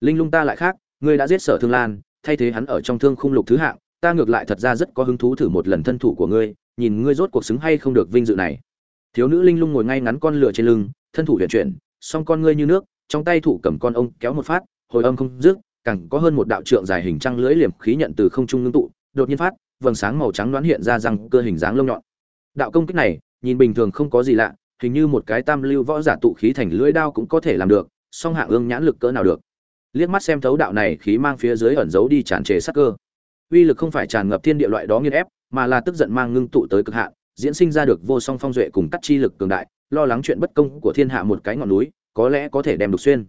linh lung ta lại khác, ngươi đã giết sở thương lan, thay thế hắn ở trong thương khung lục thứ hạng, ta ngược lại thật ra rất có hứng thú thử một lần thân thủ của ngươi, nhìn ngươi rốt cuộc xứng hay không được vinh dự này. Thiếu nữ linh lung ngồi ngay ngắn con lửa trên lưng, thân thủ huyền chuyển, song con ngươi như nước, trong tay thủ cầm con ông kéo một phát, hồi âm không dứt, càng có hơn một đạo trượng dài hình trăng lưỡi liềm khí nhận từ không trung ngưng tụ, đột nhiên phát, vầng sáng màu trắng đoán hiện ra răng cơ hình dáng lông nhọn. Đạo công kích này, nhìn bình thường không có gì lạ, hình như một cái tam lưu võ giả tụ khí thành lưỡi đao cũng có thể làm được, song hạ ương nhãn lực cỡ nào được liếc mắt xem thấu đạo này khí mang phía dưới ẩn giấu đi tràn trề sắc cơ. Uy lực không phải tràn ngập thiên địa loại đó nghiên ép, mà là tức giận mang ngưng tụ tới cực hạn, diễn sinh ra được vô song phong duệ cùng cắt chi lực cường đại, lo lắng chuyện bất công của thiên hạ một cái ngọn núi, có lẽ có thể đem đục xuyên.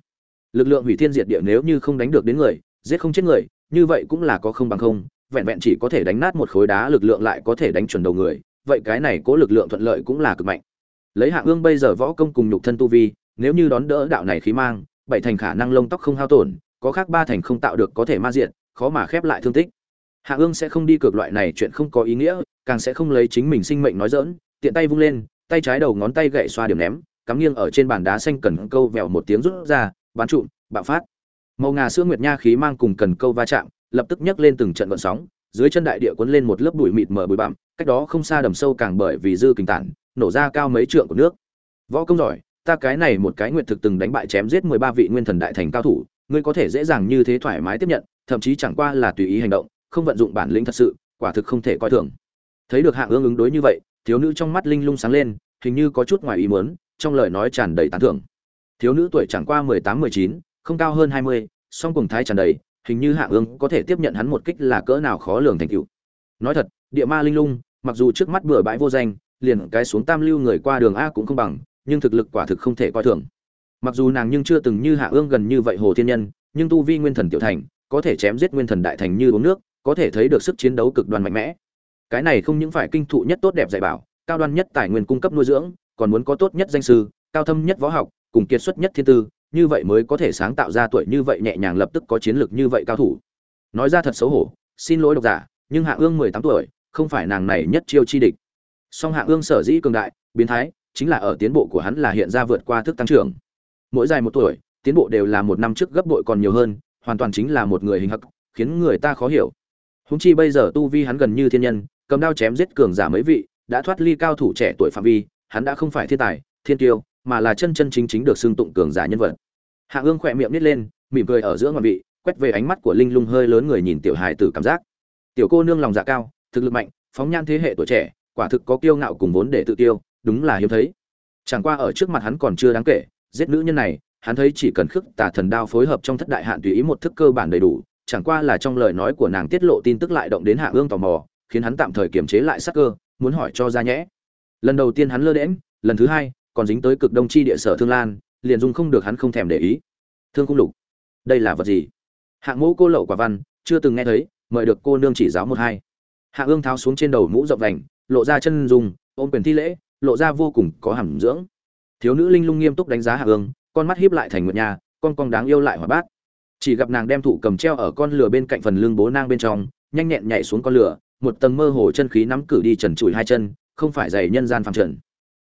Lực lượng hủy thiên diệt địa nếu như không đánh được đến người, giết không chết người, như vậy cũng là có không bằng không, vẹn vẹn chỉ có thể đánh nát một khối đá lực lượng lại có thể đánh chuẩn đầu người, vậy cái này cố lực lượng thuận lợi cũng là cực mạnh. Lấy hạ ương bây giờ võ công cùng nhục thân tu vi, nếu như đón đỡ đạo này khí mang bảy thành khả năng lông tóc không hao tổn, có khác ba thành không tạo được có thể ma diện, khó mà khép lại thương tích. Hạ ương sẽ không đi cược loại này chuyện không có ý nghĩa, càng sẽ không lấy chính mình sinh mệnh nói dỡn, tiện tay vung lên, tay trái đầu ngón tay gậy xoa điểm ném, cắm nghiêng ở trên bàn đá xanh cần câu vèo một tiếng rút ra bán trụm, bạo phát. Màu ngà sữa nguyệt nha khí mang cùng cần câu va chạm, lập tức nhấc lên từng trận vận sóng, dưới chân đại địa cuốn lên một lớp bụi mịt mờ bụi bặm, cách đó không xa đầm sâu càng bởi vì dư kinh tản, nổ ra cao mấy trượng của nước. Võ công giỏi ta cái này một cái nguyệt thực từng đánh bại chém giết mười ba vị nguyên thần đại thành cao thủ, ngươi có thể dễ dàng như thế thoải mái tiếp nhận, thậm chí chẳng qua là tùy ý hành động, không vận dụng bản lĩnh thật sự, quả thực không thể coi thường. Thấy được hạng ương ứng đối như vậy, thiếu nữ trong mắt linh lung sáng lên, hình như có chút ngoài ý muốn, trong lời nói tràn đầy tán thưởng. Thiếu nữ tuổi chẳng qua mười tám, mười chín, không cao hơn hai mươi, song cùng thái tràn đầy, hình như hạng ương có thể tiếp nhận hắn một kích là cỡ nào khó lường thành tựu. Nói thật, địa ma linh lung, mặc dù trước mắt bừa bãi vô danh, liền cái xuống tam lưu người qua đường a cũng không bằng nhưng thực lực quả thực không thể coi thường. Mặc dù nàng nhưng chưa từng như hạ ương gần như vậy hồ thiên nhân, nhưng tu vi nguyên thần tiểu thành, có thể chém giết nguyên thần đại thành như uống nước, có thể thấy được sức chiến đấu cực đoan mạnh mẽ. Cái này không những phải kinh thụ nhất tốt đẹp dạy bảo, cao đoan nhất tài nguyên cung cấp nuôi dưỡng, còn muốn có tốt nhất danh sư, cao thâm nhất võ học, cùng kiệt xuất nhất thiên tư, như vậy mới có thể sáng tạo ra tuổi như vậy nhẹ nhàng lập tức có chiến lược như vậy cao thủ. Nói ra thật xấu hổ, xin lỗi độc giả, nhưng hạ ương mười tám tuổi, không phải nàng này nhất chiêu chi địch. Song hạ ương sở dĩ cường đại, biến thái chính là ở tiến bộ của hắn là hiện ra vượt qua thức tăng trưởng. Mỗi dài một tuổi, tiến bộ đều là một năm trước gấp bội còn nhiều hơn, hoàn toàn chính là một người hình hắc khiến người ta khó hiểu. Húng chi bây giờ tu vi hắn gần như thiên nhân, cầm đao chém giết cường giả mấy vị, đã thoát ly cao thủ trẻ tuổi phạm vi, hắn đã không phải thiên tài, thiên tiêu mà là chân chân chính chính được xưng tụng cường giả nhân vật. Hạ ương khỏe miệng nít lên, mỉm cười ở giữa ngọn vị, quét về ánh mắt của linh lung hơi lớn người nhìn tiểu hài tử cảm giác. Tiểu cô nương lòng dạ cao, thực lực mạnh, phóng nhan thế hệ tuổi trẻ, quả thực có kiêu ngạo cùng vốn để tự tiêu đúng là hiếm thấy. Chẳng qua ở trước mặt hắn còn chưa đáng kể, giết nữ nhân này, hắn thấy chỉ cần khước tà thần đao phối hợp trong thất đại hạn tùy ý một thức cơ bản đầy đủ, chẳng qua là trong lời nói của nàng tiết lộ tin tức lại động đến hạ ương tò mò, khiến hắn tạm thời kiềm chế lại sắc cơ, muốn hỏi cho ra nhẽ. Lần đầu tiên hắn lơ đễm lần thứ hai, còn dính tới cực đông chi địa sở thương lan, liền dung không được hắn không thèm để ý. Thương cung lục, đây là vật gì? Hạng mẫu cô lậu quả văn, chưa từng nghe thấy, mời được cô nương chỉ giáo một hai. Hạ ương tháo xuống trên đầu mũ rộng vành, lộ ra chân dùng ôm quyền thi lễ lộ ra vô cùng có hàm dưỡng. Thiếu nữ linh lung nghiêm túc đánh giá hạ ương con mắt hiếp lại thành nguyệt nhà con con đáng yêu lại hỏa bát. Chỉ gặp nàng đem thụ cầm treo ở con lửa bên cạnh phần lưng bố nang bên trong, nhanh nhẹn nhảy xuống con lửa, một tầng mơ hồ chân khí nắm cử đi trần trụi hai chân, không phải giày nhân gian phàm trần.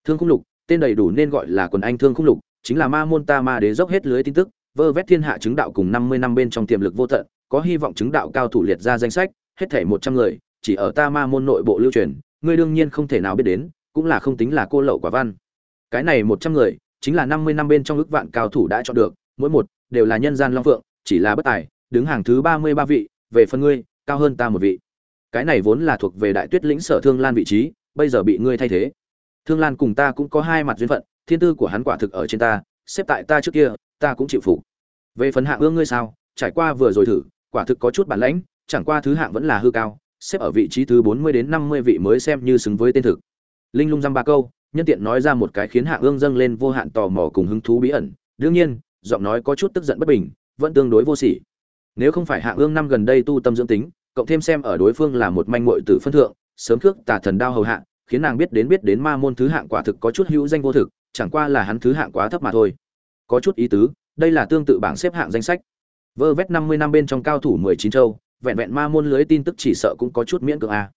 Thương khung lục, tên đầy đủ nên gọi là quần anh thương khung lục, chính là ma môn ta ma đế dốc hết lưới tin tức, vơ vét thiên hạ chứng đạo cùng năm mươi năm bên trong tiềm lực vô tận, có hy vọng chứng đạo cao thủ liệt ra danh sách, hết thảy một trăm người, chỉ ở ta ma môn nội bộ lưu truyền, ngươi đương nhiên không thể nào biết đến cũng là không tính là cô lậu quả văn. Cái này một trăm người, chính là năm mươi năm bên trong ước vạn cao thủ đã chọn được, mỗi một đều là nhân gian long phượng, chỉ là bất tài, đứng hàng thứ ba mươi ba vị, về phần ngươi, cao hơn ta một vị. Cái này vốn là thuộc về đại tuyết lĩnh sở thương lan vị trí, bây giờ bị ngươi thay thế. Thương lan cùng ta cũng có hai mặt duyên phận, thiên tư của hắn quả thực ở trên ta, xếp tại ta trước kia, ta cũng chịu phục. Về phần hạ ương ngươi sao, trải qua vừa rồi thử, quả thực có chút bản lãnh, chẳng qua thứ hạng vẫn là hư cao, xếp ở vị trí thứ bốn mươi đến năm mươi vị mới xem như xứng với tên thực linh lung dăm ba câu, nhân tiện nói ra một cái khiến hạ ương dâng lên vô hạn tò mò cùng hứng thú bí ẩn. Đương nhiên, giọng nói có chút tức giận bất bình, vẫn tương đối vô sỉ. Nếu không phải hạ ương năm gần đây tu tâm dưỡng tính, cộng thêm xem ở đối phương là một manh muội tử phân thượng, sớm khước tà thần đao hầu hạ, khiến nàng biết đến biết đến ma môn thứ hạng quả thực có chút hữu danh vô thực, chẳng qua là hắn thứ hạng quá thấp mà thôi. Có chút ý tứ, đây là tương tự bảng xếp hạng danh sách. Vơ vét năm mươi năm bên trong cao thủ mười chín châu, vẹn vẹn ma môn lưới tin tức chỉ sợ cũng có chút miễn cưỡng a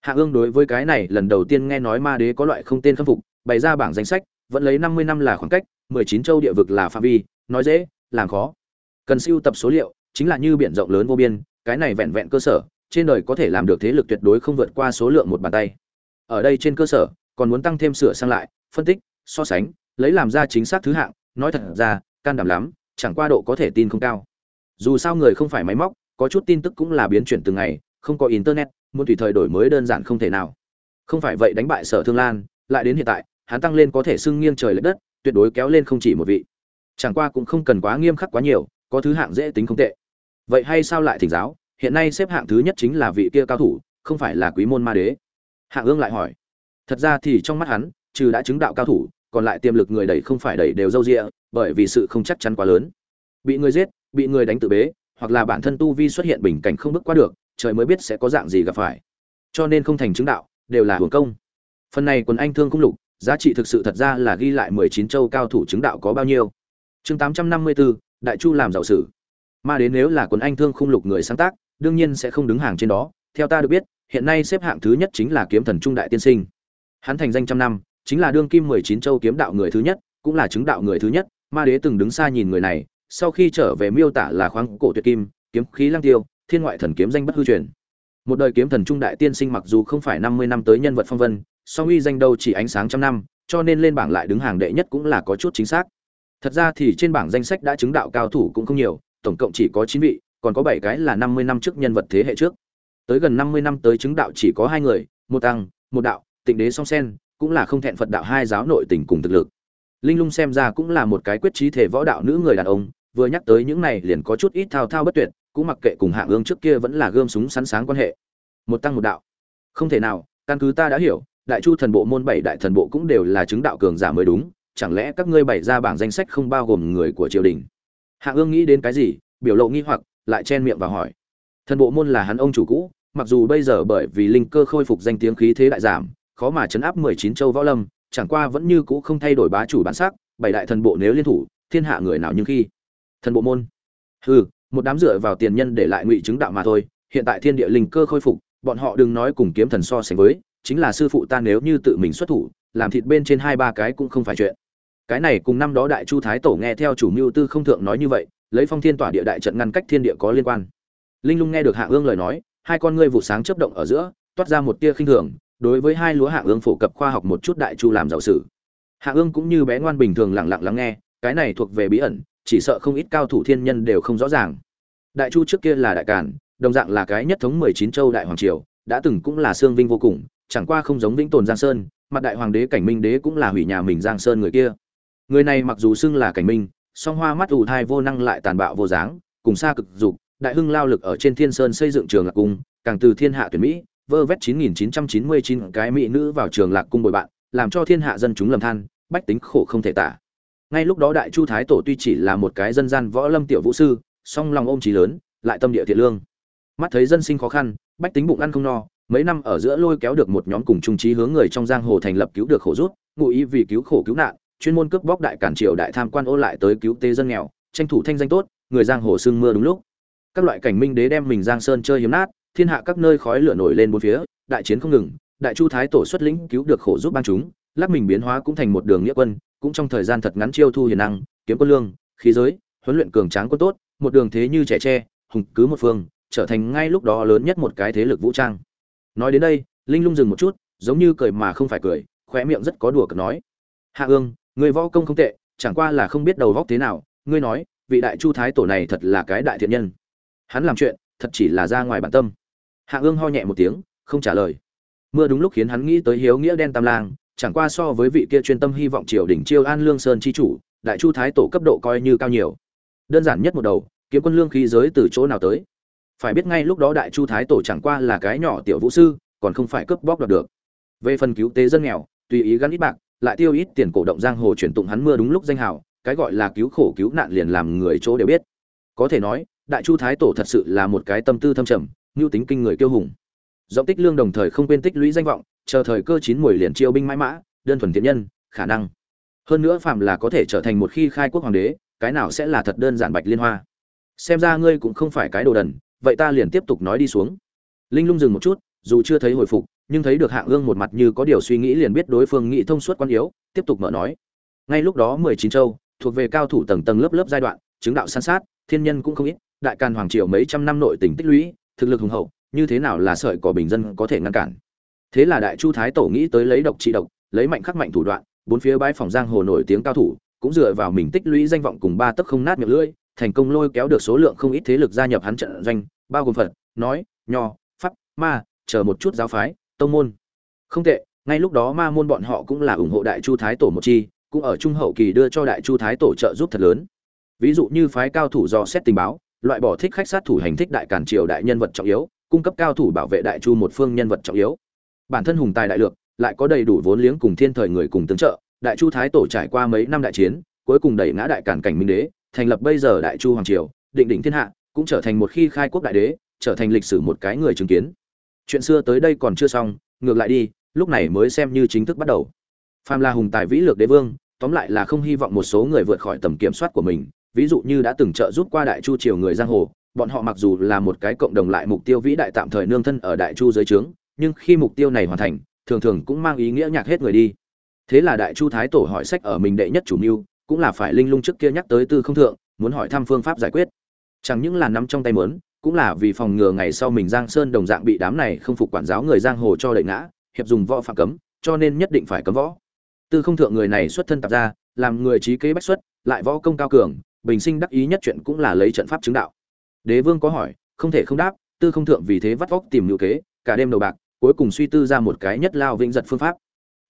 hạ ương đối với cái này lần đầu tiên nghe nói ma đế có loại không tên khâm phục, bày ra bảng danh sách, vẫn lấy năm mươi năm là khoảng cách, mười chín châu địa vực là phạm vi, nói dễ, làm khó. Cần siêu tập số liệu, chính là như biển rộng lớn vô biên, cái này vẹn vẹn cơ sở, trên đời có thể làm được thế lực tuyệt đối không vượt qua số lượng một bàn tay. Ở đây trên cơ sở, còn muốn tăng thêm sửa sang lại, phân tích, so sánh, lấy làm ra chính xác thứ hạng, nói thật ra, can đảm lắm, chẳng qua độ có thể tin không cao. Dù sao người không phải máy móc, có chút tin tức cũng là biến chuyển từng ngày không có internet, muốn tùy thời đổi mới đơn giản không thể nào. Không phải vậy đánh bại sở thương lan, lại đến hiện tại, hắn tăng lên có thể sưng nghiêng trời lệch đất, tuyệt đối kéo lên không chỉ một vị. Chẳng qua cũng không cần quá nghiêm khắc quá nhiều, có thứ hạng dễ tính không tệ. Vậy hay sao lại thỉnh giáo, hiện nay xếp hạng thứ nhất chính là vị kia cao thủ, không phải là quý môn ma đế? Hạng ương lại hỏi. Thật ra thì trong mắt hắn, trừ đã chứng đạo cao thủ, còn lại tiềm lực người đẩy không phải đẩy đều dâu rịa bởi vì sự không chắc chắn quá lớn. Bị người giết, bị người đánh tự bế, hoặc là bản thân tu vi xuất hiện bình cảnh không bước qua được trời mới biết sẽ có dạng gì gặp phải. Cho nên không thành chứng đạo, đều là hưởng công. Phần này quần anh thương cung lục, giá trị thực sự thật ra là ghi lại mười chín châu cao thủ chứng đạo có bao nhiêu. Chương tám trăm năm mươi bốn đại chu làm giàu sử. Ma đến nếu là quần anh thương khung lục người sáng tác, đương nhiên sẽ không đứng hàng trên đó. Theo ta được biết, hiện nay xếp hạng thứ nhất chính là kiếm thần trung đại tiên sinh. Hắn thành danh trăm năm, chính là đương kim mười chín châu kiếm đạo người thứ nhất, cũng là chứng đạo người thứ nhất. Ma đế từng đứng xa nhìn người này, sau khi trở về miêu tả là khoáng cổ tuyệt kim, kiếm khí lang tiêu thiên ngoại thần kiếm danh bất hư truyền. Một đời kiếm thần trung đại tiên sinh mặc dù không phải năm mươi năm tới nhân vật phong vân, song uy danh đâu chỉ ánh sáng trăm năm, cho nên lên bảng lại đứng hàng đệ nhất cũng là có chút chính xác. Thật ra thì trên bảng danh sách đã chứng đạo cao thủ cũng không nhiều, tổng cộng chỉ có chín vị, còn có bảy cái là năm mươi năm trước nhân vật thế hệ trước. Tới gần năm mươi năm tới chứng đạo chỉ có hai người, một tăng, một đạo, tịnh đế song sen, cũng là không thẹn phật đạo hai giáo nội tình cùng thực lực. Linh lung xem ra cũng là một cái quyết trí thể võ đạo nữ người đàn ông, vừa nhắc tới những này liền có chút ít thao thao bất tuyệt cũng mặc kệ cùng hạng ương trước kia vẫn là gươm súng sẵn sáng quan hệ. Một tăng một đạo. Không thể nào, căn cứ ta đã hiểu, đại chu thần bộ môn bảy đại thần bộ cũng đều là chứng đạo cường giả mới đúng, chẳng lẽ các ngươi bày ra bảng danh sách không bao gồm người của triều đình? Hạng ương nghĩ đến cái gì, biểu lộ nghi hoặc, lại chen miệng và hỏi. Thần bộ môn là hắn ông chủ cũ, mặc dù bây giờ bởi vì linh cơ khôi phục danh tiếng khí thế đại giảm, khó mà chấn áp mười chín châu võ lâm, chẳng qua vẫn như cũ không thay đổi bá chủ bản sắc, bảy đại thần bộ nếu liên thủ, thiên hạ người nào nhưng khi? Thần bộ môn. Hừ một đám dựa vào tiền nhân để lại ngụy chứng đạo mà thôi, hiện tại thiên địa linh cơ khôi phục, bọn họ đừng nói cùng kiếm thần so sánh với, chính là sư phụ ta nếu như tự mình xuất thủ, làm thịt bên trên hai ba cái cũng không phải chuyện. Cái này cùng năm đó đại chu thái tổ nghe theo chủ mưu tư không thượng nói như vậy, lấy phong thiên tỏa địa đại trận ngăn cách thiên địa có liên quan. Linh lung nghe được hạ ương lời nói, hai con ngươi vụ sáng chớp động ở giữa, toát ra một tia khinh thường, đối với hai lúa hạ ương phổ cập khoa học một chút đại chu làm giàu sử hạ ương cũng như bé ngoan bình thường lặng lặng lắng nghe, cái này thuộc về bí ẩn chỉ sợ không ít cao thủ thiên nhân đều không rõ ràng. Đại chu trước kia là đại càn, đồng dạng là cái nhất thống mười chín châu đại hoàng triều, đã từng cũng là xương vinh vô cùng, chẳng qua không giống vĩnh tồn giang sơn, mặt đại hoàng đế cảnh minh đế cũng là hủy nhà mình giang sơn người kia. Người này mặc dù xưng là cảnh minh, song hoa mắt ù thai vô năng lại tàn bạo vô dáng, cùng xa cực dục, đại hưng lao lực ở trên thiên sơn xây dựng trường lạc cung, càng từ thiên hạ tuyển mỹ, vơ vét 9999 cái mỹ nữ vào trường lạc cung bồi bạn, làm cho thiên hạ dân chúng lầm than, bách tính khổ không thể tả ngay lúc đó đại chu thái tổ tuy chỉ là một cái dân gian võ lâm tiểu vũ sư, song lòng ôm trí lớn, lại tâm địa thiện lương. Mắt thấy dân sinh khó khăn, bách tính bụng ăn không no, mấy năm ở giữa lôi kéo được một nhóm cùng trung trí hướng người trong giang hồ thành lập cứu được khổ rút, ngụ ý vì cứu khổ cứu nạn, chuyên môn cướp bóc đại cản triều đại tham quan ô lại tới cứu tế dân nghèo, tranh thủ thanh danh tốt, người giang hồ sương mưa đúng lúc. Các loại cảnh minh đế đem mình giang sơn chơi hiếm nát, thiên hạ các nơi khói lửa nổi lên bốn phía, đại chiến không ngừng, đại chu thái tổ xuất lĩnh cứu được khổ giúp ban chúng, lắc mình biến hóa cũng thành một đường nghĩa quân cũng trong thời gian thật ngắn chiêu thu hiền năng, kiếm quân lương, khí giới, huấn luyện cường tráng quân tốt, một đường thế như trẻ tre, hùng cứ một phương, trở thành ngay lúc đó lớn nhất một cái thế lực vũ trang. Nói đến đây, linh lung dừng một chút, giống như cười mà không phải cười, khóe miệng rất có đùa cợt nói. Hạ ương, người võ công không tệ, chẳng qua là không biết đầu vóc thế nào, ngươi nói, vị đại chu thái tổ này thật là cái đại thiện nhân. Hắn làm chuyện, thật chỉ là ra ngoài bản tâm. Hạ ương ho nhẹ một tiếng, không trả lời. Mưa đúng lúc khiến hắn nghĩ tới hiếu nghĩa đen tam lang chẳng qua so với vị kia chuyên tâm hy vọng triều đỉnh chiêu an lương sơn chi chủ, đại chu thái tổ cấp độ coi như cao nhiều. Đơn giản nhất một đầu, kiếm quân lương khí giới từ chỗ nào tới? Phải biết ngay lúc đó đại chu thái tổ chẳng qua là cái nhỏ tiểu vũ sư, còn không phải cướp bóc đoạt được. Về phần cứu tế dân nghèo, tùy ý gắn ít bạc, lại tiêu ít tiền cổ động giang hồ chuyển tụng hắn mưa đúng lúc danh hào, cái gọi là cứu khổ cứu nạn liền làm người chỗ đều biết. Có thể nói, đại chu thái tổ thật sự là một cái tâm tư thâm trầm ngưu tính kinh người kiêu hùng. Giọng tích lương đồng thời không quên tích lũy danh vọng chờ thời cơ chín mùi liền chiêu binh mãi mã, đơn thuần thiện nhân, khả năng. Hơn nữa phạm là có thể trở thành một khi khai quốc hoàng đế, cái nào sẽ là thật đơn giản bạch liên hoa. Xem ra ngươi cũng không phải cái đồ đần, vậy ta liền tiếp tục nói đi xuống. Linh lung dừng một chút, dù chưa thấy hồi phục, nhưng thấy được hạng ương một mặt như có điều suy nghĩ liền biết đối phương nghĩ thông suốt quan yếu, tiếp tục mở nói. Ngay lúc đó mười chín châu, thuộc về cao thủ tầng tầng lớp lớp giai đoạn, chứng đạo san sát, thiên nhân cũng không ít, đại càn hoàng triều mấy trăm năm nội tỉnh tích lũy, thực lực hùng hậu, như thế nào là sợi cỏ bình dân có thể ngăn cản? Thế là đại chu thái tổ nghĩ tới lấy độc trị độc, lấy mạnh khắc mạnh thủ đoạn, bốn phía bãi phòng giang hồ nổi tiếng cao thủ, cũng dựa vào mình tích lũy danh vọng cùng ba tấc không nát miệng lưỡi, thành công lôi kéo được số lượng không ít thế lực gia nhập hắn trận doanh, bao gồm phật, nói, nho, pháp, ma, chờ một chút giáo phái, tông môn. Không tệ, ngay lúc đó ma môn bọn họ cũng là ủng hộ đại chu thái tổ một chi, cũng ở trung hậu kỳ đưa cho đại chu thái tổ trợ giúp thật lớn. Ví dụ như phái cao thủ do xét tình báo, loại bỏ thích khách sát thủ hành thích đại cản triều đại nhân vật trọng yếu, cung cấp cao thủ bảo vệ đại chu một phương nhân vật trọng yếu bản thân hùng tài đại lược, lại có đầy đủ vốn liếng cùng thiên thời người cùng tương trợ, đại chu thái tổ trải qua mấy năm đại chiến, cuối cùng đẩy ngã đại cản cảnh minh đế, thành lập bây giờ đại chu hoàng triều, định đỉnh thiên hạ, cũng trở thành một khi khai quốc đại đế, trở thành lịch sử một cái người chứng kiến. Chuyện xưa tới đây còn chưa xong, ngược lại đi, lúc này mới xem như chính thức bắt đầu. Phàm là hùng tài vĩ lược đế vương, tóm lại là không hy vọng một số người vượt khỏi tầm kiểm soát của mình, ví dụ như đã từng trợ giúp qua đại chu triều người giang hồ, bọn họ mặc dù là một cái cộng đồng lại mục tiêu vĩ đại tạm thời nương thân ở đại chu dưới trướng nhưng khi mục tiêu này hoàn thành, thường thường cũng mang ý nghĩa nhạc hết người đi. Thế là đại chu thái tổ hỏi sách ở mình đệ nhất chủ mưu, cũng là phải linh lung trước kia nhắc tới tư không thượng, muốn hỏi thăm phương pháp giải quyết. Chẳng những là nắm trong tay mớn cũng là vì phòng ngừa ngày sau mình giang sơn đồng dạng bị đám này không phục quản giáo người giang hồ cho đẩy ngã, hiệp dùng võ phạm cấm, cho nên nhất định phải cấm võ. Tư không thượng người này xuất thân tạp ra làm người trí kế bách xuất, lại võ công cao cường, bình sinh đắc ý nhất chuyện cũng là lấy trận pháp chứng đạo. Đế vương có hỏi, không thể không đáp, tư không thượng vì thế vắt vóc tìm ngữ kế, cả đêm đầu bạc cuối cùng suy tư ra một cái nhất lao vĩnh giật phương pháp.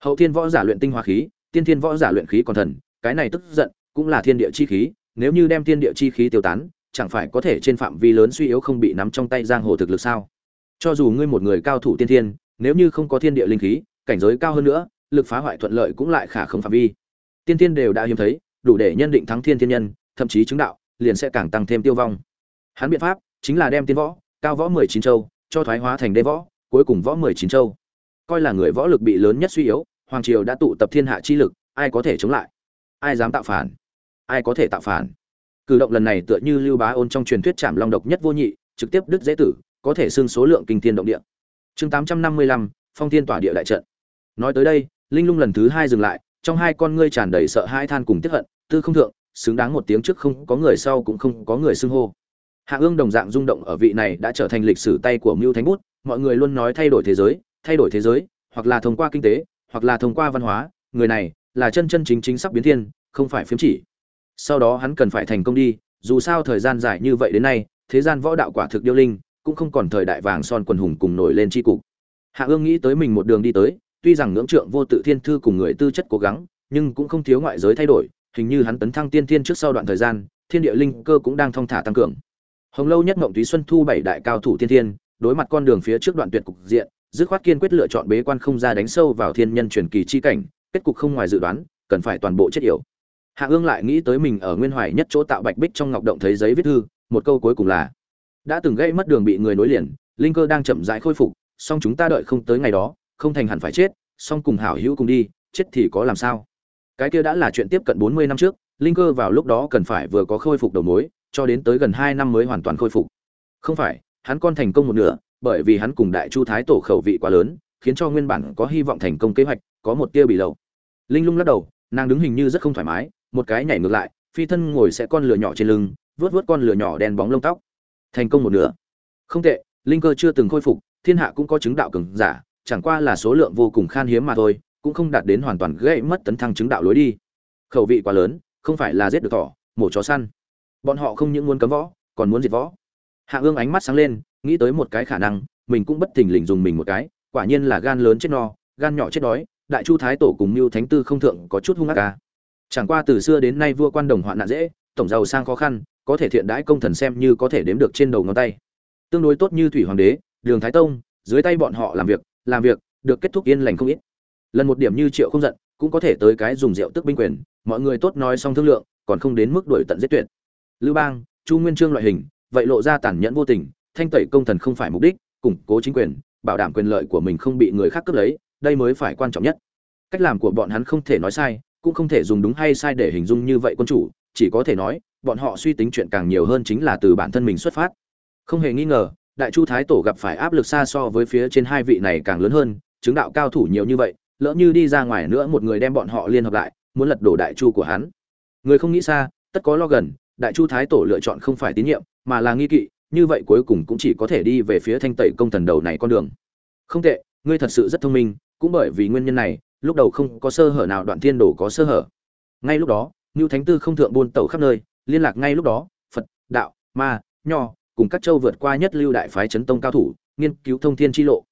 Hậu thiên võ giả luyện tinh hoa khí, tiên thiên võ giả luyện khí còn thần, cái này tức giận, cũng là thiên địa chi khí, nếu như đem thiên địa chi khí tiêu tán, chẳng phải có thể trên phạm vi lớn suy yếu không bị nắm trong tay giang hồ thực lực sao? Cho dù ngươi một người cao thủ tiên thiên, nếu như không có thiên địa linh khí, cảnh giới cao hơn nữa, lực phá hoại thuận lợi cũng lại khả không phạm vi. Tiên thiên đều đã hiếm thấy, đủ để nhân định thắng thiên thiên nhân, thậm chí chứng đạo, liền sẽ càng tăng thêm tiêu vong. Hắn biện pháp chính là đem tiên võ, cao võ mười chín châu, cho thoái hóa thành đế võ cuối cùng võ mười chín châu. Coi là người võ lực bị lớn nhất suy yếu, hoàng triều đã tụ tập thiên hạ chi lực, ai có thể chống lại? Ai dám tạo phản? Ai có thể tạo phản? Cử động lần này tựa như lưu bá ôn trong truyền thuyết chạm long độc nhất vô nhị, trực tiếp đứt dễ tử, có thể xưng số lượng kinh thiên động địa. Chương tám trăm năm mươi lăm, phong thiên tỏa địa đại trận. Nói tới đây, linh lung lần thứ hai dừng lại, trong hai con ngươi tràn đầy sợ hai than cùng tiếp hận, tư không thượng, xứng đáng một tiếng trước không có người sau cũng không có người xưng hô. Hạ ương đồng dạng rung động ở vị này đã trở thành lịch sử tay của mưu thánh bút mọi người luôn nói thay đổi thế giới, thay đổi thế giới, hoặc là thông qua kinh tế, hoặc là thông qua văn hóa, người này là chân chân chính chính sắp biến thiên, không phải phiếm chỉ. Sau đó hắn cần phải thành công đi, dù sao thời gian dài như vậy đến nay, thế gian võ đạo quả thực điêu linh, cũng không còn thời đại vàng son quần hùng cùng nổi lên tri cục. Hạ ương nghĩ tới mình một đường đi tới, tuy rằng ngưỡng trượng vô tự thiên thư cùng người tư chất cố gắng, nhưng cũng không thiếu ngoại giới thay đổi, hình như hắn tấn thăng tiên thiên trước sau đoạn thời gian, thiên địa linh cơ cũng đang thong thả tăng cường. Hồng lâu nhất mộng túy xuân thu bảy đại cao thủ tiên thiên đối mặt con đường phía trước đoạn tuyệt cục diện, dứt khoát kiên quyết lựa chọn bế quan không ra đánh sâu vào thiên nhân truyền kỳ chi cảnh, kết cục không ngoài dự đoán, cần phải toàn bộ chết yểu. Hạ ương lại nghĩ tới mình ở nguyên hoài nhất chỗ tạo bạch bích trong ngọc động thấy giấy viết thư, một câu cuối cùng là, đã từng gây mất đường bị người nối liền, linh cơ đang chậm rãi khôi phục, song chúng ta đợi không tới ngày đó, không thành hẳn phải chết, song cùng hảo hữu cùng đi, chết thì có làm sao? Cái kia đã là chuyện tiếp cận bốn mươi năm trước, linh cơ vào lúc đó cần phải vừa có khôi phục đầu mối, cho đến tới gần hai năm mới hoàn toàn khôi phục. Không phải hắn con thành công một nửa, bởi vì hắn cùng đại chu thái tổ khẩu vị quá lớn, khiến cho nguyên bản có hy vọng thành công kế hoạch có một tia bị lậu. Linh lung lắc đầu, nàng đứng hình như rất không thoải mái, một cái nhảy ngược lại, phi thân ngồi sẽ con lửa nhỏ trên lưng vớt vớt con lửa nhỏ đen bóng lông tóc. Thành công một nửa. Không tệ, linh cơ chưa từng khôi phục, thiên hạ cũng có chứng đạo cường giả, chẳng qua là số lượng vô cùng khan hiếm mà thôi, cũng không đạt đến hoàn toàn gãy mất tấn thăng chứng đạo lối đi. Khẩu vị quá lớn, không phải là giết được thỏ, mổ chó săn. Bọn họ không những muốn cấm võ, còn muốn diệt võ hạ ương ánh mắt sáng lên, nghĩ tới một cái khả năng, mình cũng bất thình lình dùng mình một cái, quả nhiên là gan lớn chết no, gan nhỏ chết đói, đại chu thái tổ cùng mưu thánh tư không thượng có chút hung ác ca. Chẳng qua từ xưa đến nay vua quan đồng hoạn nạn dễ, tổng giàu sang khó khăn, có thể thiện đãi công thần xem như có thể đếm được trên đầu ngón tay. Tương đối tốt như thủy hoàng đế, đường thái tông, dưới tay bọn họ làm việc làm việc, được kết thúc yên lành không ít. Lần một điểm như triệu không giận, cũng có thể tới cái dùng rượu tức binh quyền, mọi người tốt nói xong thương lượng, còn không đến mức đuổi tận giết tuyệt. Lưu bang, chu nguyên trương loại hình vậy lộ ra tàn nhẫn vô tình, thanh tẩy công thần không phải mục đích, củng cố chính quyền, bảo đảm quyền lợi của mình không bị người khác cướp lấy, đây mới phải quan trọng nhất. Cách làm của bọn hắn không thể nói sai, cũng không thể dùng đúng hay sai để hình dung như vậy quân chủ, chỉ có thể nói, bọn họ suy tính chuyện càng nhiều hơn chính là từ bản thân mình xuất phát. Không hề nghi ngờ, đại chu thái tổ gặp phải áp lực xa so với phía trên hai vị này càng lớn hơn, chứng đạo cao thủ nhiều như vậy, lỡ như đi ra ngoài nữa một người đem bọn họ liên hợp lại, muốn lật đổ đại chu của hắn. Người không nghĩ xa, tất có lo gần đại chu thái tổ lựa chọn không phải tín nhiệm, mà là nghi kỵ, như vậy cuối cùng cũng chỉ có thể đi về phía thanh tẩy công thần đầu này con đường. Không tệ, ngươi thật sự rất thông minh, cũng bởi vì nguyên nhân này, lúc đầu không có sơ hở nào, đoạn thiên đồ có sơ hở. Ngay lúc đó ngưu thánh tư không thượng buôn tẩu khắp nơi, liên lạc ngay lúc đó, phật, đạo, ma, nho, cùng các châu vượt qua nhất lưu đại phái chấn tông cao thủ, nghiên cứu thông thiên chi lộ.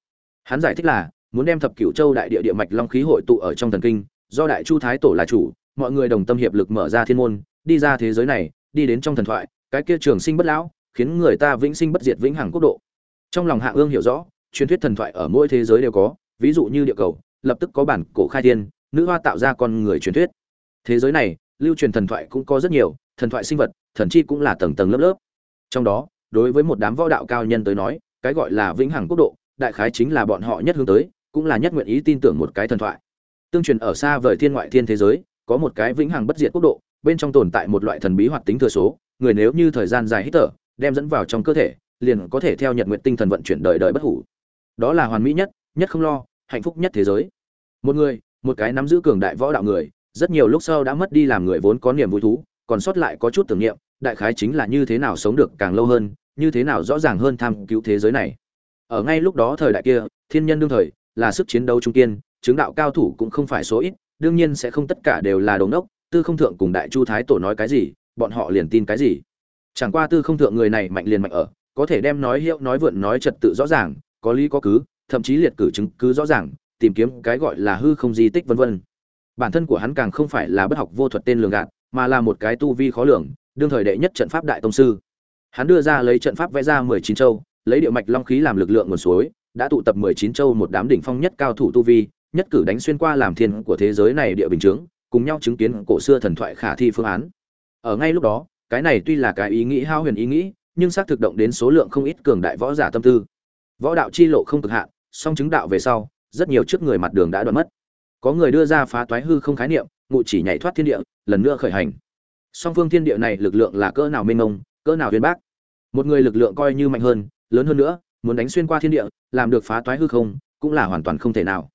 Hắn giải thích là, muốn đem thập cửu châu đại địa địa mạch long khí hội tụ ở trong thần kinh, do đại chu thái tổ là chủ, mọi người đồng tâm hiệp lực mở ra thiên môn, đi ra thế giới này đi đến trong thần thoại, cái kia trường sinh bất lão, khiến người ta vĩnh sinh bất diệt vĩnh hằng quốc độ. Trong lòng hạ ương hiểu rõ, truyền thuyết thần thoại ở mỗi thế giới đều có, ví dụ như địa cầu, lập tức có bản cổ khai thiên, nữ hoa tạo ra con người truyền thuyết. Thế giới này, lưu truyền thần thoại cũng có rất nhiều, thần thoại sinh vật, thần chi cũng là tầng tầng lớp lớp. Trong đó, đối với một đám võ đạo cao nhân tới nói, cái gọi là vĩnh hằng quốc độ, đại khái chính là bọn họ nhất hướng tới, cũng là nhất nguyện ý tin tưởng một cái thần thoại. Tương truyền ở xa vời thiên ngoại thiên thế giới, có một cái vĩnh hằng bất diệt quốc độ bên trong tồn tại một loại thần bí hoạt tính thừa số, người nếu như thời gian dài hít thở, đem dẫn vào trong cơ thể, liền có thể theo nhật nguyện tinh thần vận chuyển đời đời bất hủ. Đó là hoàn mỹ nhất nhất không lo, hạnh phúc nhất thế giới. Một người, một cái nắm giữ cường đại võ đạo người, rất nhiều lúc sau đã mất đi làm người vốn có niềm vui thú, còn sót lại có chút tưởng niệm, đại khái chính là như thế nào sống được càng lâu hơn, như thế nào rõ ràng hơn tham cứu thế giới này. Ở ngay lúc đó thời đại kia, thiên nhân đương thời, là sức chiến đấu trung kiên, chứng đạo cao thủ cũng không phải số ít, đương nhiên sẽ không tất cả đều là đống đốc tư không thượng cùng đại chu thái tổ nói cái gì, bọn họ liền tin cái gì. Chẳng qua tư không thượng người này mạnh liền mạnh ở, có thể đem nói hiệu, nói vượn, nói trật tự rõ ràng, có lý có cứ, thậm chí liệt cử chứng cứ rõ ràng, tìm kiếm cái gọi là hư không di tích vân vân. Bản thân của hắn càng không phải là bất học vô thuật tên lường gạt, mà là một cái tu vi khó lường, đương thời đệ nhất trận pháp đại tông sư. Hắn đưa ra lấy trận pháp vẽ ra mười chín châu, lấy địa mạch long khí làm lực lượng nguồn suối, đã tụ tập mười chín châu một đám đỉnh phong nhất cao thủ tu vi, nhất cử đánh xuyên qua làm thiên của thế giới này địa bình chướng cùng nhau chứng kiến cổ xưa thần thoại khả thi phương án. Ở ngay lúc đó, cái này tuy là cái ý nghĩ hao huyền ý nghĩ, nhưng xác thực động đến số lượng không ít cường đại võ giả tâm tư. Võ đạo chi lộ không cực hạn, song chứng đạo về sau, rất nhiều trước người mặt đường đã đoạn mất. Có người đưa ra phá toái hư không khái niệm, ngụ chỉ nhảy thoát thiên địa, lần nữa khởi hành. Song phương thiên địa này lực lượng là cỡ nào mênh mông, cỡ nào huyền bác. Một người lực lượng coi như mạnh hơn, lớn hơn nữa, muốn đánh xuyên qua thiên địa, làm được phá toái hư không, cũng là hoàn toàn không thể nào.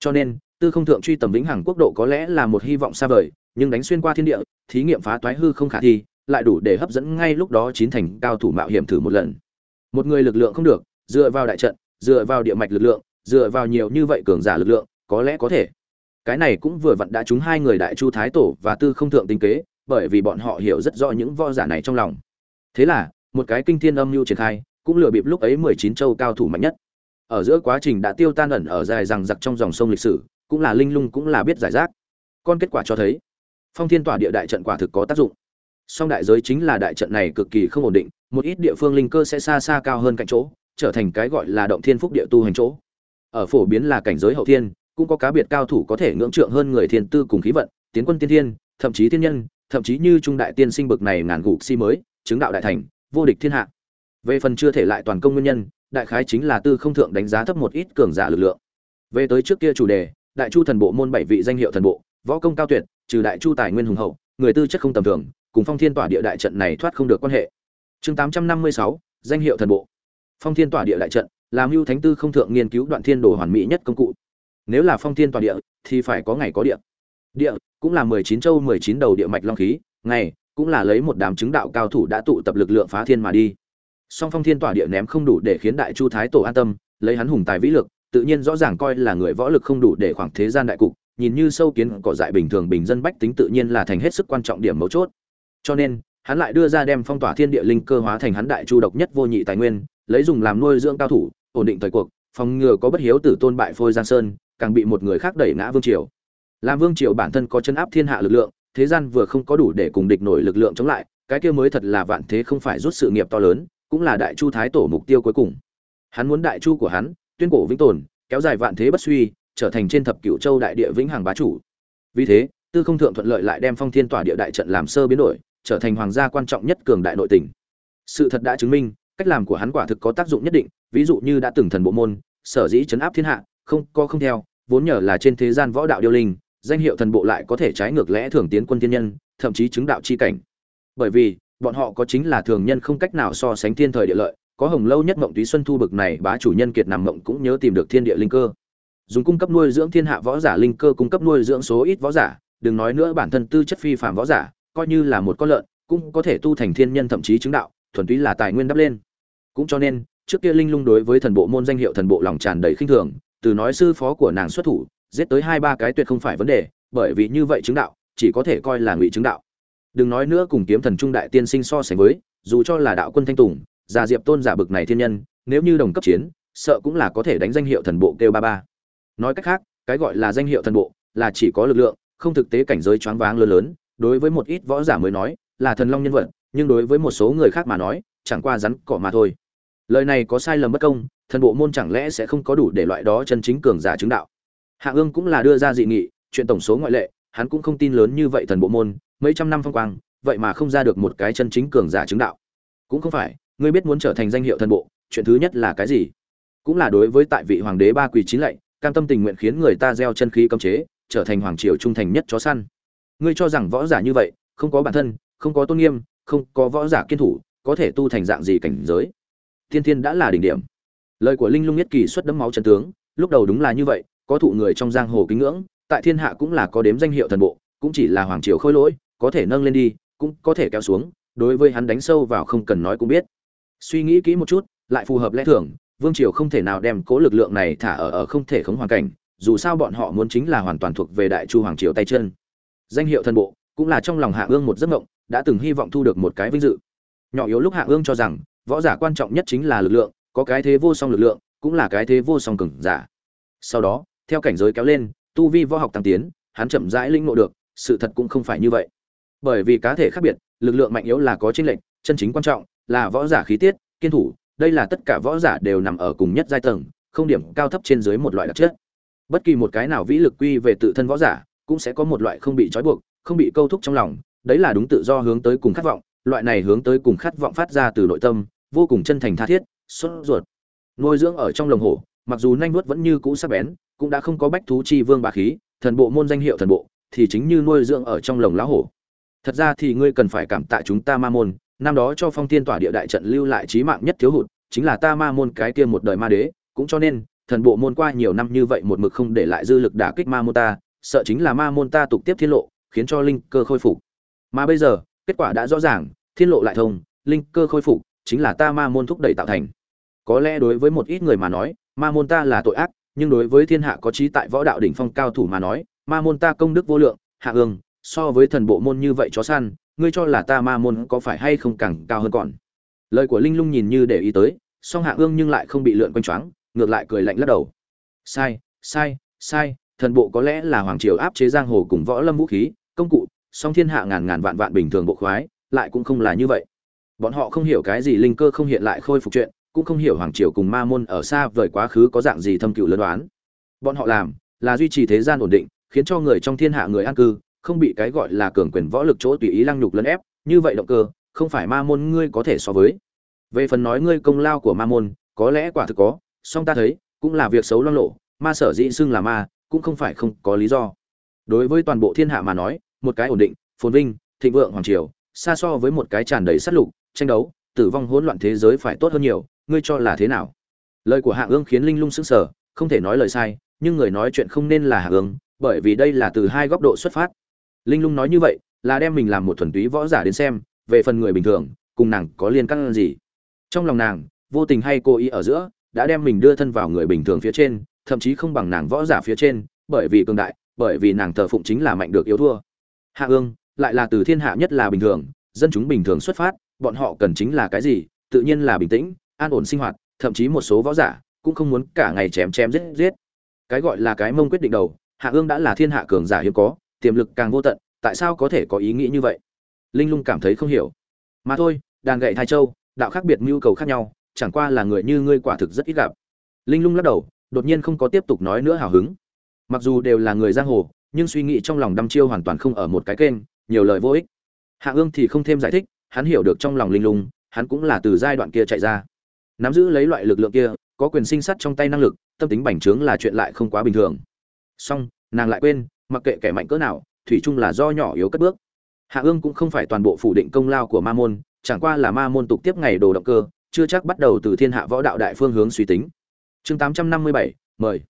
Cho nên tư không thượng truy tầm vĩnh hằng quốc độ có lẽ là một hy vọng xa vời, nhưng đánh xuyên qua thiên địa, thí nghiệm phá toái hư không khả thi, lại đủ để hấp dẫn ngay lúc đó chín thành cao thủ mạo hiểm thử một lần. Một người lực lượng không được, dựa vào đại trận, dựa vào địa mạch lực lượng, dựa vào nhiều như vậy cường giả lực lượng, có lẽ có thể. Cái này cũng vừa vặn đã trúng hai người đại chu thái tổ và tư không thượng tính kế, bởi vì bọn họ hiểu rất rõ những võ giả này trong lòng. Thế là, một cái kinh thiên âm mưu triển khai, cũng lừa bịp lúc ấy mười chín châu cao thủ mạnh nhất. Ở giữa quá trình đã tiêu tan ẩn ở dài rằng giặc trong dòng sông lịch sử cũng là linh lung cũng là biết giải rác. Con kết quả cho thấy, phong thiên tỏa địa đại trận quả thực có tác dụng. Song đại giới chính là đại trận này cực kỳ không ổn định, một ít địa phương linh cơ sẽ xa xa cao hơn cạnh chỗ, trở thành cái gọi là động thiên phúc địa tu hành chỗ. Ở phổ biến là cảnh giới hậu thiên, cũng có cá biệt cao thủ có thể ngưỡng trượng hơn người thiên tư cùng khí vận, tiến quân tiên thiên, thậm chí thiên nhân, thậm chí như trung đại tiên sinh bực này ngàn gục si mới, chứng đạo đại thành, vô địch thiên hạ. Về phần chưa thể lại toàn công nguyên nhân, đại khái chính là tư không thượng đánh giá thấp một ít cường giả lực lượng. Về tới trước kia chủ đề đại chu thần bộ môn bảy vị danh hiệu thần bộ, võ công cao tuyệt, trừ đại chu tài nguyên hùng hậu, người tư chất không tầm thường, cùng phong thiên tỏa địa đại trận này thoát không được quan hệ. Chương tám trăm năm mươi sáu, danh hiệu thần bộ. Phong thiên tỏa địa đại trận làm mưu thánh tư không thượng nghiên cứu đoạn thiên đồ hoàn mỹ nhất công cụ. Nếu là phong thiên tỏa địa, thì phải có ngày có địa. Địa cũng là mười chín châu mười chín đầu địa mạch long khí, ngày cũng là lấy một đám chứng đạo cao thủ đã tụ tập lực lượng phá thiên mà đi. Song phong thiên tỏa địa ném không đủ để khiến đại chu thái tổ an tâm, lấy hắn hùng tài vĩ lực tự nhiên rõ ràng coi là người võ lực không đủ để khoảng thế gian đại cục, nhìn như sâu kiến cỏ dại bình thường bình dân bách tính tự nhiên là thành hết sức quan trọng điểm mấu chốt. Cho nên, hắn lại đưa ra đem phong tỏa thiên địa linh cơ hóa thành hắn đại chu độc nhất vô nhị tài nguyên, lấy dùng làm nuôi dưỡng cao thủ, ổn định thời cuộc, phòng ngừa có bất hiếu tử tôn bại phôi giang sơn, càng bị một người khác đẩy ngã vương triều. Làm vương triều bản thân có chân áp thiên hạ lực lượng, thế gian vừa không có đủ để cùng địch nổi lực lượng chống lại, cái kia mới thật là vạn thế không phải rút sự nghiệp to lớn, cũng là đại chu thái tổ mục tiêu cuối cùng. Hắn muốn đại chu của hắn tuyên cổ vĩnh tồn, kéo dài vạn thế bất suy, trở thành trên thập cửu châu đại địa vĩnh hằng bá chủ. Vì thế, tư không thượng thuận lợi lại đem phong thiên tỏa địa đại trận làm sơ biến đổi, trở thành hoàng gia quan trọng nhất cường đại nội tỉnh. Sự thật đã chứng minh, cách làm của hắn quả thực có tác dụng nhất định, ví dụ như đã từng thần bộ môn, sở dĩ chấn áp thiên hạ, không, có không theo, vốn nhờ là trên thế gian võ đạo điêu linh, danh hiệu thần bộ lại có thể trái ngược lẽ thường tiến quân thiên nhân, thậm chí chứng đạo chi cảnh. Bởi vì, bọn họ có chính là thường nhân không cách nào so sánh thiên thời địa lợi có hồng lâu nhất mộng túy xuân thu bực này, bá chủ nhân kiệt nằm mộng cũng nhớ tìm được thiên địa linh cơ. Dùng cung cấp nuôi dưỡng thiên hạ võ giả linh cơ, cung cấp nuôi dưỡng số ít võ giả, đừng nói nữa bản thân tư chất phi phàm võ giả, coi như là một con lợn, cũng có thể tu thành thiên nhân thậm chí chứng đạo, thuần túy là tài nguyên đắp lên. Cũng cho nên, trước kia linh lung đối với thần bộ môn danh hiệu thần bộ lòng tràn đầy khinh thường, từ nói sư phó của nàng xuất thủ, giết tới hai ba cái tuyệt không phải vấn đề, bởi vì như vậy chứng đạo, chỉ có thể coi là ngụy chứng đạo. Đừng nói nữa cùng kiếm thần trung đại tiên sinh so sánh với, dù cho là đạo quân thanh tùng giả diệp tôn giả bực này thiên nhân, nếu như đồng cấp chiến, sợ cũng là có thể đánh danh hiệu thần bộ kêu ba ba. Nói cách khác, cái gọi là danh hiệu thần bộ là chỉ có lực lượng, không thực tế cảnh giới choáng váng lớn lớn, đối với một ít võ giả mới nói, là thần long nhân vật, nhưng đối với một số người khác mà nói, chẳng qua rắn cỏ mà thôi. Lời này có sai lầm bất công, thần bộ môn chẳng lẽ sẽ không có đủ để loại đó chân chính cường giả chứng đạo? Hạ ương cũng là đưa ra dị nghị, chuyện tổng số ngoại lệ, hắn cũng không tin lớn như vậy thần bộ môn, mấy trăm năm phong quang, vậy mà không ra được một cái chân chính cường giả chứng đạo. Cũng không phải ngươi biết muốn trở thành danh hiệu thần bộ, chuyện thứ nhất là cái gì? Cũng là đối với tại vị hoàng đế ba quỳ chín lạy, cam tâm tình nguyện khiến người ta gieo chân khí cấm chế, trở thành hoàng triều trung thành nhất chó săn. Ngươi cho rằng võ giả như vậy, không có bản thân, không có tôn nghiêm, không có võ giả kiên thủ, có thể tu thành dạng gì cảnh giới? Thiên thiên đã là đỉnh điểm. Lời của linh lung nhất kỳ xuất đấm máu chân tướng, lúc đầu đúng là như vậy, có thụ người trong giang hồ kính ngưỡng, tại thiên hạ cũng là có đếm danh hiệu thần bộ, cũng chỉ là hoàng triều khôi lỗi, có thể nâng lên đi, cũng có thể kéo xuống, đối với hắn đánh sâu vào không cần nói cũng biết suy nghĩ kỹ một chút, lại phù hợp lẽ thường, vương triều không thể nào đem cố lực lượng này thả ở ở không thể khống hoàn cảnh, dù sao bọn họ muốn chính là hoàn toàn thuộc về đại chu hoàng triều tay chân. Danh hiệu thần bộ, cũng là trong lòng hạ ương một giấc mộng, đã từng hy vọng thu được một cái vinh dự. Nhỏ yếu lúc hạ ương cho rằng, võ giả quan trọng nhất chính là lực lượng, có cái thế vô song lực lượng, cũng là cái thế vô song cường giả. Sau đó, theo cảnh giới kéo lên, tu vi võ học tăng tiến, hắn chậm rãi linh ngộ được, sự thật cũng không phải như vậy. Bởi vì cá thể khác biệt, lực lượng mạnh yếu là có chênh lệch, chân chính quan trọng là võ giả khí tiết, kiên thủ, đây là tất cả võ giả đều nằm ở cùng nhất giai tầng, không điểm cao thấp trên dưới một loại đặc chất. Bất kỳ một cái nào vĩ lực quy về tự thân võ giả, cũng sẽ có một loại không bị trói buộc, không bị câu thúc trong lòng, đấy là đúng tự do hướng tới cùng khát vọng, loại này hướng tới cùng khát vọng phát ra từ nội tâm, vô cùng chân thành tha thiết xuất ruột. Nuôi dưỡng ở trong lồng hổ, mặc dù nanh vuốt vẫn như cũ sắc bén, cũng đã không có bách thú chi vương bá khí, thần bộ môn danh hiệu thần bộ, thì chính như nuôi dưỡng ở trong lồng lá hổ. Thật ra thì ngươi cần phải cảm tạ chúng ta ma môn năm đó cho phong thiên tỏa địa đại trận lưu lại trí mạng nhất thiếu hụt, chính là ta ma môn cái kia một đời ma đế, cũng cho nên, thần bộ môn qua nhiều năm như vậy một mực không để lại dư lực đả kích ma môn ta, sợ chính là ma môn ta tục tiếp thiên lộ, khiến cho linh cơ khôi phục. Mà bây giờ, kết quả đã rõ ràng, thiên lộ lại thông, linh cơ khôi phục, chính là ta ma môn thúc đẩy tạo thành. Có lẽ đối với một ít người mà nói, ma môn ta là tội ác, nhưng đối với thiên hạ có trí tại võ đạo đỉnh phong cao thủ mà nói, ma môn ta công đức vô lượng, hạ ương, so với thần bộ môn như vậy chó săn ngươi cho là ta ma môn có phải hay không càng cao hơn còn? Lời của linh lung nhìn như để ý tới, song hạ ương nhưng lại không bị lượn quanh choáng, ngược lại cười lạnh lắc đầu. Sai sai sai, thần bộ có lẽ là hoàng triều áp chế giang hồ cùng võ lâm vũ khí, công cụ, song thiên hạ ngàn ngàn vạn vạn bình thường bộ khoái, lại cũng không là như vậy. Bọn họ không hiểu cái gì linh cơ không hiện lại khôi phục chuyện, cũng không hiểu hoàng triều cùng ma môn ở xa vời quá khứ có dạng gì thâm cựu lân đoán. Bọn họ làm là duy trì thế gian ổn định, khiến cho người trong thiên hạ người an cư không bị cái gọi là cường quyền võ lực chỗ tùy ý lăng nhục lấn ép, như vậy động cơ, không phải ma môn ngươi có thể so với. Về phần nói ngươi công lao của ma môn, có lẽ quả thực có, song ta thấy, cũng là việc xấu loang lộ, ma sở dĩ xưng là ma, cũng không phải không có lý do. Đối với toàn bộ thiên hạ mà nói, một cái ổn định, phồn vinh, thịnh vượng hoàng triều, xa so với một cái tràn đầy sát lục, tranh đấu, tử vong hỗn loạn thế giới phải tốt hơn nhiều, ngươi cho là thế nào? Lời của hạ ương khiến linh lung sững sờ, không thể nói lời sai, nhưng người nói chuyện không nên là hạ ương, bởi vì đây là từ hai góc độ xuất phát linh lung nói như vậy, là đem mình làm một thuần túy võ giả đến xem, về phần người bình thường, cùng nàng có liên căn gì? Trong lòng nàng, vô tình hay cố ý ở giữa, đã đem mình đưa thân vào người bình thường phía trên, thậm chí không bằng nàng võ giả phía trên, bởi vì cường đại, bởi vì nàng thờ phụng chính là mạnh được yếu thua. Hạ ương, lại là từ thiên hạ nhất là bình thường, dân chúng bình thường xuất phát, bọn họ cần chính là cái gì, tự nhiên là bình tĩnh, an ổn sinh hoạt, thậm chí một số võ giả cũng không muốn cả ngày chém chém giết giết. Cái gọi là cái mông quyết định đầu, hạ ương đã là thiên hạ cường giả hiếm có tiềm lực càng vô tận, tại sao có thể có ý nghĩ như vậy? Linh lung cảm thấy không hiểu. Mà thôi, đàn gậy thai châu, đạo khác biệt nhu cầu khác nhau, chẳng qua là người như ngươi quả thực rất ít gặp. Linh lung lắc đầu, đột nhiên không có tiếp tục nói nữa hào hứng. Mặc dù đều là người giang hồ, nhưng suy nghĩ trong lòng đăm chiêu hoàn toàn không ở một cái kênh, nhiều lời vô ích. Hạ ương thì không thêm giải thích, hắn hiểu được trong lòng linh lung, hắn cũng là từ giai đoạn kia chạy ra. Nắm giữ lấy loại lực lượng kia, có quyền sinh sát trong tay năng lực, tâm tính bành trướng là chuyện lại không quá bình thường. Song nàng lại quên mặc kệ kẻ mạnh cỡ nào, thủy chung là do nhỏ yếu cất bước. Hạ ương cũng không phải toàn bộ phủ định công lao của ma môn, chẳng qua là ma môn tục tiếp ngày đồ động cơ, chưa chắc bắt đầu từ thiên hạ võ đạo đại phương hướng suy tính. Chương tám trăm năm mươi bảy, mời.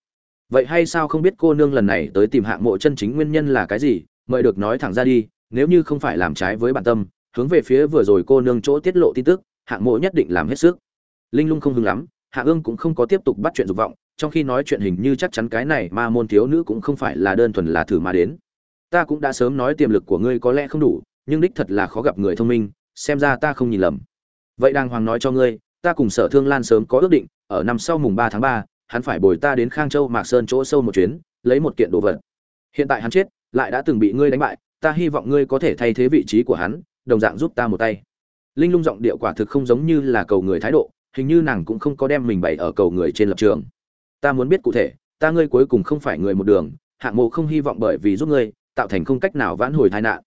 Vậy hay sao không biết cô nương lần này tới tìm hạng mộ chân chính nguyên nhân là cái gì, mời được nói thẳng ra đi, nếu như không phải làm trái với bản tâm, hướng về phía vừa rồi cô nương chỗ tiết lộ tin tức hạng mộ nhất định làm hết sức. Linh lung không hứng lắm, hạ ương cũng không có tiếp tục bắt chuyện dục vọng trong khi nói chuyện hình như chắc chắn cái này mà môn thiếu nữ cũng không phải là đơn thuần là thử mà đến. Ta cũng đã sớm nói tiềm lực của ngươi có lẽ không đủ, nhưng đích thật là khó gặp người thông minh, xem ra ta không nhìn lầm. Vậy đàng hoàng nói cho ngươi, ta cùng sở thương lan sớm có ước định, ở năm sau mùng ba tháng ba, hắn phải bồi ta đến khang châu mạc sơn chỗ sâu một chuyến, lấy một kiện đồ vật. Hiện tại hắn chết, lại đã từng bị ngươi đánh bại, ta hy vọng ngươi có thể thay thế vị trí của hắn, đồng dạng giúp ta một tay. Linh lung giọng điệu quả thực không giống như là cầu người thái độ, hình như nàng cũng không có đem mình bày ở cầu người trên lập trường ta muốn biết cụ thể, ta ngươi cuối cùng không phải người một đường hạng mộ không hy vọng bởi vì giúp ngươi, tạo thành không cách nào vãn hồi tai nạn.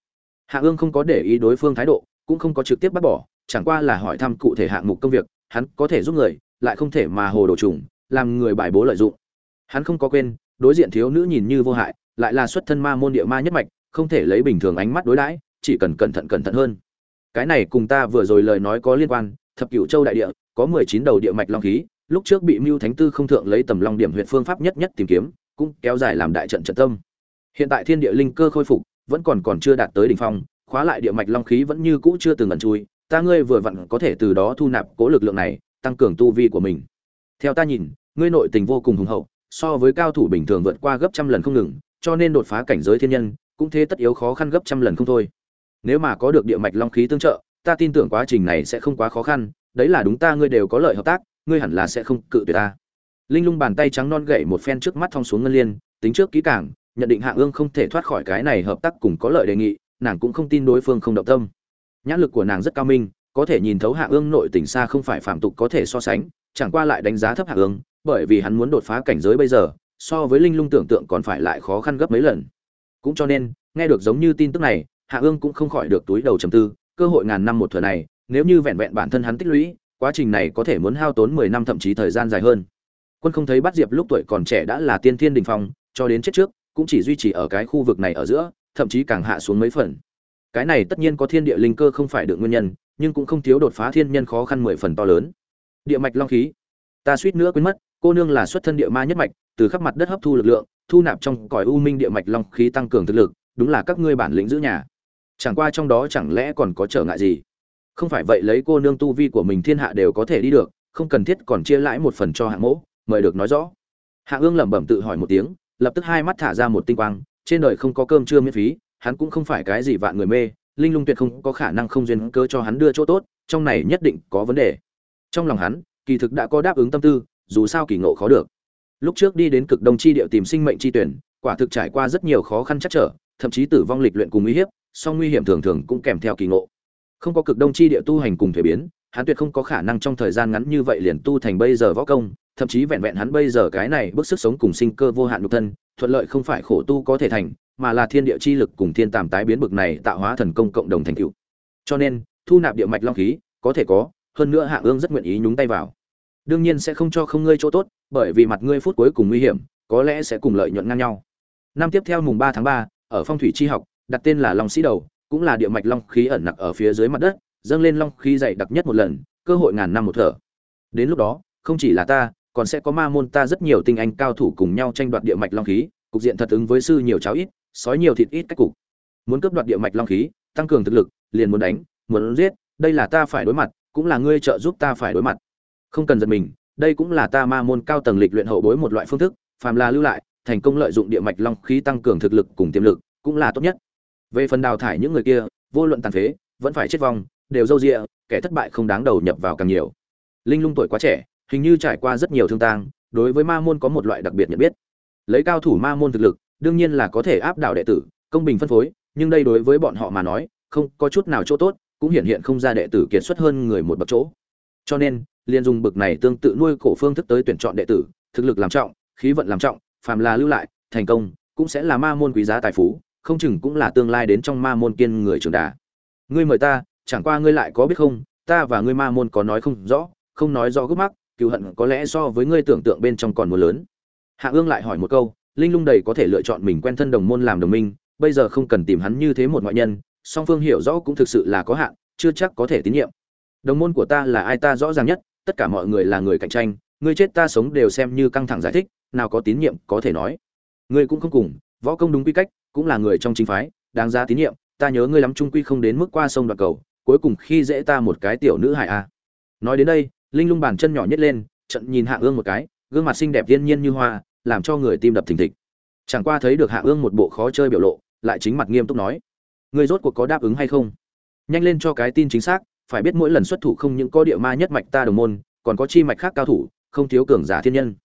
Hạ ương không có để ý đối phương thái độ, cũng không có trực tiếp bắt bỏ, chẳng qua là hỏi thăm cụ thể hạng mục công việc, hắn có thể giúp người, lại không thể mà hồ đồ trùng, làm người bài bố lợi dụng. Hắn không có quên, đối diện thiếu nữ nhìn như vô hại, lại là xuất thân ma môn địa ma nhất mạch, không thể lấy bình thường ánh mắt đối đãi, chỉ cần cẩn thận cẩn thận hơn. Cái này cùng ta vừa rồi lời nói có liên quan, thập cửu châu đại địa, có mười chín đầu địa mạch long khí lúc trước bị mưu thánh tư không thượng lấy tầm long điểm huyện phương pháp nhất nhất tìm kiếm, cũng kéo dài làm đại trận trận tâm. Hiện tại thiên địa linh cơ khôi phục, vẫn còn còn chưa đạt tới đỉnh phong, khóa lại địa mạch long khí vẫn như cũ chưa từng ẩn chui, ta ngươi vừa vặn có thể từ đó thu nạp cố lực lượng này, tăng cường tu vi của mình. Theo ta nhìn, ngươi nội tình vô cùng hùng hậu, so với cao thủ bình thường vượt qua gấp trăm lần không ngừng, cho nên đột phá cảnh giới thiên nhân, cũng thế tất yếu khó khăn gấp trăm lần không thôi. Nếu mà có được địa mạch long khí tương trợ, ta tin tưởng quá trình này sẽ không quá khó khăn, đấy là đúng ta, ngươi đều có lợi hợp tác ngươi hẳn là sẽ không cự tuyệt ta. Linh lung bàn tay trắng non gậy một phen trước mắt thong xuống ngân liên, tính trước kỹ càng, nhận định hạ ương không thể thoát khỏi cái này hợp tác cùng có lợi đề nghị, nàng cũng không tin đối phương không động tâm. Nhãn lực của nàng rất cao minh, có thể nhìn thấu hạ ương nội tình xa không phải phạm tục có thể so sánh, chẳng qua lại đánh giá thấp hạ ương, bởi vì hắn muốn đột phá cảnh giới bây giờ, so với linh lung tưởng tượng còn phải lại khó khăn gấp mấy lần. Cũng cho nên, nghe được giống như tin tức này, hạ ương cũng không khỏi được túi đầu trầm tư, cơ hội ngàn năm một thừa này, nếu như vẹn vẹn bản thân hắn tích lũy quá trình này có thể muốn hao tốn mười năm, thậm chí thời gian dài hơn. Quân không thấy bắt diệp lúc tuổi còn trẻ đã là tiên thiên đỉnh phong, cho đến chết trước, cũng chỉ duy trì ở cái khu vực này ở giữa, thậm chí càng hạ xuống mấy phần. Cái này tất nhiên có thiên địa linh cơ không phải được nguyên nhân, nhưng cũng không thiếu đột phá thiên nhân khó khăn mười phần to lớn. Địa mạch long khí. Ta suýt nữa quên mất, cô nương là xuất thân địa ma nhất mạch, từ khắp mặt đất hấp thu lực lượng, thu nạp trong cõi u minh địa mạch long khí tăng cường thực lực, đúng là các ngươi bản lĩnh giữ nhà. Chẳng qua trong đó chẳng lẽ còn có trở ngại gì? Không phải vậy lấy cô nương tu vi của mình thiên hạ đều có thể đi được, không cần thiết còn chia lãi một phần cho hạng mỗ mời được nói rõ. Hạ ương lẩm bẩm tự hỏi một tiếng, lập tức hai mắt thả ra một tinh quang, trên đời không có cơm trưa miễn phí, hắn cũng không phải cái gì vạn người mê, linh lung tuyệt không có khả năng không duyên cơ cho hắn đưa chỗ tốt, trong này nhất định có vấn đề. Trong lòng hắn, kỳ thực đã có đáp ứng tâm tư, dù sao kỳ ngộ khó được. Lúc trước đi đến cực đông chi địa tìm sinh mệnh chi tuyển, quả thực trải qua rất nhiều khó khăn chắc trở, thậm chí tử vong lịch luyện cùng uy hiếp, song nguy hiểm thường thường cũng kèm theo kỳ ngộ không có cực đông chi địa tu hành cùng thể biến, hắn tuyệt không có khả năng trong thời gian ngắn như vậy liền tu thành bây giờ võ công, thậm chí vẹn vẹn hắn bây giờ cái này bức sức sống cùng sinh cơ vô hạn nhục thân, thuận lợi không phải khổ tu có thể thành, mà là thiên địa chi lực cùng thiên tàm tái biến bực này tạo hóa thần công cộng đồng thành cựu cho nên, thu nạp địa mạch long khí, có thể có, hơn nữa hạ ương rất nguyện ý nhúng tay vào. Đương nhiên sẽ không cho không ngươi chỗ tốt, bởi vì mặt ngươi phút cuối cùng nguy hiểm, có lẽ sẽ cùng lợi nhuận ngang nhau. Năm tiếp theo mùng ba tháng ba, ở phong thủy chi học, đặt tên là long sĩ đầu cũng là địa mạch long khí ẩn nặc ở phía dưới mặt đất, dâng lên long khí dày đặc nhất một lần, cơ hội ngàn năm một thở. Đến lúc đó, không chỉ là ta, còn sẽ có ma môn ta rất nhiều tinh anh cao thủ cùng nhau tranh đoạt địa mạch long khí, cục diện thật ứng với sư nhiều cháo ít, sói nhiều thịt ít cách cục. Muốn cướp đoạt địa mạch long khí, tăng cường thực lực, liền muốn đánh, muốn giết, đây là ta phải đối mặt, cũng là ngươi trợ giúp ta phải đối mặt. Không cần giật mình, đây cũng là ta ma môn cao tầng lịch luyện hậu bối một loại phương thức, phàm là lưu lại, thành công lợi dụng địa mạch long khí tăng cường thực lực cùng tiềm lực, cũng là tốt nhất về phần đào thải những người kia, vô luận tàn phế, vẫn phải chết vong, đều dâu dịa, kẻ thất bại không đáng đầu nhập vào càng nhiều. Linh lung tuổi quá trẻ, hình như trải qua rất nhiều thương tang, đối với ma môn có một loại đặc biệt nhận biết. Lấy cao thủ ma môn thực lực, đương nhiên là có thể áp đảo đệ tử, công bình phân phối, nhưng đây đối với bọn họ mà nói, không có chút nào chỗ tốt, cũng hiện hiện không ra đệ tử kiệt xuất hơn người một bậc chỗ. Cho nên, liền dùng bực này tương tự nuôi cổ phương thức tới tuyển chọn đệ tử, thực lực làm trọng, khí vận làm trọng, phàm là lưu lại, thành công, cũng sẽ là ma môn quý giá tài phú không chừng cũng là tương lai đến trong ma môn kiên người trường đà. Ngươi mời ta, chẳng qua ngươi lại có biết không, ta và ngươi ma môn có nói không rõ, không nói rõ gấp mắc, cựu hận có lẽ so với ngươi tưởng tượng bên trong còn mưa lớn. Hạ ương lại hỏi một câu, linh lung đầy có thể lựa chọn mình quen thân đồng môn làm đồng minh, bây giờ không cần tìm hắn như thế một ngoại nhân, song phương hiểu rõ cũng thực sự là có hạn, chưa chắc có thể tín nhiệm. Đồng môn của ta là ai ta rõ ràng nhất, tất cả mọi người là người cạnh tranh, ngươi chết ta sống đều xem như căng thẳng giải thích, nào có tín nhiệm có thể nói. Ngươi cũng không cùng, võ công đúng quy cách cũng là người trong chính phái, đáng ra tín nhiệm, ta nhớ ngươi lắm trung quy không đến mức qua sông đoạt cầu, cuối cùng khi dễ ta một cái tiểu nữ hài a nói đến đây, linh lung bàn chân nhỏ nhất lên, trận nhìn hạ ương một cái, gương mặt xinh đẹp thiên nhiên như hoa, làm cho người tim đập thình thịch. Chẳng qua thấy được hạ ương một bộ khó chơi biểu lộ, lại chính mặt nghiêm túc nói người rốt cuộc có đáp ứng hay không? Nhanh lên cho cái tin chính xác, phải biết mỗi lần xuất thủ không những có địa ma nhất mạch ta đồng môn, còn có chi mạch khác cao thủ, không thiếu cường giả thiên nhân.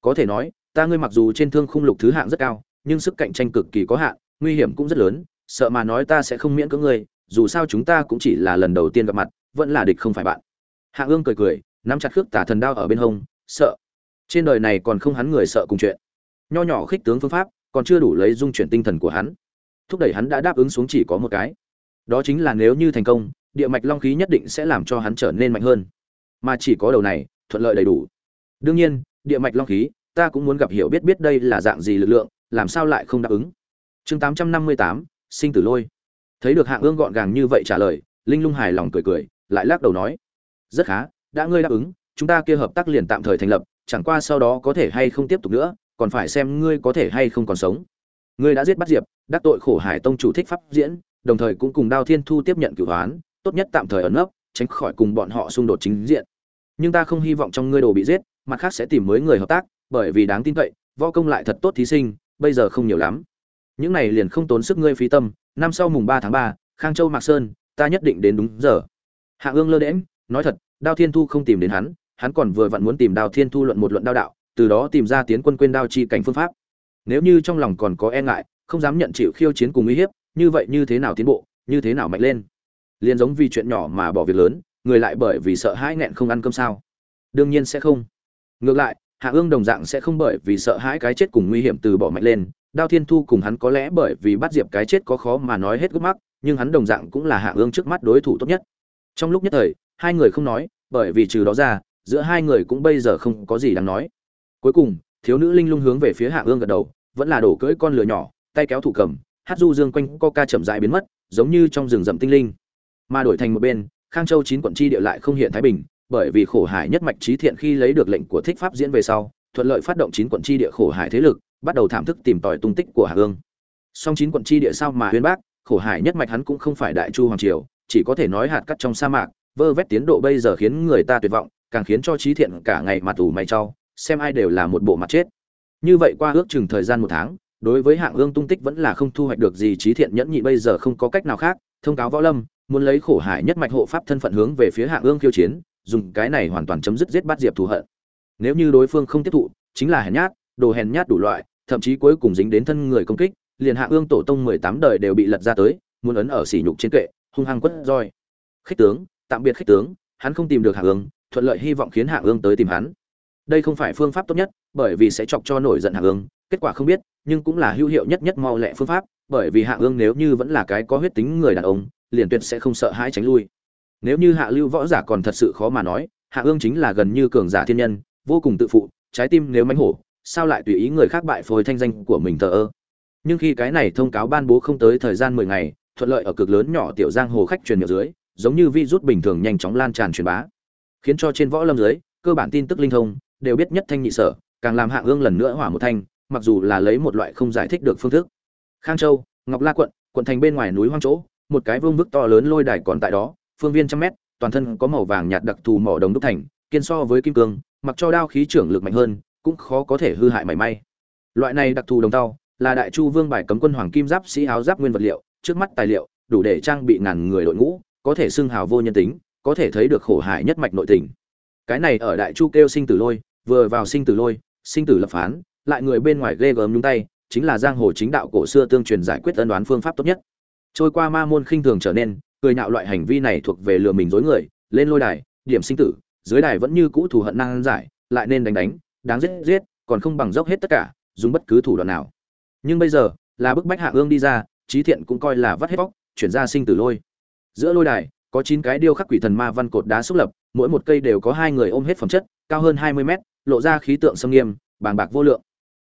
Có thể nói, ta ngươi mặc dù trên thương khung lục thứ hạng rất cao nhưng sức cạnh tranh cực kỳ có hạn, nguy hiểm cũng rất lớn, sợ mà nói ta sẽ không miễn cưỡng ngươi, dù sao chúng ta cũng chỉ là lần đầu tiên gặp mặt, vẫn là địch không phải bạn. Hạ ương cười cười, nắm chặt khước tả thần đao ở bên hông, sợ. Trên đời này còn không hắn người sợ cùng chuyện. Nho nhỏ khích tướng phương pháp, còn chưa đủ lấy dung chuyển tinh thần của hắn. Thúc đẩy hắn đã đáp ứng xuống chỉ có một cái. Đó chính là nếu như thành công, địa mạch long khí nhất định sẽ làm cho hắn trở nên mạnh hơn. Mà chỉ có đầu này, thuận lợi đầy đủ. Đương nhiên, địa mạch long khí, ta cũng muốn gặp hiểu biết biết đây là dạng gì lực lượng làm sao lại không đáp ứng? Chương tám trăm năm mươi tám, sinh tử lôi. Thấy được hạng ương gọn gàng như vậy trả lời, linh lung hài lòng cười cười, lại lắc đầu nói, rất khá, đã ngươi đáp ứng, chúng ta kia hợp tác liền tạm thời thành lập, chẳng qua sau đó có thể hay không tiếp tục nữa, còn phải xem ngươi có thể hay không còn sống. Ngươi đã giết bắt diệp, đắc tội khổ hải tông chủ thích pháp diễn, đồng thời cũng cùng đao thiên thu tiếp nhận cửu hoán, tốt nhất tạm thời ẩn nấp, tránh khỏi cùng bọn họ xung đột chính diện. Nhưng ta không hy vọng trong ngươi đồ bị giết, mặt khác sẽ tìm mới người hợp tác, bởi vì đáng tin cậy, võ công lại thật tốt thí sinh bây giờ không nhiều lắm. Những này liền không tốn sức ngươi phí tâm, năm sau mùng ba tháng ba, khang châu mạc sơn, ta nhất định đến đúng giờ. Hạ ương lơ đễm nói thật, đao thiên thu không tìm đến hắn hắn còn vừa vặn muốn tìm đao thiên thu luận một luận đao đạo, từ đó tìm ra tiến quân quên đao chi cảnh phương pháp. Nếu như trong lòng còn có e ngại, không dám nhận chịu khiêu chiến cùng uy hiếp, như vậy như thế nào tiến bộ, như thế nào mạnh lên? Liền giống vì chuyện nhỏ mà bỏ việc lớn, người lại bởi vì sợ hãi nghẹn không ăn cơm sao? Đương nhiên sẽ không. Ngược lại hạ ương đồng dạng sẽ không bởi vì sợ hãi cái chết cùng nguy hiểm từ bỏ mạnh lên, đao thiên thu cùng hắn có lẽ bởi vì bắt diệp cái chết có khó mà nói hết gốc mắc, nhưng hắn đồng dạng cũng là hạ ương trước mắt đối thủ tốt nhất. Trong lúc nhất thời, hai người không nói, bởi vì trừ đó ra, giữa hai người cũng bây giờ không có gì đáng nói. Cuối cùng, thiếu nữ linh lung hướng về phía hạ ương gật đầu, vẫn là đổ cưỡi con lửa nhỏ, tay kéo thủ cầm, hát du dương quanh ca chậm dại biến mất, giống như trong rừng rậm tinh linh. Mà đổi thành một bên, khang châu chín quận chi địa lại không hiện thái bình bởi vì khổ hải nhất mạch trí thiện khi lấy được lệnh của thích pháp diễn về sau, thuận lợi phát động chín quận tri địa khổ hải thế lực, bắt đầu thảm thức tìm tòi tung tích của hạ hương. song chín quận tri địa sao mà huyên bác, khổ hải nhất mạch hắn cũng không phải đại chu hoàng triều, chỉ có thể nói hạt cắt trong sa mạc, vơ vét tiến độ bây giờ khiến người ta tuyệt vọng, càng khiến cho trí thiện cả ngày mặt ủ mày trau xem ai đều là một bộ mặt chết như vậy qua ước chừng thời gian một tháng, đối với hạng ương tung tích vẫn là không thu hoạch được gì, trí thiện nhẫn nhị bây giờ không có cách nào khác, thông cáo võ lâm, muốn lấy khổ hải nhất mạch hộ pháp thân phận hướng về phía hạng ương khiêu chiến dùng cái này hoàn toàn chấm dứt giết bắt diệp thù hận. Nếu như đối phương không tiếp thụ, chính là hèn nhát, đồ hèn nhát đủ loại, thậm chí cuối cùng dính đến thân người công kích, liền hạ ương tổ tông mười tám đời đều bị lật ra tới, muốn ấn ở sỉ nhục trên kệ, hung hăng quất roi. Khích tướng, tạm biệt khích tướng, hắn không tìm được hạ ương, thuận lợi hy vọng khiến hạ ương tới tìm hắn. Đây không phải phương pháp tốt nhất, bởi vì sẽ chọc cho nổi giận hạ ương, kết quả không biết, nhưng cũng là hữu hiệu nhất nhất mau lẹ phương pháp, bởi vì hạ ương nếu như vẫn là cái có huyết tính người đàn ông, liền tuyệt sẽ không sợ hãi tránh lui nếu như hạ lưu võ giả còn thật sự khó mà nói, hạ ương chính là gần như cường giả thiên nhân, vô cùng tự phụ, trái tim nếu mánh hổ, sao lại tùy ý người khác bại phôi thanh danh của mình thờ ơ? Nhưng khi cái này thông cáo ban bố không tới thời gian mười ngày, thuận lợi ở cực lớn nhỏ tiểu giang hồ khách truyền miệng dưới, giống như vi rút bình thường nhanh chóng lan tràn truyền bá. Khiến cho trên võ lâm dưới, cơ bản tin tức linh thông, đều biết nhất thanh nhị sở, càng làm hạ ương lần nữa hỏa một thanh, mặc dù là lấy một loại không giải thích được phương thức. Khang châu, ngọc la quận quận thành bên ngoài núi hoang chỗ, một cái vương vức to lớn lôi đài còn tại đó phương viên trăm mét, toàn thân có màu vàng nhạt đặc thù mỏ đồng đúc thành, kiên so với kim cương, mặc cho đao khí trưởng lực mạnh hơn, cũng khó có thể hư hại mảy may. Loại này đặc thù đồng tao là đại chu vương bài cấm quân hoàng kim giáp sĩ áo giáp nguyên vật liệu, trước mắt tài liệu đủ để trang bị ngàn người đội ngũ, có thể xưng hào vô nhân tính, có thể thấy được khổ hại nhất mạch nội tình. Cái này ở đại chu kêu sinh tử lôi, vừa vào sinh tử lôi, sinh tử lập phán, lại người bên ngoài ghê gớm nhúng tay, chính là giang hồ chính đạo cổ xưa tương truyền giải quyết ân đoán phương pháp tốt nhất. Trôi qua ma môn khinh thường trở nên cười nhạo loại hành vi này thuộc về lừa mình dối người, lên lôi đài, điểm sinh tử, dưới đài vẫn như cũ thù hận năng giải, lại nên đánh đánh, đáng giết giết, còn không bằng dốc hết tất cả, dùng bất cứ thủ đoạn nào. Nhưng bây giờ, là bức bách hạ ương đi ra trí thiện cũng coi là vắt hết vóc chuyển ra sinh tử lôi. Giữa lôi đài, có chín cái điêu khắc quỷ thần ma văn cột đá xúc lập, mỗi một cây đều có hai người ôm hết phẩm chất, cao hơn hai mươi mét, lộ ra khí tượng sâm nghiêm, bàng bạc vô lượng.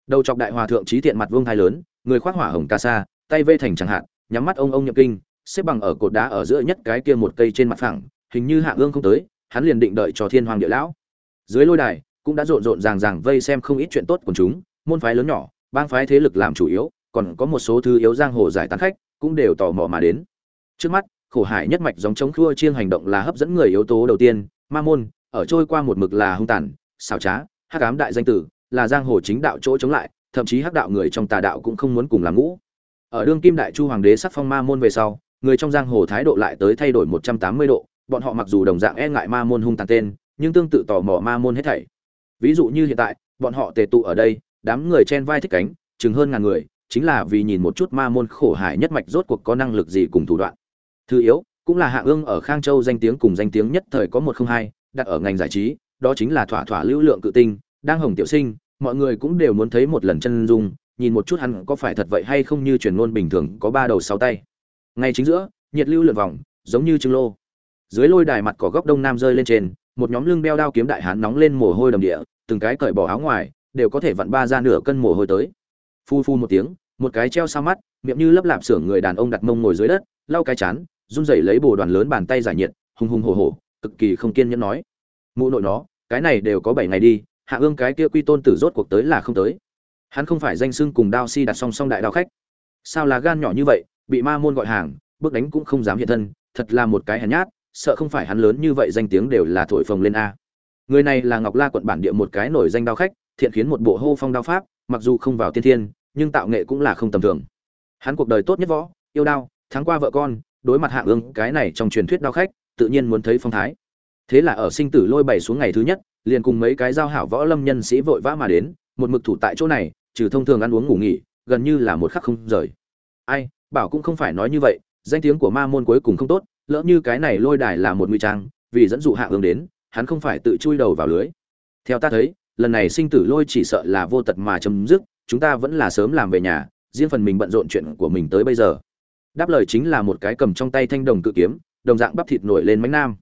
Đầu chọc đại hòa thượng trí thiện mặt vương thai lớn, người khoác hỏa hồng ca sa, tay vây thành chẳng hạn, nhắm mắt ông ông nhập kinh xếp bằng ở cột đá ở giữa nhất cái kia một cây trên mặt phẳng, hình như hạ ương không tới, hắn liền định đợi cho thiên hoàng địa lão. Dưới lôi đài, cũng đã rộn rộn ràng ràng vây xem không ít chuyện tốt của chúng, môn phái lớn nhỏ, bang phái thế lực làm chủ yếu, còn có một số thứ yếu giang hồ giải tán khách, cũng đều tò mò mà đến. Trước mắt, khổ hải nhất mạch giống chống khua chiêng hành động là hấp dẫn người yếu tố đầu tiên, ma môn, ở trôi qua một mực là hung tàn, xảo trá, hắc ám đại danh tử, là giang hồ chính đạo chỗ chống lại, thậm chí hắc đạo người trong tà đạo cũng không muốn cùng làm ngũ. Ở đương kim đại chu hoàng đế sắc phong ma môn về sau người trong giang hồ thái độ lại tới thay đổi 180 độ, bọn họ mặc dù đồng dạng e ngại ma môn hung tàn tên, nhưng tương tự tò mò ma môn hết thảy. Ví dụ như hiện tại, bọn họ tề tụ ở đây, đám người chen vai thích cánh, chừng hơn ngàn người, chính là vì nhìn một chút ma môn khổ hải nhất mạch rốt cuộc có năng lực gì cùng thủ đoạn. Thứ yếu, cũng là hạ ương ở khang châu danh tiếng cùng danh tiếng nhất thời có một không hai, đặt ở ngành giải trí, đó chính là thỏa thỏa lưu lượng cự tinh, đang hồng tiểu sinh, mọi người cũng đều muốn thấy một lần chân dung, nhìn một chút hắn có phải thật vậy hay không như truyền ngôn bình thường có ba đầu sáu tay ngay chính giữa, nhiệt lưu lượn vòng, giống như trưng lô. Dưới lôi đài mặt cỏ góc đông nam rơi lên trên, một nhóm lưng beo đao kiếm đại hán nóng lên mồ hôi đầm địa, từng cái cởi bỏ áo ngoài, đều có thể vặn ba ra nửa cân mồ hôi tới. Phu phu một tiếng, một cái treo sao mắt, miệng như lấp lạp xưởng người đàn ông đặt mông ngồi dưới đất, lau cái chán, run rẩy lấy bồ đoàn lớn bàn tay giải nhiệt, hùng hùng hổ hổ, cực kỳ không kiên nhẫn nói. Mụ nội nó, cái này đều có bảy ngày đi, hạ ương cái kia quy tôn tử rốt cuộc tới là không tới. Hắn không phải danh xưng cùng đao si đặt song song đại đao khách. Sao là gan nhỏ như vậy bị ma môn gọi hàng, bước đánh cũng không dám hiện thân, thật là một cái hèn nhát, sợ không phải hắn lớn như vậy danh tiếng đều là thổi phồng lên a. Người này là ngọc la quận bản địa một cái nổi danh đao khách, thiện khiến một bộ hô phong đao pháp, mặc dù không vào tiên thiên, nhưng tạo nghệ cũng là không tầm thường. Hắn cuộc đời tốt nhất võ, yêu đao, thắng qua vợ con, đối mặt hạ ương, cái này trong truyền thuyết đao khách, tự nhiên muốn thấy phong thái. Thế là ở sinh tử lôi bảy xuống ngày thứ nhất, liền cùng mấy cái giao hảo võ lâm nhân sĩ vội vã mà đến, một mực thủ tại chỗ này, trừ thông thường ăn uống ngủ nghỉ, gần như là một khắc không rời. Ai bảo cũng không phải nói như vậy, danh tiếng của ma môn cuối cùng không tốt, lỡ như cái này lôi đài là một nguy trang, vì dẫn dụ hạ ương đến, hắn không phải tự chui đầu vào lưới. Theo ta thấy, lần này sinh tử lôi chỉ sợ là vô tật mà chấm dứt, chúng ta vẫn là sớm làm về nhà, riêng phần mình bận rộn chuyện của mình tới bây giờ. Đáp lời chính là một cái cầm trong tay thanh đồng cự kiếm, đồng dạng bắp thịt nổi lên mánh nam.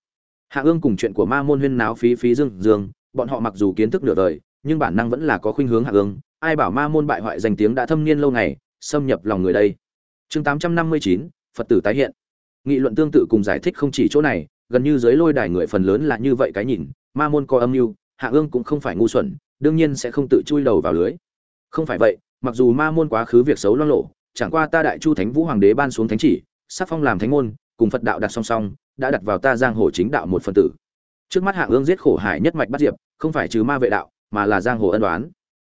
Hạ ương cùng chuyện của ma môn huyên náo phí phí dương dương, bọn họ mặc dù kiến thức nửa đời, nhưng bản năng vẫn là có khuynh hướng hạ ương. Ai bảo ma môn bại hoại danh tiếng đã thâm niên lâu ngày, xâm nhập lòng người đây? Chương tám trăm năm mươi chín, phật tử tái hiện. Nghị luận tương tự cùng giải thích không chỉ chỗ này, gần như dưới lôi đài người phần lớn là như vậy cái nhìn, ma môn có âm mưu, hạ ương cũng không phải ngu xuẩn, đương nhiên sẽ không tự chui đầu vào lưới. Không phải vậy, mặc dù ma môn quá khứ việc xấu loang lộ chẳng qua ta đại chu thánh vũ hoàng đế ban xuống thánh chỉ, sắc phong làm thánh môn, cùng phật đạo đặt song song, đã đặt vào ta giang hồ chính đạo một phần tử. Trước mắt hạ ương giết khổ hải nhất mạch bắt diệp, không phải trừ ma vệ đạo, mà là giang hồ ân đoán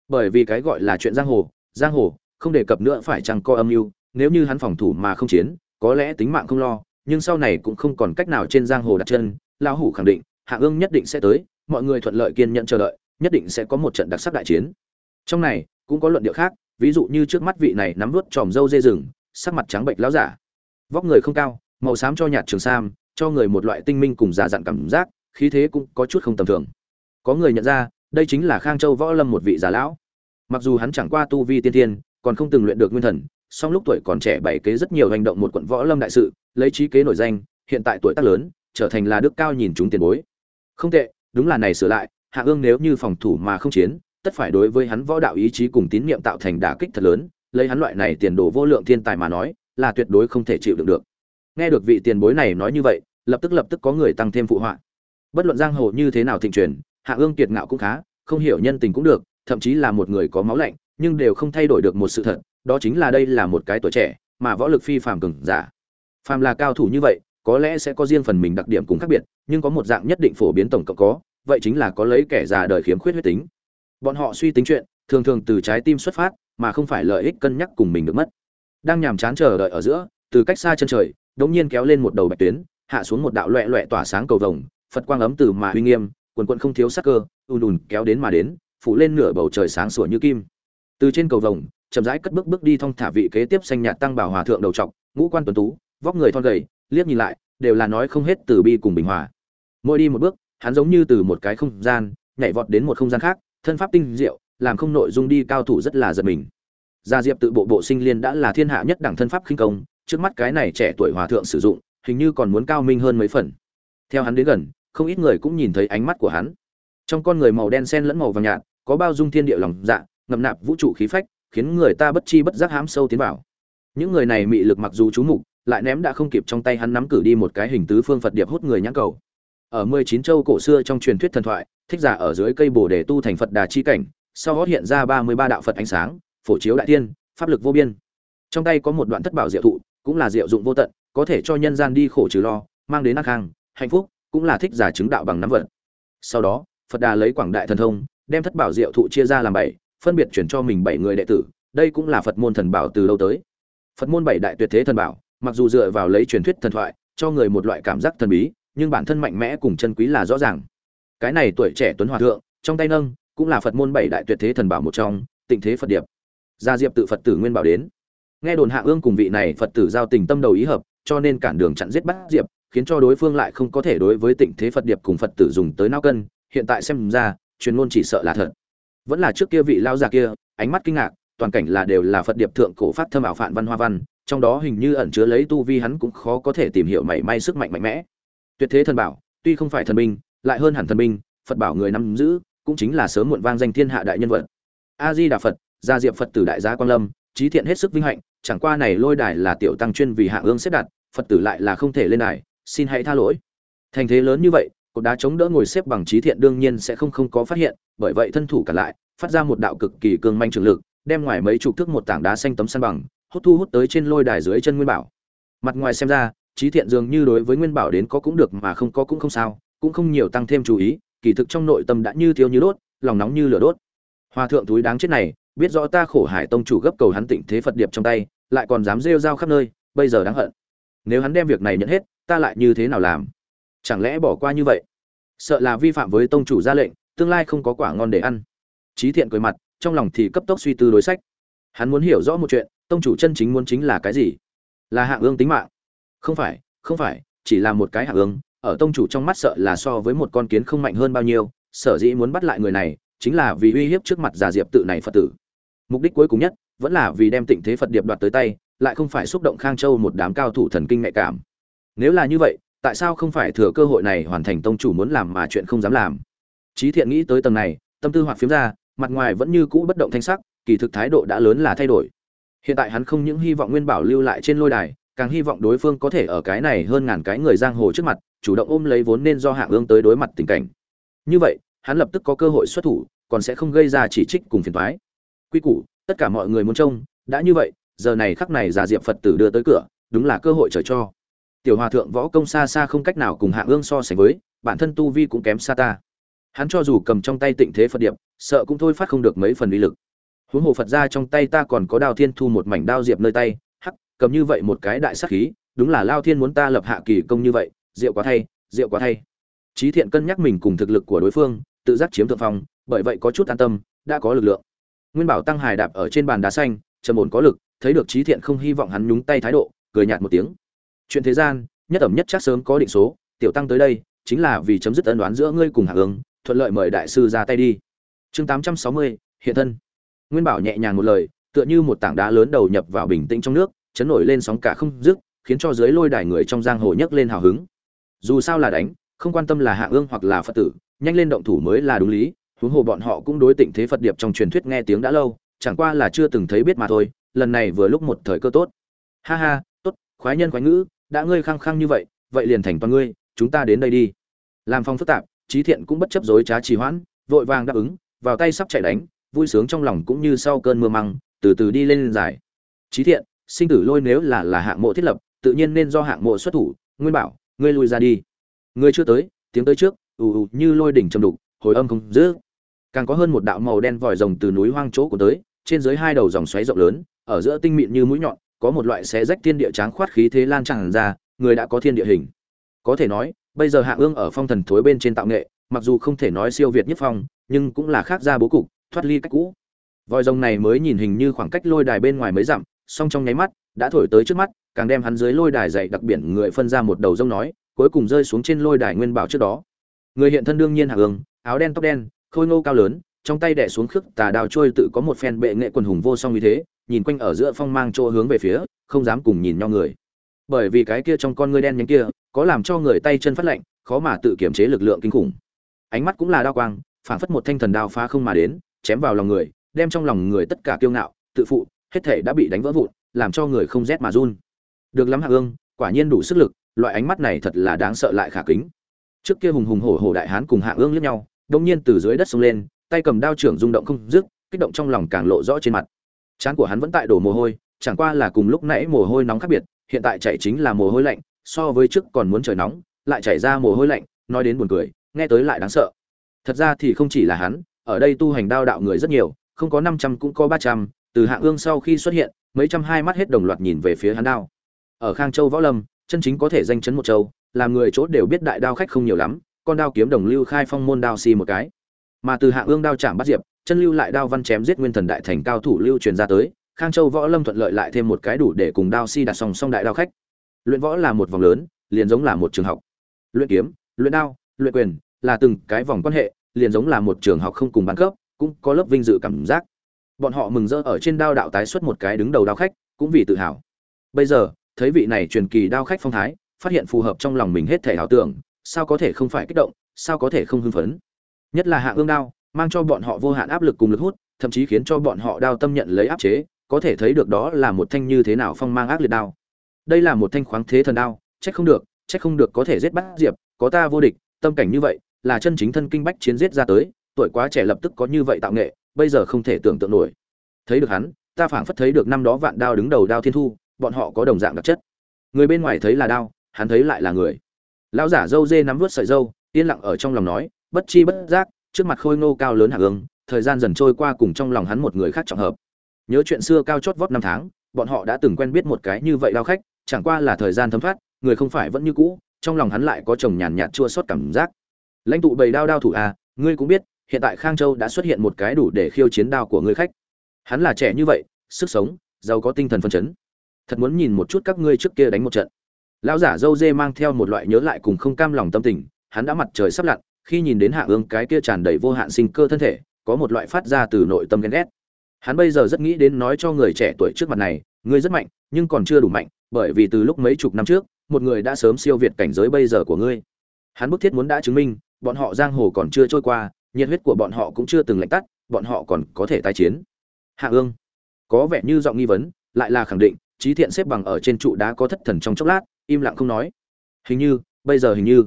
bởi vì cái gọi là chuyện giang hồ giang hồ, không đề cập nữa phải chăng co âm mưu nếu như hắn phòng thủ mà không chiến, có lẽ tính mạng không lo, nhưng sau này cũng không còn cách nào trên giang hồ đặt chân, lão hủ khẳng định, hạ ương nhất định sẽ tới, mọi người thuận lợi kiên nhẫn chờ đợi, nhất định sẽ có một trận đặc sắc đại chiến. Trong này, cũng có luận điệu khác, ví dụ như trước mắt vị này nắm nuốt tròm râu dê rừng, sắc mặt trắng bệnh lão giả. Vóc người không cao, màu xám cho nhạt trường sam, cho người một loại tinh minh cùng già dặn cảm giác, khí thế cũng có chút không tầm thường. Có người nhận ra, đây chính là khang châu võ lâm một vị già lão. Mặc dù hắn chẳng qua tu vi tiên thiên còn không từng luyện được nguyên thần, song lúc tuổi còn trẻ bảy kế rất nhiều hành động một quận võ lâm đại sự, lấy trí kế nổi danh, hiện tại tuổi tác lớn, trở thành là đức cao nhìn chúng tiền bối. Không tệ, đúng là này sửa lại, hạ ương nếu như phòng thủ mà không chiến, tất phải đối với hắn võ đạo ý chí cùng tín niệm tạo thành đả kích thật lớn, lấy hắn loại này tiền đồ vô lượng thiên tài mà nói, là tuyệt đối không thể chịu đựng được. Nghe được vị tiền bối này nói như vậy, lập tức lập tức có người tăng thêm phụ họa. Bất luận giang hồ như thế nào thịnh truyền, hạ ương kiệt ngạo cũng khá, không hiểu nhân tình cũng được, thậm chí là một người có máu lạnh nhưng đều không thay đổi được một sự thật, đó chính là đây là một cái tuổi trẻ, mà võ lực phi phàm cường giả. Phàm là cao thủ như vậy, có lẽ sẽ có riêng phần mình đặc điểm cùng khác biệt, nhưng có một dạng nhất định phổ biến tổng cộng có, vậy chính là có lấy kẻ già đời khiếm khuyết huyết tính. Bọn họ suy tính chuyện, thường thường từ trái tim xuất phát, mà không phải lợi ích cân nhắc cùng mình được mất. Đang nhàm chán chờ đợi ở giữa, từ cách xa chân trời, đột nhiên kéo lên một đầu bạch tuyến, hạ xuống một đạo loẹt loẹt tỏa sáng cầu vồng, phật quang ấm từ mà uy nghiêm, quần quần không thiếu sắc cơ, ùn ùn kéo đến mà đến, phủ lên nửa bầu trời sáng sủa như kim từ trên cầu vồng, chậm rãi cất bước bước đi thong thả vị kế tiếp xanh nhạt tăng bảo hòa thượng đầu trọc, ngũ quan tuấn tú, vóc người thon gầy, liếc nhìn lại, đều là nói không hết từ bi cùng bình hòa. Mỗi đi một bước, hắn giống như từ một cái không gian, nhảy vọt đến một không gian khác, thân pháp tinh diệu, làm không nội dung đi cao thủ rất là giật mình. Gia diệp tự bộ bộ sinh liên đã là thiên hạ nhất đẳng thân pháp khinh công, trước mắt cái này trẻ tuổi hòa thượng sử dụng, hình như còn muốn cao minh hơn mấy phần. Theo hắn đến gần, không ít người cũng nhìn thấy ánh mắt của hắn. Trong con người màu đen xen lẫn màu vàng nhạt, có bao dung thiên địa lòng dạ ngậm nạp vũ trụ khí phách, khiến người ta bất chi bất giác hám sâu tiến vào. Những người này mị lực mặc dù chú mục, lại ném đã không kịp trong tay hắn nắm cử đi một cái hình tứ phương phật điệp hút người nhãn cầu. Ở mười chín châu cổ xưa trong truyền thuyết thần thoại, thích giả ở dưới cây bồ đề tu thành phật đà chi cảnh, sau hót hiện ra ba mươi ba đạo phật ánh sáng, phổ chiếu đại tiên pháp lực vô biên. Trong tay có một đoạn thất bảo diệu thụ, cũng là diệu dụng vô tận, có thể cho nhân gian đi khổ trừ lo, mang đến ác khang hạnh phúc, cũng là thích giả chứng đạo bằng nắm vật. Sau đó, phật đà lấy quảng đại thần thông, đem thất bảo diệu thụ chia ra làm bảy phân biệt chuyển cho mình bảy người đệ tử, đây cũng là phật môn thần bảo từ lâu tới. Phật môn bảy đại tuyệt thế thần bảo, mặc dù dựa vào lấy truyền thuyết thần thoại, cho người một loại cảm giác thần bí, nhưng bản thân mạnh mẽ cùng chân quý là rõ ràng. Cái này tuổi trẻ tuấn hòa thượng, trong tay nâng, cũng là phật môn bảy đại tuyệt thế thần bảo một trong, tịnh thế phật điệp. Gia diệp tự phật tử nguyên bảo đến. Nghe đồn hạ ương cùng vị này phật tử giao tình tâm đầu ý hợp, cho nên cản đường chặn giết bắt diệp, khiến cho đối phương lại không có thể đối với tịnh thế phật điệp cùng phật tử dùng tới nao cân. Hiện tại xem ra, truyền ngôn chỉ sợ là thật vẫn là trước kia vị lao già kia, ánh mắt kinh ngạc, toàn cảnh là đều là phật điệp thượng cổ phát thâm ảo phạn văn hoa văn, trong đó hình như ẩn chứa lấy tu vi hắn cũng khó có thể tìm hiểu mảy may sức mạnh mạnh mẽ. Tuyệt thế thần bảo, tuy không phải thần binh, lại hơn hẳn thần binh, phật bảo người nắm giữ, cũng chính là sớm muộn vang danh thiên hạ đại nhân vật. A di đà phật, gia diệp phật tử đại gia quan lâm, trí thiện hết sức vinh hạnh, chẳng qua này lôi đài là tiểu tăng chuyên vì hạ ương xếp đặt, phật tử lại là không thể lên đài, xin hãy tha lỗi. Thành thế lớn như vậy cột đá chống đỡ ngồi xếp bằng trí thiện đương nhiên sẽ không không có phát hiện, bởi vậy thân thủ cả lại, phát ra một đạo cực kỳ cường manh trường lực, đem ngoài mấy chục thước một tảng đá xanh tấm săn bằng, hút thu hút tới trên lôi đài dưới chân nguyên bảo. Mặt ngoài xem ra trí thiện dường như đối với nguyên bảo đến có cũng được mà không có cũng không sao, cũng không nhiều tăng thêm chú ý, kỳ thực trong nội tâm đã như thiêu như đốt, lòng nóng như lửa đốt. Hòa thượng túi đáng chết này, biết rõ ta khổ hải tông chủ gấp cầu hắn tịnh thế phật điệp trong tay, lại còn dám rêu rao khắp nơi, bây giờ đáng hận. Nếu hắn đem việc này nhận hết, ta lại như thế nào làm? Chẳng lẽ bỏ qua như vậy? Sợ là vi phạm với tông chủ ra lệnh, tương lai không có quả ngon để ăn. Trí thiện cười mặt, trong lòng thì cấp tốc suy tư đối sách. Hắn muốn hiểu rõ một chuyện, tông chủ chân chính muốn chính là cái gì? Là hạng ương tính mạng. Không phải không phải, chỉ là một cái hạng ương, ở tông chủ trong mắt sợ là so với một con kiến không mạnh hơn bao nhiêu, sở dĩ muốn bắt lại người này, chính là vì uy hiếp trước mặt già diệp tự này phật tử. Mục đích cuối cùng nhất, vẫn là vì đem tịnh thế phật điệp đoạt tới tay, lại không phải xúc động khang châu một đám cao thủ thần kinh nhạy cảm. Nếu là như vậy tại sao không phải thừa cơ hội này hoàn thành tông chủ muốn làm mà chuyện không dám làm? Trí thiện nghĩ tới tầng này, tâm tư hoạt phiếm ra, mặt ngoài vẫn như cũ bất động thanh sắc, kỳ thực thái độ đã lớn là thay đổi. Hiện tại hắn không những hy vọng nguyên bảo lưu lại trên lôi đài, càng hy vọng đối phương có thể ở cái này hơn ngàn cái người giang hồ trước mặt, chủ động ôm lấy vốn nên do hạng ương tới đối mặt tình cảnh. Như vậy, hắn lập tức có cơ hội xuất thủ, còn sẽ không gây ra chỉ trích cùng phiền toái. Quy củ, tất cả mọi người muốn trông, đã như vậy, giờ này khắc này giả diệp phật tử đưa tới cửa, đúng là cơ hội trời cho tiểu hòa thượng võ công xa xa không cách nào cùng hạ ương so sánh với, bản thân tu vi cũng kém xa ta. Hắn cho dù cầm trong tay tịnh thế phật điệp, sợ cũng thôi phát không được mấy phần uy lực. Huống hồ phật ra trong tay ta còn có Đào thiên thu một mảnh đao diệp nơi tay, hắc, cầm như vậy một cái đại sắc khí, đúng là lao thiên muốn ta lập hạ kỳ công như vậy rượu quá thay rượu quá thay. Trí thiện cân nhắc mình cùng thực lực của đối phương, tự giác chiếm thượng phong, bởi vậy có chút an tâm, đã có lực lượng. Nguyên bảo tăng hài đạp ở trên bàn đá xanh, trầm ổn có lực, thấy được trí thiện không hy vọng hắn nhúng tay thái độ, cười nhạt một tiếng chuyện thế gian, nhất ẩm nhất chắc sớm có định số, tiểu tăng tới đây, chính là vì chấm dứt ân đoán giữa ngươi cùng hạ ương thuận lợi mời đại sư ra tay đi. Chương tám trăm sáu mươi, hiện thân. Nguyên bảo nhẹ nhàng một lời, tựa như một tảng đá lớn đầu nhập vào bình tĩnh trong nước, chấn nổi lên sóng cả không dứt, khiến cho dưới lôi đài người trong giang hồ nhấc lên hào hứng. Dù sao là đánh, không quan tâm là hạ ương hoặc là phật tử, nhanh lên động thủ mới là đúng lý, huống hồ bọn họ cũng đối tịnh thế phật điệp trong truyền thuyết nghe tiếng đã lâu, chẳng qua là chưa từng thấy biết mà thôi, lần này vừa lúc một thời cơ tốt. Ha ha, tốt, khoái nhân khoái ngữ đã ngươi khăng khăng như vậy vậy liền thành toàn ngươi, chúng ta đến đây đi. Làm phong phức tạp trí thiện cũng bất chấp dối trá trì hoãn, vội vàng đáp ứng, vào tay sắp chạy đánh, vui sướng trong lòng cũng như sau cơn mưa măng, từ từ đi lên giải. Trí thiện, sinh tử lôi nếu là là hạng mộ thiết lập, tự nhiên nên do hạng mộ xuất thủ, nguyên bảo, ngươi lui ra đi. Ngươi chưa tới, tiếng tới trước, ù ù như lôi đỉnh trầm đục, hồi âm không dữ. càng có hơn một đạo màu đen vòi rồng từ núi hoang chỗ của tới, trên dưới hai đầu dòng xoáy rộng lớn, ở giữa tinh mịn như mũi nhọn có một loại xé rách thiên địa tráng khoát khí thế lan tràn ra, người đã có thiên địa hình. Có thể nói, bây giờ hạ ương ở phong thần thối bên trên tạo nghệ, mặc dù không thể nói siêu việt nhất phong, nhưng cũng là khác ra bố cục, thoát ly cách cũ. Vòi rồng này mới nhìn hình như khoảng cách lôi đài bên ngoài mấy dặm, song trong nháy mắt, đã thổi tới trước mắt, càng đem hắn dưới lôi đài dày đặc biển người phân ra một đầu rông nói, cuối cùng rơi xuống trên lôi đài nguyên bảo trước đó. Người hiện thân đương nhiên hạ ương, áo đen tóc đen, khôi ngô cao lớn, trong tay đẻ xuống khước tà đào trôi tự có một phen bệ nghệ quần hùng vô song như thế nhìn quanh ở giữa phong mang chỗ hướng về phía, không dám cùng nhìn nhau người. Bởi vì cái kia trong con ngươi đen nhánh kia, có làm cho người tay chân phát lạnh, khó mà tự kiểm chế lực lượng kinh khủng. Ánh mắt cũng là đao quang, phảng phất một thanh thần đao phá không mà đến, chém vào lòng người, đem trong lòng người tất cả kiêu ngạo, tự phụ, hết thể đã bị đánh vỡ vụn, làm cho người không rét mà run. Được lắm hạ ương quả nhiên đủ sức lực, loại ánh mắt này thật là đáng sợ lại khả kính. Trước kia hùng hùng hổ hổ đại hán cùng hạ ương liếc nhau đông nhiên từ dưới đất xông lên, tay cầm đao trưởng rung động không dứt, kích động trong lòng càng lộ rõ trên mặt trán của hắn vẫn tại đổ mồ hôi, chẳng qua là cùng lúc nãy mồ hôi nóng khác biệt, hiện tại chạy chính là mồ hôi lạnh, so với trước còn muốn trời nóng, lại chảy ra mồ hôi lạnh, nói đến buồn cười, nghe tới lại đáng sợ. Thật ra thì không chỉ là hắn, ở đây tu hành đao đạo người rất nhiều, không có năm trăm cũng có ba trăm, từ Hạ ương sau khi xuất hiện, mấy trăm hai mắt hết đồng loạt nhìn về phía hắn đao. Ở khang châu võ lâm, chân chính có thể danh chấn một châu làm người chỗ đều biết đại đao khách không nhiều lắm, con đao kiếm đồng lưu khai phong môn đao si một cái. Mà từ Hạ ương đao chạm bắt diệp chân lưu lại đao văn chém giết nguyên thần đại thành cao thủ lưu truyền ra tới, khang châu võ lâm thuận lợi lại thêm một cái đủ để cùng đao si đặt song song đại đao khách. Luyện võ là một vòng lớn, liền giống là một trường học. Luyện kiếm, luyện đao, luyện quyền là từng cái vòng quan hệ, liền giống là một trường học không cùng bán cấp, cũng có lớp vinh dự cảm giác. Bọn họ mừng rỡ ở trên đao đạo tái xuất một cái đứng đầu đao khách, cũng vì tự hào. Bây giờ, thấy vị này truyền kỳ đao khách phong thái, phát hiện phù hợp trong lòng mình hết thể ảo tưởng, sao có thể không phải kích động, sao có thể không hưng phấn? Nhất là hạ ương đao mang cho bọn họ vô hạn áp lực cùng lực hút, thậm chí khiến cho bọn họ đao tâm nhận lấy áp chế, có thể thấy được đó là một thanh như thế nào phong mang ác liệt đao. Đây là một thanh khoáng thế thần đao chết không được chết không được có thể giết bắt diệp, có ta vô địch, tâm cảnh như vậy, là chân chính thân kinh bách chiến giết ra tới, tuổi quá trẻ lập tức có như vậy tạo nghệ, bây giờ không thể tưởng tượng nổi. Thấy được hắn, ta phảng phất thấy được năm đó vạn đao đứng đầu đao thiên thu, bọn họ có đồng dạng đặc chất. Người bên ngoài thấy là đao, hắn thấy lại là người. Lão giả dâu dê nắm vuốt sợi dâu, yên lặng ở trong lòng nói, bất chi bất giác trước mặt khôi ngô cao lớn hạ ương thời gian dần trôi qua cùng trong lòng hắn một người khác trọng hợp. Nhớ chuyện xưa cao chót vót năm tháng, bọn họ đã từng quen biết một cái như vậy đao khách, chẳng qua là thời gian thấm thoát, người không phải vẫn như cũ, trong lòng hắn lại có chồng nhàn nhạt chua xót cảm giác. Lãnh tụ bầy đao đao thủ a ngươi cũng biết, hiện tại khang châu đã xuất hiện một cái đủ để khiêu chiến đao của ngươi khách. Hắn là trẻ như vậy, sức sống, giàu có tinh thần phân chấn. Thật muốn nhìn một chút các ngươi trước kia đánh một trận. Lão giả dâu dê mang theo một loại nhớ lại cùng không cam lòng tâm tình, hắn đã mặt trời sắp lặn khi nhìn đến hạ ương cái kia tràn đầy vô hạn sinh cơ thân thể, có một loại phát ra từ nội tâm ghen ghét. Hắn bây giờ rất nghĩ đến nói cho người trẻ tuổi trước mặt này, ngươi rất mạnh, nhưng còn chưa đủ mạnh, bởi vì từ lúc mấy chục năm trước, một người đã sớm siêu việt cảnh giới bây giờ của ngươi. Hắn bức thiết muốn đã chứng minh, bọn họ giang hồ còn chưa trôi qua, nhiệt huyết của bọn họ cũng chưa từng lạnh tắt, bọn họ còn có thể tái chiến. Hạ ương, có vẻ như giọng nghi vấn, lại là khẳng định, trí thiện xếp bằng ở trên trụ đá có thất thần trong chốc lát, im lặng không nói. Hình như, bây giờ hình như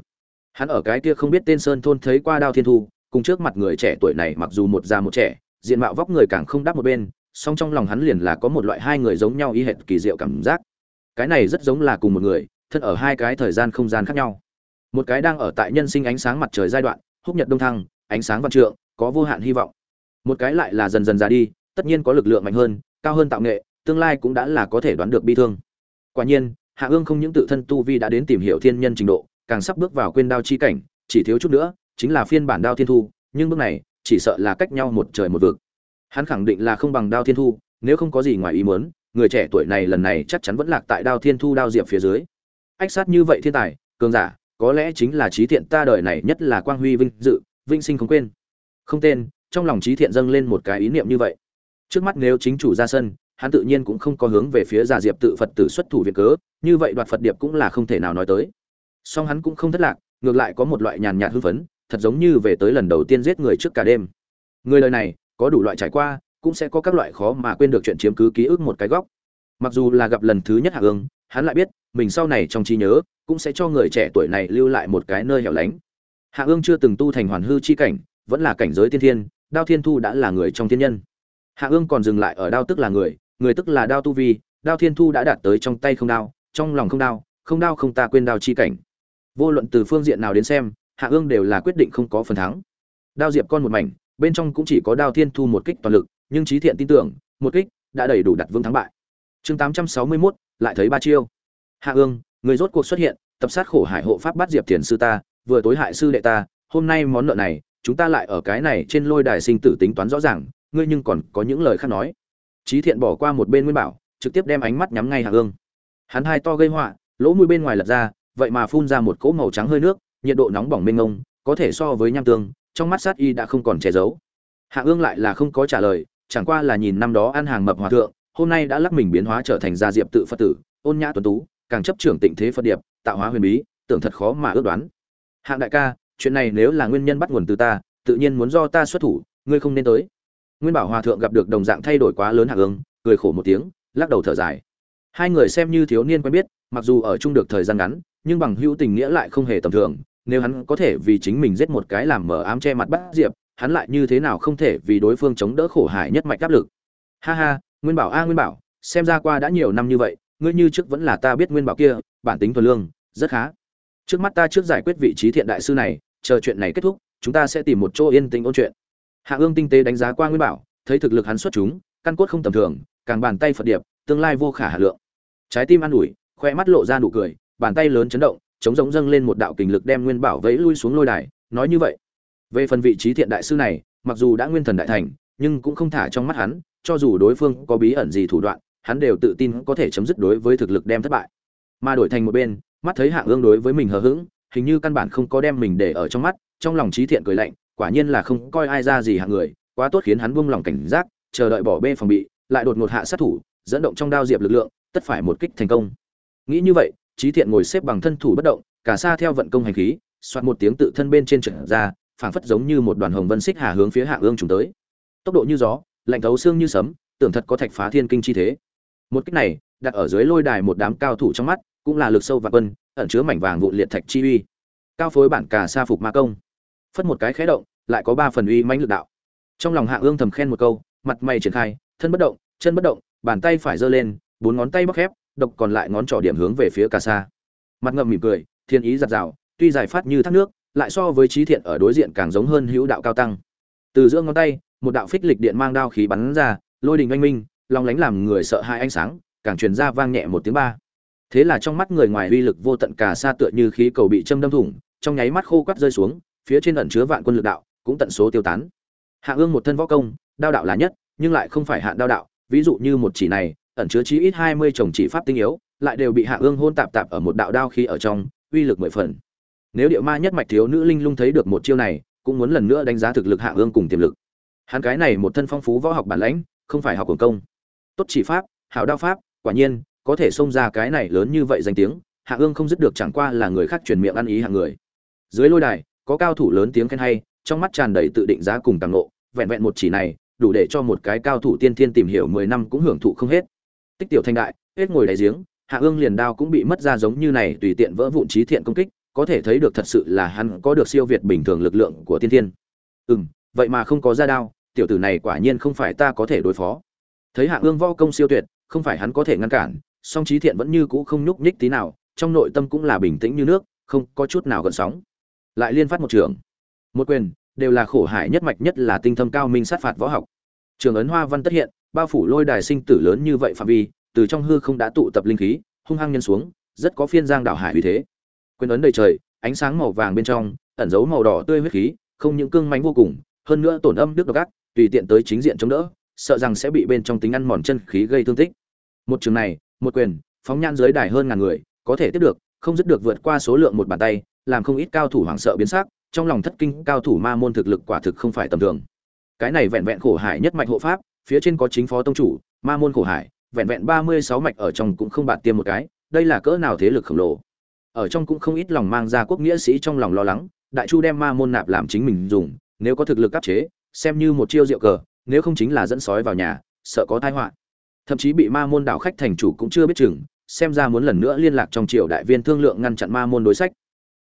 hắn ở cái kia không biết tên sơn thôn thấy qua đao thiên thu, cùng trước mặt người trẻ tuổi này mặc dù một già một trẻ, diện mạo vóc người càng không đáp một bên, song trong lòng hắn liền là có một loại hai người giống nhau y hệt kỳ diệu cảm giác. Cái này rất giống là cùng một người, thân ở hai cái thời gian không gian khác nhau. Một cái đang ở tại nhân sinh ánh sáng mặt trời giai đoạn, húc nhật đông thăng, ánh sáng văn trượng, có vô hạn hy vọng. Một cái lại là dần dần già đi, tất nhiên có lực lượng mạnh hơn, cao hơn tạo nghệ, tương lai cũng đã là có thể đoán được bi thương. Quả nhiên, hạ ương không những tự thân tu vi đã đến tìm hiểu thiên nhân trình độ càng sắp bước vào quên đao chi cảnh, chỉ thiếu chút nữa, chính là phiên bản đao thiên thu, nhưng bước này, chỉ sợ là cách nhau một trời một vực. Hắn khẳng định là không bằng đao thiên thu, nếu không có gì ngoài ý muốn, người trẻ tuổi này lần này chắc chắn vẫn lạc tại đao thiên thu đao diệp phía dưới. Ách sát như vậy thiên tài, cường giả, có lẽ chính là trí thiện ta đời này nhất là quang huy vinh dự, vinh sinh không quên. Không tên, trong lòng trí thiện dâng lên một cái ý niệm như vậy. Trước mắt nếu chính chủ ra sân, hắn tự nhiên cũng không có hướng về phía giả diệp tự phật tử xuất thủ viện cớ, như vậy đoạt phật điệp cũng là không thể nào nói tới song hắn cũng không thất lạc, ngược lại có một loại nhàn nhạt hưng phấn, thật giống như về tới lần đầu tiên giết người trước cả đêm. Người lời này, có đủ loại trải qua, cũng sẽ có các loại khó mà quên được chuyện chiếm cứ ký ức một cái góc. Mặc dù là gặp lần thứ nhất hạ ương hắn lại biết, mình sau này trong trí nhớ, cũng sẽ cho người trẻ tuổi này lưu lại một cái nơi hẻo lánh. Hạ ương chưa từng tu thành hoàn hư chi cảnh, vẫn là cảnh giới tiên thiên, đao thiên thu đã là người trong thiên nhân. Hạ ương còn dừng lại ở đao tức là người người tức là đao tu vi, đao thiên thu đã đạt tới trong tay không đao, trong lòng không đao không đao không ta quên đao chi cảnh vô luận từ phương diện nào đến xem hạ ương đều là quyết định không có phần thắng. Đao diệp con một mảnh bên trong cũng chỉ có đao thiên thu một kích toàn lực nhưng trí thiện tin tưởng một kích đã đầy đủ đặt vương thắng bại. Chương tám trăm sáu mươi 861, lại thấy ba chiêu. Hạ ương người rốt cuộc xuất hiện tập sát khổ hải hộ pháp bắt diệp thiền sư ta vừa tối hại sư đệ ta hôm nay món nợ này chúng ta lại ở cái này trên lôi đài sinh tử tính toán rõ ràng ngươi nhưng còn có những lời khác nói. Trí thiện bỏ qua một bên nguyên bảo trực tiếp đem ánh mắt nhắm ngay hạ ương. Hắn hai to gây họa lỗ mũi bên ngoài lật ra vậy mà phun ra một cỗ màu trắng hơi nước, nhiệt độ nóng bỏng mênh ngông có thể so với nham tương, trong mắt sát y đã không còn che giấu. Hạ ương lại là không có trả lời, chẳng qua là nhìn năm đó ăn hàng mập hòa thượng, hôm nay đã lắc mình biến hóa trở thành gia diệp tự phật tử, ôn nhã tuấn tú, càng chấp trưởng tịnh thế phật điệp, tạo hóa huyền bí, tưởng thật khó mà ước đoán. Hạng đại ca, chuyện này nếu là nguyên nhân bắt nguồn từ ta, tự nhiên muốn do ta xuất thủ, ngươi không nên tới. Nguyên bảo hòa thượng gặp được đồng dạng thay đổi quá lớn hạ ương, cười khổ một tiếng, lắc đầu thở dài. Hai người xem như thiếu niên quen biết, mặc dù ở chung được thời gian ngắn nhưng bằng hữu tình nghĩa lại không hề tầm thường, nếu hắn có thể vì chính mình giết một cái làm mở ám che mặt bắt diệp, hắn lại như thế nào không thể vì đối phương chống đỡ khổ hải nhất mạch áp lực. Ha ha, nguyên bảo a, nguyên bảo, xem ra qua đã nhiều năm như vậy, ngươi như trước vẫn là ta biết nguyên bảo kia, bản tính thuần lương, rất khá. Trước mắt ta trước giải quyết vị trí thiện đại sư này, chờ chuyện này kết thúc, chúng ta sẽ tìm một chỗ yên tĩnh ôn chuyện. Hạ ương tinh tế đánh giá qua nguyên bảo, thấy thực lực hắn xuất chúng, căn cốt không tầm thường, càng bàn tay phật điệp, tương lai vô khả hà lượng. Trái tim an ủi, khoe mắt lộ ra nụ cười bàn tay lớn chấn động, chống giống dâng lên một đạo kình lực đem nguyên bảo vẫy lui xuống lôi đài, nói như vậy. Về phần vị trí thiện đại sư này, mặc dù đã nguyên thần đại thành, nhưng cũng không thả trong mắt hắn, cho dù đối phương có bí ẩn gì thủ đoạn, hắn đều tự tin có thể chấm dứt đối với thực lực đem thất bại. Mà đổi thành một bên, mắt thấy hạng ương đối với mình hờ hững, hình như căn bản không có đem mình để ở trong mắt, trong lòng trí thiện cười lạnh, quả nhiên là không coi ai ra gì hạng người, quá tốt khiến hắn buông lòng cảnh giác, chờ đợi bỏ bê phòng bị, lại đột ngột hạ sát thủ, dẫn động trong đao diệp lực lượng, tất phải một kích thành công. Nghĩ như vậy trí thiện ngồi xếp bằng thân thủ bất động, cả xa theo vận công hành khí soạt một tiếng tự thân bên trên trở ra, phảng phất giống như một đoàn hồng vân xích hà hướng phía hạ ương trùng tới. Tốc độ như gió, lạnh thấu xương như sấm, tưởng thật có thạch phá thiên kinh chi thế. Một kích này, đặt ở dưới lôi đài một đám cao thủ trong mắt, cũng là lực sâu và quân, ẩn chứa mảnh vàng vụn liệt thạch chi uy. Cao phối bản cả sa phục ma công. Phất một cái khé động, lại có ba phần uy mãnh lực đạo. Trong lòng hạ ương thầm khen một câu, mặt mày triển khai, thân bất động, chân bất động, bàn tay phải giơ lên, bốn ngón tay bóc khép độc còn lại ngón trỏ điểm hướng về phía cà sa. Mặt ngậm mỉm cười, thiên ý giặt rào, tuy giải phát như thác nước, lại so với trí thiện ở đối diện càng giống hơn hữu đạo cao tăng. Từ giữa ngón tay, một đạo phích lịch điện mang đao khí bắn ra, lôi đình oanh minh, long lánh làm người sợ hai ánh sáng, càng truyền ra vang nhẹ một tiếng ba. Thế là trong mắt người ngoài uy lực vô tận cả sa tựa như khí cầu bị châm đâm thủng, trong nháy mắt khô quắt rơi xuống, phía trên ẩn chứa vạn quân lực đạo, cũng tận số tiêu tán. Hạ ương một thân võ công, đao đạo là nhất, nhưng lại không phải hạn đao đạo, ví dụ như một chỉ này ẩn chứa chí ít hai mươi chồng chỉ pháp tinh yếu, lại đều bị hạ ương hôn tạp tạp ở một đạo đao khí ở trong, uy lực mười phần. Nếu điệu ma nhất mạch thiếu nữ linh lung thấy được một chiêu này, cũng muốn lần nữa đánh giá thực lực hạ ương cùng tiềm lực. Hắn cái này một thân phong phú võ học bản lãnh, không phải học cường công. Tốt chỉ pháp, hảo đao pháp, quả nhiên, có thể xông ra cái này lớn như vậy danh tiếng, hạ ương không dứt được chẳng qua là người khác truyền miệng ăn ý hàng người. Dưới lôi đài, có cao thủ lớn tiếng khen hay, trong mắt tràn đầy tự định giá cùng tăng nộ vẹn vẹn một chỉ này, đủ để cho một cái cao thủ tiên thiên tìm hiểu mười năm cũng hưởng thụ không hết tích tiểu thanh đại, hết ngồi đáy giếng, hạ ương liền đao cũng bị mất ra giống như này tùy tiện vỡ vụn trí thiện công kích, có thể thấy được thật sự là hắn có được siêu việt bình thường lực lượng của tiên thiên. Ừ vậy mà không có ra đao, tiểu tử này quả nhiên không phải ta có thể đối phó. Thấy hạ ương võ công siêu tuyệt, không phải hắn có thể ngăn cản, song trí thiện vẫn như cũ không nhúc nhích tí nào, trong nội tâm cũng là bình tĩnh như nước, không có chút nào gợn sóng. Lại liên phát một trường. Một quyền, đều là khổ hại nhất mạch nhất là tinh thâm cao minh sát phạt võ học. Trường ấn hoa văn tất hiện bao phủ lôi đài sinh tử lớn như vậy phạm vi, từ trong hư không đã tụ tập linh khí, hung hăng nhân xuống, rất có phiên giang đảo hải vì thế. Quyền ấn đầy trời, ánh sáng màu vàng bên trong, ẩn dấu màu đỏ tươi huyết khí, không những cương mánh vô cùng, hơn nữa tổn âm đức độc ác, tùy tiện tới chính diện chống đỡ, sợ rằng sẽ bị bên trong tính ăn mòn chân khí gây thương tích. Một trường này, một quyền, phóng nhan dưới đài hơn ngàn người, có thể tiếp được, không dứt được vượt qua số lượng một bàn tay, làm không ít cao thủ hoảng sợ biến sắc, trong lòng thất kinh, cao thủ ma môn thực lực quả thực không phải tầm thường. Cái này vẹn vẹn khổ hải nhất mạch hộ pháp phía trên có chính phó tông chủ, ma môn khổ hải, vẹn vẹn ba mươi sáu mạch ở trong cũng không bạt tiêm một cái, đây là cỡ nào thế lực khổng lồ? Ở trong cũng không ít lòng mang ra quốc nghĩa sĩ trong lòng lo lắng, đại chu đem ma môn nạp làm chính mình dùng, nếu có thực lực áp chế, xem như một chiêu rượu cờ, nếu không chính là dẫn sói vào nhà, sợ có tai họa. Thậm chí bị ma môn đảo khách thành chủ cũng chưa biết chừng, xem ra muốn lần nữa liên lạc trong triều đại viên thương lượng ngăn chặn ma môn đối sách.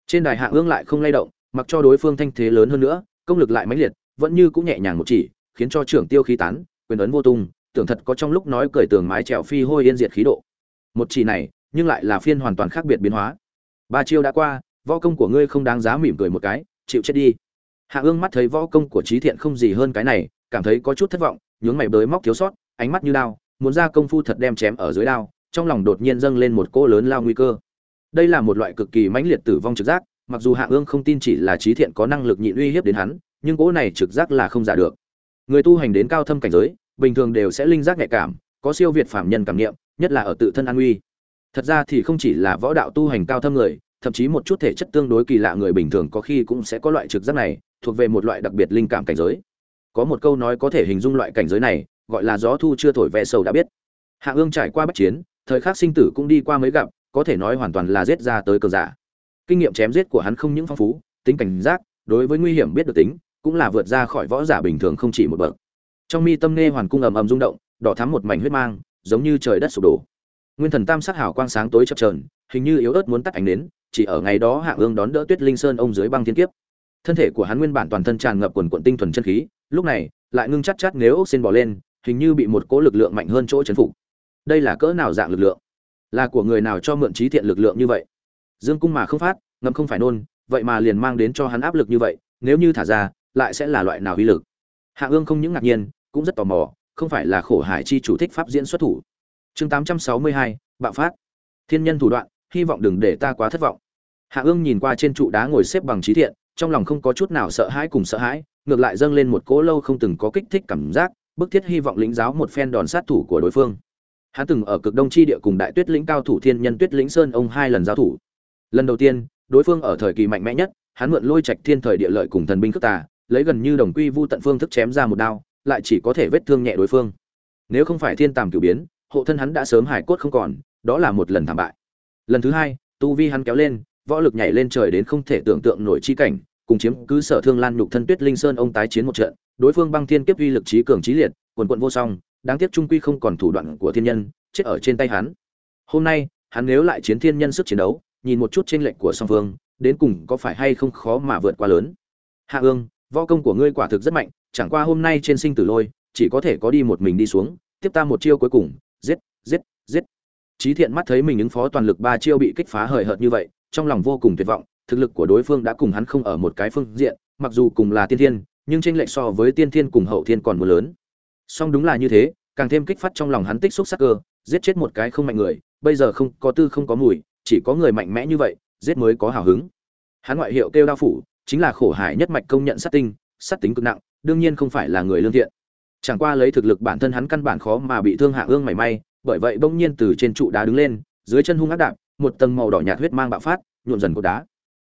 Trên đài hạ ương lại không lay động, mặc cho đối phương thanh thế lớn hơn nữa, công lực lại mãnh liệt, vẫn như cũng nhẹ nhàng một chỉ, khiến cho trưởng tiêu khí tán quyền ấn vô tung, tưởng thật có trong lúc nói cởi tường mái trèo phi hôi yên diệt khí độ. Một chỉ này, nhưng lại là phiên hoàn toàn khác biệt biến hóa. Ba chiêu đã qua, võ công của ngươi không đáng giá mỉm cười một cái, chịu chết đi. Hạ ương mắt thấy võ công của trí thiện không gì hơn cái này, cảm thấy có chút thất vọng, nhướng mày bới móc thiếu sót, ánh mắt như đao, muốn ra công phu thật đem chém ở dưới đao, trong lòng đột nhiên dâng lên một cỗ lớn lao nguy cơ. Đây là một loại cực kỳ mãnh liệt tử vong trực giác, mặc dù hạ ương không tin chỉ là trí thiện có năng lực nhịn uy hiếp đến hắn, nhưng cỗ này trực giác là không giả được. Người tu hành đến cao thâm cảnh giới bình thường đều sẽ linh giác nhạy cảm, có siêu việt phạm nhân cảm nghiệm, nhất là ở tự thân an uy thật ra thì không chỉ là võ đạo tu hành cao thâm người, thậm chí một chút thể chất tương đối kỳ lạ người bình thường có khi cũng sẽ có loại trực giác này, thuộc về một loại đặc biệt linh cảm cảnh giới. Có một câu nói có thể hình dung loại cảnh giới này, gọi là gió thu chưa thổi ve sầu đã biết. Hạ ương trải qua bất chiến, thời khắc sinh tử cũng đi qua mới gặp, có thể nói hoàn toàn là giết ra tới cờ giả. Kinh nghiệm chém giết của hắn không những phong phú, tính cảnh giác, đối với nguy hiểm biết được tính, cũng là vượt ra khỏi võ giả bình thường không chỉ một bậc trong mi tâm nghe hoàn cung ầm ầm rung động, đỏ thắm một mảnh huyết mang, giống như trời đất sụp đổ. Nguyên thần tam sát hào quang sáng tối chập chờn, hình như yếu ớt muốn tắt ánh đến chỉ ở ngày đó hạ ương đón đỡ tuyết linh sơn ông dưới băng thiên kiếp. Thân thể của hắn nguyên bản toàn thân tràn ngập quần quận tinh thuần chân khí, lúc này, lại ngưng chắc chắc nếu ốc xin bỏ lên, hình như bị một cỗ lực lượng mạnh hơn chỗ chấn phục. Đây là cỡ nào dạng lực lượng? Là của người nào cho mượn trí thiện lực lượng như vậy? Dương cung mà không phát ngầm không phải nôn, vậy mà liền mang đến cho hắn áp lực như vậy, nếu như thả ra, lại sẽ là loại nào uy lực? Hạ ương không những ngạc nhiên cũng rất tò mò, không phải là khổ hải chi chủ thích pháp diễn xuất thủ. Chương tám trăm sáu mươi hai, bạo phát. Thiên nhân thủ đoạn, hy vọng đừng để ta quá thất vọng. Hạ ương nhìn qua trên trụ đá ngồi xếp bằng trí thiện, trong lòng không có chút nào sợ hãi cùng sợ hãi, ngược lại dâng lên một cỗ lâu không từng có kích thích cảm giác, bức thiết hy vọng lĩnh giáo một phen đòn sát thủ của đối phương. Hắn từng ở cực đông chi địa cùng đại tuyết lĩnh cao thủ thiên nhân tuyết lĩnh sơn ông hai lần giao thủ. Lần đầu tiên, đối phương ở thời kỳ mạnh mẽ nhất, hắn mượn lôi trạch thiên thời địa lợi cùng thần binh cướp tà, lấy gần như đồng quy vu tận phương thức chém ra một đao lại chỉ có thể vết thương nhẹ đối phương. Nếu không phải thiên tàm cửu biến, hộ thân hắn đã sớm hải cốt không còn, đó là một lần thảm bại. Lần thứ hai, tu vi hắn kéo lên, võ lực nhảy lên trời đến không thể tưởng tượng nổi chi cảnh, cùng chiếm cứ sở thương lan nhục thân tuyết linh sơn ông tái chiến một trận, đối phương băng thiên kiếp uy lực trí cường trí liệt, quần quận vô song, đáng tiếc trung quy không còn thủ đoạn của thiên nhân, chết ở trên tay hắn. Hôm nay, hắn nếu lại chiến thiên nhân sức chiến đấu, nhìn một chút trên lệnh của song phương, đến cùng có phải hay không khó mà vượt qua lớn. Hạ ương, võ công của ngươi quả thực rất mạnh chẳng qua hôm nay trên sinh tử lôi, chỉ có thể có đi một mình đi xuống, tiếp ta một chiêu cuối cùng, giết giết giết. Trí thiện mắt thấy mình ứng phó toàn lực ba chiêu bị kích phá hời hợt như vậy, trong lòng vô cùng tuyệt vọng, thực lực của đối phương đã cùng hắn không ở một cái phương diện, mặc dù cùng là tiên thiên, nhưng tranh lệch so với tiên thiên cùng hậu thiên còn mưa lớn. Song đúng là như thế, càng thêm kích phát trong lòng hắn tích xúc sắc cơ, giết chết một cái không mạnh người, bây giờ không có tư không có mùi, chỉ có người mạnh mẽ như vậy, giết mới có hào hứng. Hắn ngoại hiệu kêu đao phủ, chính là khổ hải nhất mạch công nhận sát tinh, sát tính cực nặng đương nhiên không phải là người lương thiện. Chẳng qua lấy thực lực bản thân hắn căn bản khó mà bị thương hạ ương mảy may, bởi vậy bỗng nhiên từ trên trụ đá đứng lên, dưới chân hung ác đạp, một tầng màu đỏ nhạt huyết mang bạo phát nhuộn dần cột đá.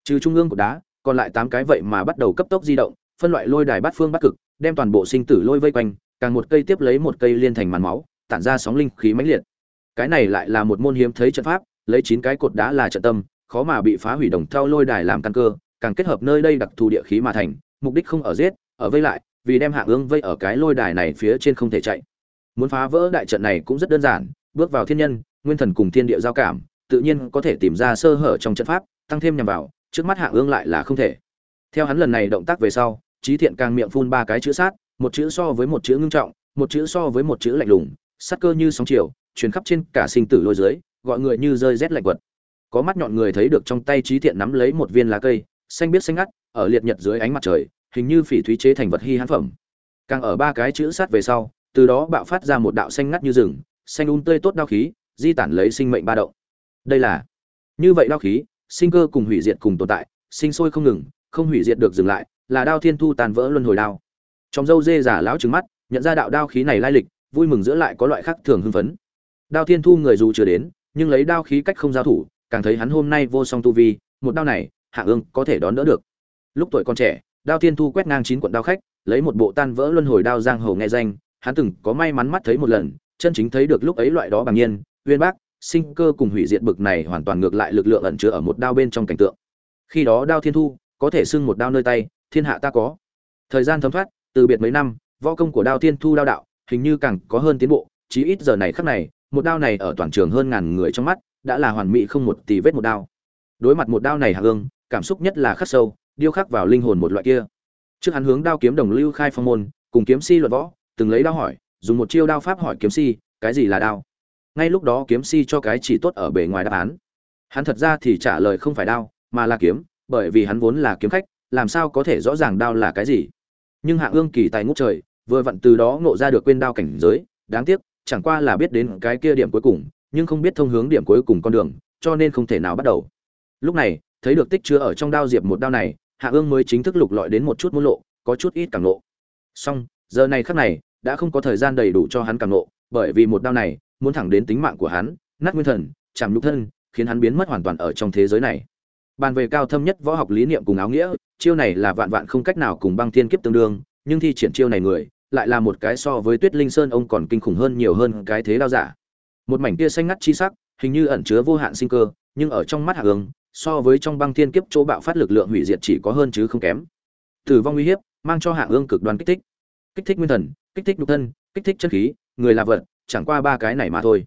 Trừ trung ương của đá, còn lại tám cái vậy mà bắt đầu cấp tốc di động, phân loại lôi đài bát phương bắt cực, đem toàn bộ sinh tử lôi vây quanh, càng một cây tiếp lấy một cây liên thành màn máu, tản ra sóng linh khí mãnh liệt. Cái này lại là một môn hiếm thấy trận pháp, lấy chín cái cột đá là trận tâm, khó mà bị phá hủy đồng theo lôi đài làm căn cơ, càng kết hợp nơi đây đặc thù địa khí mà thành, mục đích không ở giết ở vây lại, vì đem hạ ương vây ở cái lôi đài này phía trên không thể chạy. Muốn phá vỡ đại trận này cũng rất đơn giản, bước vào thiên nhân, nguyên thần cùng thiên địa giao cảm, tự nhiên có thể tìm ra sơ hở trong trận pháp, tăng thêm nhằm vào, trước mắt hạ ương lại là không thể. Theo hắn lần này động tác về sau trí thiện càng miệng phun ba cái chữ sát, một chữ so với một chữ ngưng trọng, một chữ so với một chữ lạnh lùng, sát cơ như sóng chiều, truyền khắp trên cả sinh tử lôi dưới, gọi người như rơi rét lạnh quật. Có mắt nhọn người thấy được trong tay trí thiện nắm lấy một viên lá cây, xanh biết xanh ngắt, ở liệt nhật dưới ánh mặt trời hình như phỉ thúy chế thành vật hy hãn phẩm. Càng ở ba cái chữ sát về sau, từ đó bạo phát ra một đạo xanh ngắt như rừng, xanh un tươi tốt đao khí, di tản lấy sinh mệnh ba động. Đây là, như vậy đao khí, sinh cơ cùng hủy diệt cùng tồn tại, sinh sôi không ngừng, không hủy diệt được dừng lại, là đao thiên thu tàn vỡ luân hồi đao. Trong dâu dê giả lão trứng mắt, nhận ra đạo đao khí này lai lịch, vui mừng giữa lại có loại khác thường hưng phấn. Đao thiên thu người dù chưa đến, nhưng lấy đao khí cách không giao thủ, càng thấy hắn hôm nay vô song tu vi, một đao này hạ ương có thể đón đỡ được. Lúc tuổi còn trẻ đao thiên thu quét ngang chín quận đao khách, lấy một bộ tan vỡ luân hồi đao giang hồ nghe danh, hắn từng có may mắn mắt thấy một lần, chân chính thấy được lúc ấy loại đó bằng nhiên, uyên bác, sinh cơ cùng hủy diệt bực này hoàn toàn ngược lại lực lượng ẩn chứa ở một đao bên trong cảnh tượng. Khi đó đao thiên thu có thể xưng một đao nơi tay, thiên hạ ta có. Thời gian thấm thoát, từ biệt mấy năm, võ công của đao thiên thu đao đạo, hình như càng có hơn tiến bộ, chí ít giờ này khắc này, một đao này ở toàn trường hơn ngàn người trong mắt, đã là hoàn mỹ không một tì vết một đao. Đối mặt một đao này hạ ương, cảm xúc nhất là khắc sâu điêu khắc vào linh hồn một loại kia. Trước hắn hướng đao kiếm đồng lưu khai phong môn, cùng kiếm si luận võ, từng lấy đao hỏi, dùng một chiêu đao pháp hỏi kiếm si, cái gì là đao? Ngay lúc đó kiếm si cho cái chỉ tốt ở bề ngoài đáp án. Hắn thật ra thì trả lời không phải đao, mà là kiếm, bởi vì hắn vốn là kiếm khách, làm sao có thể rõ ràng đao là cái gì? Nhưng hạng ương kỳ tài ngút trời, vừa vặn từ đó ngộ ra được quên đao cảnh giới, đáng tiếc, chẳng qua là biết đến cái kia điểm cuối cùng, nhưng không biết thông hướng điểm cuối cùng con đường, cho nên không thể nào bắt đầu. Lúc này, thấy được tích chứa ở trong đao diệp một đao này hạ ương mới chính thức lục lọi đến một chút muốn lộ, có chút ít cảm lộ. Song giờ này khắc này, đã không có thời gian đầy đủ cho hắn cảm lộ, bởi vì một đao này, muốn thẳng đến tính mạng của hắn, nát nguyên thần, chạm nhục thân, khiến hắn biến mất hoàn toàn ở trong thế giới này. Bàn về cao thâm nhất võ học lý niệm cùng áo nghĩa, chiêu này là vạn vạn không cách nào cùng băng thiên kiếp tương đương, nhưng thi triển chiêu này người, lại là một cái so với tuyết linh sơn ông còn kinh khủng hơn nhiều hơn cái thế đao giả. Một mảnh tia xanh ngắt chi sắc, hình như ẩn chứa vô hạn sinh cơ, nhưng ở trong mắt hạ ương so với trong băng thiên kiếp chỗ bạo phát lực lượng hủy diệt chỉ có hơn chứ không kém. Tử vong uy hiếp, mang cho hạ ương cực đoan kích thích. Kích thích nguyên thần, kích thích nhục thân, kích thích chân khí, người là vật, chẳng qua ba cái này mà thôi.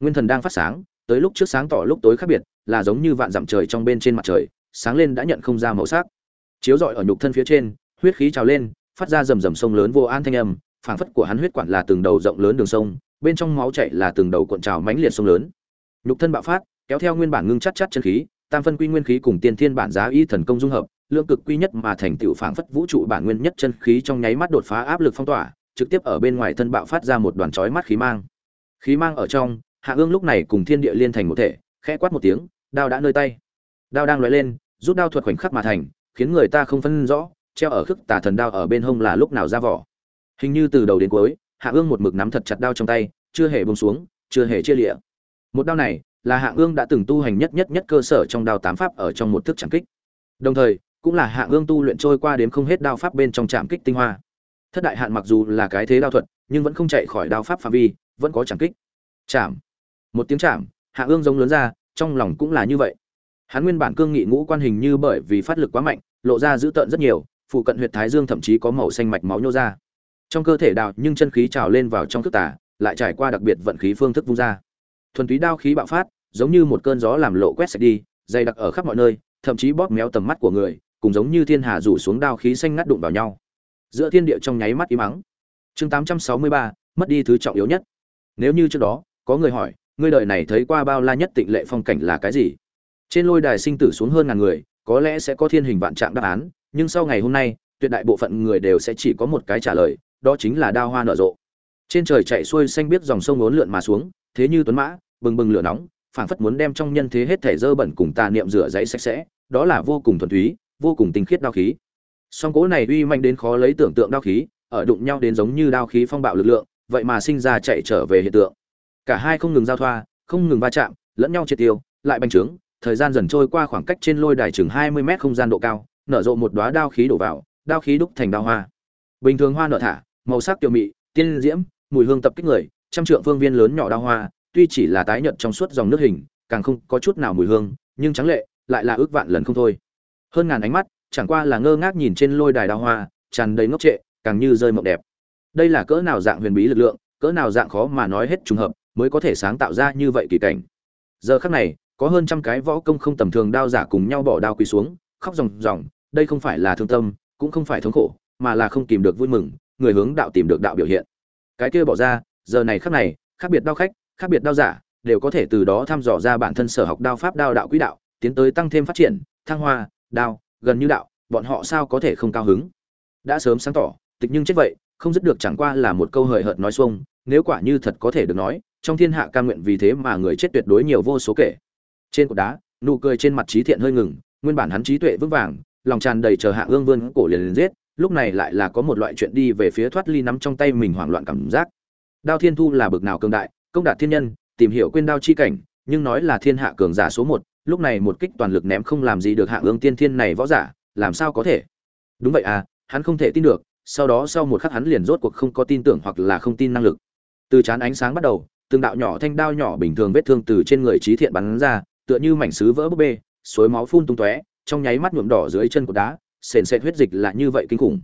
Nguyên thần đang phát sáng, tới lúc trước sáng tỏ lúc tối khác biệt, là giống như vạn dặm trời trong bên trên mặt trời, sáng lên đã nhận không ra màu sắc. Chiếu rọi ở nhục thân phía trên, huyết khí trào lên, phát ra rầm rầm sông lớn vô an thanh âm, phảng phất của hắn huyết quản là từng đầu rộng lớn đường sông, bên trong máu chảy là từng đầu cuộn trào mãnh liệt sông lớn. Nhục thân bạo phát, kéo theo nguyên bản ngưng chắc chắc chân khí tam phân quy nguyên khí cùng tiên thiên bản giá y thần công dung hợp, lượng cực quy nhất mà thành tựu phảng phất vũ trụ bản nguyên nhất chân khí trong nháy mắt đột phá áp lực phong tỏa, trực tiếp ở bên ngoài thân bạo phát ra một đoàn chói mắt khí mang. Khí mang ở trong, hạ ương lúc này cùng thiên địa liên thành một thể, khẽ quát một tiếng, đao đã nơi tay. Đao đang lóe lên, rút đao thuật khoảnh khắc mà thành, khiến người ta không phân rõ, treo ở khức tà thần đao ở bên hông là lúc nào ra vỏ. Hình như từ đầu đến cuối, hạ ương một mực nắm thật chặt đao trong tay, chưa hề buông xuống, chưa hề chia lịa một đao này là hạ ương đã từng tu hành nhất nhất nhất cơ sở trong đao tám pháp ở trong một thức trảm kích. Đồng thời, cũng là hạ ương tu luyện trôi qua đến không hết đao pháp bên trong trảm kích tinh hoa. Thất đại hạn mặc dù là cái thế đao thuật, nhưng vẫn không chạy khỏi đao pháp phạm vi, vẫn có trảm kích. Chạm một tiếng chạm hạ ương giống lớn ra, trong lòng cũng là như vậy. Hắn nguyên bản cương nghị ngũ quan hình như bởi vì phát lực quá mạnh, lộ ra dữ tợn rất nhiều, phụ cận huyệt thái dương thậm chí có màu xanh mạch máu nhô ra. Trong cơ thể đào nhưng chân khí trào lên vào trong thức tả lại trải qua đặc biệt vận khí phương thức vung ra. Thuần túy đao khí bạo phát giống như một cơn gió làm lộ quét sạch đi dày đặc ở khắp mọi nơi thậm chí bóp méo tầm mắt của người cùng giống như thiên hà rủ xuống đao khí xanh ngắt đụng vào nhau. Giữa thiên địa trong nháy mắt im mắng chương 863, mất đi thứ trọng yếu nhất. Nếu như trước đó có người hỏi ngươi đời này thấy qua bao la nhất tịnh lệ phong cảnh là cái gì? Trên lôi đài sinh tử xuống hơn ngàn người có lẽ sẽ có thiên hình vạn trạng đáp án nhưng sau ngày hôm nay tuyệt đại bộ phận người đều sẽ chỉ có một cái trả lời đó chính là đao hoa nở rộ. Trên trời chạy xuôi xanh biết dòng sông uốn lượn mà xuống thế như tuấn mã bừng bừng lửa nóng phảng phất muốn đem trong nhân thế hết thể dơ bẩn cùng tà niệm rửa giấy sạch sẽ, đó là vô cùng thuần túy, vô cùng tinh khiết đao khí. Song cố này uy manh đến khó lấy tưởng tượng đao khí, ở đụng nhau đến giống như đao khí phong bạo lực lượng, vậy mà sinh ra chạy trở về hiện tượng. Cả hai không ngừng giao thoa, không ngừng va chạm, lẫn nhau triệt tiêu, lại bành trướng, thời gian dần trôi qua khoảng cách trên lôi đài chừng hai mươi mét không gian độ cao, nở rộ một đóa đao khí đổ vào, đao khí đúc thành đao hoa. Bình thường hoa nở thả, màu sắc tiểu mị, tiên diễm, mùi hương tập kích người, trăm trượng phương viên lớn nhỏ đao hoa tuy chỉ là tái nhợt trong suốt dòng nước hình, càng không có chút nào mùi hương, nhưng trắng lệ, lại là ước vạn lần không thôi. Hơn ngàn ánh mắt, chẳng qua là ngơ ngác nhìn trên lôi đài đào hoa, tràn đầy ngốc trệ, càng như rơi mộng đẹp. Đây là cỡ nào dạng huyền bí lực lượng, cỡ nào dạng khó mà nói hết trùng hợp, mới có thể sáng tạo ra như vậy kỳ cảnh. Giờ khắc này, có hơn trăm cái võ công không tầm thường đao giả cùng nhau bỏ đao quỳ xuống, khóc ròng ròng, đây không phải là thương tâm, cũng không phải thống khổ, mà là không tìm được vui mừng, người hướng đạo tìm được đạo biểu hiện. Cái kia bỏ ra, giờ này khắc này, khác biệt đao khách khác biệt đao giả, đều có thể từ đó thăm dò ra bản thân sở học đao pháp đao đạo quỹ đạo, tiến tới tăng thêm phát triển, thăng hoa, đao, gần như đạo, bọn họ sao có thể không cao hứng? Đã sớm sáng tỏ, tịch nhưng chết vậy, không dứt được chẳng qua là một câu hời hợt nói xuông, nếu quả như thật có thể được nói, trong thiên hạ ca nguyện vì thế mà người chết tuyệt đối nhiều vô số kể. Trên cột đá, nụ cười trên mặt trí thiện hơi ngừng, nguyên bản hắn trí tuệ vững vàng, lòng tràn đầy chờ hạ ương vươn cổ liền liền giết, lúc này lại là có một loại chuyện đi về phía thoát ly nắm trong tay mình hoảng loạn cảm giác. Đao thiên thu là bực nào cường đại công đạt thiên nhân, tìm hiểu quên đao chi cảnh, nhưng nói là thiên hạ cường giả số một, lúc này một kích toàn lực ném không làm gì được hạ ương tiên thiên này võ giả, làm sao có thể? Đúng vậy à hắn không thể tin được, sau đó sau một khắc hắn liền rốt cuộc không có tin tưởng hoặc là không tin năng lực. Từ chán ánh sáng bắt đầu, từng đạo nhỏ thanh đao nhỏ bình thường vết thương từ trên người trí thiện bắn ra, tựa như mảnh sứ vỡ búp bê, suối máu phun tung tóe, trong nháy mắt nhuộm đỏ dưới chân của đá, sền sệt huyết dịch là như vậy kinh khủng.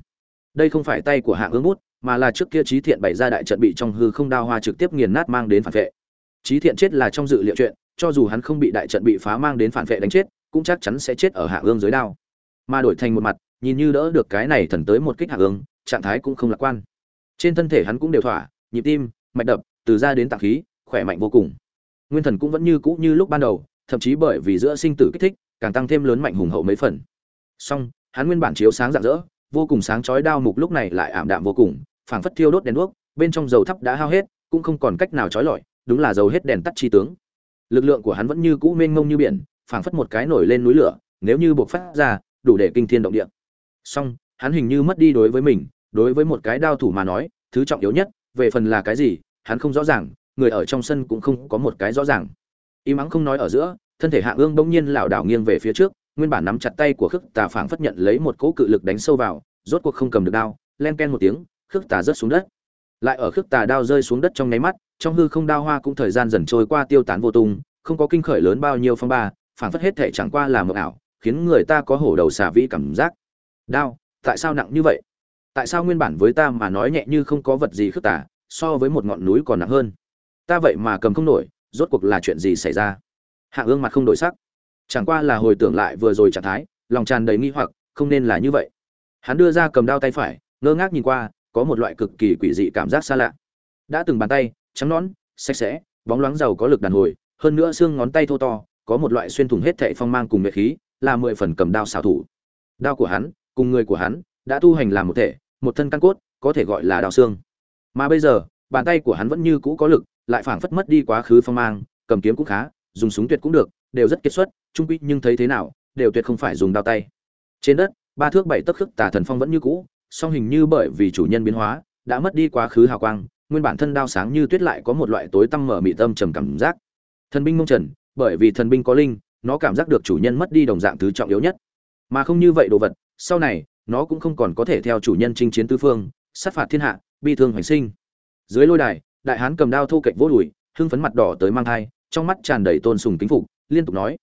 Đây không phải tay của hạ ương bút mà là trước kia trí thiện bày ra đại trận bị trong hư không đao hoa trực tiếp nghiền nát mang đến phản vệ. Trí thiện chết là trong dự liệu chuyện, cho dù hắn không bị đại trận bị phá mang đến phản vệ đánh chết, cũng chắc chắn sẽ chết ở hạ ương dưới đao. Mà đổi thành một mặt, nhìn như đỡ được cái này thần tới một kích hạ ương, trạng thái cũng không lạc quan. Trên thân thể hắn cũng đều thỏa, nhịp tim, mạch đập, từ da đến tạng khí, khỏe mạnh vô cùng. Nguyên thần cũng vẫn như cũ như lúc ban đầu, thậm chí bởi vì giữa sinh tử kích thích, càng tăng thêm lớn mạnh hùng hậu mấy phần. Song, hắn nguyên bản chiếu sáng rạng rỡ, vô cùng sáng chói đao mục lúc này lại ảm đạm vô cùng phảng phất thiêu đốt đèn đuốc, bên trong dầu thắp đã hao hết, cũng không còn cách nào chói lọi, đúng là dầu hết đèn tắt chi tướng. Lực lượng của hắn vẫn như cũ mênh mông như biển, phảng phất một cái nổi lên núi lửa, nếu như buộc phát ra, đủ để kinh thiên động địa. Song, hắn hình như mất đi đối với mình, đối với một cái đao thủ mà nói, thứ trọng yếu nhất, về phần là cái gì, hắn không rõ ràng, người ở trong sân cũng không có một cái rõ ràng. Y mắng không nói ở giữa, thân thể hạ ương bỗng nhiên lảo đảo nghiêng về phía trước, nguyên bản nắm chặt tay của Khức tà phảng phất nhận lấy một cỗ cự lực đánh sâu vào, rốt cuộc không cầm được đao, len ken một tiếng khước tà rớt xuống đất. Lại ở khước tà đao rơi xuống đất trong nháy mắt, trong hư không đao hoa cũng thời gian dần trôi qua tiêu tán vô tung, không có kinh khởi lớn bao nhiêu phong ba, phảng phất hết thể chẳng qua là mộng ảo, khiến người ta có hổ đầu xả vĩ cảm giác. Đao, tại sao nặng như vậy? Tại sao nguyên bản với ta mà nói nhẹ như không có vật gì khước tà, so với một ngọn núi còn nặng hơn? Ta vậy mà cầm không nổi, rốt cuộc là chuyện gì xảy ra? Hạ ương mặt không đổi sắc. Chẳng qua là hồi tưởng lại vừa rồi trạng thái, lòng tràn đầy nghi hoặc, không nên là như vậy. Hắn đưa ra cầm đao tay phải, ngơ ngác nhìn qua có một loại cực kỳ quỷ dị cảm giác xa lạ. Đã từng bàn tay, trắng nõn, sạch sẽ, bóng loáng giàu có lực đàn hồi, hơn nữa xương ngón tay thô to, có một loại xuyên thủng hết thệ phong mang cùng nhuệ khí, là mười phần cầm đao xảo thủ. Đao của hắn, cùng người của hắn, đã tu hành làm một thể, một thân căn cốt, có thể gọi là đao xương. Mà bây giờ, bàn tay của hắn vẫn như cũ có lực, lại phảng phất mất đi quá khứ phong mang, cầm kiếm cũng khá, dùng súng tuyệt cũng được, đều rất kết xuất, trung quy nhưng thấy thế nào, đều tuyệt không phải dùng đao tay. Trên đất, ba thước bảy tấc khức tà thần phong vẫn như cũ song hình như bởi vì chủ nhân biến hóa, đã mất đi quá khứ hào quang, nguyên bản thân đao sáng như tuyết lại có một loại tối tăm mở mị tâm trầm cảm giác. Thần binh mông trần, bởi vì thần binh có linh, nó cảm giác được chủ nhân mất đi đồng dạng thứ trọng yếu nhất. Mà không như vậy đồ vật, sau này, nó cũng không còn có thể theo chủ nhân chinh chiến tứ phương, sát phạt thiên hạ, bi thương hoành sinh. Dưới lôi đài, đại hán cầm đao thô cạnh vỗ đùi, hưng phấn mặt đỏ tới mang thai, trong mắt tràn đầy tôn sùng kính phục, liên tục nói,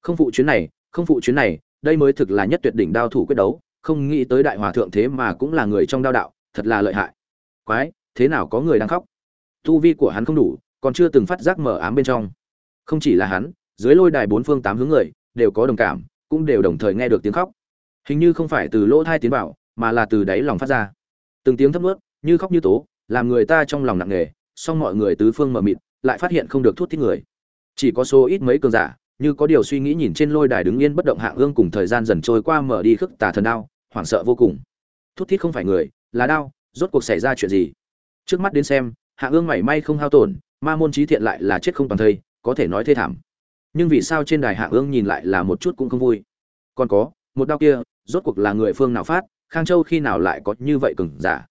không phụ chuyến này, không phụ chuyến này, đây mới thực là nhất tuyệt đỉnh đao thủ quyết đấu không nghĩ tới đại hòa thượng thế mà cũng là người trong đao đạo, thật là lợi hại. Quái, thế nào có người đang khóc? Tu vi của hắn không đủ, còn chưa từng phát giác mở ám bên trong. Không chỉ là hắn, dưới lôi đài bốn phương tám hướng người, đều có đồng cảm, cũng đều đồng thời nghe được tiếng khóc. Hình như không phải từ lỗ thai tiến vào, mà là từ đáy lòng phát ra. Từng tiếng thấp ướt, như khóc như tố, làm người ta trong lòng nặng nề, song mọi người tứ phương mờ mịt, lại phát hiện không được thuốc thích người. Chỉ có số ít mấy cường giả, như có điều suy nghĩ nhìn trên lôi đài đứng yên bất động hạ ương cùng thời gian dần trôi qua mở đi khức tà thần đao hoảng sợ vô cùng. Thút thít không phải người, là đao, rốt cuộc xảy ra chuyện gì? Trước mắt đến xem, hạ ương mảy may không hao tổn, ma môn trí thiện lại là chết không toàn thây, có thể nói thê thảm. Nhưng vì sao trên đài hạ ương nhìn lại là một chút cũng không vui? Còn có, một đao kia, rốt cuộc là người phương nào phát, khang châu khi nào lại có như vậy cừng giả?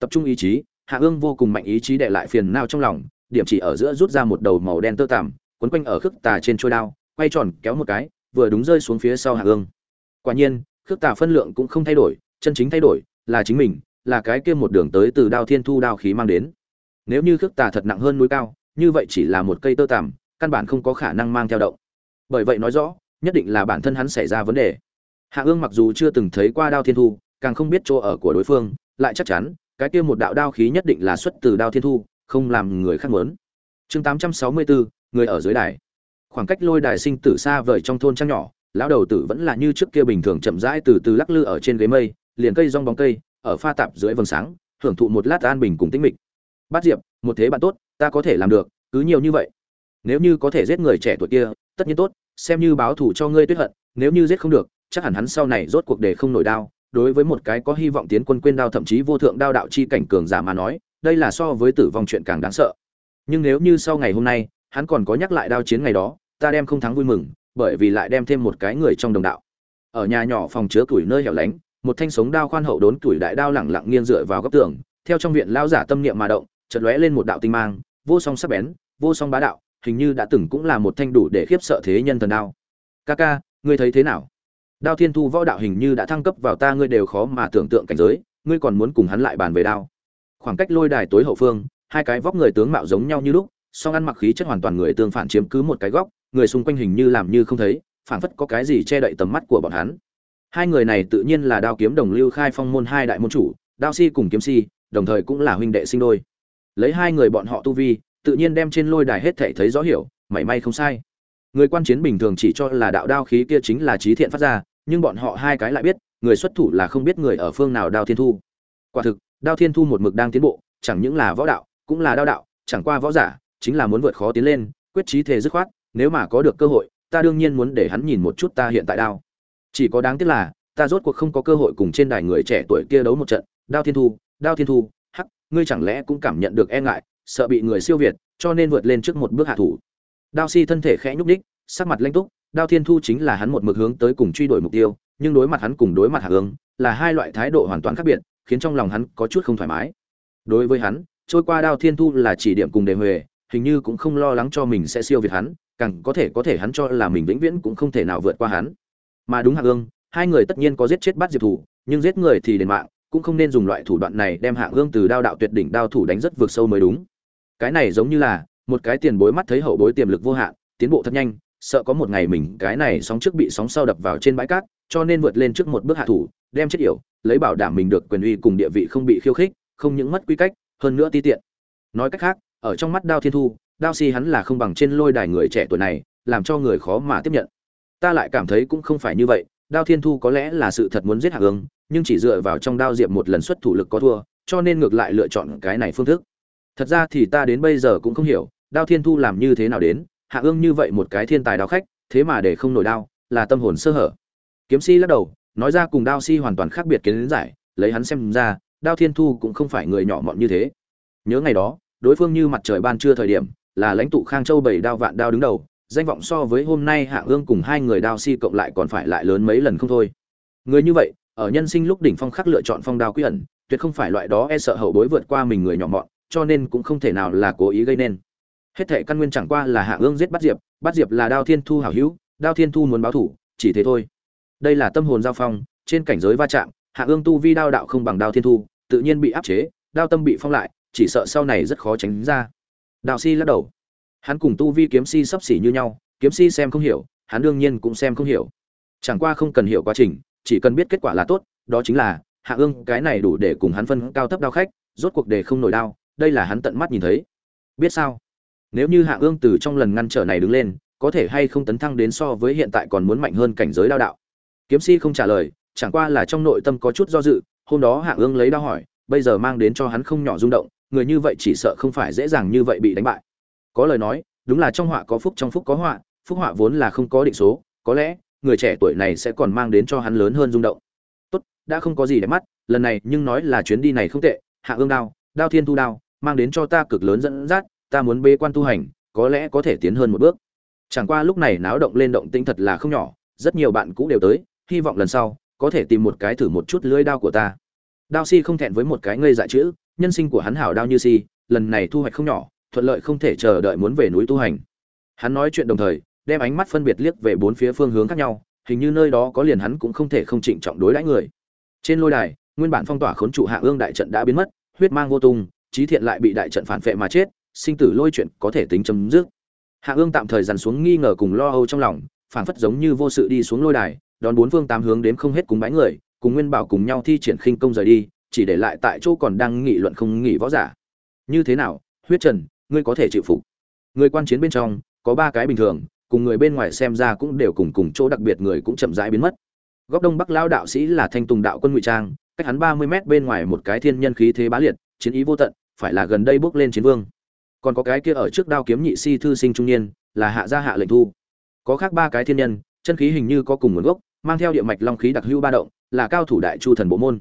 Tập trung ý chí, hạ ương vô cùng mạnh ý chí để lại phiền nào trong lòng, điểm chỉ ở giữa rút ra một đầu màu đen tơ tằm, quấn quanh ở khức tà trên trôi đao, quay tròn kéo một cái, vừa đúng rơi xuống phía sau hạ ương. Quả nhiên khước tà phân lượng cũng không thay đổi, chân chính thay đổi là chính mình, là cái kia một đường tới từ đao thiên thu đao khí mang đến. Nếu như khước tà thật nặng hơn núi cao, như vậy chỉ là một cây tơ tằm, căn bản không có khả năng mang theo động. Bởi vậy nói rõ, nhất định là bản thân hắn xảy ra vấn đề. Hạ ương mặc dù chưa từng thấy qua đao thiên thu, càng không biết chỗ ở của đối phương, lại chắc chắn, cái kia một đạo đao khí nhất định là xuất từ đao thiên thu, không làm người khác muốn. Chương tám trăm sáu mươi bốn, người ở dưới đài. Khoảng cách lôi đài sinh tử xa vời trong thôn trang nhỏ lão đầu tử vẫn là như trước kia bình thường chậm rãi từ từ lắc lư ở trên ghế mây, liền cây rong bóng cây, ở pha tạp dưới vầng sáng, hưởng thụ một lát an bình cùng tĩnh mịch. Bát diệp, một thế bạn tốt, ta có thể làm được, cứ nhiều như vậy. Nếu như có thể giết người trẻ tuổi kia, tất nhiên tốt, xem như báo thù cho ngươi tuyết hận, nếu như giết không được, chắc hẳn hắn sau này rốt cuộc để không nổi đao đối với một cái có hy vọng tiến quân quên đao thậm chí vô thượng đao đạo chi cảnh cường giả mà nói, đây là so với tử vong chuyện càng đáng sợ. Nhưng nếu như sau ngày hôm nay, hắn còn có nhắc lại đao chiến ngày đó, ta đem không thắng vui mừng bởi vì lại đem thêm một cái người trong đồng đạo. Ở nhà nhỏ phòng chứa củi nơi hẻo lánh, một thanh sống đao khoan hậu đốn củi đại đao lẳng lặng nghiêng dựa vào góc tường, theo trong viện lao giả tâm niệm mà động, chợt lóe lên một đạo tinh mang, vô song sắc bén, vô song bá đạo, hình như đã từng cũng là một thanh đủ để khiếp sợ thế nhân thần đao. Ca ca, ngươi thấy thế nào? Đao thiên thu võ đạo hình như đã thăng cấp vào ta, ngươi đều khó mà tưởng tượng cảnh giới, ngươi còn muốn cùng hắn lại bàn về đao. Khoảng cách lôi đài tối hậu phương, hai cái vóc người tướng mạo giống nhau như lúc, song ăn mặc khí chất hoàn toàn người tương phản chiếm cứ một cái góc người xung quanh hình như làm như không thấy, phảng phất có cái gì che đậy tầm mắt của bọn hắn. Hai người này tự nhiên là đao kiếm đồng lưu khai phong môn hai đại môn chủ, đao si cùng kiếm si, đồng thời cũng là huynh đệ sinh đôi. Lấy hai người bọn họ tu vi, tự nhiên đem trên lôi đài hết thể thấy rõ hiểu, mảy may không sai. Người quan chiến bình thường chỉ cho là đạo đao khí kia chính là trí thiện phát ra, nhưng bọn họ hai cái lại biết, người xuất thủ là không biết người ở phương nào đao thiên thu. Quả thực, đao thiên thu một mực đang tiến bộ, chẳng những là võ đạo, cũng là đao đạo, chẳng qua võ giả, chính là muốn vượt khó tiến lên, quyết trí thể dứt khoát nếu mà có được cơ hội, ta đương nhiên muốn để hắn nhìn một chút ta hiện tại đao. Chỉ có đáng tiếc là, ta rốt cuộc không có cơ hội cùng trên đài người trẻ tuổi kia đấu một trận. Đao thiên thu, đao thiên thu, hắc, ngươi chẳng lẽ cũng cảm nhận được e ngại, sợ bị người siêu việt, cho nên vượt lên trước một bước hạ thủ. Đao si thân thể khẽ nhúc đích sắc mặt lanh túc, đao thiên thu chính là hắn một mực hướng tới cùng truy đuổi mục tiêu, nhưng đối mặt hắn cùng đối mặt hạ hướng, là hai loại thái độ hoàn toàn khác biệt, khiến trong lòng hắn có chút không thoải mái. Đối với hắn, trôi qua đao thiên thu là chỉ điểm cùng đề huề, hình như cũng không lo lắng cho mình sẽ siêu việt hắn càng có thể có thể hắn cho là mình vĩnh viễn cũng không thể nào vượt qua hắn. Mà đúng hạng ương, hai người tất nhiên có giết chết bắt diệp thủ, nhưng giết người thì đền mạng, cũng không nên dùng loại thủ đoạn này đem hạ ương từ đao đạo tuyệt đỉnh đao thủ đánh rất vượt sâu mới đúng. Cái này giống như là, một cái tiền bối mắt thấy hậu bối tiềm lực vô hạn, tiến bộ thật nhanh, sợ có một ngày mình cái này sóng trước bị sóng sau đập vào trên bãi cát, cho nên vượt lên trước một bước hạ thủ, đem chết yểu, lấy bảo đảm mình được quyền uy cùng địa vị không bị khiêu khích, không những mất quy cách, hơn nữa ti tiện. Nói cách khác, ở trong mắt đao thiên thu đao si hắn là không bằng trên lôi đài người trẻ tuổi này, làm cho người khó mà tiếp nhận. Ta lại cảm thấy cũng không phải như vậy, đao thiên thu có lẽ là sự thật muốn giết hạ hướng nhưng chỉ dựa vào trong đao diệp một lần xuất thủ lực có thua, cho nên ngược lại lựa chọn cái này phương thức. Thật ra thì ta đến bây giờ cũng không hiểu, đao thiên thu làm như thế nào đến, hạ ương như vậy một cái thiên tài đao khách, thế mà để không nổi đao, là tâm hồn sơ hở. Kiếm si lắc đầu, nói ra cùng đao si hoàn toàn khác biệt kiến giải, lấy hắn xem ra, đao thiên thu cũng không phải người nhỏ mọn như thế. Nhớ ngày đó, đối phương như mặt trời ban trưa thời điểm là lãnh tụ khang châu bảy đao vạn đao đứng đầu, danh vọng so với hôm nay hạ ương cùng hai người đao si cộng lại còn phải lại lớn mấy lần không thôi. Người như vậy, ở nhân sinh lúc đỉnh phong khắc lựa chọn phong đao quy ẩn, tuyệt không phải loại đó e sợ hậu bối vượt qua mình người nhỏ mọn, cho nên cũng không thể nào là cố ý gây nên. Hết thệ căn nguyên chẳng qua là hạ ương giết bắt diệp bắt diệp là đao thiên thu hảo hữu, đao thiên thu muốn báo thủ, chỉ thế thôi. Đây là tâm hồn giao phong, trên cảnh giới va chạm, hạ ương tu vi đao đạo không bằng đao thiên thu, tự nhiên bị áp chế, đao tâm bị phong lại, chỉ sợ sau này rất khó tránh ra đạo si lắc đầu. Hắn cùng tu vi kiếm si sắp xỉ như nhau, kiếm si xem không hiểu, hắn đương nhiên cũng xem không hiểu. Chẳng qua không cần hiểu quá trình, chỉ cần biết kết quả là tốt, đó chính là, hạ ương, cái này đủ để cùng hắn phân cao thấp đao khách, rốt cuộc để không nổi đao, đây là hắn tận mắt nhìn thấy. Biết sao? Nếu như hạ ương từ trong lần ngăn trở này đứng lên, có thể hay không tấn thăng đến so với hiện tại còn muốn mạnh hơn cảnh giới đao đạo? Kiếm si không trả lời, chẳng qua là trong nội tâm có chút do dự, hôm đó hạ ương lấy đao hỏi, bây giờ mang đến cho hắn không nhỏ rung động người như vậy chỉ sợ không phải dễ dàng như vậy bị đánh bại. Có lời nói, đúng là trong họa có phúc, trong phúc có họa, phúc họa vốn là không có định số, có lẽ, người trẻ tuổi này sẽ còn mang đến cho hắn lớn hơn rung động. Tốt, đã không có gì để mắt, lần này nhưng nói là chuyến đi này không tệ, hạ ương đao đao thiên thu đao, mang đến cho ta cực lớn dẫn dắt, ta muốn bê quan tu hành, có lẽ có thể tiến hơn một bước. Chẳng qua lúc này náo động lên động tĩnh thật là không nhỏ, rất nhiều bạn cũ đều tới, hy vọng lần sau, có thể tìm một cái thử một chút lưỡi đao của ta. Đao si không thẹn với một cái ngây dại chữ nhân sinh của hắn hảo đao như si, lần này thu hoạch không nhỏ, thuận lợi không thể chờ đợi muốn về núi tu hành. Hắn nói chuyện đồng thời, đem ánh mắt phân biệt liếc về bốn phía phương hướng khác nhau, hình như nơi đó có liền hắn cũng không thể không trịnh trọng đối đãi người. Trên lôi đài, nguyên bản phong tỏa khốn trụ hạ ương đại trận đã biến mất, huyết mang vô tung trí thiện lại bị đại trận phản phệ mà chết, sinh tử lôi chuyện có thể tính chấm dứt. Hạ ương tạm thời dằn xuống nghi ngờ cùng lo âu trong lòng phản phất giống như vô sự đi xuống lôi đài, đón bốn phương tám hướng đến không hết cùng bãi người, cùng nguyên bảo cùng nhau thi triển khinh công rời đi chỉ để lại tại chỗ còn đang nghị luận không nghỉ võ giả. Như thế nào, huyết trần, ngươi có thể chịu phục? Người quan chiến bên trong, có ba cái bình thường, cùng người bên ngoài xem ra cũng đều cùng cùng chỗ đặc biệt người cũng chậm rãi biến mất. Góc đông bắc lao đạo sĩ là thanh tùng đạo quân ngụy trang, cách hắn ba mươi mét bên ngoài một cái thiên nhân khí thế bá liệt, chiến ý vô tận, phải là gần đây bước lên chiến vương. Còn có cái kia ở trước đao kiếm nhị si thư sinh trung niên, là hạ gia hạ lệnh thu. Có khác ba cái thiên nhân, chân khí hình như có cùng nguồn gốc, mang theo địa mạch long khí đặc hữu ba động, là cao thủ đại chu thần bộ môn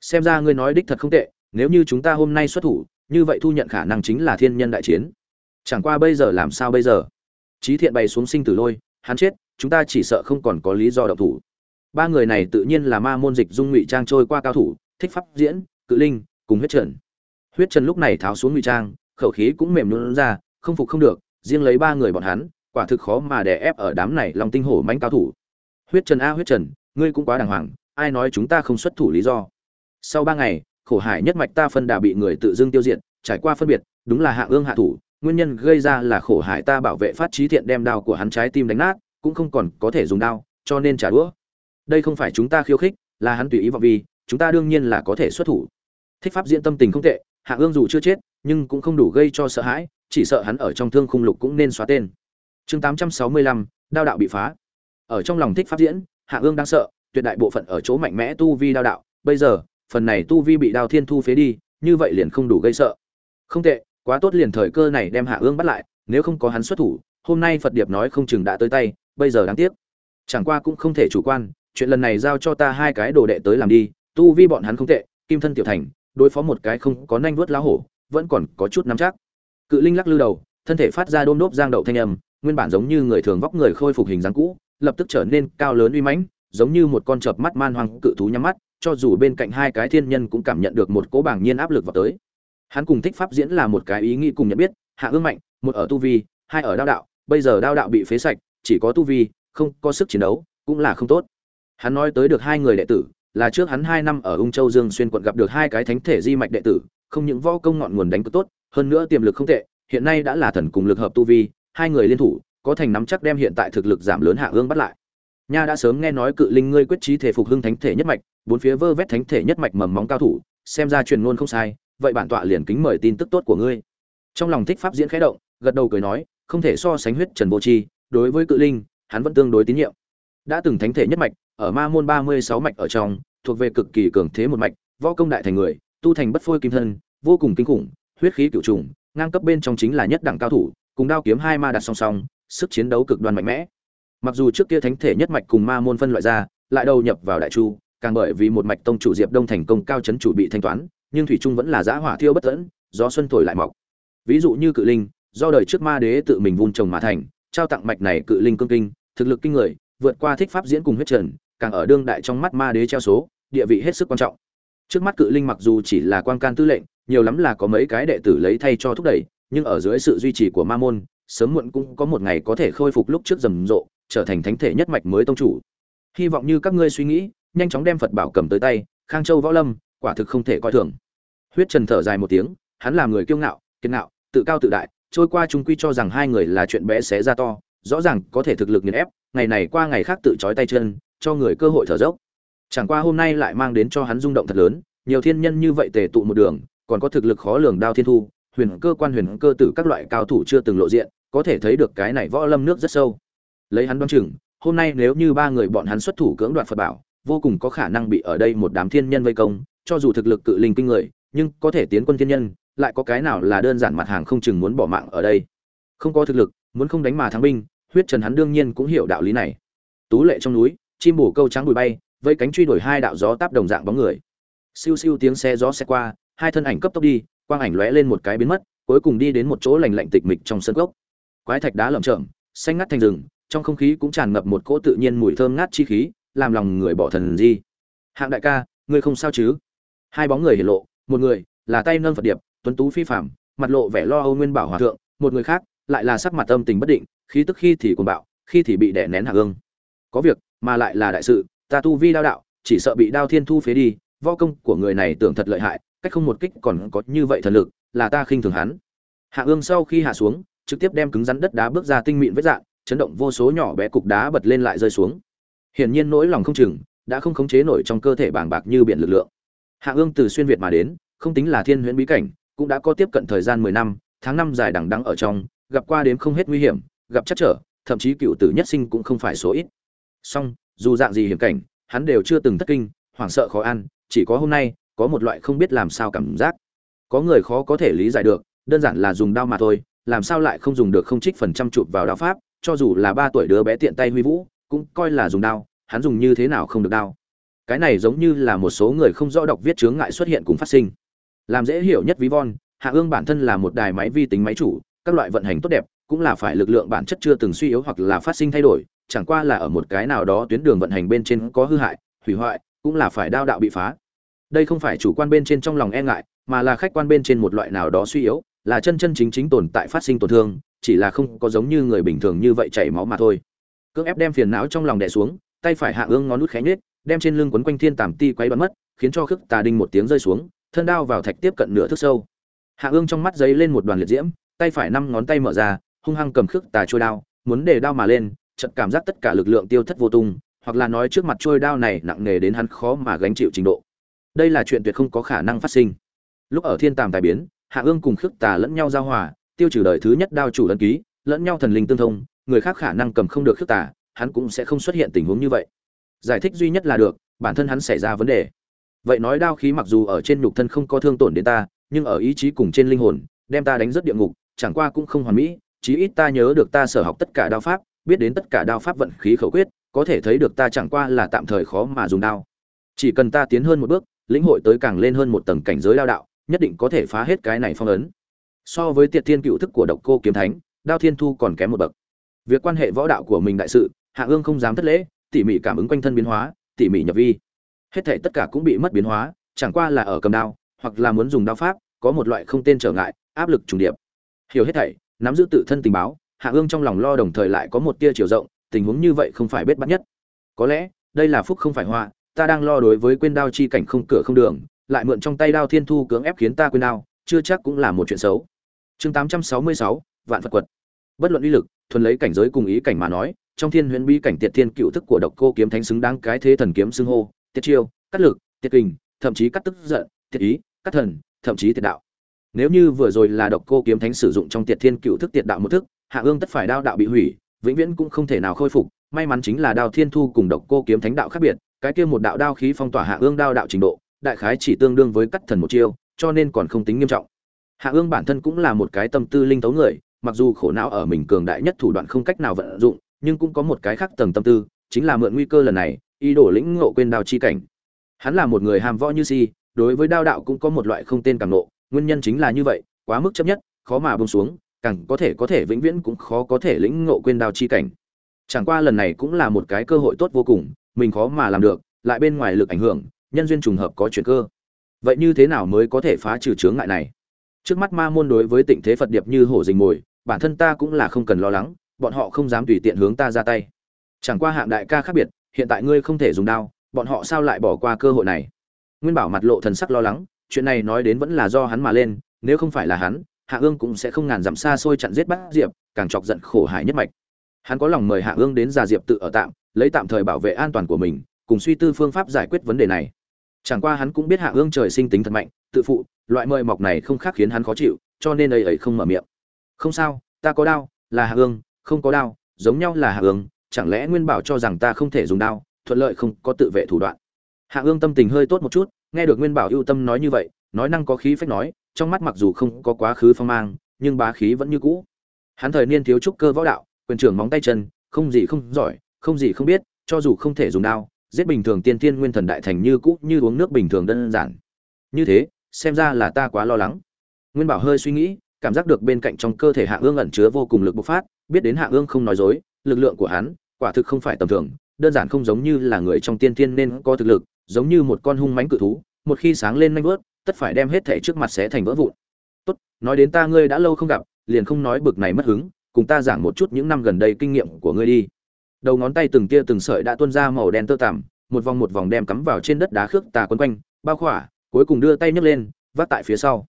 xem ra ngươi nói đích thật không tệ, nếu như chúng ta hôm nay xuất thủ, như vậy thu nhận khả năng chính là thiên nhân đại chiến. Chẳng qua bây giờ làm sao bây giờ? Trí thiện bày xuống sinh tử lôi, hắn chết, chúng ta chỉ sợ không còn có lý do động thủ. Ba người này tự nhiên là ma môn dịch dung ngụy trang trôi qua cao thủ, thích pháp diễn, cự linh, cùng huyết trần. Huyết trần lúc này tháo xuống ngụy trang, khẩu khí cũng mềm luôn ra, không phục không được, riêng lấy ba người bọn hắn, quả thực khó mà đè ép ở đám này lòng tinh hổ manh cao thủ. Huyết trần a huyết trần, ngươi cũng quá đàng hoàng, ai nói chúng ta không xuất thủ lý do? Sau ba ngày, khổ hải nhất mạch ta phân đà bị người tự dưng tiêu diệt, trải qua phân biệt, đúng là hạ ương hạ thủ, nguyên nhân gây ra là khổ hải ta bảo vệ phát trí thiện đem đao của hắn trái tim đánh nát, cũng không còn có thể dùng đao, cho nên trả đũa. Đây không phải chúng ta khiêu khích, là hắn tùy ý vọng vi chúng ta đương nhiên là có thể xuất thủ. Thích pháp diễn tâm tình không tệ, hạ ương dù chưa chết, nhưng cũng không đủ gây cho sợ hãi, chỉ sợ hắn ở trong thương khung lục cũng nên xóa tên. Chương tám trăm sáu mươi lăm, đao đạo bị phá. Ở trong lòng thích pháp diễn, hạ ương đang sợ, tuyệt đại bộ phận ở chỗ mạnh mẽ tu vi đao đạo, bây giờ phần này tu vi bị đao thiên thu phế đi, như vậy liền không đủ gây sợ. Không tệ, quá tốt liền thời cơ này đem hạ ương bắt lại, nếu không có hắn xuất thủ, hôm nay phật điệp nói không chừng đã tới tay, bây giờ đáng tiếc. Chẳng qua cũng không thể chủ quan, chuyện lần này giao cho ta hai cái đồ đệ tới làm đi, tu vi bọn hắn không tệ, kim thân tiểu thành, đối phó một cái không có nanh vuốt lá hổ, vẫn còn có chút nắm chắc. Cự linh lắc lư đầu, thân thể phát ra đôm đốp giang đậu thanh âm, nguyên bản giống như người thường vóc người khôi phục hình dáng cũ, lập tức trở nên cao lớn uy mãnh, giống như một con chợp mắt man hoang cự thú nhắm mắt cho dù bên cạnh hai cái thiên nhân cũng cảm nhận được một cố bảng nhiên áp lực vào tới. Hắn cùng thích pháp diễn là một cái ý nghĩ cùng nhận biết, hạ ương mạnh, một ở tu vi, hai ở đao đạo, bây giờ đao đạo bị phế sạch, chỉ có tu vi, không có sức chiến đấu, cũng là không tốt. Hắn nói tới được hai người đệ tử, là trước hắn hai năm ở ung châu dương xuyên quận gặp được hai cái thánh thể di mạch đệ tử, không những võ công ngọn nguồn đánh cực tốt, hơn nữa tiềm lực không tệ, hiện nay đã là thần cùng lực hợp tu vi, hai người liên thủ, có thành nắm chắc đem hiện tại thực lực giảm lớn hạ ương bắt lại nha đã sớm nghe nói cự linh ngươi quyết trí thể phục hưng thánh thể nhất mạch, bốn phía vơ vét thánh thể nhất mạch mầm móng cao thủ, xem ra truyền ngôn không sai, vậy bản tọa liền kính mời tin tức tốt của ngươi. Trong lòng thích pháp diễn khẽ động, gật đầu cười nói, không thể so sánh huyết trần vô chi đối với cự linh, hắn vẫn tương đối tín nhiệm. Đã từng thánh thể nhất mạch, ở ma môn ba mươi sáu mạch ở trong, thuộc về cực kỳ cường thế một mạch, võ công đại thành người, tu thành bất phôi kim thân, vô cùng kinh khủng, huyết khí cựu trùng, ngang cấp bên trong chính là nhất đẳng cao thủ, cùng đao kiếm hai ma đặt song song, sức chiến đấu cực đoan mạnh mẽ mặc dù trước kia thánh thể nhất mạch cùng ma môn phân loại ra, lại đầu nhập vào đại chu, càng bởi vì một mạch tông chủ diệp đông thành công cao chấn chủ bị thanh toán, nhưng thủy trung vẫn là giã hỏa thiêu bất tẫn do xuân thổi lại mọc. Ví dụ như cự linh, do đời trước ma đế tự mình vun trồng mà thành, trao tặng mạch này cự linh cương kinh, thực lực kinh người, vượt qua thích pháp diễn cùng huyết trần, càng ở đương đại trong mắt ma đế treo số, địa vị hết sức quan trọng. Trước mắt cự linh mặc dù chỉ là quan can tư lệnh, nhiều lắm là có mấy cái đệ tử lấy thay cho thúc đẩy, nhưng ở dưới sự duy trì của ma môn, sớm muộn cũng có một ngày có thể khôi phục lúc trước rầm rộ trở thành thánh thể nhất mạch mới tông chủ. Hy vọng như các ngươi suy nghĩ, nhanh chóng đem phật bảo cầm tới tay, khang châu võ lâm, quả thực không thể coi thường. Huyết trần thở dài một tiếng, hắn là người kiêu ngạo, kiên ngạo, tự cao tự đại, trôi qua chúng quy cho rằng hai người là chuyện bé xé ra to, rõ ràng có thể thực lực nghiền ép, ngày này qua ngày khác tự trói tay chân, cho người cơ hội thở dốc. Chẳng qua hôm nay lại mang đến cho hắn rung động thật lớn, nhiều thiên nhân như vậy tề tụ một đường, còn có thực lực khó lường đao thiên thu, huyền cơ quan huyền cơ tử các loại cao thủ chưa từng lộ diện, có thể thấy được cái này võ lâm nước rất sâu lấy hắn đoán chừng, hôm nay nếu như ba người bọn hắn xuất thủ cưỡng đoạt phật bảo, vô cùng có khả năng bị ở đây một đám thiên nhân vây công, cho dù thực lực cự linh kinh người, nhưng có thể tiến quân thiên nhân, lại có cái nào là đơn giản mặt hàng không chừng muốn bỏ mạng ở đây. Không có thực lực, muốn không đánh mà thắng binh, huyết trần hắn đương nhiên cũng hiểu đạo lý này. Tú lệ trong núi, chim bổ câu trắng bụi bay, vây cánh truy đuổi hai đạo gió táp đồng dạng bóng người. Siêu siêu tiếng xe gió xe qua, hai thân ảnh cấp tốc đi, quang ảnh lóe lên một cái biến mất, cuối cùng đi đến một chỗ lành lạnh tịch mịch trong sân gốc. Quái thạch đá lởm chởm, xanh ngắt thành rừng trong không khí cũng tràn ngập một cỗ tự nhiên mùi thơm ngát chi khí, làm lòng người bỏ thần di. Hạng đại ca, ngươi không sao chứ? Hai bóng người hiển lộ, một người là tay nâng phật điệp, tuấn tú phi phạm mặt lộ vẻ lo âu nguyên bảo hòa thượng, một người khác lại là sắc mặt âm tình bất định, khí tức khi thì cuồng bạo, khi thì bị đè nén hạ gương. Có việc, mà lại là đại sự, ta tu vi đao đạo, chỉ sợ bị đao thiên thu phế đi, võ công của người này tưởng thật lợi hại, cách không một kích còn có như vậy thần lực, là ta khinh thường hắn. Hạ ương sau khi hạ xuống, trực tiếp đem cứng rắn đất đá bước ra tinh mịn vết dạng chấn động vô số nhỏ bé cục đá bật lên lại rơi xuống. Hiển nhiên nỗi lòng không chừng đã không khống chế nổi trong cơ thể bàng bạc như biển lực lượng. Hạ ương từ xuyên việt mà đến, không tính là thiên huyễn bí cảnh, cũng đã có tiếp cận thời gian mười năm, tháng năm dài đằng đẵng ở trong, gặp qua đến không hết nguy hiểm, gặp chắc trở, thậm chí cựu tử nhất sinh cũng không phải số ít. Song, dù dạng gì hiểm cảnh, hắn đều chưa từng thất kinh, hoảng sợ khó ăn chỉ có hôm nay, có một loại không biết làm sao cảm giác. Có người khó có thể lý giải được, đơn giản là dùng đao mà thôi, làm sao lại không dùng được không trích phần trăm chụp vào đao pháp cho dù là ba tuổi đứa bé tiện tay huy vũ, cũng coi là dùng đao, hắn dùng như thế nào không được đao. Cái này giống như là một số người không rõ đọc viết chướng ngại xuất hiện cùng phát sinh. Làm dễ hiểu nhất ví von, hạ ương bản thân là một đài máy vi tính máy chủ, các loại vận hành tốt đẹp, cũng là phải lực lượng bản chất chưa từng suy yếu hoặc là phát sinh thay đổi, chẳng qua là ở một cái nào đó tuyến đường vận hành bên trên có hư hại, hủy hoại, cũng là phải đao đạo bị phá. Đây không phải chủ quan bên trên trong lòng e ngại, mà là khách quan bên trên một loại nào đó suy yếu, là chân chân chính chính tồn tại phát sinh tổn thương chỉ là không có giống như người bình thường như vậy chảy máu mà thôi. Cưỡng ép đem phiền não trong lòng đè xuống, tay phải hạ ương ngón nút khẽ nhếch, đem trên lưng quấn quanh thiên tàm ti quấy bắn mất, khiến cho khước tà đinh một tiếng rơi xuống, thân đao vào thạch tiếp cận nửa thước sâu. Hạ ương trong mắt giấy lên một đoàn liệt diễm, tay phải năm ngón tay mở ra, hung hăng cầm khước tà trôi đao, muốn để đao mà lên, chợt cảm giác tất cả lực lượng tiêu thất vô tung, hoặc là nói trước mặt trôi đao này nặng nề đến hắn khó mà gánh chịu trình độ. Đây là chuyện tuyệt không có khả năng phát sinh. Lúc ở thiên tàm tài biến, hạ ương cùng khước tà lẫn nhau giao hòa tiêu trừ đời thứ nhất đao chủ ấn ký, lẫn nhau thần linh tương thông, người khác khả năng cầm không được khước tà, hắn cũng sẽ không xuất hiện tình huống như vậy. Giải thích duy nhất là được, bản thân hắn xảy ra vấn đề. Vậy nói đao khí mặc dù ở trên nhục thân không có thương tổn đến ta, nhưng ở ý chí cùng trên linh hồn, đem ta đánh rất địa ngục, chẳng qua cũng không hoàn mỹ, chí ít ta nhớ được ta sở học tất cả đao pháp, biết đến tất cả đao pháp vận khí khẩu quyết, có thể thấy được ta chẳng qua là tạm thời khó mà dùng đao. Chỉ cần ta tiến hơn một bước, lĩnh hội tới càng lên hơn một tầng cảnh giới đao đạo, nhất định có thể phá hết cái này phong ấn so với tiệt thiên cựu thức của độc cô kiếm thánh, đao thiên thu còn kém một bậc. Việc quan hệ võ đạo của mình đại sự, hạ ương không dám thất lễ, tỉ mỉ cảm ứng quanh thân biến hóa, tỉ mỉ nhập vi. Hết thể tất cả cũng bị mất biến hóa, chẳng qua là ở cầm đao, hoặc là muốn dùng đao pháp, có một loại không tên trở ngại, áp lực trùng điệp. Hiểu hết thảy, nắm giữ tự thân tình báo, hạ ương trong lòng lo đồng thời lại có một tia chiều rộng, tình huống như vậy không phải bết bắt nhất. Có lẽ, đây là phúc không phải họa, ta đang lo đối với quên đao chi cảnh không cửa không đường, lại mượn trong tay đao thiên thu cưỡng ép khiến ta quên đao, chưa chắc cũng là một chuyện xấu chương tám trăm sáu mươi sáu, vạn phật quật. Bất luận uy lực, thuần lấy cảnh giới cùng ý cảnh mà nói, trong thiên huyễn bí cảnh tiệt thiên cựu thức của độc cô kiếm thánh xứng đáng cái thế thần kiếm xưng hô, tiết chiêu, cắt lực, tiết kình, thậm chí cắt tức giận, tiết ý, cắt thần, thậm chí tiệt đạo. Nếu như vừa rồi là độc cô kiếm thánh sử dụng trong tiệt thiên cựu thức tiệt đạo một thức, hạ ương tất phải đao đạo bị hủy, vĩnh viễn cũng không thể nào khôi phục, may mắn chính là đao thiên thu cùng độc cô kiếm thánh đạo khác biệt, cái kia một đạo đao khí phong tỏa hạ ương đao đạo trình độ, đại khái chỉ tương đương với cắt thần một chiêu, cho nên còn không tính nghiêm trọng hạ ương bản thân cũng là một cái tâm tư linh tấu người, mặc dù khổ não ở mình cường đại nhất thủ đoạn không cách nào vận dụng, nhưng cũng có một cái khác tầng tâm tư, chính là mượn nguy cơ lần này, ý đồ lĩnh ngộ quên đao chi cảnh. Hắn là một người hàm võ như si, đối với đao đạo cũng có một loại không tên cảm nộ, nguyên nhân chính là như vậy, quá mức chấp nhất, khó mà bông xuống, càng có thể có thể vĩnh viễn cũng khó có thể lĩnh ngộ quên đao chi cảnh. Chẳng qua lần này cũng là một cái cơ hội tốt vô cùng, mình khó mà làm được, lại bên ngoài lực ảnh hưởng, nhân duyên trùng hợp có chuyện cơ. Vậy như thế nào mới có thể phá trừ chướng ngại này? Trước mắt ma môn đối với tịnh thế phật điệp như hổ dình mồi, bản thân ta cũng là không cần lo lắng, bọn họ không dám tùy tiện hướng ta ra tay. Chẳng qua hạng đại ca khác biệt, hiện tại ngươi không thể dùng đao, bọn họ sao lại bỏ qua cơ hội này? Nguyên bảo mặt lộ thần sắc lo lắng, chuyện này nói đến vẫn là do hắn mà lên, nếu không phải là hắn, hạ ương cũng sẽ không ngàn dặm xa xôi chặn giết bát diệp, càng chọc giận khổ hải nhất mạch. Hắn có lòng mời hạ ương đến già diệp tự ở tạm, lấy tạm thời bảo vệ an toàn của mình, cùng suy tư phương pháp giải quyết vấn đề này. Chẳng qua hắn cũng biết hạ ương trời sinh tính thật mạnh, tự phụ loại mời mọc này không khác khiến hắn khó chịu, cho nên ấy ấy không mở miệng. Không sao, ta có đao, là hạ ương, không có đao, giống nhau là hạ ương, chẳng lẽ nguyên bảo cho rằng ta không thể dùng đao, thuận lợi không có tự vệ thủ đoạn. Hạ ương tâm tình hơi tốt một chút, nghe được nguyên bảo ưu tâm nói như vậy, nói năng có khí phách nói, trong mắt mặc dù không có quá khứ phong mang, nhưng bá khí vẫn như cũ. Hắn thời niên thiếu trúc cơ võ đạo, quyền trưởng móng tay chân, không gì không giỏi, không gì không biết, cho dù không thể dùng đao, giết bình thường tiên tiên nguyên thần đại thành như cũ, như uống nước bình thường đơn giản. Như thế xem ra là ta quá lo lắng. Nguyên bảo hơi suy nghĩ, cảm giác được bên cạnh trong cơ thể hạ ương ẩn chứa vô cùng lực bộc phát, biết đến hạ ương không nói dối, lực lượng của hắn, quả thực không phải tầm thường, đơn giản không giống như là người trong tiên tiên nên có thực lực, giống như một con hung mãnh cự thú, một khi sáng lên nhanh vớt tất phải đem hết thể trước mặt sẽ thành vỡ vụn. Tốt, nói đến ta ngươi đã lâu không gặp, liền không nói bực này mất hứng, cùng ta giảng một chút những năm gần đây kinh nghiệm của ngươi đi. Đầu ngón tay từng tia từng sợi đã tuôn ra màu đen tơ tằm, một vòng một vòng đem cắm vào trên đất đá khước tà quấn quanh, bao khỏa cuối cùng đưa tay nhấc lên, vác tại phía sau.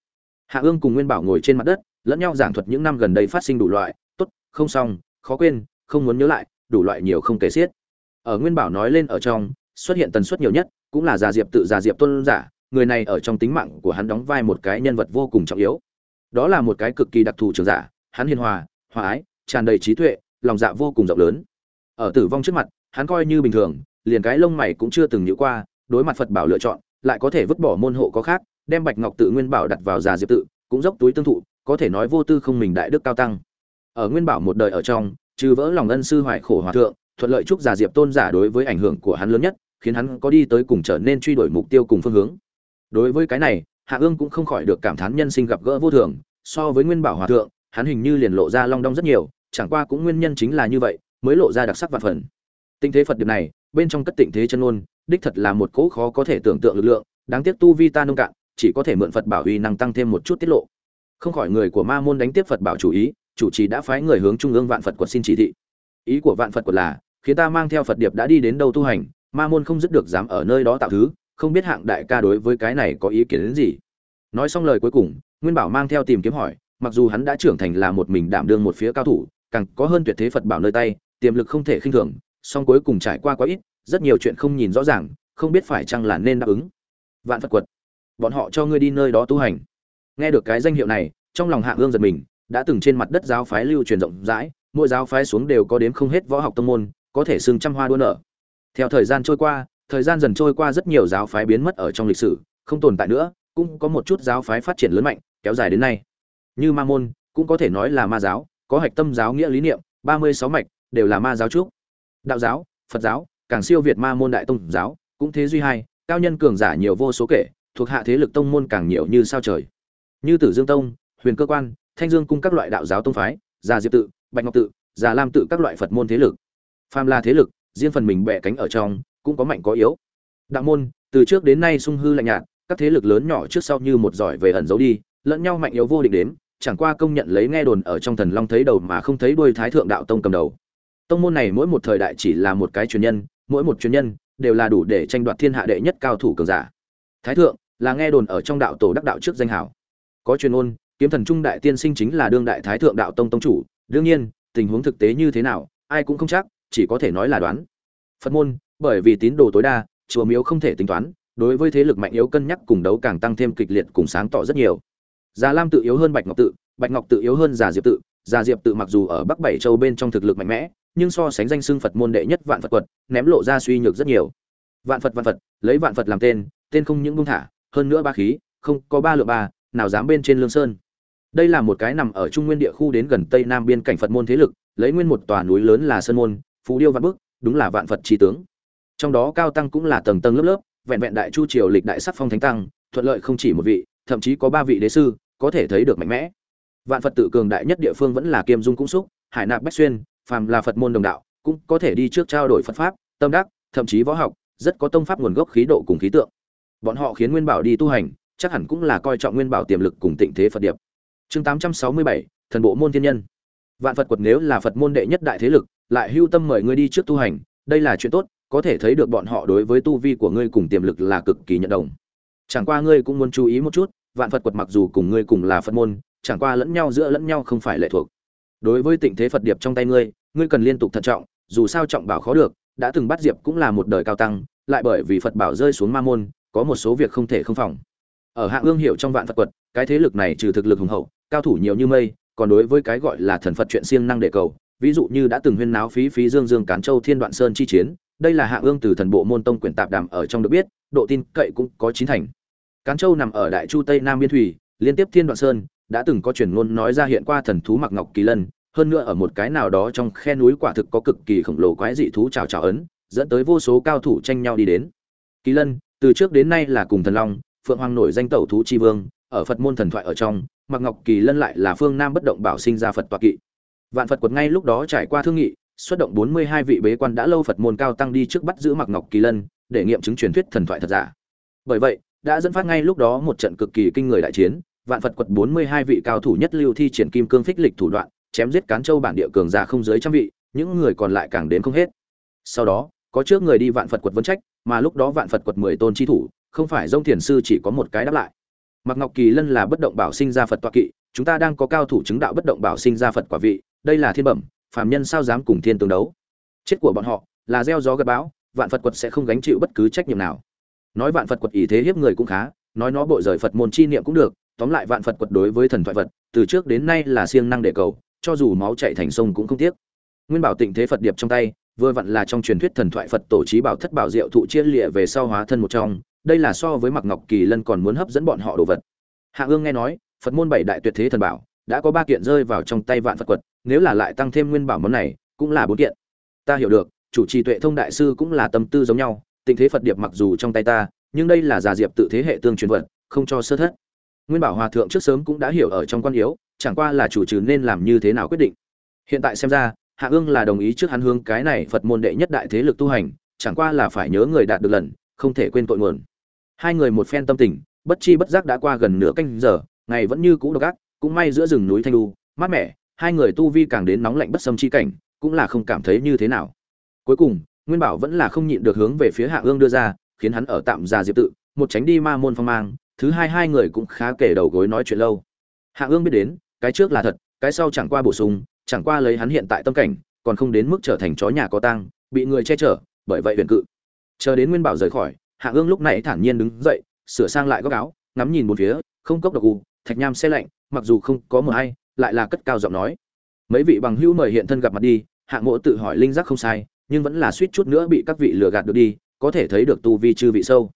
Hạ ương cùng nguyên bảo ngồi trên mặt đất, lẫn nhau giảng thuật những năm gần đây phát sinh đủ loại, tốt, không xong, khó quên, không muốn nhớ lại, đủ loại nhiều không kể xiết. Ở nguyên bảo nói lên ở trong, xuất hiện tần suất nhiều nhất cũng là già diệp tự già diệp tôn giả, người này ở trong tính mạng của hắn đóng vai một cái nhân vật vô cùng trọng yếu. Đó là một cái cực kỳ đặc thù trường giả, hắn hiền hòa hòa ái, tràn đầy trí tuệ, lòng dạ vô cùng rộng lớn. Ở tử vong trước mặt, hắn coi như bình thường, liền cái lông mày cũng chưa từng nhữ qua, đối mặt phật bảo lựa chọn lại có thể vứt bỏ môn hộ có khác, đem bạch ngọc tự nguyên bảo đặt vào già diệp tự, cũng dốc túi tương thụ, có thể nói vô tư không mình đại đức cao tăng. Ở nguyên bảo một đời ở trong, trừ vỡ lòng ân sư hoài khổ hòa thượng, thuận lợi chúc già diệp tôn giả đối với ảnh hưởng của hắn lớn nhất, khiến hắn có đi tới cùng trở nên truy đuổi mục tiêu cùng phương hướng. Đối với cái này, hạ ương cũng không khỏi được cảm thán nhân sinh gặp gỡ vô thường, so với nguyên bảo hòa thượng, hắn hình như liền lộ ra long đong rất nhiều, chẳng qua cũng nguyên nhân chính là như vậy, mới lộ ra đặc sắc và phần. Tinh thế phật điệp này, bên trong cất tịnh thế chân ngôn đích thật là một cỗ khó có thể tưởng tượng lực lượng, đáng tiếc tu vi ta nông cạn, chỉ có thể mượn phật bảo uy năng tăng thêm một chút tiết lộ. Không khỏi người của ma môn đánh tiếp phật bảo chủ ý, chủ trì đã phái người hướng trung ương vạn phật quật xin chỉ thị. Ý của vạn phật quật là, khiến ta mang theo phật điệp đã đi đến đâu tu hành, ma môn không dứt được dám ở nơi đó tạo thứ, không biết hạng đại ca đối với cái này có ý kiến đến gì. Nói xong lời cuối cùng, nguyên bảo mang theo tìm kiếm hỏi, mặc dù hắn đã trưởng thành là một mình đảm đương một phía cao thủ, càng có hơn tuyệt thế phật bảo nơi tay, tiềm lực không thể khinh thường, song cuối cùng trải qua quá ít rất nhiều chuyện không nhìn rõ ràng, không biết phải chăng là nên đáp ứng. Vạn phật quật, bọn họ cho ngươi đi nơi đó tu hành. Nghe được cái danh hiệu này, trong lòng Hạ ương giật mình, đã từng trên mặt đất giáo phái lưu truyền rộng rãi, mỗi giáo phái xuống đều có đếm không hết võ học tông môn, có thể xưng trăm hoa đua nở. Theo thời gian trôi qua, thời gian dần trôi qua rất nhiều giáo phái biến mất ở trong lịch sử, không tồn tại nữa, cũng có một chút giáo phái phát triển lớn mạnh, kéo dài đến nay. Như ma môn, cũng có thể nói là ma giáo, có hạch tâm giáo nghĩa lý niệm, ba mươi sáu mạch, đều là ma giáo trúc. Đạo giáo, phật giáo càng siêu việt ma môn đại tông giáo, cũng thế duy hai, cao nhân cường giả nhiều vô số kể, thuộc hạ thế lực tông môn càng nhiều như sao trời. Như tử dương tông, huyền cơ quan, thanh dương cung các loại đạo giáo tông phái, già diệp tự, bạch ngọc tự, già lam tự các loại phật môn thế lực. Phàm là thế lực, riêng phần mình bẻ cánh ở trong, cũng có mạnh có yếu. Đạo môn, từ trước đến nay sung hư lạnh nhạt, các thế lực lớn nhỏ trước sau như một giỏi về ẩn giấu đi, lẫn nhau mạnh yếu vô định đến, chẳng qua công nhận lấy nghe đồn ở trong thần long thấy đầu mà không thấy đuôi thái thượng đạo tông cầm đầu. Tông môn này mỗi một thời đại chỉ là một cái truyền nhân mỗi một chuyên nhân đều là đủ để tranh đoạt thiên hạ đệ nhất cao thủ cường giả. Thái thượng là nghe đồn ở trong đạo tổ đắc đạo trước danh hảo có truyền ôn kiếm thần trung đại tiên sinh chính là đương đại thái thượng đạo tông tông chủ. Đương nhiên, tình huống thực tế như thế nào, ai cũng không chắc, chỉ có thể nói là đoán. Phật môn, bởi vì tín đồ tối đa, chùa miếu không thể tính toán, đối với thế lực mạnh yếu cân nhắc cùng đấu càng tăng thêm kịch liệt cùng sáng tỏ rất nhiều. Già lam tự yếu hơn bạch ngọc tự, bạch ngọc tự yếu hơn già diệp tự, già diệp tự mặc dù ở bắc bảy châu bên trong thực lực mạnh mẽ nhưng so sánh danh xưng phật môn đệ nhất vạn phật quật, ném lộ ra suy nhược rất nhiều. Vạn phật vạn phật, lấy vạn phật làm tên tên không những buông thả, hơn nữa ba khí, không, có ba lượng ba, nào dám bên trên lương sơn. Đây là một cái nằm ở trung nguyên địa khu đến gần tây nam biên cảnh phật môn thế lực, lấy nguyên một tòa núi lớn là sơn môn, phú điêu văn bức, đúng là vạn phật trí tướng. Trong đó cao tăng cũng là tầng tầng lớp lớp, vẹn vẹn đại chu triều lịch đại sắc phong thánh tăng, thuận lợi không chỉ một vị, thậm chí có ba vị đế sư, có thể thấy được mạnh mẽ. Vạn phật tự cường đại nhất địa phương vẫn là kiêm dung cũng xúc, hải nạp bách xuyên phàm là phật môn đồng đạo, cũng có thể đi trước trao đổi phật pháp, tâm đắc, thậm chí võ học, rất có tông pháp nguồn gốc khí độ cùng khí tượng. Bọn họ khiến nguyên bảo đi tu hành, chắc hẳn cũng là coi trọng nguyên bảo tiềm lực cùng tịnh thế phật điệp. Chương tám trăm sáu mươi bảy, thần bộ môn thiên nhân. Vạn phật quật nếu là phật môn đệ nhất đại thế lực, lại hưu tâm mời ngươi đi trước tu hành, đây là chuyện tốt, có thể thấy được bọn họ đối với tu vi của ngươi cùng tiềm lực là cực kỳ nhận đồng. Chẳng qua ngươi cũng muốn chú ý một chút, vạn phật quật mặc dù cùng ngươi cùng là phật môn, chẳng qua lẫn nhau giữa lẫn nhau không phải lệ thuộc. Đối với tịnh thế phật điệp trong tay ngươi ngươi cần liên tục thận trọng, dù sao trọng bảo khó được, đã từng bắt diệp cũng là một đời cao tăng, lại bởi vì phật bảo rơi xuống ma môn, có một số việc không thể không phòng. Ở hạ ương hiểu trong vạn phật quật, cái thế lực này trừ thực lực hùng hậu, cao thủ nhiều như mây, còn đối với cái gọi là thần phật chuyện siêng năng đề cầu, ví dụ như đã từng huyên náo phí phí dương dương cán châu thiên đoạn sơn chi chiến, đây là hạ ương từ thần bộ môn tông quyển tạp đàm ở trong được biết, độ tin cậy cũng có chín thành. Cán châu nằm ở đại chu tây nam biên thủy, liên tiếp thiên đoạn sơn, đã từng có truyền ngôn nói ra hiện qua thần thú mặc ngọc kỳ lân hơn nữa ở một cái nào đó trong khe núi quả thực có cực kỳ khổng lồ quái dị thú chào chào ấn, dẫn tới vô số cao thủ tranh nhau đi đến. Kỳ lân, từ trước đến nay là cùng thần long, phượng hoàng nổi danh tẩu thú chi vương, ở phật môn thần thoại ở trong mặc ngọc kỳ lân lại là phương nam bất động bảo sinh ra phật toa kỵ. Vạn phật quật ngay lúc đó trải qua thương nghị, xuất động bốn mươi hai vị bế quan đã lâu phật môn cao tăng đi trước bắt giữ mặc ngọc kỳ lân, để nghiệm chứng truyền thuyết thần thoại thật giả. Bởi vậy, đã dẫn phát ngay lúc đó một trận cực kỳ kinh người đại chiến, vạn phật quật bốn mươi hai vị cao thủ nhất lưu thi triển kim cương phích lịch thủ đoạn chém giết cán châu bản địa cường giả không dưới trăm vị, những người còn lại càng đến không hết. Sau đó, có trước người đi vạn phật quật vấn trách, mà lúc đó vạn phật quật mười tôn chi thủ, không phải dông thiền sư chỉ có một cái đáp lại. Mặc ngọc kỳ lân là bất động bảo sinh ra phật toa kỵ, chúng ta đang có cao thủ chứng đạo bất động bảo sinh ra phật quả vị, đây là thiên bẩm, phàm nhân sao dám cùng thiên tương đấu? Chết của bọn họ là gieo gió gật bão, vạn phật quật sẽ không gánh chịu bất cứ trách nhiệm nào. Nói vạn phật quật ý thế hiếp người cũng khá, nói nó bội rời phật môn chi niệm cũng được, tóm lại vạn phật quật đối với thần thoại vật, từ trước đến nay là siêng năng để cầu cho dù máu chảy thành sông cũng không tiếc. Nguyên bảo tịnh thế phật điệp trong tay, vừa vặn là trong truyền thuyết thần thoại phật tổ trí bảo thất bảo diệu thụ chia lìa về sau hóa thân một trong, đây là so với mặc ngọc kỳ lân còn muốn hấp dẫn bọn họ đồ vật. Hạ ương nghe nói, phật môn bảy đại tuyệt thế thần bảo đã có ba kiện rơi vào trong tay vạn phật quật, nếu là lại tăng thêm nguyên bảo món này, cũng là bốn kiện. Ta hiểu được, chủ trì tuệ thông đại sư cũng là tâm tư giống nhau tình thế phật điệp mặc dù trong tay ta, nhưng đây là giả diệp tự thế hệ tương truyền vật không cho sơ thất. Nguyên bảo hòa thượng trước sớm cũng đã hiểu ở trong quan yếu chẳng qua là chủ trừ nên làm như thế nào quyết định. Hiện tại xem ra, hạ ương là đồng ý trước hắn hướng cái này phật môn đệ nhất đại thế lực tu hành, chẳng qua là phải nhớ người đạt được lần, không thể quên tội nguồn. Hai người một phen tâm tình, bất chi bất giác đã qua gần nửa canh giờ, ngày vẫn như cũ độc ác, cũng may giữa rừng núi thanh lu mát mẻ, hai người tu vi càng đến nóng lạnh bất xâm chi cảnh, cũng là không cảm thấy như thế nào. Cuối cùng, nguyên bảo vẫn là không nhịn được hướng về phía hạ ương đưa ra, khiến hắn ở tạm gia diệp tự, một tránh đi ma môn phong mang, thứ hai hai người cũng khá kể đầu gối nói chuyện lâu. Hạ ương biết đến cái trước là thật, cái sau chẳng qua bổ sung, chẳng qua lấy hắn hiện tại tâm cảnh, còn không đến mức trở thành chó nhà có tang, bị người che chở, bởi vậy huyền cự. Chờ đến nguyên bảo rời khỏi, hạ ương lúc này thản nhiên đứng dậy, sửa sang lại góc áo, ngắm nhìn một phía, không cốc độc u, thạch nham xe lạnh, mặc dù không có mờ hay lại là cất cao giọng nói. Mấy vị bằng hữu mời hiện thân gặp mặt đi, hạ mộ tự hỏi linh giác không sai, nhưng vẫn là suýt chút nữa bị các vị lừa gạt được đi, có thể thấy được tu vi chư vị sâu.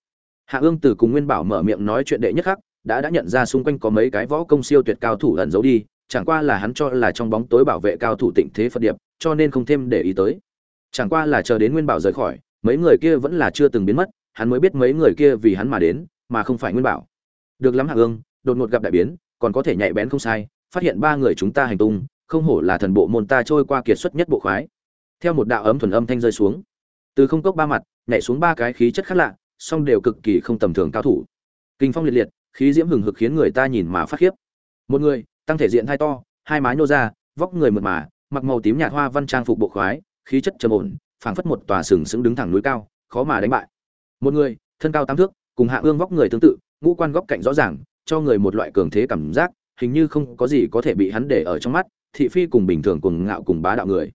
Hạ ương từ cùng nguyên bảo mở miệng nói chuyện đệ nhất khắc đã đã nhận ra xung quanh có mấy cái võ công siêu tuyệt cao thủ ẩn giấu đi, chẳng qua là hắn cho là trong bóng tối bảo vệ cao thủ tịnh thế phật điệp, cho nên không thêm để ý tới. Chẳng qua là chờ đến nguyên bảo rời khỏi, mấy người kia vẫn là chưa từng biến mất, hắn mới biết mấy người kia vì hắn mà đến, mà không phải nguyên bảo. Được lắm hạ ương đột ngột gặp đại biến, còn có thể nhạy bén không sai, phát hiện ba người chúng ta hành tung, không hổ là thần bộ môn ta trôi qua kiệt xuất nhất bộ khoái. Theo một đạo ấm thuần âm thanh rơi xuống. Từ không cốc ba mặt, nhảy xuống ba cái khí chất khác lạ, song đều cực kỳ không tầm thường cao thủ. Kinh phong liệt liệt khí diễm hừng hực khiến người ta nhìn mà phát khiếp. Một người, tăng thể diện thai to, hai mái nô ra, vóc người mượt mà, mặc màu tím nhạt hoa văn trang phục bộ khoái, khí chất trầm ổn, phảng phất một tòa sừng sững đứng thẳng núi cao, khó mà đánh bại. Một người, thân cao tám thước, cùng hạ ương vóc người tương tự, ngũ quan góc cạnh rõ ràng, cho người một loại cường thế cảm giác, hình như không có gì có thể bị hắn để ở trong mắt, thị phi cùng bình thường cùng ngạo cùng bá đạo người.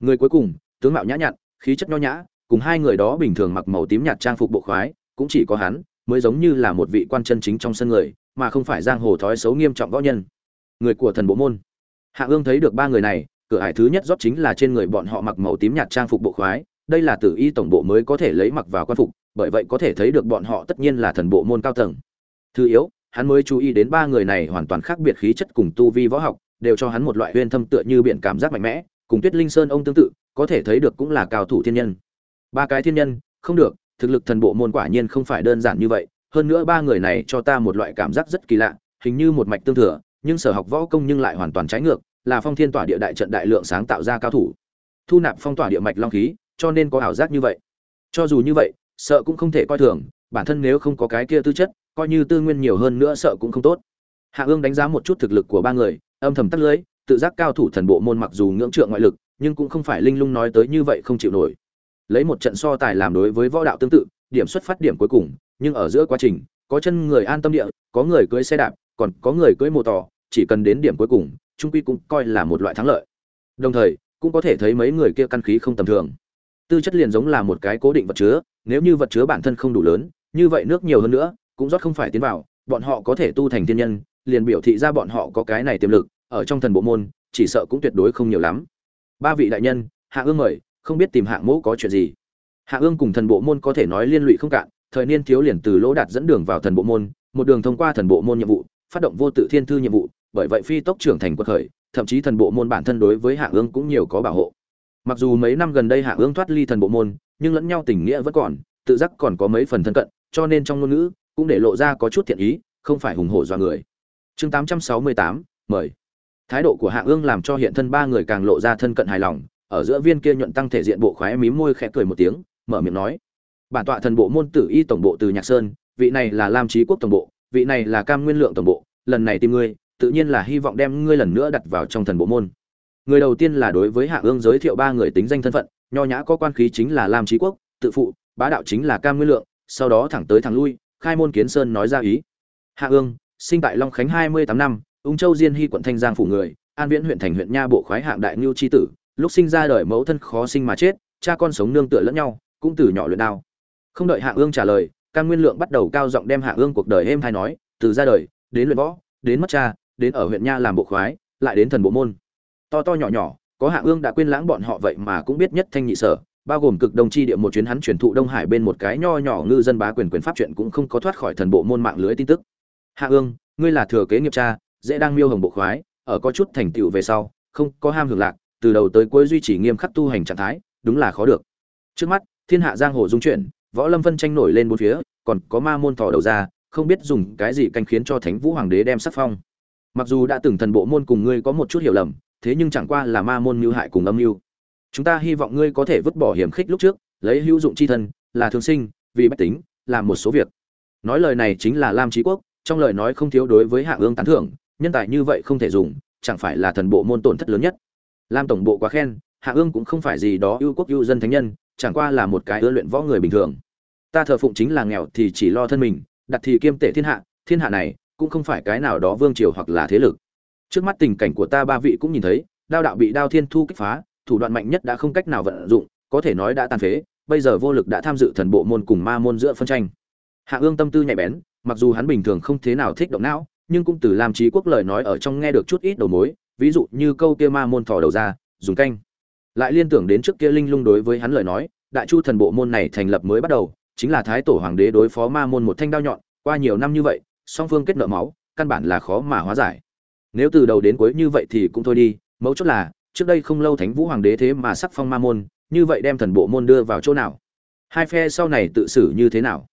Người cuối cùng, tướng mạo nhã nhặn, khí chất nho nhã, cùng hai người đó bình thường mặc màu tím nhạt trang phục bộ khoái, cũng chỉ có hắn mới giống như là một vị quan chân chính trong sân người, mà không phải giang hồ thói xấu nghiêm trọng võ nhân. Người của thần bộ môn. Hạ ương thấy được ba người này, cửa hải thứ nhất rót chính là trên người bọn họ mặc màu tím nhạt trang phục bộ khoái, đây là tử y tổng bộ mới có thể lấy mặc vào quan phục, bởi vậy có thể thấy được bọn họ tất nhiên là thần bộ môn cao tầng. Thứ yếu, hắn mới chú ý đến ba người này hoàn toàn khác biệt khí chất cùng tu vi võ học, đều cho hắn một loại huyên thâm tựa như biển cảm giác mạnh mẽ, cùng tuyết linh sơn ông tương tự, có thể thấy được cũng là cao thủ thiên nhân. Ba cái thiên nhân, không được thực lực thần bộ môn quả nhiên không phải đơn giản như vậy, hơn nữa ba người này cho ta một loại cảm giác rất kỳ lạ, hình như một mạch tương thừa, nhưng sở học võ công nhưng lại hoàn toàn trái ngược, là phong thiên tỏa địa đại trận đại lượng sáng tạo ra cao thủ. Thu nạp phong tỏa địa mạch long khí, cho nên có ảo giác như vậy. Cho dù như vậy, sợ cũng không thể coi thường, bản thân nếu không có cái kia tư chất, coi như tư nguyên nhiều hơn nữa sợ cũng không tốt. Hạ ương đánh giá một chút thực lực của ba người, âm thầm tắt lưới, tự giác cao thủ thần bộ môn mặc dù ngưỡng trượng ngoại lực, nhưng cũng không phải linh lung nói tới như vậy không chịu nổi lấy một trận so tài làm đối với võ đạo tương tự, điểm xuất phát điểm cuối cùng, nhưng ở giữa quá trình, có chân người an tâm địa, có người cưỡi xe đạp, còn có người cưỡi mô tỏ chỉ cần đến điểm cuối cùng, trung quy cũng coi là một loại thắng lợi. Đồng thời, cũng có thể thấy mấy người kia căn khí không tầm thường. Tư chất liền giống là một cái cố định vật chứa, nếu như vật chứa bản thân không đủ lớn, như vậy nước nhiều hơn nữa, cũng rót không phải tiến vào, bọn họ có thể tu thành thiên nhân, liền biểu thị ra bọn họ có cái này tiềm lực, ở trong thần bộ môn, chỉ sợ cũng tuyệt đối không nhiều lắm. Ba vị đại nhân, hạ ương mời không biết tìm hạng mẫu có chuyện gì. Hạ ương cùng thần bộ môn có thể nói liên lụy không cạn thời niên thiếu liền từ lỗ đạt dẫn đường vào thần bộ môn một đường thông qua thần bộ môn nhiệm vụ phát động vô tự thiên thư nhiệm vụ bởi vậy phi tốc trưởng thành quật khởi thậm chí thần bộ môn bản thân đối với hạ ương cũng nhiều có bảo hộ. Mặc dù mấy năm gần đây hạ ương thoát ly thần bộ môn nhưng lẫn nhau tình nghĩa vẫn còn tự giác còn có mấy phần thân cận cho nên trong ngôn ngữ cũng để lộ ra có chút thiện ý không phải hùng hổ do người. Chương 868, mời. Thái độ của hạ ương làm cho hiện thân ba người càng lộ ra thân cận hài lòng ở giữa viên kia nhuận tăng thể diện bộ khoái mím môi khẽ cười một tiếng, mở miệng nói, bản tọa thần bộ môn tử y tổng bộ từ nhạc sơn, vị này là lam trí quốc tổng bộ, vị này là cam nguyên lượng tổng bộ, lần này tìm ngươi, tự nhiên là hy vọng đem ngươi lần nữa đặt vào trong thần bộ môn. Người đầu tiên là đối với hạ ương giới thiệu ba người tính danh thân phận, nho nhã có quan khí chính là lam trí quốc, tự phụ, bá đạo chính là cam nguyên lượng, sau đó thẳng tới thẳng lui, khai môn kiến sơn nói ra ý. Hạ ương, sinh tại long khánh hai mươi tám năm, ung châu diên hy quận thanh giang phủ người, an viễn huyện thành huyện nha bộ khoái hạng đại ngưu chi tử lúc sinh ra đời mẫu thân khó sinh mà chết, cha con sống nương tựa lẫn nhau, cũng từ nhỏ luyện đao. Không đợi hạ ương trả lời, cam nguyên lượng bắt đầu cao giọng đem hạ ương cuộc đời êm hay nói, từ ra đời, đến luyện võ, đến mất cha, đến ở huyện nha làm bộ khoái, lại đến thần bộ môn. To to nhỏ nhỏ, có hạ ương đã quên lãng bọn họ vậy mà cũng biết nhất thanh nhị sở, bao gồm cực đông chi địa một chuyến hắn chuyển thụ đông hải bên một cái nho nhỏ ngư dân bá quyền quyền pháp chuyện cũng không có thoát khỏi thần bộ môn mạng lưới tin tức. Hạ ương, ngươi là thừa kế nghiệp cha, dễ đang miêu hồng bộ khoái, ở có chút thành tựu về sau, không có ham hưởng lạc từ đầu tới cuối duy trì nghiêm khắc tu hành trạng thái, đúng là khó được. Trước mắt, thiên hạ giang hồ dung chuyển, võ lâm phân tranh nổi lên bốn phía, còn có ma môn thò đầu ra, không biết dùng cái gì canh khiến cho thánh vũ hoàng đế đem sắc phong. Mặc dù đã từng thần bộ môn cùng ngươi có một chút hiểu lầm, thế nhưng chẳng qua là ma môn mưu hại cùng âm mưu. Chúng ta hy vọng ngươi có thể vứt bỏ hiểm khích lúc trước, lấy hữu dụng chi thân, là thương sinh, vì bách tính làm một số việc. Nói lời này chính là lam chí quốc, trong lời nói không thiếu đối với hạ ương tán thưởng, nhân tài như vậy không thể dùng, chẳng phải là thần bộ môn tổn thất lớn nhất lam tổng bộ quá khen, hạ ương cũng không phải gì đó ưu quốc ưu dân thánh nhân, chẳng qua là một cái ưa luyện võ người bình thường. Ta thờ phụng chính là nghèo thì chỉ lo thân mình, đặt thì kiêm tể thiên hạ thiên hạ này cũng không phải cái nào đó vương triều hoặc là thế lực. Trước mắt tình cảnh của ta ba vị cũng nhìn thấy, đao đạo bị đao thiên thu kích phá, thủ đoạn mạnh nhất đã không cách nào vận dụng, có thể nói đã tàn phế, bây giờ vô lực đã tham dự thần bộ môn cùng ma môn giữa phân tranh. Hạ ương tâm tư nhạy bén, mặc dù hắn bình thường không thế nào thích động não, nhưng cũng từ làm trí quốc lời nói ở trong nghe được chút ít đầu mối ví dụ như câu kia ma môn thò đầu ra, dùng canh. Lại liên tưởng đến trước kia linh lung đối với hắn lời nói, đại chu thần bộ môn này thành lập mới bắt đầu, chính là thái tổ hoàng đế đối phó ma môn một thanh đao nhọn, qua nhiều năm như vậy, song phương kết nợ máu, căn bản là khó mà hóa giải. Nếu từ đầu đến cuối như vậy thì cũng thôi đi, mấu chốt là, trước đây không lâu thánh vũ hoàng đế thế mà sắc phong ma môn, như vậy đem thần bộ môn đưa vào chỗ nào? Hai phe sau này tự xử như thế nào?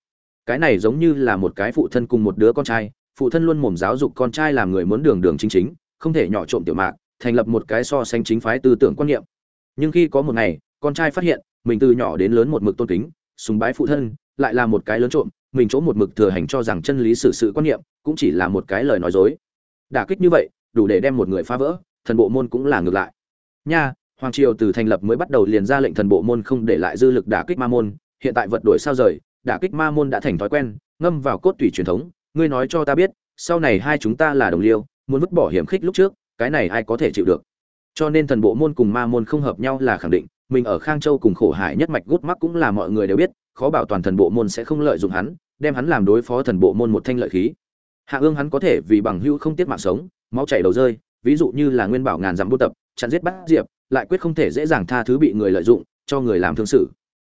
Cái này giống như là một cái phụ thân cùng một đứa con trai, phụ thân luôn mồm giáo dục con trai làm người muốn đường đường chính chính không thể nhỏ trộm tiểu mạc, thành lập một cái so sánh chính phái tư tưởng quan niệm. Nhưng khi có một ngày, con trai phát hiện, mình từ nhỏ đến lớn một mực tôn kính, sùng bái phụ thân, lại là một cái lớn trộm, mình chỗ một mực thừa hành cho rằng chân lý sự sự quan niệm, cũng chỉ là một cái lời nói dối. Đả kích như vậy, đủ để đem một người phá vỡ, thần bộ môn cũng là ngược lại. Nha, hoàng triều từ thành lập mới bắt đầu liền ra lệnh thần bộ môn không để lại dư lực đả kích ma môn, hiện tại vật đổi sao rời, đả kích ma môn đã thành thói quen, ngâm vào cốt tủy truyền thống, ngươi nói cho ta biết, sau này hai chúng ta là đồng liêu muốn vứt bỏ hiểm khích lúc trước, cái này ai có thể chịu được? Cho nên thần bộ môn cùng ma môn không hợp nhau là khẳng định, mình ở khang châu cùng khổ hải nhất mạch gút mắc cũng là mọi người đều biết, khó bảo toàn thần bộ môn sẽ không lợi dụng hắn, đem hắn làm đối phó thần bộ môn một thanh lợi khí. Hạ ương hắn có thể vì bằng hữu không tiết mạng sống, máu chảy đầu rơi, ví dụ như là nguyên bảo ngàn dặm buôn tập, chặn giết bắt diệp, lại quyết không thể dễ dàng tha thứ bị người lợi dụng, cho người làm thương sự.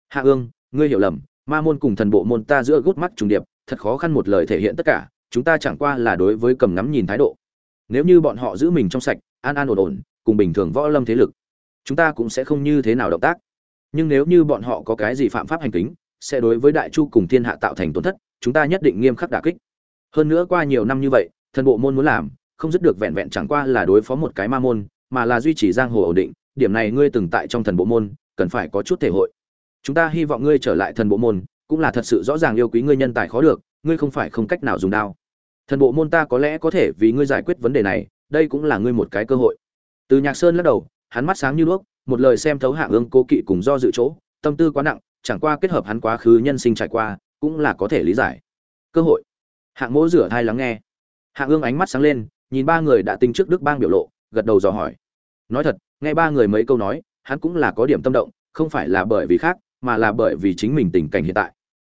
Hạ ương, ngươi hiểu lầm, ma môn cùng thần bộ môn ta giữa gút mắt trùng điệp, thật khó khăn một lời thể hiện tất cả, chúng ta chẳng qua là đối với cầm nắm nhìn thái độ nếu như bọn họ giữ mình trong sạch, an an ổn ổn, cùng bình thường võ lâm thế lực, chúng ta cũng sẽ không như thế nào động tác. Nhưng nếu như bọn họ có cái gì phạm pháp hành kính, sẽ đối với đại chu cùng thiên hạ tạo thành tổn thất, chúng ta nhất định nghiêm khắc đả kích. Hơn nữa qua nhiều năm như vậy, thần bộ môn muốn làm, không dứt được vẹn vẹn chẳng qua là đối phó một cái ma môn, mà là duy trì giang hồ ổn định, điểm này ngươi từng tại trong thần bộ môn, cần phải có chút thể hội. Chúng ta hy vọng ngươi trở lại thần bộ môn, cũng là thật sự rõ ràng yêu quý ngươi nhân tài khó được, ngươi không phải không cách nào dùng đao thần bộ môn ta có lẽ có thể vì ngươi giải quyết vấn đề này, đây cũng là ngươi một cái cơ hội. Từ nhạc sơn lắc đầu, hắn mắt sáng như đuốc, một lời xem thấu hạng ương cố kỵ cùng do dự chỗ, tâm tư quá nặng, chẳng qua kết hợp hắn quá khứ nhân sinh trải qua, cũng là có thể lý giải. Cơ hội. Hạng mỗ rửa thai lắng nghe. Hạng ương ánh mắt sáng lên, nhìn ba người đã tính trước đức bang biểu lộ, gật đầu dò hỏi. Nói thật, nghe ba người mấy câu nói, hắn cũng là có điểm tâm động, không phải là bởi vì khác, mà là bởi vì chính mình tình cảnh hiện tại.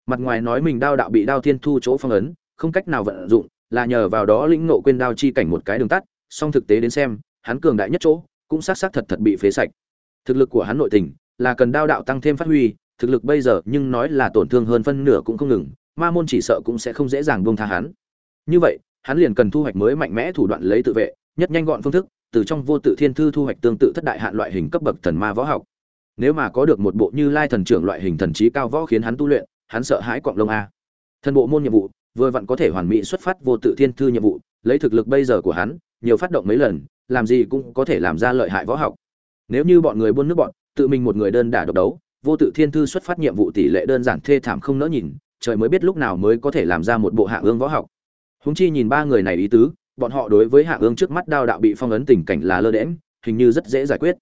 Mặt ngoài nói mình đao đạo bị đao thiên thu chỗ phong ấn, không cách nào vận dụng là nhờ vào đó lĩnh ngộ quên đao chi cảnh một cái đường tắt, song thực tế đến xem, hắn cường đại nhất chỗ cũng xác xác thật thật bị phế sạch. Thực lực của hắn nội tình là cần đao đạo tăng thêm phát huy, thực lực bây giờ nhưng nói là tổn thương hơn phân nửa cũng không ngừng, ma môn chỉ sợ cũng sẽ không dễ dàng buông tha hắn. Như vậy, hắn liền cần thu hoạch mới mạnh mẽ thủ đoạn lấy tự vệ, nhất nhanh gọn phương thức, từ trong vô tự thiên thư thu hoạch tương tự thất đại hạn loại hình cấp bậc thần ma võ học. Nếu mà có được một bộ như lai thần trưởng loại hình thần trí cao võ khiến hắn tu luyện, hắn sợ hãi quạng lông a. Thần bộ môn nhiệm vụ vừa vặn có thể hoàn mỹ xuất phát vô tự thiên thư nhiệm vụ, lấy thực lực bây giờ của hắn, nhiều phát động mấy lần, làm gì cũng có thể làm ra lợi hại võ học. Nếu như bọn người buôn nước bọn, tự mình một người đơn đả độc đấu, vô tự thiên thư xuất phát nhiệm vụ tỷ lệ đơn giản thê thảm không nỡ nhìn, trời mới biết lúc nào mới có thể làm ra một bộ hạ ương võ học. Húng chi nhìn ba người này ý tứ, bọn họ đối với hạ ương trước mắt đao đạo bị phong ấn tình cảnh là lơ đễm hình như rất dễ giải quyết.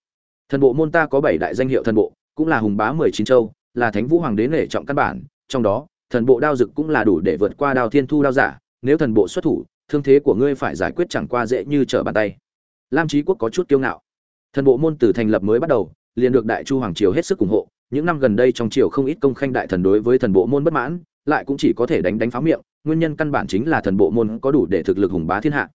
Thần bộ môn ta có bảy đại danh hiệu thần bộ, cũng là hùng bá mười chín châu, là thánh vũ hoàng đế nể trọng căn bản, trong đó thần bộ đao dực cũng là đủ để vượt qua đao thiên thu đao giả, nếu thần bộ xuất thủ, thương thế của ngươi phải giải quyết chẳng qua dễ như trở bàn tay. Lam trí quốc có chút kiêu ngạo. Thần bộ môn từ thành lập mới bắt đầu, liền được đại chu hoàng triều hết sức ủng hộ. Những năm gần đây trong triều không ít công khanh đại thần đối với thần bộ môn bất mãn, lại cũng chỉ có thể đánh đánh pháo miệng, nguyên nhân căn bản chính là thần bộ môn có đủ để thực lực hùng bá thiên hạ.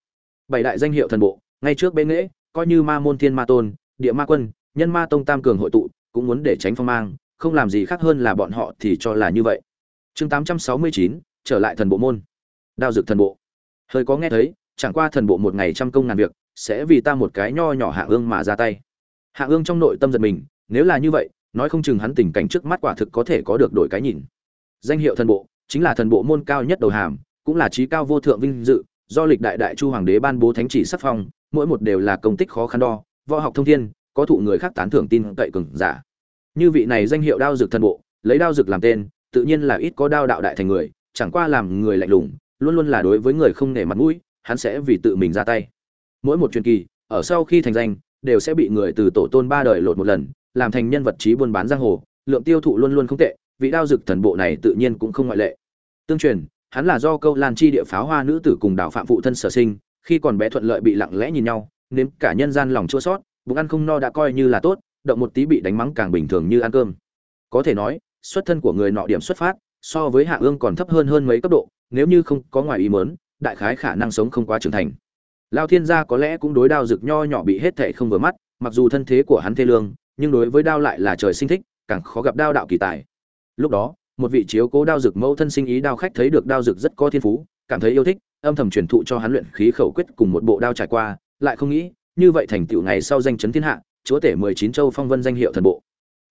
Bảy đại danh hiệu thần bộ, ngay trước bên nghễ coi như ma môn thiên ma tôn, địa ma quân, nhân ma tông tam cường hội tụ, cũng muốn để tránh phong mang, không làm gì khác hơn là bọn họ thì cho là như vậy chương tám trăm sáu mươi chín, trở lại thần bộ môn. Đao dược thần bộ. Hơi có nghe thấy, chẳng qua thần bộ một ngày trăm công ngàn việc, sẽ vì ta một cái nho nhỏ hạ ương mà ra tay. Hạ ương trong nội tâm giật mình, nếu là như vậy, nói không chừng hắn tình cảnh trước mắt quả thực có thể có được đổi cái nhìn. Danh hiệu thần bộ, chính là thần bộ môn cao nhất đầu hàm, cũng là trí cao vô thượng vinh dự, do lịch đại đại chu hoàng đế ban bố thánh chỉ sắc phong, mỗi một đều là công tích khó khăn đo, võ học thông thiên, có thụ người khác tán thưởng tin cậy cường giả. Như vị này danh hiệu đao dược thần bộ, lấy đao dược làm tên tự nhiên là ít có đao đạo đại thành người, chẳng qua làm người lạnh lùng, luôn luôn là đối với người không nể mặt mũi, hắn sẽ vì tự mình ra tay. Mỗi một truyền kỳ, ở sau khi thành danh, đều sẽ bị người từ tổ tôn ba đời lột một lần, làm thành nhân vật trí buôn bán giang hồ, lượng tiêu thụ luôn luôn không tệ, vị đao dực thần bộ này tự nhiên cũng không ngoại lệ. Tương truyền, hắn là do câu lan chi địa pháo hoa nữ tử cùng đảo phạm phụ thân sở sinh, khi còn bé thuận lợi bị lặng lẽ nhìn nhau, nếm cả nhân gian lòng chua sót, bụng ăn không no đã coi như là tốt, động một tí bị đánh mắng càng bình thường như ăn cơm. Có thể nói xuất thân của người nọ điểm xuất phát, so với hạ ương còn thấp hơn hơn mấy cấp độ, nếu như không có ngoài ý mớn đại khái khả năng sống không quá trưởng thành. Lao thiên gia có lẽ cũng đối đao rực nho nhỏ bị hết thệ không vừa mắt, mặc dù thân thế của hắn thê lương, nhưng đối với đao lại là trời sinh thích, càng khó gặp đao đạo kỳ tài. Lúc đó, một vị chiếu cố đao rực mẫu thân sinh ý đao khách thấy được đao rực rất có thiên phú, cảm thấy yêu thích, âm thầm truyền thụ cho hắn luyện khí khẩu quyết cùng một bộ đao trải qua, lại không nghĩ, như vậy thành tựu ngày sau danh chấn thiên hạ, chúa tể mười chín châu phong vân danh hiệu thần bộ.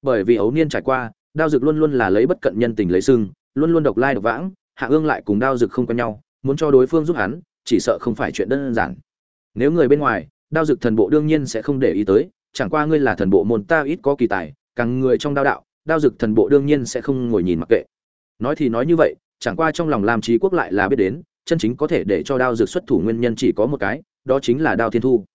Bởi vì ấu niên trải qua đao dực luôn luôn là lấy bất cận nhân tình lấy sưng luôn luôn độc lai độc vãng, hạ ương lại cùng đao dực không quen nhau, muốn cho đối phương giúp hắn, chỉ sợ không phải chuyện đơn giản. Nếu người bên ngoài, đao dực thần bộ đương nhiên sẽ không để ý tới, chẳng qua ngươi là thần bộ môn ta ít có kỳ tài, càng người trong đao đạo, đao dực thần bộ đương nhiên sẽ không ngồi nhìn mặc kệ. Nói thì nói như vậy, chẳng qua trong lòng làm trí quốc lại là biết đến, chân chính có thể để cho đao dực xuất thủ nguyên nhân chỉ có một cái, đó chính là đao thiên thu.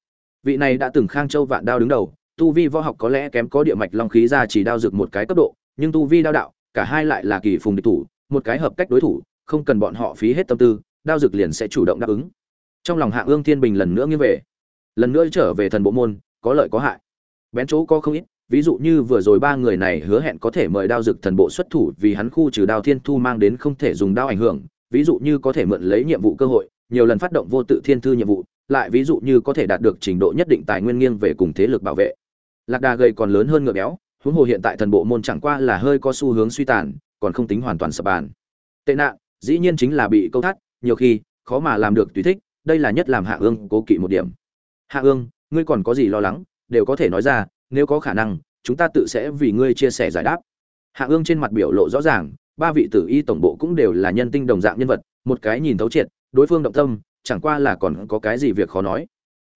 Vị này đã từng khang châu vạn đao đứng đầu, tu vi võ học có lẽ kém có địa mạch long khí ra chỉ đao dực một cái cấp độ nhưng tu vi đao đạo, cả hai lại là kỳ phùng địch thủ, một cái hợp cách đối thủ, không cần bọn họ phí hết tâm tư, đao dực liền sẽ chủ động đáp ứng. Trong lòng hạ ương thiên bình lần nữa nghiêng về, lần nữa trở về thần bộ môn, có lợi có hại. Bén chỗ có không ít, ví dụ như vừa rồi ba người này hứa hẹn có thể mời đao dực thần bộ xuất thủ vì hắn khu trừ đao thiên thu mang đến không thể dùng đao ảnh hưởng, ví dụ như có thể mượn lấy nhiệm vụ cơ hội, nhiều lần phát động vô tự thiên thư nhiệm vụ, lại ví dụ như có thể đạt được trình độ nhất định tài nguyên nghiêng về cùng thế lực bảo vệ. Lạc đà gầy còn lớn hơn ngựa béo huống hồ hiện tại thần bộ môn chẳng qua là hơi có xu hướng suy tàn, còn không tính hoàn toàn sập bàn. Tệ nạn, dĩ nhiên chính là bị câu thắt, nhiều khi, khó mà làm được tùy thích, đây là nhất làm hạ ương cố kỵ một điểm. Hạ ương, ngươi còn có gì lo lắng? Đều có thể nói ra, nếu có khả năng, chúng ta tự sẽ vì ngươi chia sẻ giải đáp. Hạ ương trên mặt biểu lộ rõ ràng, ba vị tử y tổng bộ cũng đều là nhân tinh đồng dạng nhân vật, một cái nhìn thấu triệt, đối phương động tâm, chẳng qua là còn có cái gì việc khó nói.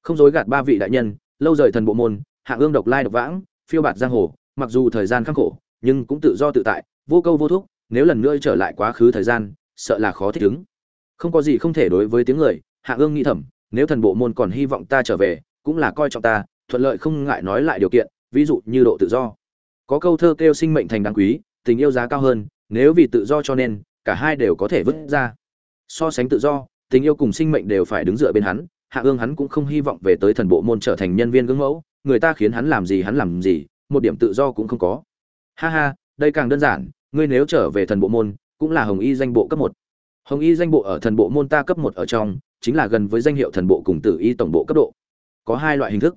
Không dối gạt ba vị đại nhân, lâu rời thần bộ môn, hạ ương độc lai độc vãng, phiêu bạt giang hồ mặc dù thời gian khắc khổ, nhưng cũng tự do tự tại, vô câu vô thúc, nếu lần nữa trở lại quá khứ thời gian, sợ là khó thích ứng. Không có gì không thể đối với tiếng người, hạ ương nghĩ thầm, nếu thần bộ môn còn hy vọng ta trở về, cũng là coi trọng ta, thuận lợi không ngại nói lại điều kiện, ví dụ như độ tự do. Có câu thơ kêu sinh mệnh thành đáng quý, tình yêu giá cao hơn, nếu vì tự do cho nên, cả hai đều có thể vứt ra. So sánh tự do, tình yêu cùng sinh mệnh đều phải đứng dựa bên hắn, hạ ương hắn cũng không hy vọng về tới thần bộ môn trở thành nhân viên gương mẫu, người ta khiến hắn làm gì hắn làm gì một điểm tự do cũng không có. Ha ha, đây càng đơn giản, ngươi nếu trở về thần bộ môn, cũng là hồng y danh bộ cấp một. Hồng y danh bộ ở thần bộ môn ta cấp một ở trong, chính là gần với danh hiệu thần bộ cùng tử y tổng bộ cấp độ. Có hai loại hình thức.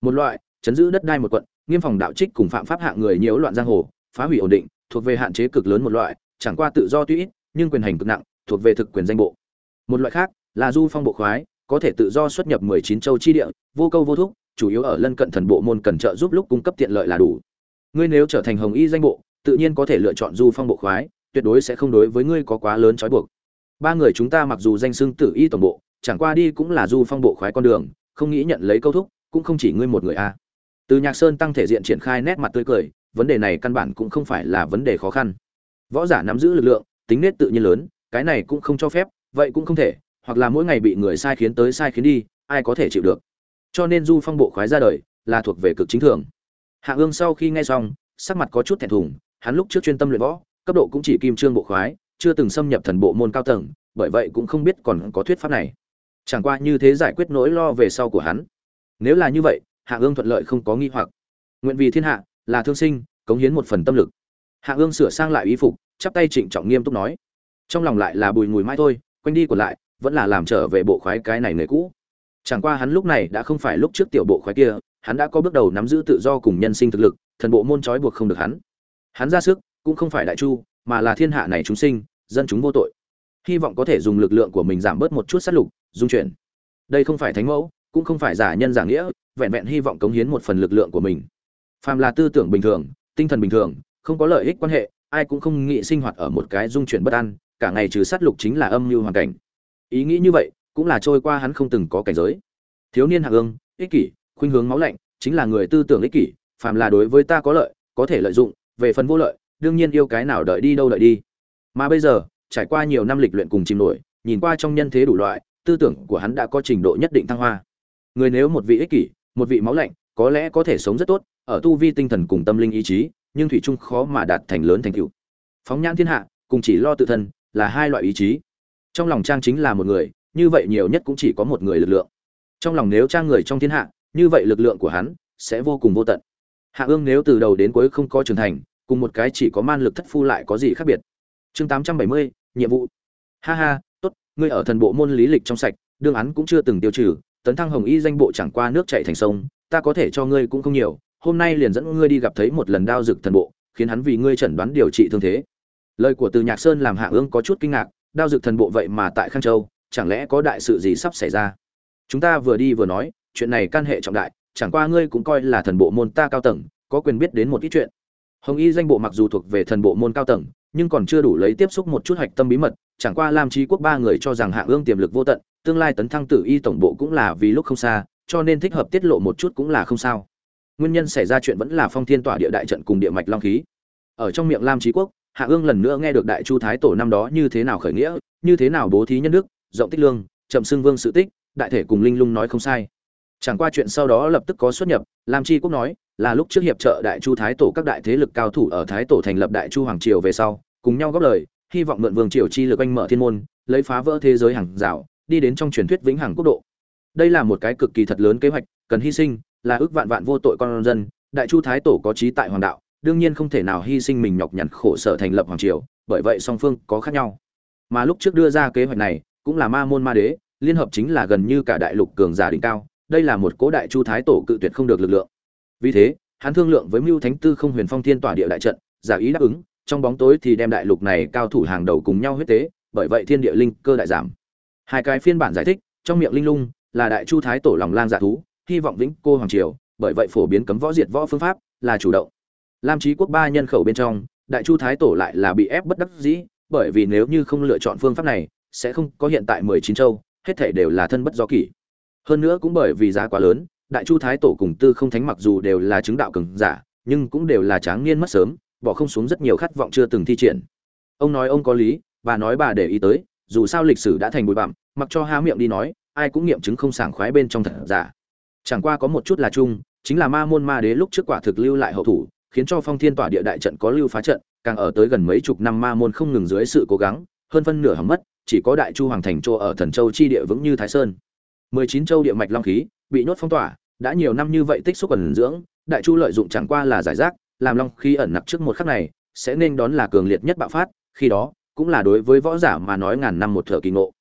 Một loại, chấn giữ đất đai một quận, nghiêm phòng đạo trích cùng phạm pháp hạng người nhiễu loạn giang hồ, phá hủy ổn định, thuộc về hạn chế cực lớn một loại, chẳng qua tự do tuy ít, nhưng quyền hành cực nặng, thuộc về thực quyền danh bộ. Một loại khác, là du phong bộ khoái, có thể tự do xuất nhập 19 châu chi địa, vô câu vô thúc chủ yếu ở lân cận thần bộ môn cần trợ giúp lúc cung cấp tiện lợi là đủ. Ngươi nếu trở thành hồng y danh bộ, tự nhiên có thể lựa chọn du phong bộ khoái, tuyệt đối sẽ không đối với ngươi có quá lớn trói buộc. Ba người chúng ta mặc dù danh xưng tử y tổng bộ, chẳng qua đi cũng là du phong bộ khoái con đường, không nghĩ nhận lấy câu thúc, cũng không chỉ ngươi một người a. Từ nhạc sơn tăng thể diện triển khai nét mặt tươi cười, vấn đề này căn bản cũng không phải là vấn đề khó khăn. Võ giả nắm giữ lực lượng, tính nết tự nhiên lớn, cái này cũng không cho phép, vậy cũng không thể, hoặc là mỗi ngày bị người sai khiến tới sai khiến đi, ai có thể chịu được? Cho nên du phong bộ khoái ra đời là thuộc về cực chính thường. Hạ ương sau khi nghe xong, sắc mặt có chút thẹn thùng, hắn lúc trước chuyên tâm luyện võ, cấp độ cũng chỉ kim trương bộ khoái, chưa từng xâm nhập thần bộ môn cao tầng, bởi vậy cũng không biết còn có thuyết pháp này. Chẳng qua như thế giải quyết nỗi lo về sau của hắn. Nếu là như vậy, hạ ương thuận lợi không có nghi hoặc. Nguyện vì thiên hạ, là thương sinh, cống hiến một phần tâm lực. Hạ ương sửa sang lại y phục, chắp tay trịnh trọng nghiêm túc nói. Trong lòng lại là bùi mùi mãi thôi, quanh đi còn lại, vẫn là làm trở về bộ khoái cái này người cũ chẳng qua hắn lúc này đã không phải lúc trước tiểu bộ khoái kia, hắn đã có bước đầu nắm giữ tự do cùng nhân sinh thực lực, thần bộ môn trói buộc không được hắn. Hắn ra sức, cũng không phải đại chu, mà là thiên hạ này chúng sinh, dân chúng vô tội. Hy vọng có thể dùng lực lượng của mình giảm bớt một chút sát lục, dung chuyển. Đây không phải thánh mẫu, cũng không phải giả nhân giả nghĩa, vẹn vẹn hy vọng cống hiến một phần lực lượng của mình. Phàm là tư tưởng bình thường, tinh thần bình thường, không có lợi ích quan hệ, ai cũng không nghĩ sinh hoạt ở một cái dung chuyển bất an, cả ngày trừ sát lục chính là âm mưu hoàn cảnh. Ý nghĩ như vậy cũng là trôi qua hắn không từng có cảnh giới. Thiếu niên hạ ương ích kỷ, khuynh hướng máu lạnh, chính là người tư tưởng ích kỷ, phàm là đối với ta có lợi, có thể lợi dụng, về phần vô lợi, đương nhiên yêu cái nào đợi đi đâu đợi đi. Mà bây giờ, trải qua nhiều năm lịch luyện cùng chìm nổi, nhìn qua trong nhân thế đủ loại, tư tưởng của hắn đã có trình độ nhất định thăng hoa. Người nếu một vị ích kỷ, một vị máu lạnh, có lẽ có thể sống rất tốt, ở tu vi tinh thần cùng tâm linh ý chí, nhưng thủy chung khó mà đạt thành lớn thành tựu. Phóng nhãn thiên hạ, cùng chỉ lo tự thân, là hai loại ý chí. Trong lòng trang chính là một người như vậy nhiều nhất cũng chỉ có một người lực lượng. Trong lòng nếu trang người trong thiên hạ, như vậy lực lượng của hắn sẽ vô cùng vô tận. Hạ ương nếu từ đầu đến cuối không có trưởng thành, cùng một cái chỉ có man lực thất phu lại có gì khác biệt? Chương tám trăm bảy mươi, nhiệm vụ. Ha ha, tốt, ngươi ở thần bộ môn lý lịch trong sạch, đương án cũng chưa từng tiêu trừ, tấn thăng hồng y danh bộ chẳng qua nước chạy thành sông, ta có thể cho ngươi cũng không nhiều, hôm nay liền dẫn ngươi đi gặp thấy một lần đao dực thần bộ, khiến hắn vì ngươi chẩn đoán điều trị thương thế. Lời của từ nhạc sơn làm hạ ương có chút kinh ngạc, đao dực thần bộ vậy mà tại khang châu chẳng lẽ có đại sự gì sắp xảy ra? Chúng ta vừa đi vừa nói, chuyện này can hệ trọng đại, chẳng qua ngươi cũng coi là thần bộ môn ta cao tầng, có quyền biết đến một ít chuyện. Hồng y danh bộ mặc dù thuộc về thần bộ môn cao tầng, nhưng còn chưa đủ lấy tiếp xúc một chút hạch tâm bí mật, chẳng qua lam trí quốc ba người cho rằng hạ ương tiềm lực vô tận, tương lai tấn thăng tử y tổng bộ cũng là vì lúc không xa, cho nên thích hợp tiết lộ một chút cũng là không sao. Nguyên nhân xảy ra chuyện vẫn là phong thiên tỏa địa đại trận cùng địa mạch long khí. Ở trong miệng lam trí quốc hạ ương lần nữa nghe được đại chu thái tổ năm đó như thế nào khởi nghĩa, như thế nào bố thí nhân đức rộng tích lương, chậm xưng vương sự tích, đại thể cùng linh lung nói không sai. Chẳng qua chuyện sau đó lập tức có xuất nhập, lam chi quốc nói, là lúc trước hiệp trợ đại chu thái tổ các đại thế lực cao thủ ở thái tổ thành lập đại chu hoàng triều về sau, cùng nhau góp lời, hy vọng mượn vương triều chi lực anh mở thiên môn, lấy phá vỡ thế giới hàng rào, đi đến trong truyền thuyết vĩnh hằng quốc độ. Đây là một cái cực kỳ thật lớn kế hoạch, cần hy sinh, là ước vạn vạn vô tội con dân, đại chu thái tổ có trí tại hoàng đạo, đương nhiên không thể nào hy sinh mình nhọc nhằn khổ sở thành lập hoàng triều, bởi vậy song phương có khác nhau. Mà lúc trước đưa ra kế hoạch này cũng là ma môn ma đế, liên hợp chính là gần như cả đại lục cường giả đỉnh cao, đây là một cố đại chu thái tổ cự tuyệt không được lực lượng. Vì thế, hắn thương lượng với mưu thánh tư không huyền phong thiên tỏa địa đại trận, giả ý đáp ứng, trong bóng tối thì đem đại lục này cao thủ hàng đầu cùng nhau huyết tế, bởi vậy thiên địa linh cơ đại giảm. Hai cái phiên bản giải thích, trong miệng linh lung là đại chu thái tổ lòng lang dạ thú, hy vọng vĩnh cô hoàng triều, bởi vậy phổ biến cấm võ diệt võ phương pháp là chủ động. Lam trí quốc ba nhân khẩu bên trong, đại chu thái tổ lại là bị ép bất đắc dĩ, bởi vì nếu như không lựa chọn phương pháp này sẽ không có hiện tại mười chín châu, hết thảy đều là thân bất do kỷ. Hơn nữa cũng bởi vì giá quá lớn, đại chu thái tổ cùng tư không thánh mặc dù đều là chứng đạo cường giả, nhưng cũng đều là tráng niên mất sớm, bỏ không xuống rất nhiều khát vọng chưa từng thi triển. Ông nói ông có lý, bà nói bà để ý tới, dù sao lịch sử đã thành bụi bặm, mặc cho há miệng đi nói, ai cũng nghiệm chứng không sảng khoái bên trong thật giả. Chẳng qua có một chút là chung, chính là ma môn ma đế lúc trước quả thực lưu lại hậu thủ, khiến cho phong thiên tỏa địa đại trận có lưu phá trận, càng ở tới gần mấy chục năm ma môn không ngừng dưới sự cố gắng, hơn phân nửa hỏng mất chỉ có đại chu hoàng thành chỗ ở thần châu chi địa vững như thái sơn. mười chín châu địa mạch long khí, bị nhốt phong tỏa, đã nhiều năm như vậy tích xúc ẩn dưỡng, đại chu lợi dụng chẳng qua là giải rác, làm long khí ẩn nặc trước một khắc này, sẽ nên đón là cường liệt nhất bạo phát, khi đó, cũng là đối với võ giả mà nói ngàn năm một thở kỳ ngộ.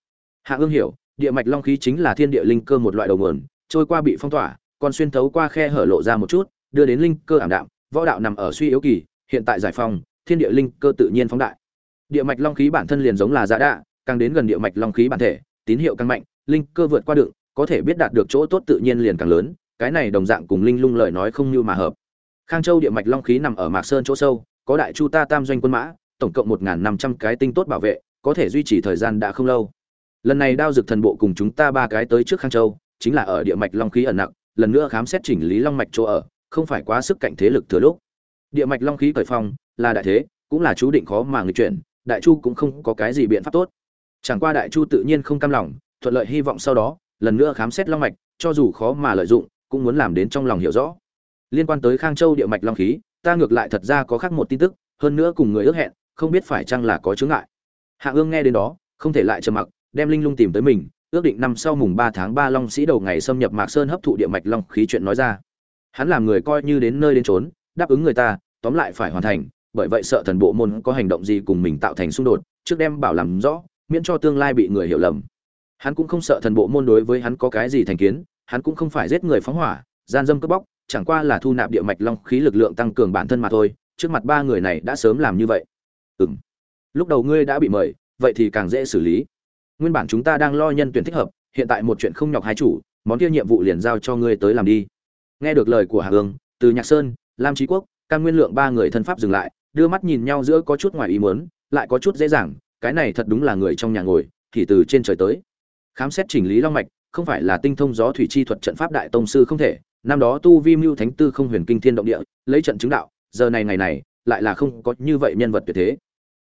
Hạ ương hiểu, địa mạch long khí chính là thiên địa linh cơ một loại đầu nguồn, trôi qua bị phong tỏa còn xuyên thấu qua khe hở lộ ra một chút, đưa đến linh cơ ảm đạm, võ đạo nằm ở suy yếu kỳ, hiện tại giải phong thiên địa linh cơ tự nhiên phóng đại. Địa mạch long khí bản thân liền giống là giả đạ càng đến gần địa mạch long khí bản thể, tín hiệu càng mạnh, linh cơ vượt qua đựng, có thể biết đạt được chỗ tốt tự nhiên liền càng lớn, cái này đồng dạng cùng linh lung lời nói không như mà hợp. Khang châu địa mạch long khí nằm ở mạc sơn chỗ sâu, có đại chu ta tam doanh quân mã, tổng cộng một năm trăm cái tinh tốt bảo vệ, có thể duy trì thời gian đã không lâu. Lần này đao dực thần bộ cùng chúng ta ba cái tới trước khang châu, chính là ở địa mạch long khí ẩn nặng lần nữa khám xét chỉnh lý long mạch chỗ ở, không phải quá sức cạnh thế lực thừa lúc. Địa mạch long khí cởi phong, là đại thế, cũng là chú định khó mà người chuyển, đại chu cũng không có cái gì biện pháp tốt chẳng qua đại chu tự nhiên không cam lòng, thuận lợi hy vọng sau đó, lần nữa khám xét long mạch, cho dù khó mà lợi dụng, cũng muốn làm đến trong lòng hiểu rõ. Liên quan tới khang châu địa mạch long khí, ta ngược lại thật ra có khác một tin tức, hơn nữa cùng người ước hẹn, không biết phải chăng là có chướng ngại. Hạ ương nghe đến đó, không thể lại trầm mặc, đem linh lung tìm tới mình, ước định năm sau mùng ba tháng ba long sĩ đầu ngày xâm nhập mạc sơn hấp thụ địa mạch long khí chuyện nói ra. Hắn làm người coi như đến nơi đến trốn đáp ứng người ta, tóm lại phải hoàn thành, bởi vậy sợ thần bộ môn có hành động gì cùng mình tạo thành xung đột, trước đem bảo làm rõ miễn cho tương lai bị người hiểu lầm. Hắn cũng không sợ thần bộ môn đối với hắn có cái gì thành kiến, hắn cũng không phải giết người phóng hỏa, gian dâm cướp bóc, chẳng qua là thu nạp địa mạch long khí lực lượng tăng cường bản thân mà thôi, trước mặt ba người này đã sớm làm như vậy. Ừ m lúc đầu ngươi đã bị mời, vậy thì càng dễ xử lý. Nguyên bản chúng ta đang lo nhân tuyển thích hợp, hiện tại một chuyện không nhọc hai chủ, món kia nhiệm vụ liền giao cho ngươi tới làm đi. Nghe được lời của hà hương, từ nhạc sơn, lam trí quốc, cam nguyên lượng ba người thân pháp dừng lại, đưa mắt nhìn nhau giữa có chút ngoài ý muốn, lại có chút dễ dàng cái này thật đúng là người trong nhà ngồi, thì từ trên trời tới. Khám xét chỉnh lý long mạch, không phải là tinh thông gió thủy chi thuật trận pháp đại tông sư không thể, năm đó tu vi mưu thánh tư không huyền kinh thiên động địa, lấy trận chứng đạo, giờ này ngày này, lại là không có như vậy nhân vật tuyệt thế.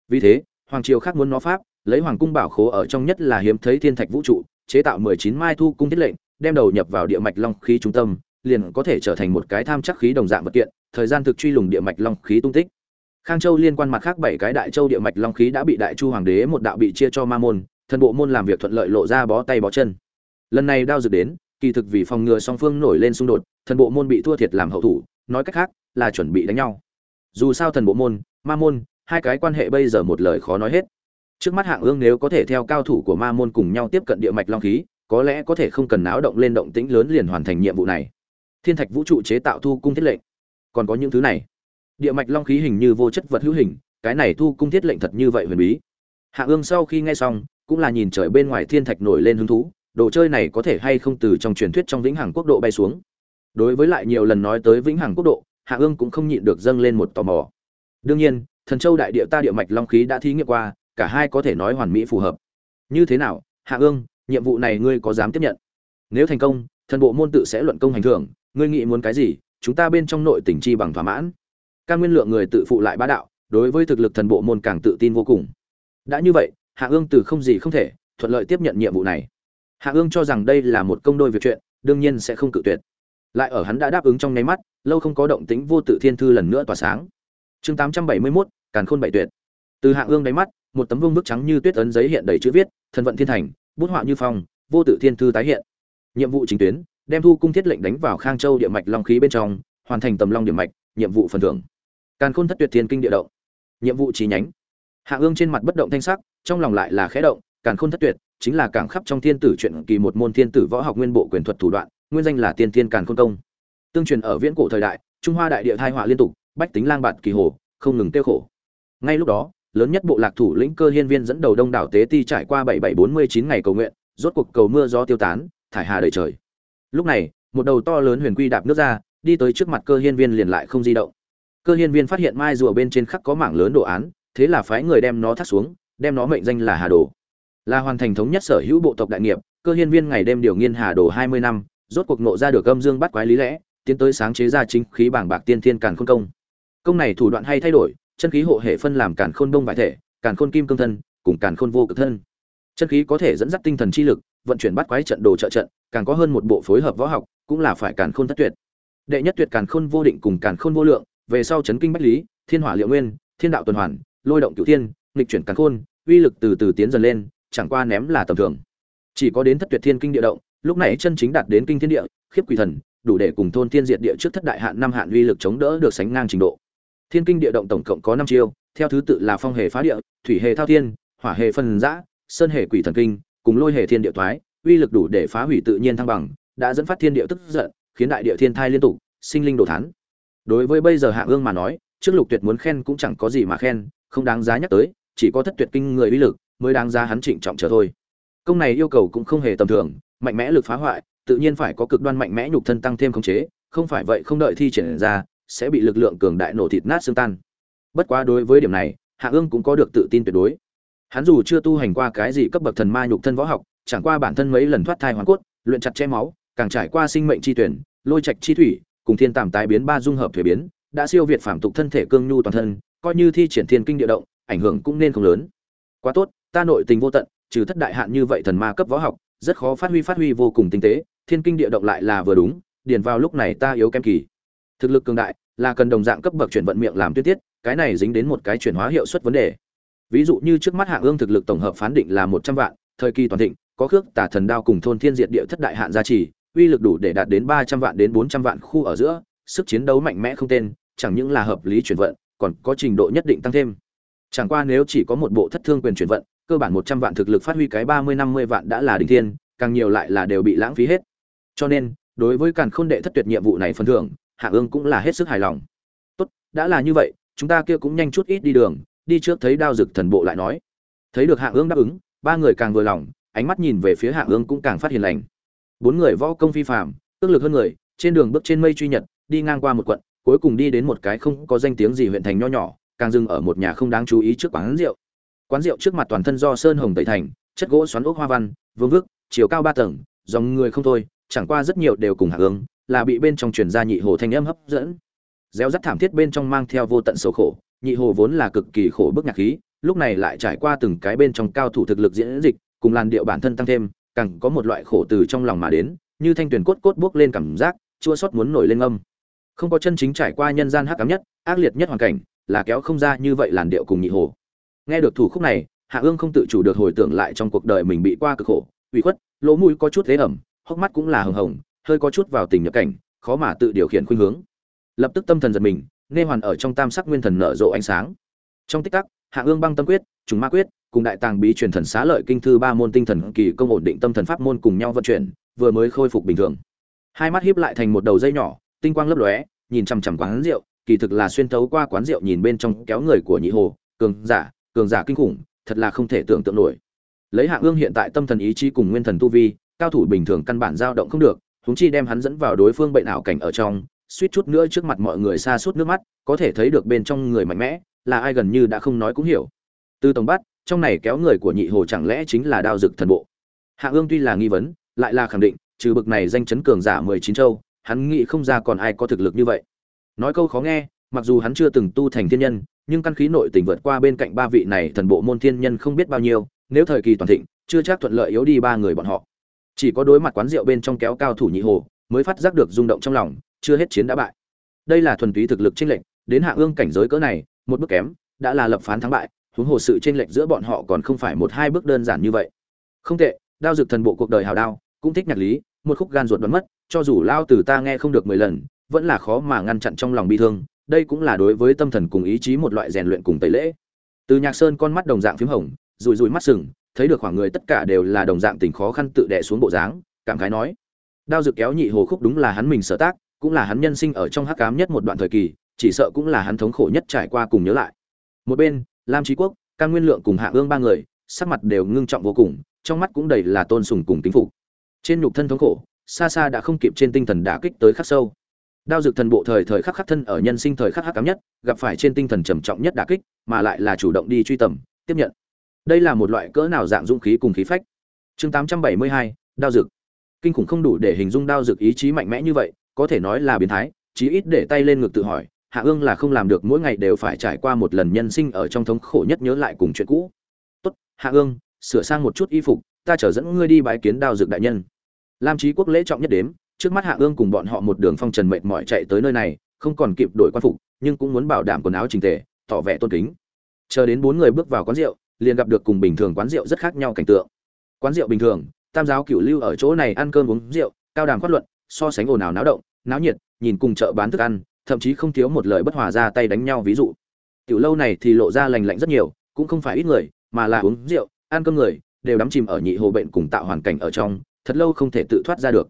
Vì thế, hoàng triều khác muốn nó pháp, lấy hoàng cung bảo khố ở trong nhất là hiếm thấy thiên thạch vũ trụ, chế tạo mười chín mai thu cung thiết lệnh, đem đầu nhập vào địa mạch long khí trung tâm, liền có thể trở thành một cái tham chắc khí đồng dạng vật kiện, thời gian thực truy lùng địa mạch long khí tung tích khang châu liên quan mặt khác bảy cái đại châu địa mạch long khí đã bị đại chu hoàng đế một đạo bị chia cho ma môn, thần bộ môn làm việc thuận lợi lộ ra bó tay bó chân. Lần này đao dược đến, kỳ thực vì phòng ngừa song phương nổi lên xung đột, thần bộ môn bị thua thiệt làm hậu thủ, nói cách khác, là chuẩn bị đánh nhau. Dù sao thần bộ môn, ma môn, hai cái quan hệ bây giờ một lời khó nói hết. Trước mắt hạng ương nếu có thể theo cao thủ của ma môn cùng nhau tiếp cận địa mạch long khí, có lẽ có thể không cần náo động lên động tĩnh lớn liền hoàn thành nhiệm vụ này. Thiên thạch vũ trụ chế tạo thu cung thiết lệnh. Còn có những thứ này địa mạch long khí hình như vô chất vật hữu hình, cái này thu cung thiết lệnh thật như vậy huyền bí. Hạ ương sau khi nghe xong, cũng là nhìn trời bên ngoài thiên thạch nổi lên hứng thú, đồ chơi này có thể hay không từ trong truyền thuyết trong vĩnh hằng quốc độ bay xuống. Đối với lại nhiều lần nói tới vĩnh hằng quốc độ, hạ ương cũng không nhịn được dâng lên một tò mò. Đương nhiên, thần châu đại địa ta địa mạch long khí đã thí nghiệm qua, cả hai có thể nói hoàn mỹ phù hợp. Như thế nào, hạ ương, nhiệm vụ này ngươi có dám tiếp nhận? Nếu thành công, thần bộ môn tự sẽ luận công hành thưởng, ngươi nghĩ muốn cái gì, chúng ta bên trong nội tỉnh chi bằng thỏa mãn ca nguyên lượng người tự phụ lại bá đạo đối với thực lực thần bộ môn càng tự tin vô cùng. Đã như vậy hạ ương từ không gì không thể thuận lợi tiếp nhận nhiệm vụ này. Hạ ương cho rằng đây là một công đôi việc chuyện đương nhiên sẽ không cự tuyệt. Lại ở hắn đã đáp ứng trong nháy mắt lâu không có động tính vô tự thiên thư lần nữa tỏa sáng. Chương tám trăm bảy mươi 871, càn khôn bảy tuyệt. Từ hạ ương đáy mắt một tấm vương bức trắng như tuyết ấn giấy hiện đầy chữ viết thần vận thiên thành bút họa như phong vô tự thiên thư tái hiện. Nhiệm vụ chính tuyến đem thu cung thiết lệnh đánh vào khang châu địa mạch long khí bên trong hoàn thành tầm long điểm mạch nhiệm vụ phần thưởng càn khôn thất tuyệt thiên kinh địa động. Nhiệm vụ trí nhánh. Hạ ương trên mặt bất động thanh sắc, trong lòng lại là khẽ động, càn khôn thất tuyệt chính là cảng khắp trong thiên tử chuyện kỳ một môn thiên tử võ học nguyên bộ quyền thuật thủ đoạn, nguyên danh là tiên thiên càn khôn công. Tương truyền ở viễn cổ thời đại, trung hoa đại địa thai họa liên tục, bách tính lang bạt kỳ hồ, không ngừng tiêu khổ. Ngay lúc đó, lớn nhất bộ lạc thủ lĩnh cơ hiên viên dẫn đầu đông đảo tế ti trải qua bảy bảy bốn mươi chín ngày cầu nguyện, rốt cuộc cầu mưa gió tiêu tán, thải hà đầy trời. Lúc này, một đầu to lớn huyền quy đạp nước ra, đi tới trước mặt cơ hiên viên liền lại không di động cơ hiên viên phát hiện mai rùa bên trên khắc có mảng lớn đồ án, thế là phái người đem nó thắt xuống, đem nó mệnh danh là hà đồ. Là hoàn thành thống nhất sở hữu bộ tộc đại nghiệp, cơ hiên viên ngày đêm điều nghiên hà đồ hai mươi năm, rốt cuộc nộ ra được âm dương bắt quái lý lẽ, tiến tới sáng chế ra chính khí bảng bạc tiên thiên càn khôn công. Công này thủ đoạn hay thay đổi, chân khí hộ hệ phân làm càn khôn đông vải thể, càn khôn kim cương thân, cùng càn khôn vô cực thân. Chân khí có thể dẫn dắt tinh thần chi lực, vận chuyển bắt quái trận đồ trợ trận, càng có hơn một bộ phối hợp võ học, cũng là phải càn khôn thất tuyệt. Đệ nhất tuyệt càn khôn vô định cùng càn khôn vô lượng về sau chấn kinh bách lý, thiên hỏa liệu nguyên, thiên đạo tuần hoàn, lôi động cửu thiên, nghịch chuyển càn khôn, uy lực từ từ tiến dần lên, chẳng qua ném là tầm thường. Chỉ có đến thất tuyệt thiên kinh địa động, lúc này chân chính đạt đến kinh thiên địa, khiếp quỷ thần, đủ để cùng thôn thiên diệt địa trước thất đại hạn năm hạn uy lực chống đỡ được sánh ngang trình độ. Thiên kinh địa động tổng cộng có năm chiêu, theo thứ tự là phong hề phá địa, thủy hề thao thiên, hỏa hề phân giã, sơn hề quỷ thần kinh, cùng lôi hề thiên địa thoái, uy lực đủ để phá hủy tự nhiên thăng bằng, đã dẫn phát thiên địa tức giận, khiến đại địa thiên thai liên tục, sinh linh đồ thán đối với bây giờ hạ ương mà nói, trước lục tuyệt muốn khen cũng chẳng có gì mà khen, không đáng giá nhắc tới, chỉ có thất tuyệt kinh người uy lực mới đáng giá hắn trịnh trọng chờ thôi. Công này yêu cầu cũng không hề tầm thường, mạnh mẽ lực phá hoại, tự nhiên phải có cực đoan mạnh mẽ nhục thân tăng thêm khống chế, không phải vậy không đợi thi triển ra, sẽ bị lực lượng cường đại nổ thịt nát xương tan. Bất quá đối với điểm này, hạ ương cũng có được tự tin tuyệt đối. Hắn dù chưa tu hành qua cái gì cấp bậc thần ma nhục thân võ học, chẳng qua bản thân mấy lần thoát thai hoàn cốt, luyện chặt che máu, càng trải qua sinh mệnh chi tuyển, lôi trạch chi thủy cùng thiên tàm tái biến ba dung hợp thuế biến, đã siêu việt phạm tục thân thể cương nhu toàn thân, coi như thi triển thiên kinh địa động, ảnh hưởng cũng nên không lớn. Quá tốt, ta nội tình vô tận, trừ thất đại hạn như vậy thần ma cấp võ học, rất khó phát huy phát huy vô cùng tinh tế, thiên kinh địa động lại là vừa đúng, điền vào lúc này ta yếu kém kỳ. Thực lực cường đại, là cần đồng dạng cấp bậc chuyển vận miệng làm tuyết tiết, cái này dính đến một cái chuyển hóa hiệu suất vấn đề. Ví dụ như trước mắt hạ ương thực lực tổng hợp phán định là một trăm vạn, thời kỳ toàn thịnh, có khước tả thần đao cùng thôn thiên diệt địa thất đại hạn gia trì uy lực đủ để đạt đến ba trăm vạn đến bốn trăm vạn khu ở giữa, sức chiến đấu mạnh mẽ không tên, chẳng những là hợp lý chuyển vận, còn có trình độ nhất định tăng thêm. Chẳng qua nếu chỉ có một bộ thất thương quyền chuyển vận, cơ bản một trăm vạn thực lực phát huy cái ba mươi, năm mươi vạn đã là đỉnh thiên, càng nhiều lại là đều bị lãng phí hết. Cho nên, đối với càn khôn đệ thất tuyệt nhiệm vụ này phần thưởng, hạ ương cũng là hết sức hài lòng. Tốt, đã là như vậy, chúng ta kia cũng nhanh chút ít đi đường, đi trước thấy đao dực thần bộ lại nói. Thấy được hạ ương đáp ứng, ba người càng vừa lòng, ánh mắt nhìn về phía hạ ương cũng càng phát hiền lành bốn người võ công phi phạm ước lực hơn người, trên đường bước trên mây truy nhật, đi ngang qua một quận, cuối cùng đi đến một cái không có danh tiếng gì huyện thành nho nhỏ, càng dừng ở một nhà không đáng chú ý trước quán rượu. Quán rượu trước mặt toàn thân do sơn hồng tẩy thành, chất gỗ xoắn ốc hoa văn, vương vức, chiều cao ba tầng, dòng người không thôi, chẳng qua rất nhiều đều cùng hạ hướng, là bị bên trong truyền ra nhị hồ thanh âm hấp dẫn. Réo rắt thảm thiết bên trong mang theo vô tận sầu khổ, nhị hồ vốn là cực kỳ khổ bức nhạc khí, lúc này lại trải qua từng cái bên trong cao thủ thực lực diễn dịch, cùng làn điệu bản thân tăng thêm càng có một loại khổ từ trong lòng mà đến, như thanh tuyển cốt cốt bước lên cảm giác, chua xót muốn nổi lên âm. Không có chân chính trải qua nhân gian hắc ám nhất, ác liệt nhất hoàn cảnh, là kéo không ra như vậy làn điệu cùng nhị hồ. Nghe được thủ khúc này, hạ ương không tự chủ được hồi tưởng lại trong cuộc đời mình bị qua cực khổ, ủy khuất, lỗ mũi có chút thế ẩm, hốc mắt cũng là hồng hồng, hơi có chút vào tình nhập cảnh, khó mà tự điều khiển khuynh hướng. Lập tức tâm thần giật mình nghe hoàn ở trong tam sắc nguyên thần nở rộ ánh sáng. Trong tích tắc, hạ ương băng tâm quyết, trùng ma quyết cùng đại tàng bí truyền thần xá lợi kinh thư ba môn tinh thần kỳ công ổn định tâm thần pháp môn cùng nhau vận chuyển, vừa mới khôi phục bình thường. Hai mắt híp lại thành một đầu dây nhỏ, tinh quang lấp lóe, nhìn chằm chằm quán rượu, kỳ thực là xuyên thấu qua quán rượu nhìn bên trong kéo người của nhị hồ, cường giả cường giả kinh khủng, thật là không thể tưởng tượng nổi. Lấy hạ ương hiện tại tâm thần ý chí cùng nguyên thần tu vi, cao thủ bình thường căn bản dao động không được, huống chi đem hắn dẫn vào đối phương bệnh ảo cảnh ở trong, suýt chút nữa trước mặt mọi người xa suốt nước mắt, có thể thấy được bên trong người mạnh mẽ, là ai gần như đã không nói cũng hiểu. Từ tổng bắt trong này kéo người của nhị hồ chẳng lẽ chính là đao dực thần bộ? Hạ ương tuy là nghi vấn, lại là khẳng định, trừ bực này danh chấn cường giả mười chín châu, hắn nghĩ không ra còn ai có thực lực như vậy. Nói câu khó nghe, mặc dù hắn chưa từng tu thành thiên nhân, nhưng căn khí nội tình vượt qua bên cạnh ba vị này thần bộ môn thiên nhân không biết bao nhiêu, nếu thời kỳ toàn thịnh, chưa chắc thuận lợi yếu đi ba người bọn họ. Chỉ có đối mặt quán rượu bên trong kéo cao thủ nhị hồ, mới phát giác được rung động trong lòng, chưa hết chiến đã bại. Đây là thuần túy thực lực chênh lệch, đến hạ ương cảnh giới cỡ này, một bước kém, đã là lập phán thắng bại huống hồ sự chênh lệch giữa bọn họ còn không phải một hai bước đơn giản như vậy. Không tệ, đao dực thần bộ cuộc đời hào đao, cũng thích nhạc lý, một khúc gan ruột đoán mất, cho dù lao từ ta nghe không được mười lần, vẫn là khó mà ngăn chặn trong lòng bi thương, đây cũng là đối với tâm thần cùng ý chí một loại rèn luyện cùng tẩy lễ. Từ nhạc sơn con mắt đồng dạng phím hồng rủi rủi mắt sừng, thấy được khoảng người tất cả đều là đồng dạng tình khó khăn tự đè xuống bộ dáng, cảm khái nói, đao dực kéo nhị hồ khúc đúng là hắn mình sở tác, cũng là hắn nhân sinh ở trong hắc ám nhất một đoạn thời kỳ, chỉ sợ cũng là hắn thống khổ nhất trải qua cùng nhớ lại. Một bên lam trí quốc cam nguyên lượng cùng hạ ương ba người sắc mặt đều ngưng trọng vô cùng trong mắt cũng đầy là tôn sùng cùng kính phục. Trên nhục thân thống khổ xa xa đã không kịp trên tinh thần đả kích tới khắc sâu. Đao dược thần bộ thời thời khắc khắc thân ở nhân sinh thời khắc khắc cám nhất gặp phải trên tinh thần trầm trọng nhất đả kích mà lại là chủ động đi truy tầm tiếp nhận. Đây là một loại cỡ nào dạng dũng khí cùng khí phách. Chương 872, đao dược kinh khủng không đủ để hình dung đao dược ý chí mạnh mẽ như vậy có thể nói là biến thái chí ít để tay lên ngực tự hỏi hạ ương là không làm được, mỗi ngày đều phải trải qua một lần nhân sinh ở trong thống khổ nhất nhớ lại cùng chuyện cũ. Tốt, hạ ương, sửa sang một chút y phục, ta chở dẫn ngươi đi bái kiến đao dược đại nhân. Lam trí quốc lễ trọng nhất đếm, trước mắt hạ ương cùng bọn họ một đường phong trần mệt mỏi chạy tới nơi này, không còn kịp đổi quan phục, nhưng cũng muốn bảo đảm quần áo trình tề, tỏ vẻ tôn kính. Chờ đến bốn người bước vào quán rượu, liền gặp được cùng bình thường quán rượu rất khác nhau cảnh tượng. Quán rượu bình thường, tam giáo cửu lưu ở chỗ này ăn cơm uống rượu, cao đàm phát luận, so sánh ồn ào náo động, náo nhiệt, nhìn cùng chợ bán thức ăn thậm chí không thiếu một lời bất hòa ra tay đánh nhau ví dụ. Tiểu lâu này thì lộ ra lành lạnh rất nhiều, cũng không phải ít người, mà là uống rượu, ăn cơm người, đều đắm chìm ở nhị hồ bệnh cùng tạo hoàn cảnh ở trong, thật lâu không thể tự thoát ra được.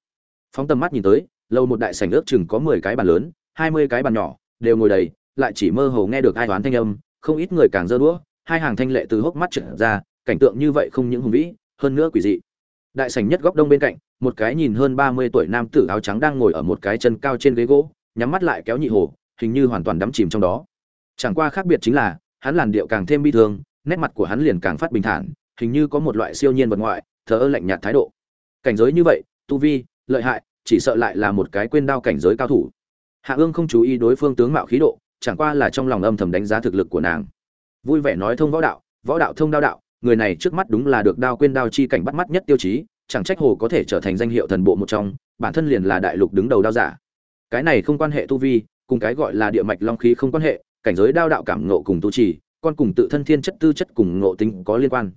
Phóng tầm mắt nhìn tới, lâu một đại sảnh ước chừng có mười cái bàn lớn, hai mươi cái bàn nhỏ, đều ngồi đầy, lại chỉ mơ hồ nghe được ai toán thanh âm, không ít người càng dơ đũa, hai hàng thanh lệ từ hốc mắt trượt ra, cảnh tượng như vậy không những hùng vĩ, hơn nữa quỷ dị. Đại sảnh nhất góc đông bên cạnh, một cái nhìn hơn ba mươi tuổi nam tử áo trắng đang ngồi ở một cái chân cao trên ghế gỗ nhắm mắt lại kéo nhị hồ, hình như hoàn toàn đắm chìm trong đó. Chẳng qua khác biệt chính là, hắn làn điệu càng thêm bi thương, nét mặt của hắn liền càng phát bình thản, hình như có một loại siêu nhiên vật ngoại, thờ ơ lạnh nhạt thái độ. Cảnh giới như vậy, tu vi, lợi hại, chỉ sợ lại là một cái quên đao cảnh giới cao thủ. Hạ ương không chú ý đối phương tướng mạo khí độ, chẳng qua là trong lòng âm thầm đánh giá thực lực của nàng. Vui vẻ nói thông võ đạo võ đạo thông đao đạo, người này trước mắt đúng là được đao quên đao chi cảnh bắt mắt nhất tiêu chí, chẳng trách hồ có thể trở thành danh hiệu thần bộ một trong, bản thân liền là đại lục đứng đầu đao giả cái này không quan hệ tu vi, cùng cái gọi là địa mạch long khí không quan hệ, cảnh giới đao đạo cảm ngộ cùng tu trì, con cùng tự thân thiên chất tư chất cùng ngộ tính có liên quan.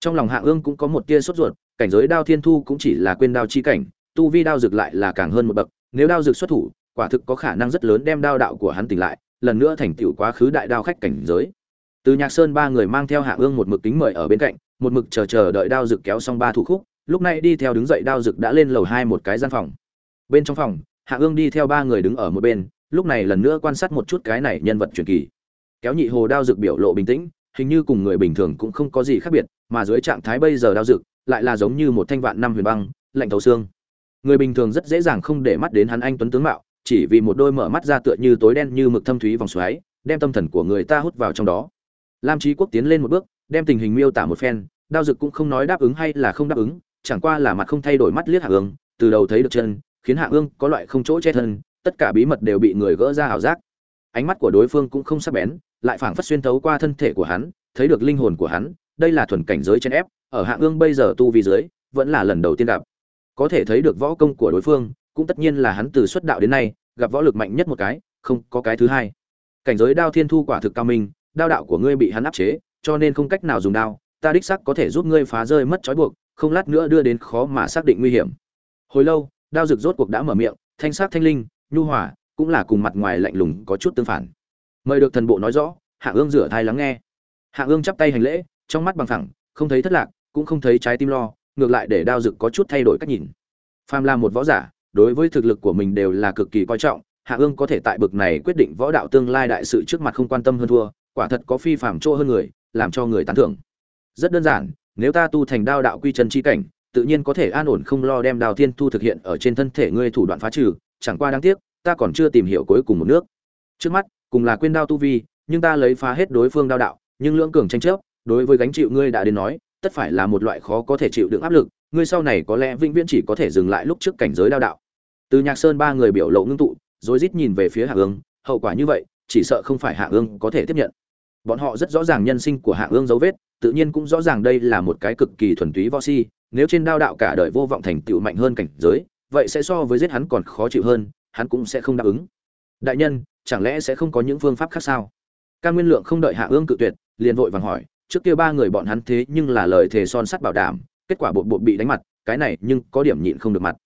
Trong lòng hạ ương cũng có một tia sốt ruột, cảnh giới đao thiên thu cũng chỉ là quên đao chi cảnh, tu vi đao dược lại là càng hơn một bậc, nếu đao dược xuất thủ, quả thực có khả năng rất lớn đem đao đạo của hắn tỉnh lại, lần nữa thành tựu quá khứ đại đao khách cảnh giới. Từ nhạc sơn ba người mang theo hạ ương một mực kính mời ở bên cạnh, một mực chờ chờ đợi đao dược kéo xong ba thủ khúc, lúc này đi theo đứng dậy đao dược đã lên lầu hai một cái gian phòng. Bên trong phòng hạ ương đi theo ba người đứng ở một bên, lúc này lần nữa quan sát một chút cái này nhân vật truyền kỳ. Kéo nhị hồ đao dược biểu lộ bình tĩnh, hình như cùng người bình thường cũng không có gì khác biệt, mà dưới trạng thái bây giờ đao dược, lại là giống như một thanh vạn năm huyền băng, lạnh thấu xương. Người bình thường rất dễ dàng không để mắt đến hắn anh tuấn tướng mạo, chỉ vì một đôi mở mắt ra tựa như tối đen như mực thâm thúy vòng xoáy, đem tâm thần của người ta hút vào trong đó. Lam trí quốc tiến lên một bước, đem tình hình miêu tả một phen, đao dực cũng không nói đáp ứng hay là không đáp ứng, chẳng qua là mặt không thay đổi mắt liếc hạ ương, từ đầu thấy được chân khiến hạ ương có loại không chỗ che thân, tất cả bí mật đều bị người gỡ ra ảo giác. Ánh mắt của đối phương cũng không sắc bén, lại phảng phất xuyên thấu qua thân thể của hắn, thấy được linh hồn của hắn, đây là thuần cảnh giới chân ép, ở hạ ương bây giờ tu vi dưới, vẫn là lần đầu tiên gặp. Có thể thấy được võ công của đối phương, cũng tất nhiên là hắn từ xuất đạo đến nay, gặp võ lực mạnh nhất một cái, không có cái thứ hai. Cảnh giới đao thiên thu quả thực cao minh, đao đạo của ngươi bị hắn áp chế, cho nên không cách nào dùng đao, ta đích sắc có thể giúp ngươi phá rơi mất trói buộc, không lát nữa đưa đến khó mà xác định nguy hiểm. Hồi lâu đao rực rốt cuộc đã mở miệng, thanh sắc thanh linh, nhu hòa, cũng là cùng mặt ngoài lạnh lùng có chút tương phản. Mời được thần bộ nói rõ, hạ ương rửa thai lắng nghe. Hạ ương chắp tay hành lễ, trong mắt bằng thẳng không thấy thất lạc, cũng không thấy trái tim lo, ngược lại để đao rực có chút thay đổi cách nhìn. Phàm là một võ giả, đối với thực lực của mình đều là cực kỳ coi trọng, hạ ương có thể tại bực này quyết định võ đạo tương lai đại sự trước mặt không quan tâm hơn thua, quả thật có phi phàm chỗ hơn người, làm cho người tán thưởng. Rất đơn giản, nếu ta tu thành đao đạo quy chân chi cảnh tự nhiên có thể an ổn không lo đem đào thiên thu thực hiện ở trên thân thể ngươi thủ đoạn phá trừ, chẳng qua đáng tiếc, ta còn chưa tìm hiểu cuối cùng một nước. Trước mắt, cùng là quên đao tu vi, nhưng ta lấy phá hết đối phương đao đạo, nhưng lưỡng cường tranh chấp, đối với gánh chịu ngươi đã đến nói, tất phải là một loại khó có thể chịu đựng áp lực, ngươi sau này có lẽ vĩnh viễn chỉ có thể dừng lại lúc trước cảnh giới đao đạo. Từ nhạc sơn ba người biểu lộ ngưng tụ rồi rít nhìn về phía hạ ương, hậu quả như vậy, chỉ sợ không phải hạ ương có thể tiếp nhận. Bọn họ rất rõ ràng nhân sinh của hạ ương dấu vết, tự nhiên cũng rõ ràng đây là một cái cực kỳ thuần túy võ si nếu trên đao đạo cả đời vô vọng thành tựu mạnh hơn cảnh giới vậy sẽ so với giết hắn còn khó chịu hơn hắn cũng sẽ không đáp ứng đại nhân chẳng lẽ sẽ không có những phương pháp khác sao Cam Nguyên Lượng không đợi Hạ Ương cự tuyệt, liền vội vàng hỏi, trước kia ba người bọn hắn thế nhưng là lời thề son sắt bảo đảm, kết quả bộ bộ bị đánh mặt, cái này nhưng có điểm nhịn không được mặt.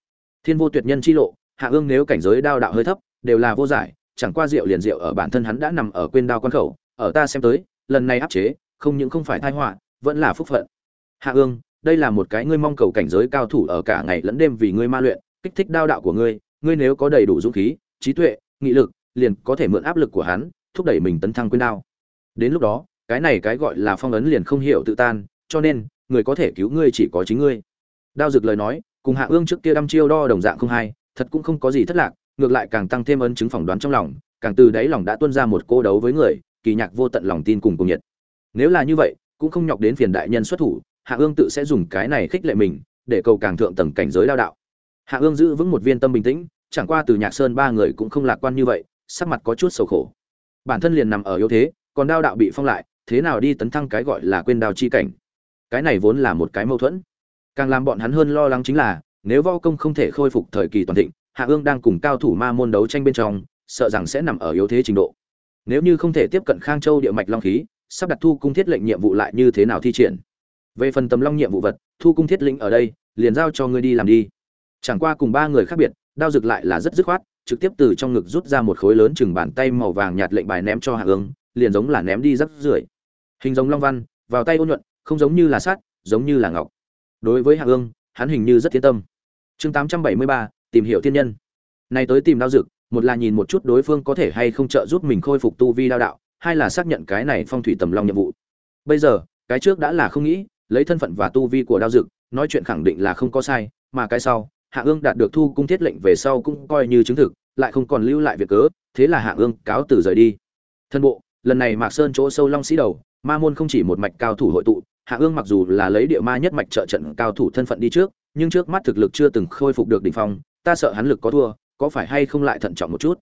Thiên vô tuyệt nhân chi lộ, Hạ Ương nếu cảnh giới đao đạo hơi thấp, đều là vô giải, chẳng qua rượu liền rượu ở bản thân hắn đã nằm ở quên đao quan khẩu, ở ta xem tới, lần này áp chế, không những không phải tai họa, vẫn là phúc phận. Hạ Ương, đây là một cái ngươi mong cầu cảnh giới cao thủ ở cả ngày lẫn đêm vì ngươi ma luyện, kích thích đao đạo của ngươi, ngươi nếu có đầy đủ dũng khí, trí tuệ, nghị lực, liền có thể mượn áp lực của hắn, thúc đẩy mình tấn thăng quyên đao. Đến lúc đó cái này cái gọi là phong ấn liền không hiểu tự tan cho nên người có thể cứu ngươi chỉ có chính ngươi. Đao dực lời nói cùng hạ ương trước kia đăm chiêu đo đồng dạng không hay thật cũng không có gì thất lạc ngược lại càng tăng thêm ấn chứng phỏng đoán trong lòng càng từ đáy lòng đã tuôn ra một cô đấu với người kỳ nhạc vô tận lòng tin cùng cùng nhiệt. Nếu là như vậy cũng không nhọc đến phiền đại nhân xuất thủ hạ ương tự sẽ dùng cái này khích lệ mình, để cầu càng thượng tầng cảnh giới lao đạo. Hạ ương giữ vững một viên tâm bình tĩnh, chẳng qua từ nhạc sơn ba người cũng không lạc quan như vậy, sắc mặt có chút sầu khổ. Bản thân liền nằm ở yếu thế, còn đao đạo bị phong lại, thế nào đi tấn thăng cái gọi là quên đao chi cảnh? Cái này vốn là một cái mâu thuẫn. Càng làm bọn hắn hơn lo lắng chính là, nếu võ công không thể khôi phục thời kỳ toàn thịnh, hạ ương đang cùng cao thủ ma môn đấu tranh bên trong, sợ rằng sẽ nằm ở yếu thế trình độ. Nếu như không thể tiếp cận khang châu địa mạch long khí, sắp đặt thu cung thiết lệnh nhiệm vụ lại như thế nào thi triển? Về phần tầm long nhiệm vụ vật, thu cung thiết lĩnh ở đây, liền giao cho ngươi đi làm đi. Chẳng qua cùng ba người khác biệt, đao dực lại là rất dứt khoát, trực tiếp từ trong ngực rút ra một khối lớn chừng bàn tay màu vàng nhạt lệnh bài ném cho hạ ương liền giống là ném đi rắc rưởi. Hình giống long văn, vào tay ôn nhuận, không giống như là sắt, giống như là ngọc. Đối với hạ ương hắn hình như rất thiên tâm. Chương tám trăm bảy mươi ba, tìm hiểu thiên nhân. Này tới tìm đao dực một là nhìn một chút đối phương có thể hay không trợ giúp mình khôi phục tu vi đao đạo, hai là xác nhận cái này phong thủy tầm long nhiệm vụ. Bây giờ, cái trước đã là không nghĩ lấy thân phận và tu vi của đao dực, nói chuyện khẳng định là không có sai, mà cái sau, hạ ương đạt được thu cung thiết lệnh về sau cũng coi như chứng thực, lại không còn lưu lại việc cớ, thế là hạ ương cáo từ rời đi. Thân bộ, lần này mạc sơn chỗ sâu long sĩ đầu, ma môn không chỉ một mạch cao thủ hội tụ, hạ ương mặc dù là lấy địa ma nhất mạch trợ trận cao thủ thân phận đi trước, nhưng trước mắt thực lực chưa từng khôi phục được đỉnh phong, ta sợ hắn lực có thua, có phải hay không lại thận trọng một chút?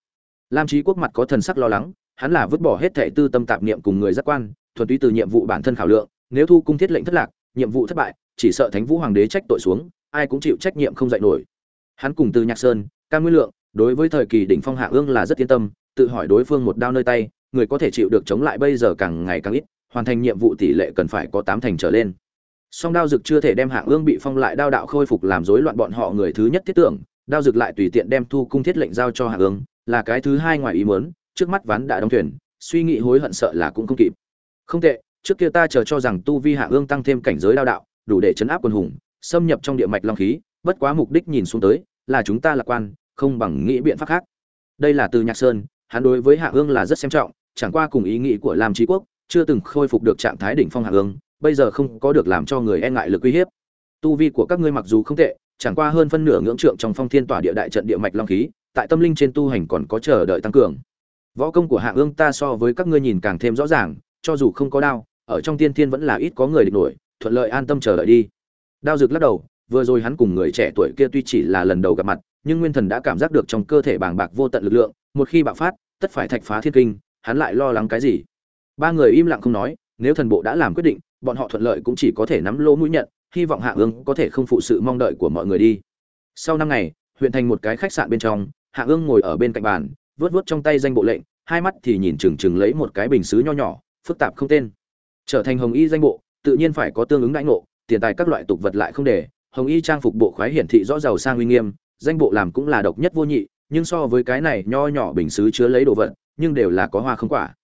Lam trí quốc mặt có thần sắc lo lắng, hắn là vứt bỏ hết thệ tư tâm tạp niệm cùng người giác quan, thuần túy từ nhiệm vụ bản thân khảo lượng nếu thu cung thiết lệnh thất lạc, nhiệm vụ thất bại, chỉ sợ thánh vũ hoàng đế trách tội xuống, ai cũng chịu trách nhiệm không dạy nổi. Hắn cùng từ nhạc sơn ca nguyên lượng, đối với thời kỳ đỉnh phong hạ ương là rất yên tâm, tự hỏi đối phương một đao nơi tay, người có thể chịu được chống lại bây giờ càng ngày càng ít, hoàn thành nhiệm vụ tỷ lệ cần phải có tám thành trở lên. Song đao dực chưa thể đem hạ ương bị phong lại đao đạo khôi phục làm rối loạn bọn họ người thứ nhất thiết tưởng, đao dực lại tùy tiện đem thu cung thiết lệnh giao cho hạ ương, là cái thứ hai ngoài ý muốn, trước mắt ván đã đóng thuyền, suy nghĩ hối hận sợ là cũng không kịp. Không tệ trước kia ta chờ cho rằng tu vi hạ ương tăng thêm cảnh giới đao đạo, đủ để chấn áp quân hùng, xâm nhập trong địa mạch long khí, bất quá mục đích nhìn xuống tới là chúng ta lạc quan, không bằng nghĩ biện pháp khác. Đây là từ nhạc sơn, hắn đối với hạ ương là rất xem trọng, chẳng qua cùng ý nghĩ của lam trí quốc, chưa từng khôi phục được trạng thái đỉnh phong hạ ương, bây giờ không có được làm cho người e ngại lực uy hiếp. Tu vi của các ngươi mặc dù không tệ, chẳng qua hơn phân nửa ngưỡng trượng trong phong thiên tỏa địa đại trận địa mạch long khí, tại tâm linh trên tu hành còn có chờ đợi tăng cường. Võ công của hạ ương ta so với các ngươi nhìn càng thêm rõ ràng, cho dù không có đao ở trong tiên thiên vẫn là ít có người địch nổi, thuận lợi an tâm chờ đợi đi. Đao dược lắc đầu, vừa rồi hắn cùng người trẻ tuổi kia tuy chỉ là lần đầu gặp mặt, nhưng nguyên thần đã cảm giác được trong cơ thể bàng bạc vô tận lực lượng, một khi bạo phát, tất phải thạch phá thiên kinh, hắn lại lo lắng cái gì? Ba người im lặng không nói, nếu thần bộ đã làm quyết định, bọn họ thuận lợi cũng chỉ có thể nắm lỗ mũi nhận, hy vọng hạ ương có thể không phụ sự mong đợi của mọi người đi. Sau năm ngày, huyện thành một cái khách sạn bên trong, hạ ương ngồi ở bên cạnh bàn vớt vớt trong tay danh bộ lệnh, hai mắt thì nhìn chừng chừng lấy một cái bình xứ nho nhỏ, phức tạp không tên trở thành hồng y danh bộ, tự nhiên phải có tương ứng đãi ngộ, tiền tài các loại tục vật lại không để, hồng y trang phục bộ khoái hiển thị rõ giàu sang uy nghiêm, danh bộ làm cũng là độc nhất vô nhị, nhưng so với cái này nho nhỏ bình xứ chứa lấy đồ vật, nhưng đều là có hoa không quả.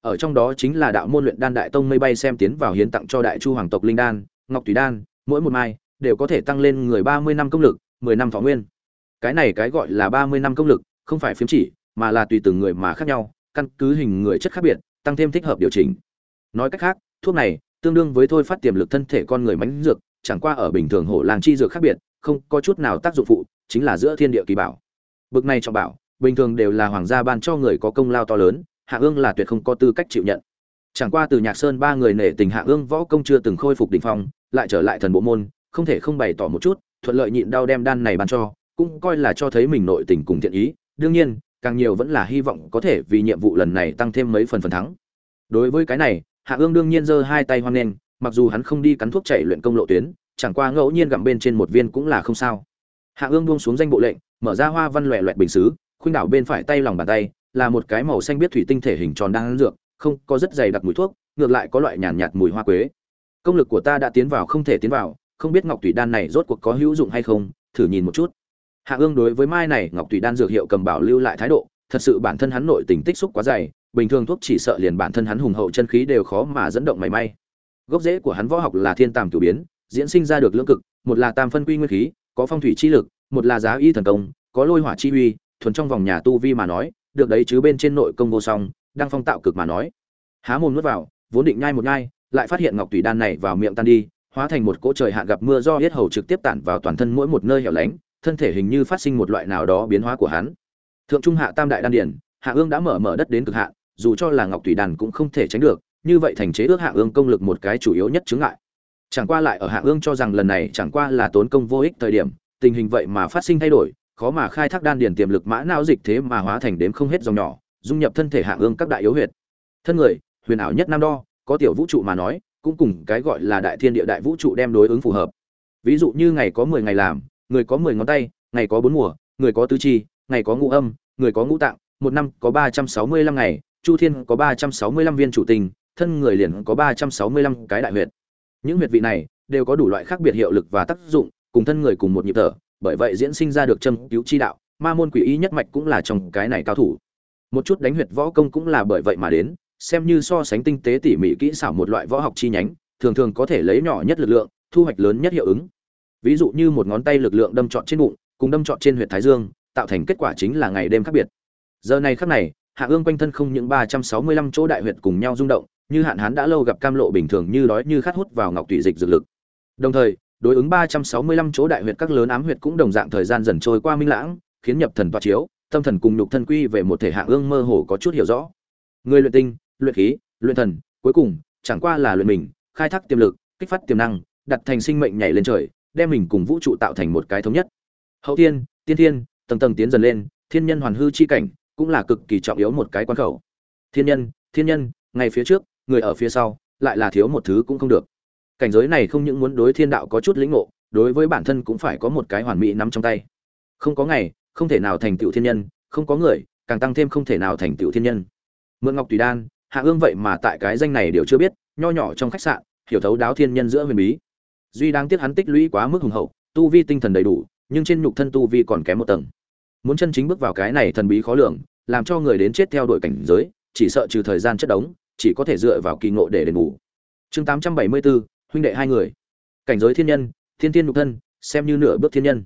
Ở trong đó chính là đạo môn luyện đan đại tông mây bay xem tiến vào hiến tặng cho đại chu hoàng tộc linh đan, ngọc thủy đan, mỗi một mai, đều có thể tăng lên người ba mươi năm công lực, mười năm thọ nguyên. Cái này cái gọi là ba mươi năm công lực, không phải phiếm chỉ, mà là tùy từng người mà khác nhau, căn cứ hình người chất khác biệt, tăng thêm thích hợp điều chỉnh. Nói cách khác thuốc này tương đương với thôi phát tiềm lực thân thể con người mánh dược, chẳng qua ở bình thường hổ làng chi dược khác biệt, không có chút nào tác dụng phụ, chính là giữa thiên địa kỳ bảo. Bực này trọng bảo, bình thường đều là hoàng gia ban cho người có công lao to lớn, hạ ương là tuyệt không có tư cách chịu nhận. Chẳng qua từ nhạc sơn ba người nể tình hạ ương võ công chưa từng khôi phục đỉnh phong, lại trở lại thần bộ môn, không thể không bày tỏ một chút, thuận lợi nhịn đau đem đan này ban cho, cũng coi là cho thấy mình nội tình cùng thiện ý. Đương nhiên, càng nhiều vẫn là hy vọng có thể vì nhiệm vụ lần này tăng thêm mấy phần phần thắng. Đối với cái này hạ ương đương nhiên giơ hai tay hoan nghênh mặc dù hắn không đi cắn thuốc chạy luyện công lộ tuyến chẳng qua ngẫu nhiên gặm bên trên một viên cũng là không sao. Hạ ương buông xuống danh bộ lệnh mở ra hoa văn loẹ loẹt bình xứ khuynh đảo bên phải tay lòng bàn tay là một cái màu xanh biết thủy tinh thể hình tròn đang ăn dược không có rất dày đặc mùi thuốc ngược lại có loại nhàn nhạt, nhạt mùi hoa quế. Công lực của ta đã tiến vào không thể tiến vào không biết ngọc thủy đan này rốt cuộc có hữu dụng hay không thử nhìn một chút. Hạ ương đối với mai này ngọc thủy đan dược hiệu cầm bảo lưu lại thái độ thật sự bản thân hắn nội tình tích xúc quá dày bình thường thuốc chỉ sợ liền bản thân hắn hùng hậu chân khí đều khó mà dẫn động mảy may. Gốc rễ của hắn võ học là thiên tàm cửu biến, diễn sinh ra được lưỡng cực, một là tam phân quy nguyên khí, có phong thủy chi lực, một là giá y thần công, có lôi hỏa chi uy, thuần trong vòng nhà tu vi mà nói, được đấy chứ bên trên nội công vô song, đang phong tạo cực mà nói. Há mồm nuốt vào, vốn định nhai một nhai, lại phát hiện ngọc tùy đan này vào miệng tan đi, hóa thành một cỗ trời hạn gặp mưa do huyết hầu trực tiếp tản vào toàn thân mỗi một nơi hẻo lánh, thân thể hình như phát sinh một loại nào đó biến hóa của hắn. Thượng trung hạ tam đại đan điển hạ ương đã mở mở đất đến cực hạn dù cho là ngọc thủy đàn cũng không thể tránh được, như vậy thành chế ước hạ ương công lực một cái chủ yếu nhất chướng ngại. Chẳng qua lại ở hạ ương cho rằng lần này chẳng qua là tốn công vô ích thời điểm, tình hình vậy mà phát sinh thay đổi, khó mà khai thác đan điển tiềm lực mã não dịch thế mà hóa thành đếm không hết dòng nhỏ, dung nhập thân thể hạ ương các đại yếu huyệt. Thân người, huyền ảo nhất nam đo, có tiểu vũ trụ mà nói, cũng cùng cái gọi là đại thiên địa đại vũ trụ đem đối ứng phù hợp. Ví dụ như ngày có mười ngày làm, người có mười ngón tay, ngày có bốn mùa, người có tứ chi, ngày có ngũ âm, người có ngũ tạng, một năm có ba trăm sáu mươi lăm ngày chu thiên có ba trăm sáu mươi lăm viên chủ tình, thân người liền có ba trăm sáu mươi lăm cái đại huyệt. Những huyệt vị này đều có đủ loại khác biệt hiệu lực và tác dụng, cùng thân người cùng một nhịp thở, bởi vậy diễn sinh ra được châm cứu chi đạo, ma môn quỷ y nhất mạch cũng là trong cái này cao thủ. Một chút đánh huyệt võ công cũng là bởi vậy mà đến, xem như so sánh tinh tế tỉ mỉ kỹ xảo một loại võ học chi nhánh, thường thường có thể lấy nhỏ nhất lực lượng, thu hoạch lớn nhất hiệu ứng. Ví dụ như một ngón tay lực lượng đâm trọn trên bụng, cùng đâm trọn trên huyệt thái dương, tạo thành kết quả chính là ngày đêm khác biệt. Giờ này khắc này hạ ương quanh thân không những ba trăm sáu mươi lăm chỗ đại huyệt cùng nhau rung động, như hạn hán đã lâu gặp cam lộ bình thường như đói như khát hút vào ngọc tụy dịch dược lực. Đồng thời, đối ứng ba trăm sáu mươi lăm chỗ đại huyệt các lớn ám huyệt cũng đồng dạng thời gian dần trôi qua minh lãng, khiến nhập thần toa chiếu, tâm thần cùng nhục thân quy về một thể hạ ương mơ hồ có chút hiểu rõ. Người luyện tinh, luyện khí, luyện thần, cuối cùng, chẳng qua là luyện mình, khai thác tiềm lực, kích phát tiềm năng, đặt thành sinh mệnh nhảy lên trời, đem mình cùng vũ trụ tạo thành một cái thống nhất. Hậu thiên, tiên thiên, tầng tầng tiến dần lên, thiên nhân hoàn hư chi cảnh cũng là cực kỳ trọng yếu một cái quan khẩu. Thiên nhân thiên nhân, ngay phía trước, người ở phía sau, lại là thiếu một thứ cũng không được. Cảnh giới này không những muốn đối thiên đạo có chút lĩnh ngộ, đối với bản thân cũng phải có một cái hoàn mỹ nắm trong tay. Không có ngày, không thể nào thành tựu thiên nhân, không có người, càng tăng thêm không thể nào thành tựu thiên nhân. Mượn ngọc tùy đan, hạ ương vậy mà tại cái danh này đều chưa biết, nho nhỏ trong khách sạn, hiểu thấu đáo thiên nhân giữa huyền bí. Duy đáng tiếc hắn tích lũy quá mức hùng hậu, tu vi tinh thần đầy đủ, nhưng trên nhục thân tu vi còn kém một tầng. Muốn chân chính bước vào cái này thần bí khó lường làm cho người đến chết theo đuổi cảnh giới, chỉ sợ trừ thời gian chất đống, chỉ có thể dựa vào kỳ ngộ để đền bù. Chương tám trăm bảy mươi bốn huynh đệ hai người. Cảnh giới thiên nhân, thiên thiên nhục thân, xem như nửa bước thiên nhân.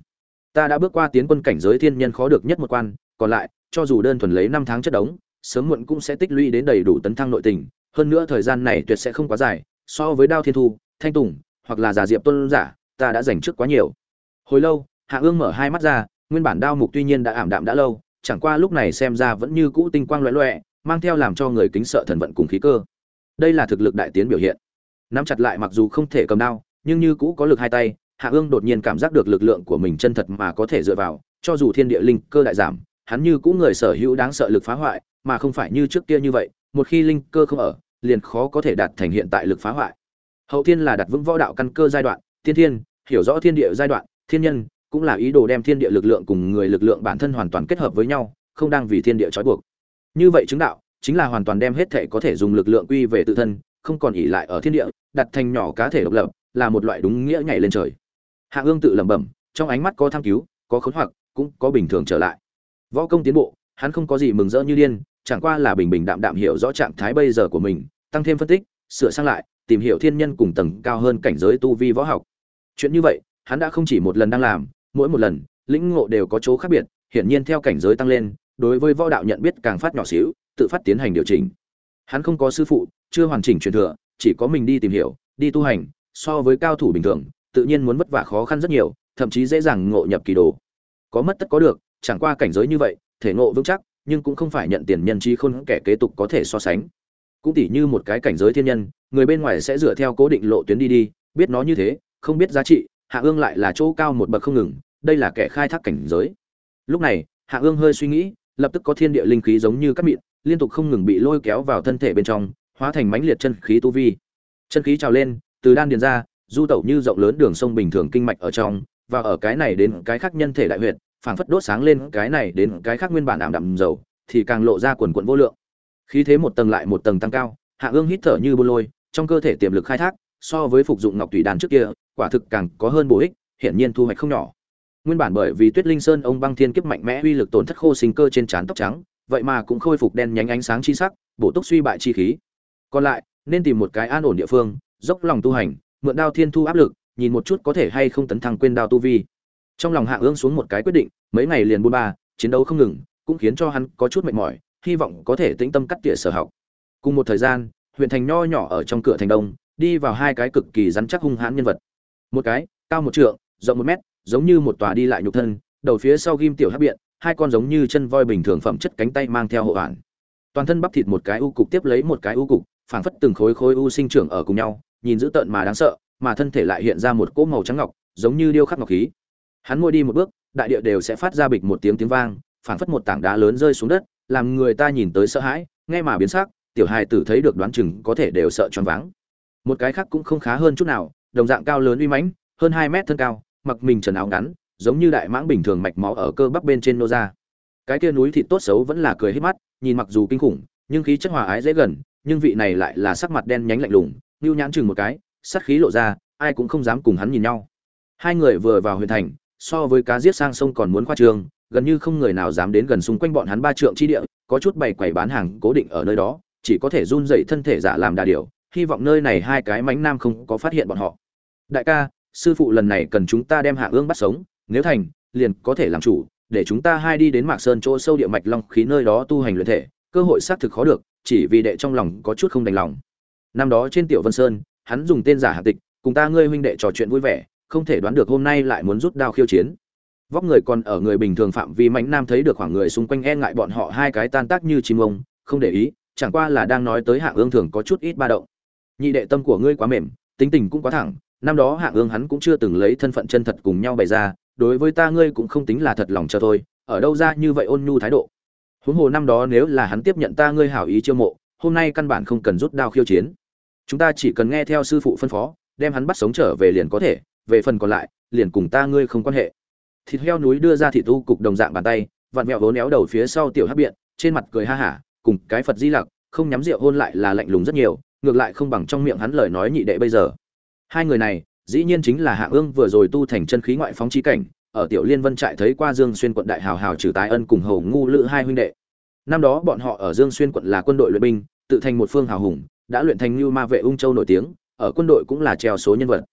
Ta đã bước qua tiến quân cảnh giới thiên nhân khó được nhất một quan, còn lại, cho dù đơn thuần lấy năm tháng chất đống, sớm muộn cũng sẽ tích lũy đến đầy đủ tấn thăng nội tình. Hơn nữa thời gian này tuyệt sẽ không quá dài, so với đao thiên thu, thanh tùng, hoặc là giả diệp Tuân giả, ta đã dành trước quá nhiều. Hồi lâu, hạ ương mở hai mắt ra, nguyên bản đao mục tuy nhiên đã ảm đạm đã lâu chẳng qua lúc này xem ra vẫn như cũ tinh quang loẹ loẹ, mang theo làm cho người kính sợ thần vận cùng khí cơ. Đây là thực lực đại tiến biểu hiện. Nắm chặt lại mặc dù không thể cầm đao, nhưng như cũ có lực hai tay, hạ ương đột nhiên cảm giác được lực lượng của mình chân thật mà có thể dựa vào, cho dù thiên địa linh cơ đại giảm, hắn như cũ người sở hữu đáng sợ lực phá hoại, mà không phải như trước kia như vậy, một khi linh cơ không ở, liền khó có thể đạt thành hiện tại lực phá hoại. Hậu thiên là đặt vững võ đạo căn cơ giai đoạn, tiên thiên, hiểu rõ thiên địa giai đoạn, thiên nhân cũng là ý đồ đem thiên địa lực lượng cùng người lực lượng bản thân hoàn toàn kết hợp với nhau, không đang vì thiên địa trói buộc. Như vậy chứng đạo, chính là hoàn toàn đem hết thể có thể dùng lực lượng quy về tự thân, không còn ỷ lại ở thiên địa, đặt thành nhỏ cá thể độc lập, là một loại đúng nghĩa nhảy lên trời. Hạ ương tự lẩm bẩm, trong ánh mắt có tham cứu, có khốn hoặc, cũng có bình thường trở lại. Võ công tiến bộ, hắn không có gì mừng rỡ như điên, chẳng qua là bình bình đạm đạm hiểu rõ trạng thái bây giờ của mình, tăng thêm phân tích, sửa sang lại, tìm hiểu thiên nhân cùng tầng cao hơn cảnh giới tu vi võ học. Chuyện như vậy, hắn đã không chỉ một lần đang làm mỗi một lần, lĩnh ngộ đều có chỗ khác biệt, hiển nhiên theo cảnh giới tăng lên, đối với võ đạo nhận biết càng phát nhỏ xíu, tự phát tiến hành điều chỉnh. Hắn không có sư phụ, chưa hoàn chỉnh truyền thừa, chỉ có mình đi tìm hiểu, đi tu hành, so với cao thủ bình thường, tự nhiên muốn vất vả khó khăn rất nhiều, thậm chí dễ dàng ngộ nhập kỳ đồ. Có mất tất có được, chẳng qua cảnh giới như vậy, thể ngộ vững chắc, nhưng cũng không phải nhận tiền nhân trí khôn kẻ kế tục có thể so sánh. Cũng tỉ như một cái cảnh giới thiên nhân, người bên ngoài sẽ dựa theo cố định lộ tuyến đi đi, biết nó như thế, không biết giá trị hạ ương lại là chỗ cao một bậc không ngừng, đây là kẻ khai thác cảnh giới. Lúc này, hạ ương hơi suy nghĩ, lập tức có thiên địa linh khí giống như cắt mịn, liên tục không ngừng bị lôi kéo vào thân thể bên trong, hóa thành mãnh liệt chân khí tu vi. Chân khí trào lên, từ đan điền ra, du tẩu như rộng lớn đường sông bình thường kinh mạch ở trong, và ở cái này đến cái khác nhân thể đại huyệt, phảng phất đốt sáng lên cái này đến cái khác nguyên bản ảm đạm dầu, thì càng lộ ra quần quận vô lượng. Khí thế một tầng lại một tầng tăng cao, hạ ương hít thở như bô lôi, trong cơ thể tiềm lực khai thác, so với phục dụng ngọc thủy đan trước kia quả thực càng có hơn bổ ích, hiển nhiên thu hoạch không nhỏ. Nguyên bản bởi vì tuyết linh sơn ông băng thiên kiếp mạnh mẽ uy lực tổn thất khô sinh cơ trên trán tóc trắng, vậy mà cũng khôi phục đen nhánh ánh sáng chi sắc, bổ túc suy bại chi khí. Còn lại, nên tìm một cái an ổn địa phương, dốc lòng tu hành, mượn đao thiên thu áp lực, nhìn một chút có thể hay không tấn thăng quên đao tu vi. Trong lòng hạ ương xuống một cái quyết định, mấy ngày liền buôn ba, chiến đấu không ngừng, cũng khiến cho hắn có chút mệt mỏi, hy vọng có thể tĩnh tâm cắt tỉa sở học. Cùng một thời gian, huyện thành nho nhỏ ở trong cửa thành đông, đi vào hai cái cực kỳ rắn chắc hung hãn nhân vật một cái, cao một trượng, rộng một mét, giống như một tòa đi lại nhục thân, đầu phía sau ghim tiểu hấp biện, hai con giống như chân voi bình thường phẩm chất cánh tay mang theo hộ hoàn. Toàn thân bắp thịt một cái u cục tiếp lấy một cái u cục, phảng phất từng khối khối u sinh trưởng ở cùng nhau, nhìn dữ tợn mà đáng sợ, mà thân thể lại hiện ra một cỗ màu trắng ngọc, giống như điêu khắc ngọc khí. Hắn môi đi một bước, đại địa đều sẽ phát ra bịch một tiếng tiếng vang, phảng phất một tảng đá lớn rơi xuống đất, làm người ta nhìn tới sợ hãi, nghe mà biến sắc, tiểu hài tử thấy được đoán chừng có thể đều sợ choáng váng. Một cái khác cũng không khá hơn chút nào đồng dạng cao lớn uy mãnh, hơn hai mét thân cao, mặc mình trần áo ngắn, giống như đại mãng bình thường mạch máu ở cơ bắp bên trên nô ra. Cái kia núi thịt tốt xấu vẫn là cười hết mắt, nhìn mặc dù kinh khủng, nhưng khí chất hòa ái dễ gần, nhưng vị này lại là sắc mặt đen nhánh lạnh lùng nhíu nhãn chừng một cái sát khí lộ ra, ai cũng không dám cùng hắn nhìn nhau. Hai người vừa vào huyện thành, so với cá giết sang sông còn muốn khoa trương gần như không người nào dám đến gần xung quanh bọn hắn ba trượng chi địa, có chút bày quầy bán hàng cố định ở nơi đó, chỉ có thể run rẩy thân thể giả làm đà điều hy vọng nơi này hai cái mánh nam không có phát hiện bọn họ đại ca, sư phụ lần này cần chúng ta đem hạ ương bắt sống, nếu thành, liền có thể làm chủ, để chúng ta hai đi đến mạc sơn chỗ sâu địa mạch long khí nơi đó tu hành luyện thể, cơ hội xác thực khó được, chỉ vì đệ trong lòng có chút không đành lòng. Năm đó trên tiểu vân sơn, hắn dùng tên giả hạ tịch, cùng ta ngươi huynh đệ trò chuyện vui vẻ, không thể đoán được hôm nay lại muốn rút đao khiêu chiến. Vóc người còn ở người bình thường phạm vi mãnh nam thấy được khoảng người xung quanh e ngại bọn họ hai cái tan tác như chim ông, không để ý, chẳng qua là đang nói tới hạng ương thường có chút ít ba động. Nhị đệ tâm của ngươi quá mềm, tính tình cũng quá thẳng năm đó hạng ương hắn cũng chưa từng lấy thân phận chân thật cùng nhau bày ra, đối với ta ngươi cũng không tính là thật lòng cho tôi. ở đâu ra như vậy ôn nhu thái độ. Huống hồ năm đó nếu là hắn tiếp nhận ta ngươi hảo ý chiêu mộ, hôm nay căn bản không cần rút đao khiêu chiến. Chúng ta chỉ cần nghe theo sư phụ phân phó, đem hắn bắt sống trở về liền có thể, về phần còn lại, liền cùng ta ngươi không quan hệ. Thịt heo núi đưa ra thịt tu cục đồng dạng bàn tay, vặn mẹo vốn éo đầu phía sau tiểu hát biện, trên mặt cười ha hả, cùng cái phật di lặc, không nhắm rượu hôn lại là lạnh lùng rất nhiều, ngược lại không bằng trong miệng hắn lời nói nhị đệ bây giờ hai người này, dĩ nhiên chính là hạ ương vừa rồi tu thành chân khí ngoại phóng chi cảnh, ở tiểu liên vân trại thấy qua dương xuyên quận đại hào hào trừ tái ân cùng hầu ngu lữ hai huynh đệ. Năm đó bọn họ ở dương xuyên quận là quân đội luyện binh, tự thành một phương hào hùng, đã luyện thành như ma vệ ung châu nổi tiếng, ở quân đội cũng là treo số nhân vật.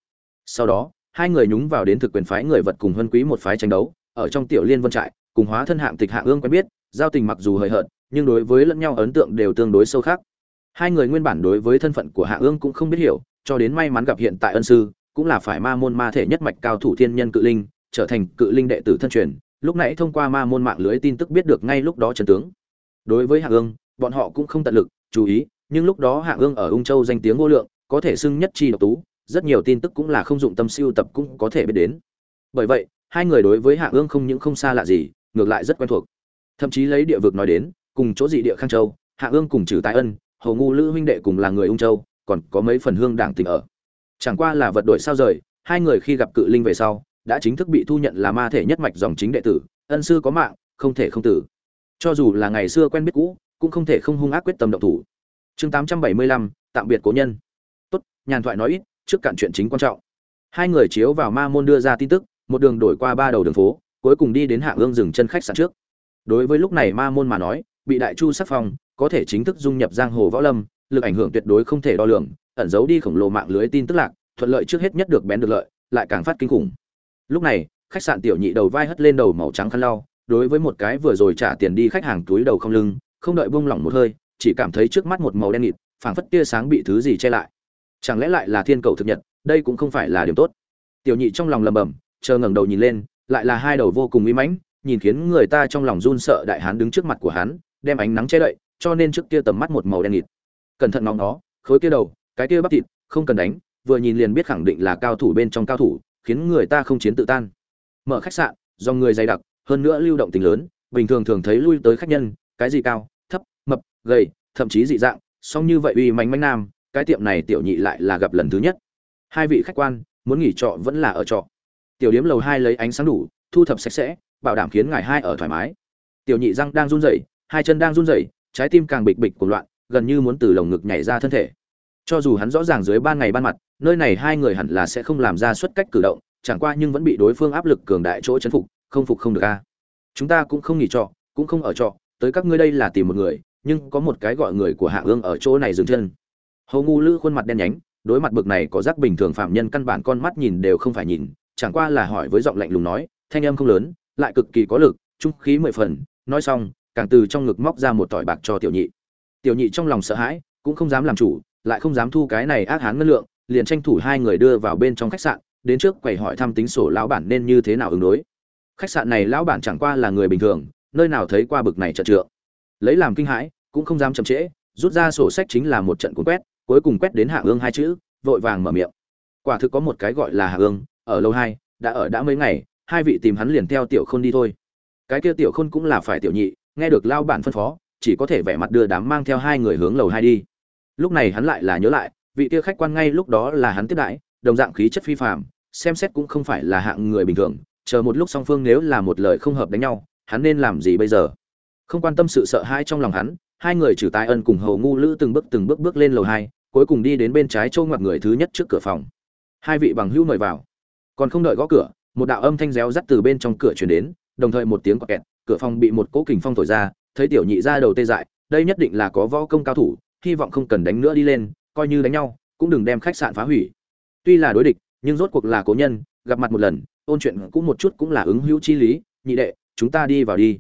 Sau đó, hai người nhúng vào đến thực quyền phái người vật cùng hân quý một phái tranh đấu, ở trong tiểu liên vân trại, cùng hóa thân hạng tịch hạ ương quen biết, giao tình mặc dù hời hợt, nhưng đối với lẫn nhau ấn tượng đều tương đối sâu khác hai người nguyên bản đối với thân phận của hạ ương cũng không biết hiểu cho đến may mắn gặp hiện tại ân sư, cũng là phải ma môn ma thể nhất mạch cao thủ thiên nhân cự linh, trở thành cự linh đệ tử thân truyền. Lúc nãy thông qua ma môn mạng lưới tin tức biết được ngay lúc đó trần tướng. Đối với hạ ương, bọn họ cũng không tận lực, chú ý, nhưng lúc đó hạ ương ở ung châu danh tiếng vô lượng, có thể xưng nhất chi độc tú, rất nhiều tin tức cũng là không dụng tâm siêu tập cũng có thể biết đến. Bởi vậy, hai người đối với hạ ương không những không xa lạ gì, ngược lại rất quen thuộc. Thậm chí lấy địa vực nói đến, cùng chỗ dị địa khang châu, hạ ương cùng trừ tài ân hầu ngu lữ huynh đệ cùng là người ung châu còn có mấy phần hương đảng tình ở. Chẳng qua là vật đổi sao rời, hai người khi gặp cự linh về sau, đã chính thức bị thu nhận là ma thể nhất mạch dòng chính đệ tử, ân sư có mạng, không thể không tử. Cho dù là ngày xưa quen biết cũ, cũng không thể không hung ác quyết tâm động thủ. Chương tám trăm bảy mươi lăm, tạm biệt cố nhân. Tốt, nhàn thoại nói ít, trước cạn chuyện chính quan trọng. Hai người chiếu vào ma môn đưa ra tin tức, một đường đổi qua ba đầu đường phố, cuối cùng đi đến hạ ương dừng chân khách sạn trước. Đối với lúc này ma môn mà nói, bị đại chu sắc phong, có thể chính thức dung nhập giang hồ võ lâm lực ảnh hưởng tuyệt đối không thể đo lường, ẩn giấu đi khổng lồ mạng lưới tin tức lạc, thuận lợi trước hết nhất được bén được lợi, lại càng phát kinh khủng. Lúc này, khách sạn tiểu nhị đầu vai hất lên đầu màu trắng khăn lau, đối với một cái vừa rồi trả tiền đi khách hàng túi đầu không lưng, không đợi buông lỏng một hơi, chỉ cảm thấy trước mắt một màu đen nghịt, phảng phất tia sáng bị thứ gì che lại. Chẳng lẽ lại là thiên cầu thực nhật, đây cũng không phải là điểm tốt. Tiểu nhị trong lòng lầm bầm chờ ngẩng đầu nhìn lên, lại là hai đầu vô cùng uy mãnh, nhìn khiến người ta trong lòng run sợ đại hán đứng trước mặt của hắn, đem ánh nắng che đậy, cho nên trước kia tầm mắt một màu đen nghịt cẩn thận ngóng nó, khối kia đầu, cái kia bắp thịt, không cần đánh, vừa nhìn liền biết khẳng định là cao thủ bên trong cao thủ, khiến người ta không chiến tự tan. Mở khách sạn do người dày đặc, hơn nữa lưu động tình lớn, bình thường thường thấy lui tới khách nhân, cái gì cao, thấp, mập, gầy, thậm chí dị dạng, song như vậy uy mánh mánh nam, cái tiệm này tiểu nhị lại là gặp lần thứ nhất. Hai vị khách quan, muốn nghỉ trọ vẫn là ở trọ. Tiểu điếm lầu hai lấy ánh sáng đủ, thu thập sạch sẽ, bảo đảm khiến ngài hai ở thoải mái. Tiểu nhị răng đang run rẩy, hai chân đang run rẩy, trái tim càng bịch bịch của loạn gần như muốn từ lồng ngực nhảy ra thân thể. Cho dù hắn rõ ràng dưới ban ngày ban mặt, nơi này hai người hẳn là sẽ không làm ra xuất cách cử động, chẳng qua nhưng vẫn bị đối phương áp lực cường đại chỗ chấn phục, không phục không được a. Chúng ta cũng không nghỉ trọ, cũng không ở trọ, tới các ngươi đây là tìm một người, nhưng có một cái gọi người của hạ ương ở chỗ này dừng chân. Hầu ngu lữ khuôn mặt đen nhánh, đối mặt bực này có rắc bình thường phạm nhân căn bản con mắt nhìn đều không phải nhìn, chẳng qua là hỏi với giọng lạnh lùng nói, thanh âm không lớn, lại cực kỳ có lực, trung khí mười phần, nói xong, càng từ trong ngực móc ra một tỏi bạc cho tiểu nhị tiểu nhị trong lòng sợ hãi, cũng không dám làm chủ, lại không dám thu cái này ác hán ngân lượng, liền tranh thủ hai người đưa vào bên trong khách sạn, đến trước quầy hỏi thăm tính sổ lão bản nên như thế nào ứng đối. Khách sạn này lão bản chẳng qua là người bình thường, nơi nào thấy qua bực này trận trượng. Lấy làm kinh hãi, cũng không dám chậm trễ, rút ra sổ sách chính là một trận cuốn quét, cuối cùng quét đến hạ ương hai chữ, vội vàng mở miệng. Quả thực có một cái gọi là hạ ương, ở lâu hai, đã ở đã mấy ngày, hai vị tìm hắn liền theo tiểu khôn đi thôi. Cái kia tiểu khôn cũng là phải tiểu nhị, nghe được lao bản phân phó chỉ có thể vẻ mặt đưa đám mang theo hai người hướng lầu hai đi. Lúc này hắn lại là nhớ lại, vị kia khách quan ngay lúc đó là hắn tiếp đãi, đồng dạng khí chất phi phạm xem xét cũng không phải là hạng người bình thường, chờ một lúc song phương nếu là một lời không hợp đánh nhau, hắn nên làm gì bây giờ? Không quan tâm sự sợ hãi trong lòng hắn, hai người trừ tài ân cùng hầu ngu lữ từng bước từng bước bước lên lầu hai, cuối cùng đi đến bên trái châu ngoặt người thứ nhất trước cửa phòng. Hai vị bằng hữu mời vào. Còn không đợi gõ cửa, một đạo âm thanh réo rắt từ bên trong cửa chuyển đến, đồng thời một tiếng quạt kẹt, cửa phòng bị một cỗ kình phong thổi ra thấy tiểu nhị ra đầu tê dại, đây nhất định là có võ công cao thủ, hy vọng không cần đánh nữa đi lên, coi như đánh nhau, cũng đừng đem khách sạn phá hủy. Tuy là đối địch, nhưng rốt cuộc là cố nhân, gặp mặt một lần, ôn chuyện cũng một chút cũng là ứng hữu chi lý, nhị đệ, chúng ta đi vào đi.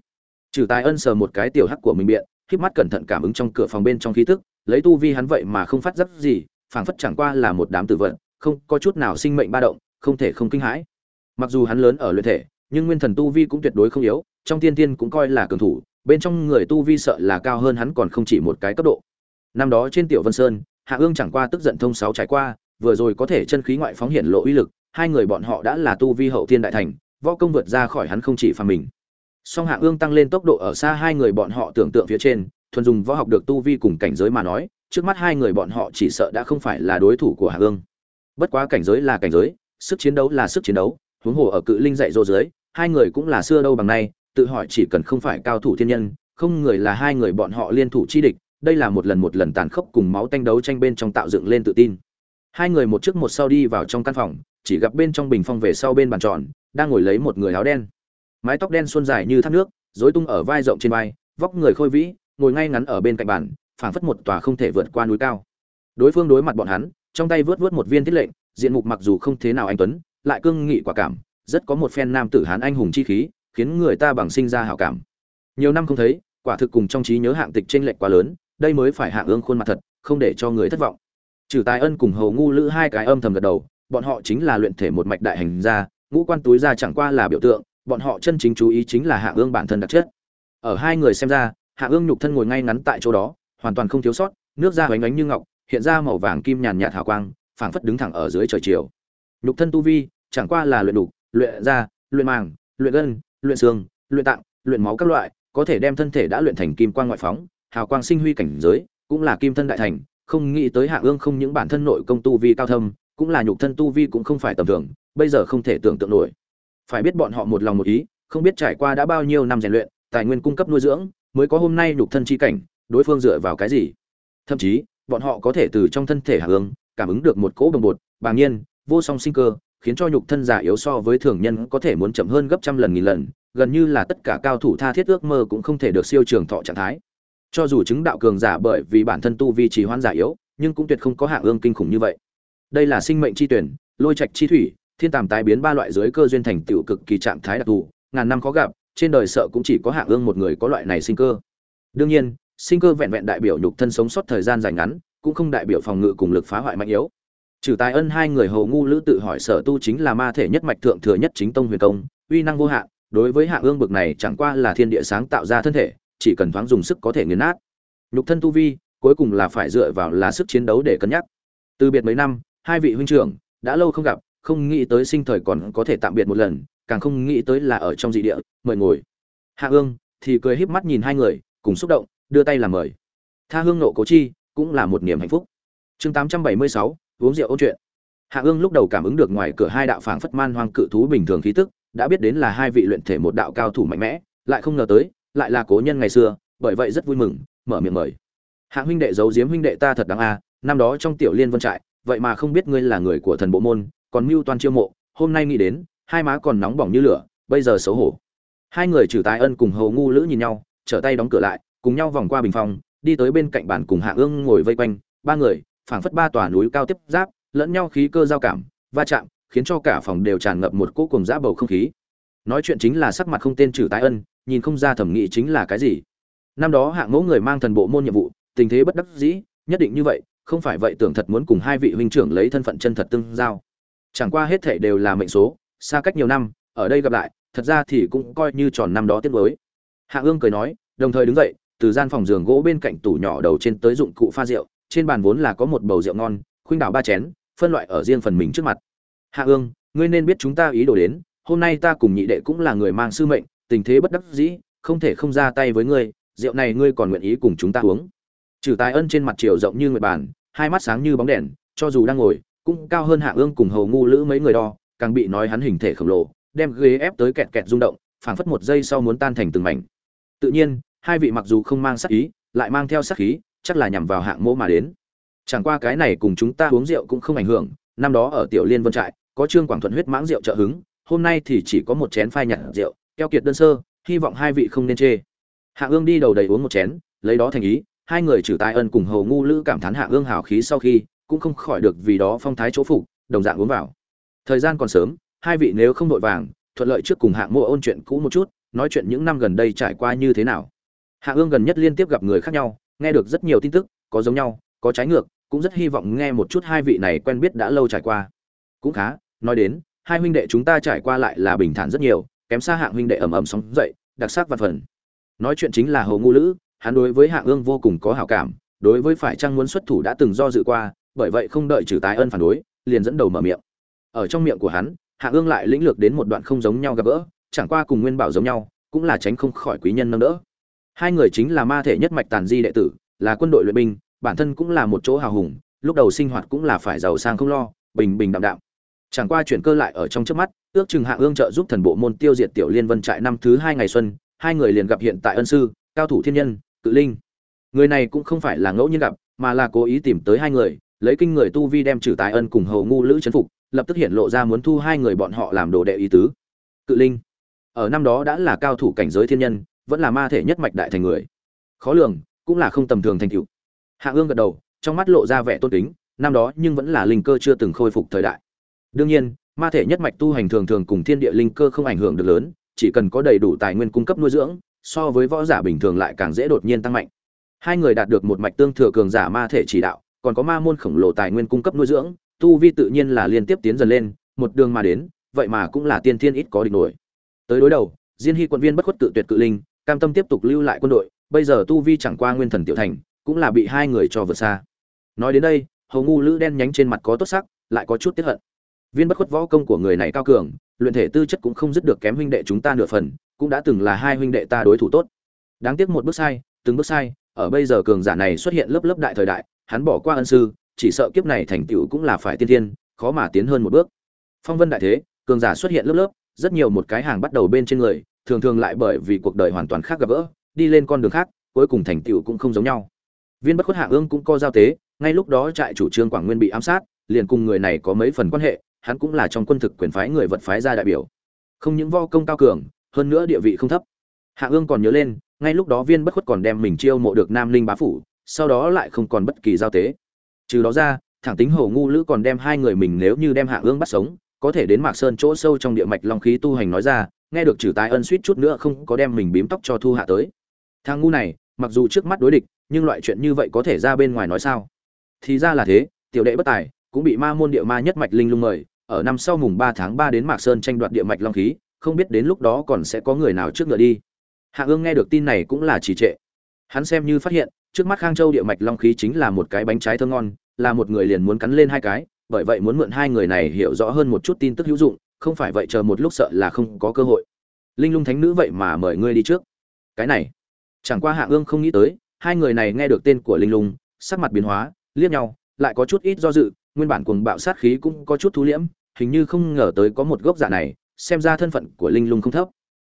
Trừ tài ân sờ một cái tiểu hắc của mình biện khiếp mắt cẩn thận cảm ứng trong cửa phòng bên trong khí tức, lấy tu vi hắn vậy mà không phát giác gì, phảng phất chẳng qua là một đám tử vận, không có chút nào sinh mệnh ba động, không thể không kinh hãi. Mặc dù hắn lớn ở luyện thể, nhưng nguyên thần tu vi cũng tuyệt đối không yếu, trong tiên tiên cũng coi là cường thủ bên trong người tu vi sợ là cao hơn hắn còn không chỉ một cái cấp độ. Năm đó trên tiểu vân sơn, hạ ương chẳng qua tức giận thông sáu trải qua, vừa rồi có thể chân khí ngoại phóng hiển lộ uy lực, hai người bọn họ đã là tu vi hậu thiên đại thành, võ công vượt ra khỏi hắn không chỉ phàm mình. Song hạ ương tăng lên tốc độ ở xa hai người bọn họ tưởng tượng phía trên, thuần dùng võ học được tu vi cùng cảnh giới mà nói, trước mắt hai người bọn họ chỉ sợ đã không phải là đối thủ của hạ ương. Bất quá cảnh giới là cảnh giới, sức chiến đấu là sức chiến đấu, huống hồ ở cự linh dạy dỗ dưới, hai người cũng là xưa đâu bằng nay tự hỏi chỉ cần không phải cao thủ thiên nhân, không người là hai người bọn họ liên thủ chi địch, đây là một lần một lần tàn khốc cùng máu tanh đấu tranh bên trong tạo dựng lên tự tin. Hai người một trước một sau đi vào trong căn phòng, chỉ gặp bên trong bình phong về sau bên bàn tròn, đang ngồi lấy một người áo đen. Mái tóc đen suôn dài như thác nước, rối tung ở vai rộng trên vai, vóc người khôi vĩ, ngồi ngay ngắn ở bên cạnh bàn, phảng phất một tòa không thể vượt qua núi cao. Đối phương đối mặt bọn hắn, trong tay vớt vớt một viên thiết lệnh, diện mục mặc dù không thế nào anh tuấn, lại cương nghị quả cảm, rất có một phen nam tử hán anh hùng chi khí khiến người ta bằng sinh ra hảo cảm. Nhiều năm không thấy, quả thực cùng trong trí nhớ hạng tịch trên lệch quá lớn, đây mới phải hạng ương khuôn mặt thật, không để cho người thất vọng. Trừ tài ân cùng hầu ngu lữ hai cái âm thầm gật đầu, bọn họ chính là luyện thể một mạch đại hành gia, ngũ quan túi ra chẳng qua là biểu tượng, bọn họ chân chính chú ý chính là hạ ương bản thân đặc chất. Ở hai người xem ra, hạ ương nhục thân ngồi ngay ngắn tại chỗ đó, hoàn toàn không thiếu sót, nước da hoành ánh như ngọc, hiện ra màu vàng kim nhàn nhạt hào quang, phảng phất đứng thẳng ở dưới trời chiều. Nhục thân tu vi, chẳng qua là luyện đục luyện da, luyện màng, luyện gân luyện xương, luyện tạng, luyện máu các loại, có thể đem thân thể đã luyện thành kim quang ngoại phóng, hào quang sinh huy cảnh giới, cũng là kim thân đại thành. Không nghĩ tới hạ ương không những bản thân nội công tu vi cao thâm, cũng là nhục thân tu vi cũng không phải tầm thường, bây giờ không thể tưởng tượng nổi. Phải biết bọn họ một lòng một ý, không biết trải qua đã bao nhiêu năm rèn luyện, tài nguyên cung cấp nuôi dưỡng, mới có hôm nay nhục thân chi cảnh, đối phương dựa vào cái gì? Thậm chí, bọn họ có thể từ trong thân thể hạ ương cảm ứng được một cỗ bồng bột, bàng nhiên, vô song sinh cơ khiến cho nhục thân giả yếu so với thường nhân có thể muốn chậm hơn gấp trăm lần nghìn lần, gần như là tất cả cao thủ tha thiết ước mơ cũng không thể được siêu trường thọ trạng thái. Cho dù chứng đạo cường giả bởi vì bản thân tu vi trì hoãn giả yếu, nhưng cũng tuyệt không có hạng ương kinh khủng như vậy. Đây là sinh mệnh chi tuyển, lôi trạch chi thủy, thiên tàm tái biến ba loại giới cơ duyên thành tựu cực kỳ trạng thái đặc thù, ngàn năm khó gặp, trên đời sợ cũng chỉ có hạng ương một người có loại này sinh cơ. Đương nhiên, sinh cơ vẹn vẹn đại biểu nhục thân sống sót thời gian dài ngắn, cũng không đại biểu phòng ngự cùng lực phá hoại mạnh yếu trừ tài ân hai người hầu ngu lữ tự hỏi sở tu chính là ma thể nhất mạch thượng thừa nhất chính tông huyền công uy năng vô hạn đối với hạ ương bực này chẳng qua là thiên địa sáng tạo ra thân thể chỉ cần thoáng dùng sức có thể nghiền nát. Nhục thân tu vi cuối cùng là phải dựa vào là sức chiến đấu để cân nhắc. Từ biệt mấy năm hai vị huynh trưởng đã lâu không gặp không nghĩ tới sinh thời còn có thể tạm biệt một lần càng không nghĩ tới là ở trong dị địa mời ngồi. Hạ ương thì cười híp mắt nhìn hai người cùng xúc động đưa tay làm mời. Tha hương nộ cố chi cũng là một niềm hạnh phúc. Chương 876, uống rượu ôn chuyện. Hạ ương lúc đầu cảm ứng được ngoài cửa hai đạo phảng phất man hoang cự thú bình thường khí tức, đã biết đến là hai vị luyện thể một đạo cao thủ mạnh mẽ, lại không ngờ tới, lại là cố nhân ngày xưa, bởi vậy rất vui mừng, mở miệng mời. Hạ huynh đệ giấu giếm huynh đệ ta thật đáng a, năm đó trong tiểu liên vân trại, vậy mà không biết ngươi là người của thần bộ môn, còn mưu toàn chiêu mộ, hôm nay nghĩ đến, hai má còn nóng bỏng như lửa, bây giờ xấu hổ. Hai người trừ tài ân cùng hầu ngu lữ nhìn nhau, trở tay đóng cửa lại, cùng nhau vòng qua bình phòng, đi tới bên cạnh bàn cùng hạ ương ngồi vây quanh, ba người phảng phất ba tòa núi cao tiếp giáp, lẫn nhau khí cơ giao cảm, va chạm, khiến cho cả phòng đều tràn ngập một cỗ cùng dã bầu không khí. Nói chuyện chính là sắc mặt không tên trừ tái ân, nhìn không ra thẩm nghị chính là cái gì. Năm đó hạng ngũ người mang thần bộ môn nhiệm vụ, tình thế bất đắc dĩ, nhất định như vậy, không phải vậy tưởng thật muốn cùng hai vị huynh trưởng lấy thân phận chân thật tương giao. Chẳng qua hết thảy đều là mệnh số, xa cách nhiều năm, ở đây gặp lại, thật ra thì cũng coi như tròn năm đó tiếc mới. Hạ ương cười nói, đồng thời đứng dậy, từ gian phòng giường gỗ bên cạnh tủ nhỏ đầu trên tới dụng cụ pha rượu trên bàn vốn là có một bầu rượu ngon, khuynh đảo ba chén, phân loại ở riêng phần mình trước mặt. Hạ ương, ngươi nên biết chúng ta ý đồ đến, hôm nay ta cùng nhị đệ cũng là người mang sư mệnh, tình thế bất đắc dĩ, không thể không ra tay với ngươi, rượu này ngươi còn nguyện ý cùng chúng ta uống. Trừ tài ân trên mặt chiều rộng như nguyệt bàn, hai mắt sáng như bóng đèn, cho dù đang ngồi, cũng cao hơn hạ ương cùng hầu ngu lữ mấy người đo, càng bị nói hắn hình thể khổng lồ, đem ghế ép tới kẹt kẹt rung động, phảng phất một giây sau muốn tan thành từng mảnh. Tự nhiên, hai vị mặc dù không mang sát ý, lại mang theo sát khí chắc là nhằm vào hạng mỗ mà đến. Chẳng qua cái này cùng chúng ta uống rượu cũng không ảnh hưởng, năm đó ở tiểu liên vân trại, có trương quảng thuận huyết mãng rượu trợ hứng, hôm nay thì chỉ có một chén phai nhạt rượu, keo kiệt đơn sơ, hy vọng hai vị không nên chê. Hạ ương đi đầu đầy uống một chén, lấy đó thành ý, hai người trừ tài ân cùng hầu ngu lữ cảm thán hạ ương hào khí sau khi, cũng không khỏi được vì đó phong thái chỗ phục, đồng dạng uống vào. Thời gian còn sớm, hai vị nếu không vội vàng, thuận lợi trước cùng hạng mộ ôn chuyện cũ một chút, nói chuyện những năm gần đây trải qua như thế nào. Hạ ương gần nhất liên tiếp gặp người khác nhau nghe được rất nhiều tin tức, có giống nhau, có trái ngược, cũng rất hy vọng nghe một chút hai vị này quen biết đã lâu trải qua. Cũng khá, nói đến, hai huynh đệ chúng ta trải qua lại là bình thản rất nhiều, kém xa hạng huynh đệ ầm ầm sóng dậy, đặc sắc văn phần. Nói chuyện chính là hồ ngu lữ, hắn đối với hạng ương vô cùng có hảo cảm, đối với phải chăng muốn xuất thủ đã từng do dự qua, bởi vậy không đợi trừ tái ân phản đối, liền dẫn đầu mở miệng. Ở trong miệng của hắn, hạng ương lại lĩnh lược đến một đoạn không giống nhau gặp gỡ, chẳng qua cùng nguyên bảo giống nhau, cũng là tránh không khỏi quý nhân nâng đỡ hai người chính là ma thể nhất mạch tàn di đệ tử, là quân đội luyện binh, bản thân cũng là một chỗ hào hùng, lúc đầu sinh hoạt cũng là phải giàu sang không lo, bình bình đạm đạm. Chẳng qua chuyển cơ lại ở trong trước mắt, ước chừng hạ ương trợ giúp thần bộ môn tiêu diệt tiểu liên vân trại năm thứ hai ngày xuân, hai người liền gặp hiện tại ân sư, cao thủ thiên nhân, cự linh. Người này cũng không phải là ngẫu nhiên gặp, mà là cố ý tìm tới hai người, lấy kinh người tu vi đem trừ tài ân cùng hầu ngu lữ chấn phục, lập tức hiện lộ ra muốn thu hai người bọn họ làm đồ đệ ý tứ. Cự linh. Ở năm đó đã là cao thủ cảnh giới thiên nhân vẫn là ma thể nhất mạch đại thành người. Khó lường, cũng là không tầm thường thành tựu. Hạ ương gật đầu, trong mắt lộ ra vẻ tôn kính, năm đó nhưng vẫn là linh cơ chưa từng khôi phục thời đại. Đương nhiên, ma thể nhất mạch tu hành thường thường cùng thiên địa linh cơ không ảnh hưởng được lớn, chỉ cần có đầy đủ tài nguyên cung cấp nuôi dưỡng, so với võ giả bình thường lại càng dễ đột nhiên tăng mạnh. Hai người đạt được một mạch tương thừa cường giả ma thể chỉ đạo, còn có ma môn khổng lồ tài nguyên cung cấp nuôi dưỡng, tu vi tự nhiên là liên tiếp tiến dần lên, một đường mà đến, vậy mà cũng là tiên thiên ít có địch nổi. Tới đối đầu, diên hy quận viên bất khuất tự tuyệt cự linh cam tâm tiếp tục lưu lại quân đội, bây giờ tu vi chẳng qua nguyên thần tiểu thành, cũng là bị hai người cho vượt xa. Nói đến đây, hầu ngu lữ đen nhánh trên mặt có tốt sắc, lại có chút tiếp hận. Viên bất khuất võ công của người này cao cường, luyện thể tư chất cũng không dứt được kém huynh đệ chúng ta nửa phần, cũng đã từng là hai huynh đệ ta đối thủ tốt. Đáng tiếc một bước sai, từng bước sai, ở bây giờ cường giả này xuất hiện lớp lớp đại thời đại, hắn bỏ qua ân sư, chỉ sợ kiếp này thành tựu cũng là phải tiên thiên khó mà tiến hơn một bước. Phong vân đại thế, cường giả xuất hiện lớp lớp, rất nhiều một cái hàng bắt đầu bên trên người thường thường lại bởi vì cuộc đời hoàn toàn khác gặp gỡ, đi lên con đường khác, cuối cùng thành tựu cũng không giống nhau. Viên bất khuất hạ ương cũng có giao tế, ngay lúc đó trại chủ trương quảng nguyên bị ám sát, liền cùng người này có mấy phần quan hệ, hắn cũng là trong quân thực quyền phái người vật phái ra đại biểu. Không những vo công cao cường, hơn nữa địa vị không thấp. Hạ ương còn nhớ lên, ngay lúc đó viên bất khuất còn đem mình chiêu mộ được nam linh bá phủ, sau đó lại không còn bất kỳ giao tế. Trừ đó ra, thẳng tính hổ ngu lữ còn đem hai người mình nếu như đem hạ ương bắt sống, có thể đến mạc sơn chỗ sâu trong địa mạch long khí tu hành nói ra nghe được trừ tài ân suýt chút nữa không có đem mình bím tóc cho thu hạ tới. Thang ngu này, mặc dù trước mắt đối địch, nhưng loại chuyện như vậy có thể ra bên ngoài nói sao? Thì ra là thế, tiểu đệ bất tài, cũng bị ma môn địa ma nhất mạch linh lung mời, ở năm sau mùng ba tháng ba đến mạc sơn tranh đoạt địa mạch long khí, không biết đến lúc đó còn sẽ có người nào trước ngựa đi. Hạ ương nghe được tin này cũng là trì trệ. Hắn xem như phát hiện, trước mắt khang châu địa mạch long khí chính là một cái bánh trái thơ ngon, là một người liền muốn cắn lên hai cái, bởi vậy muốn mượn hai người này hiểu rõ hơn một chút tin tức hữu dụng không phải vậy chờ một lúc sợ là không có cơ hội. Linh lung thánh nữ vậy mà mời ngươi đi trước. Cái này, chẳng qua hạ ương không nghĩ tới, hai người này nghe được tên của linh lung, sắc mặt biến hóa, liếc nhau, lại có chút ít do dự, nguyên bản cuồng bạo sát khí cũng có chút thú liễm, hình như không ngờ tới có một gốc giả này, xem ra thân phận của linh lung không thấp.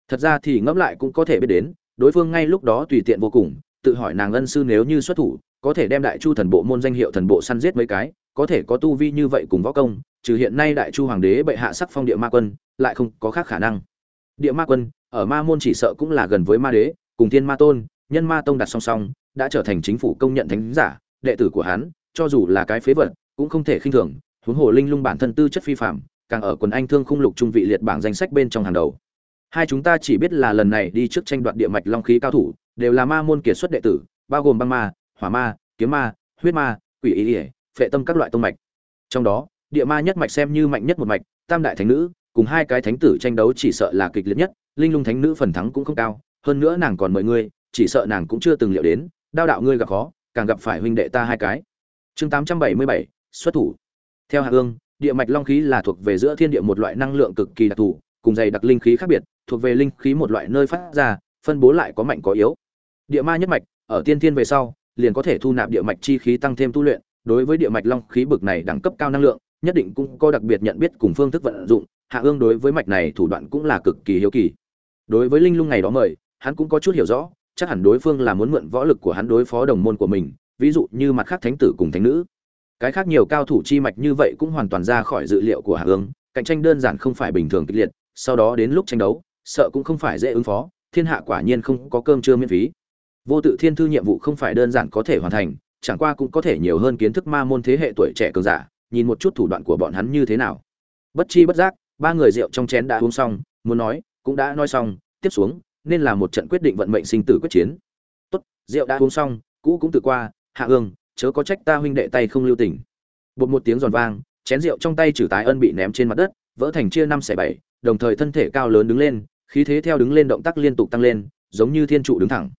Thật ra thì ngẫm lại cũng có thể biết đến, đối phương ngay lúc đó tùy tiện vô cùng, tự hỏi nàng ân sư nếu như xuất thủ, có thể đem đại chu thần bộ môn danh hiệu thần bộ săn giết mấy cái, có thể có tu vi như vậy cùng võ công trừ hiện nay đại chu hoàng đế bệ hạ sắc phong địa ma quân, lại không có khác khả năng. Địa ma quân, ở ma môn chỉ sợ cũng là gần với ma đế, cùng thiên ma tôn, nhân ma tông đặt song song, đã trở thành chính phủ công nhận thánh giả, đệ tử của hắn, cho dù là cái phế vật, cũng không thể khinh thường, huống hồ linh lung bản thân tư chất phi phạm càng ở quần anh thương khung lục trung vị liệt bảng danh sách bên trong hàng đầu. Hai chúng ta chỉ biết là lần này đi trước tranh đoạt địa mạch long khí cao thủ, đều là ma môn kiệt xuất đệ tử, bao gồm băng ma, hỏa ma, kiếm ma huyết ma quỷ ý ỉa phệ tâm các loại tông mạch. Trong đó địa ma nhất mạch xem như mạnh nhất một mạch, tam đại thánh nữ, cùng hai cái thánh tử tranh đấu chỉ sợ là kịch liệt nhất, linh lung thánh nữ phần thắng cũng không cao, hơn nữa nàng còn mời ngươi, chỉ sợ nàng cũng chưa từng liệu đến, đao đạo ngươi gặp khó, càng gặp phải huynh đệ ta hai cái. Chương tám trăm bảy mươi bảy, xuất thủ. Theo hạ ương địa mạch long khí là thuộc về giữa thiên địa một loại năng lượng cực kỳ đặc thù, cùng dày đặc linh khí khác biệt, thuộc về linh khí một loại nơi phát ra, phân bố lại có mạnh có yếu. Địa ma nhất mạch, ở tiên thiên về sau, liền có thể thu nạp địa mạch chi khí tăng thêm tu luyện, đối với địa mạch long khí bực này đẳng cấp cao năng lượng nhất định cũng có đặc biệt nhận biết cùng phương thức vận dụng, hạ ương đối với mạch này thủ đoạn cũng là cực kỳ hiếu kỳ. Đối với linh lung ngày đó mời, hắn cũng có chút hiểu rõ, chắc hẳn đối phương là muốn mượn võ lực của hắn đối phó đồng môn của mình, ví dụ như mặt khác thánh tử cùng thánh nữ. Cái khác nhiều cao thủ chi mạch như vậy cũng hoàn toàn ra khỏi dự liệu của hạ ương, cạnh tranh đơn giản không phải bình thường kịch liệt, sau đó đến lúc tranh đấu, sợ cũng không phải dễ ứng phó, thiên hạ quả nhiên không có cơm trưa miễn phí. Vô tự thiên thư nhiệm vụ không phải đơn giản có thể hoàn thành, chẳng qua cũng có thể nhiều hơn kiến thức ma môn thế hệ tuổi trẻ cường giả nhìn một chút thủ đoạn của bọn hắn như thế nào. Bất chi bất giác, ba người rượu trong chén đã uống xong, muốn nói, cũng đã nói xong, tiếp xuống, nên là một trận quyết định vận mệnh sinh tử quyết chiến. Tốt, rượu đã uống xong, cũ cũng tự qua, hạ ương, chớ có trách ta huynh đệ tay không lưu tình. Bột một tiếng giòn vang, chén rượu trong tay trừ tái ân bị ném trên mặt đất, vỡ thành chia năm xẻ bảy, đồng thời thân thể cao lớn đứng lên, khí thế theo đứng lên động tác liên tục tăng lên, giống như thiên trụ đứng thẳng.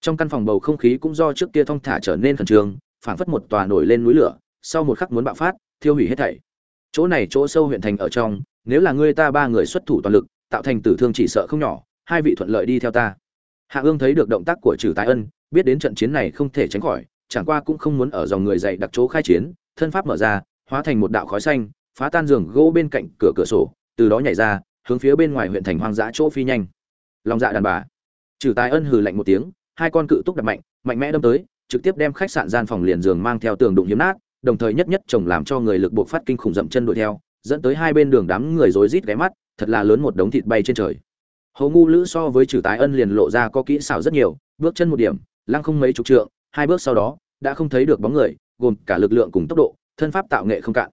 Trong căn phòng bầu không khí cũng do trước kia thong thả trở nên khẩn trương, phảng phất một tòa nổi lên núi lửa, sau một khắc muốn bạo phát thiêu hủy hết thảy. Chỗ này chỗ sâu huyện thành ở trong, nếu là ngươi ta ba người xuất thủ toàn lực, tạo thành tử thương chỉ sợ không nhỏ, hai vị thuận lợi đi theo ta. Hạ ương thấy được động tác của trừ tài ân, biết đến trận chiến này không thể tránh khỏi, chẳng qua cũng không muốn ở dòng người dậy đặc chỗ khai chiến, thân pháp mở ra, hóa thành một đạo khói xanh, phá tan giường gỗ bên cạnh cửa cửa sổ, từ đó nhảy ra, hướng phía bên ngoài huyện thành hoang dã chỗ phi nhanh. Lòng dạ đàn bà. Trừ tài ân hừ lạnh một tiếng, hai con cự túc đập mạnh mạnh mẽ đâm tới, trực tiếp đem khách sạn gian phòng liền giường mang theo tường đụng hiếm nát đồng thời nhất nhất chồng làm cho người lực buộc phát kinh khủng dậm chân đuổi theo, dẫn tới hai bên đường đám người rối rít ghé mắt, thật là lớn một đống thịt bay trên trời. Hầu ngu lữ so với trừ tái ân liền lộ ra có kỹ xảo rất nhiều, bước chân một điểm, lăng không mấy chục trượng, hai bước sau đó, đã không thấy được bóng người, gồm cả lực lượng cùng tốc độ, thân pháp tạo nghệ không cạn.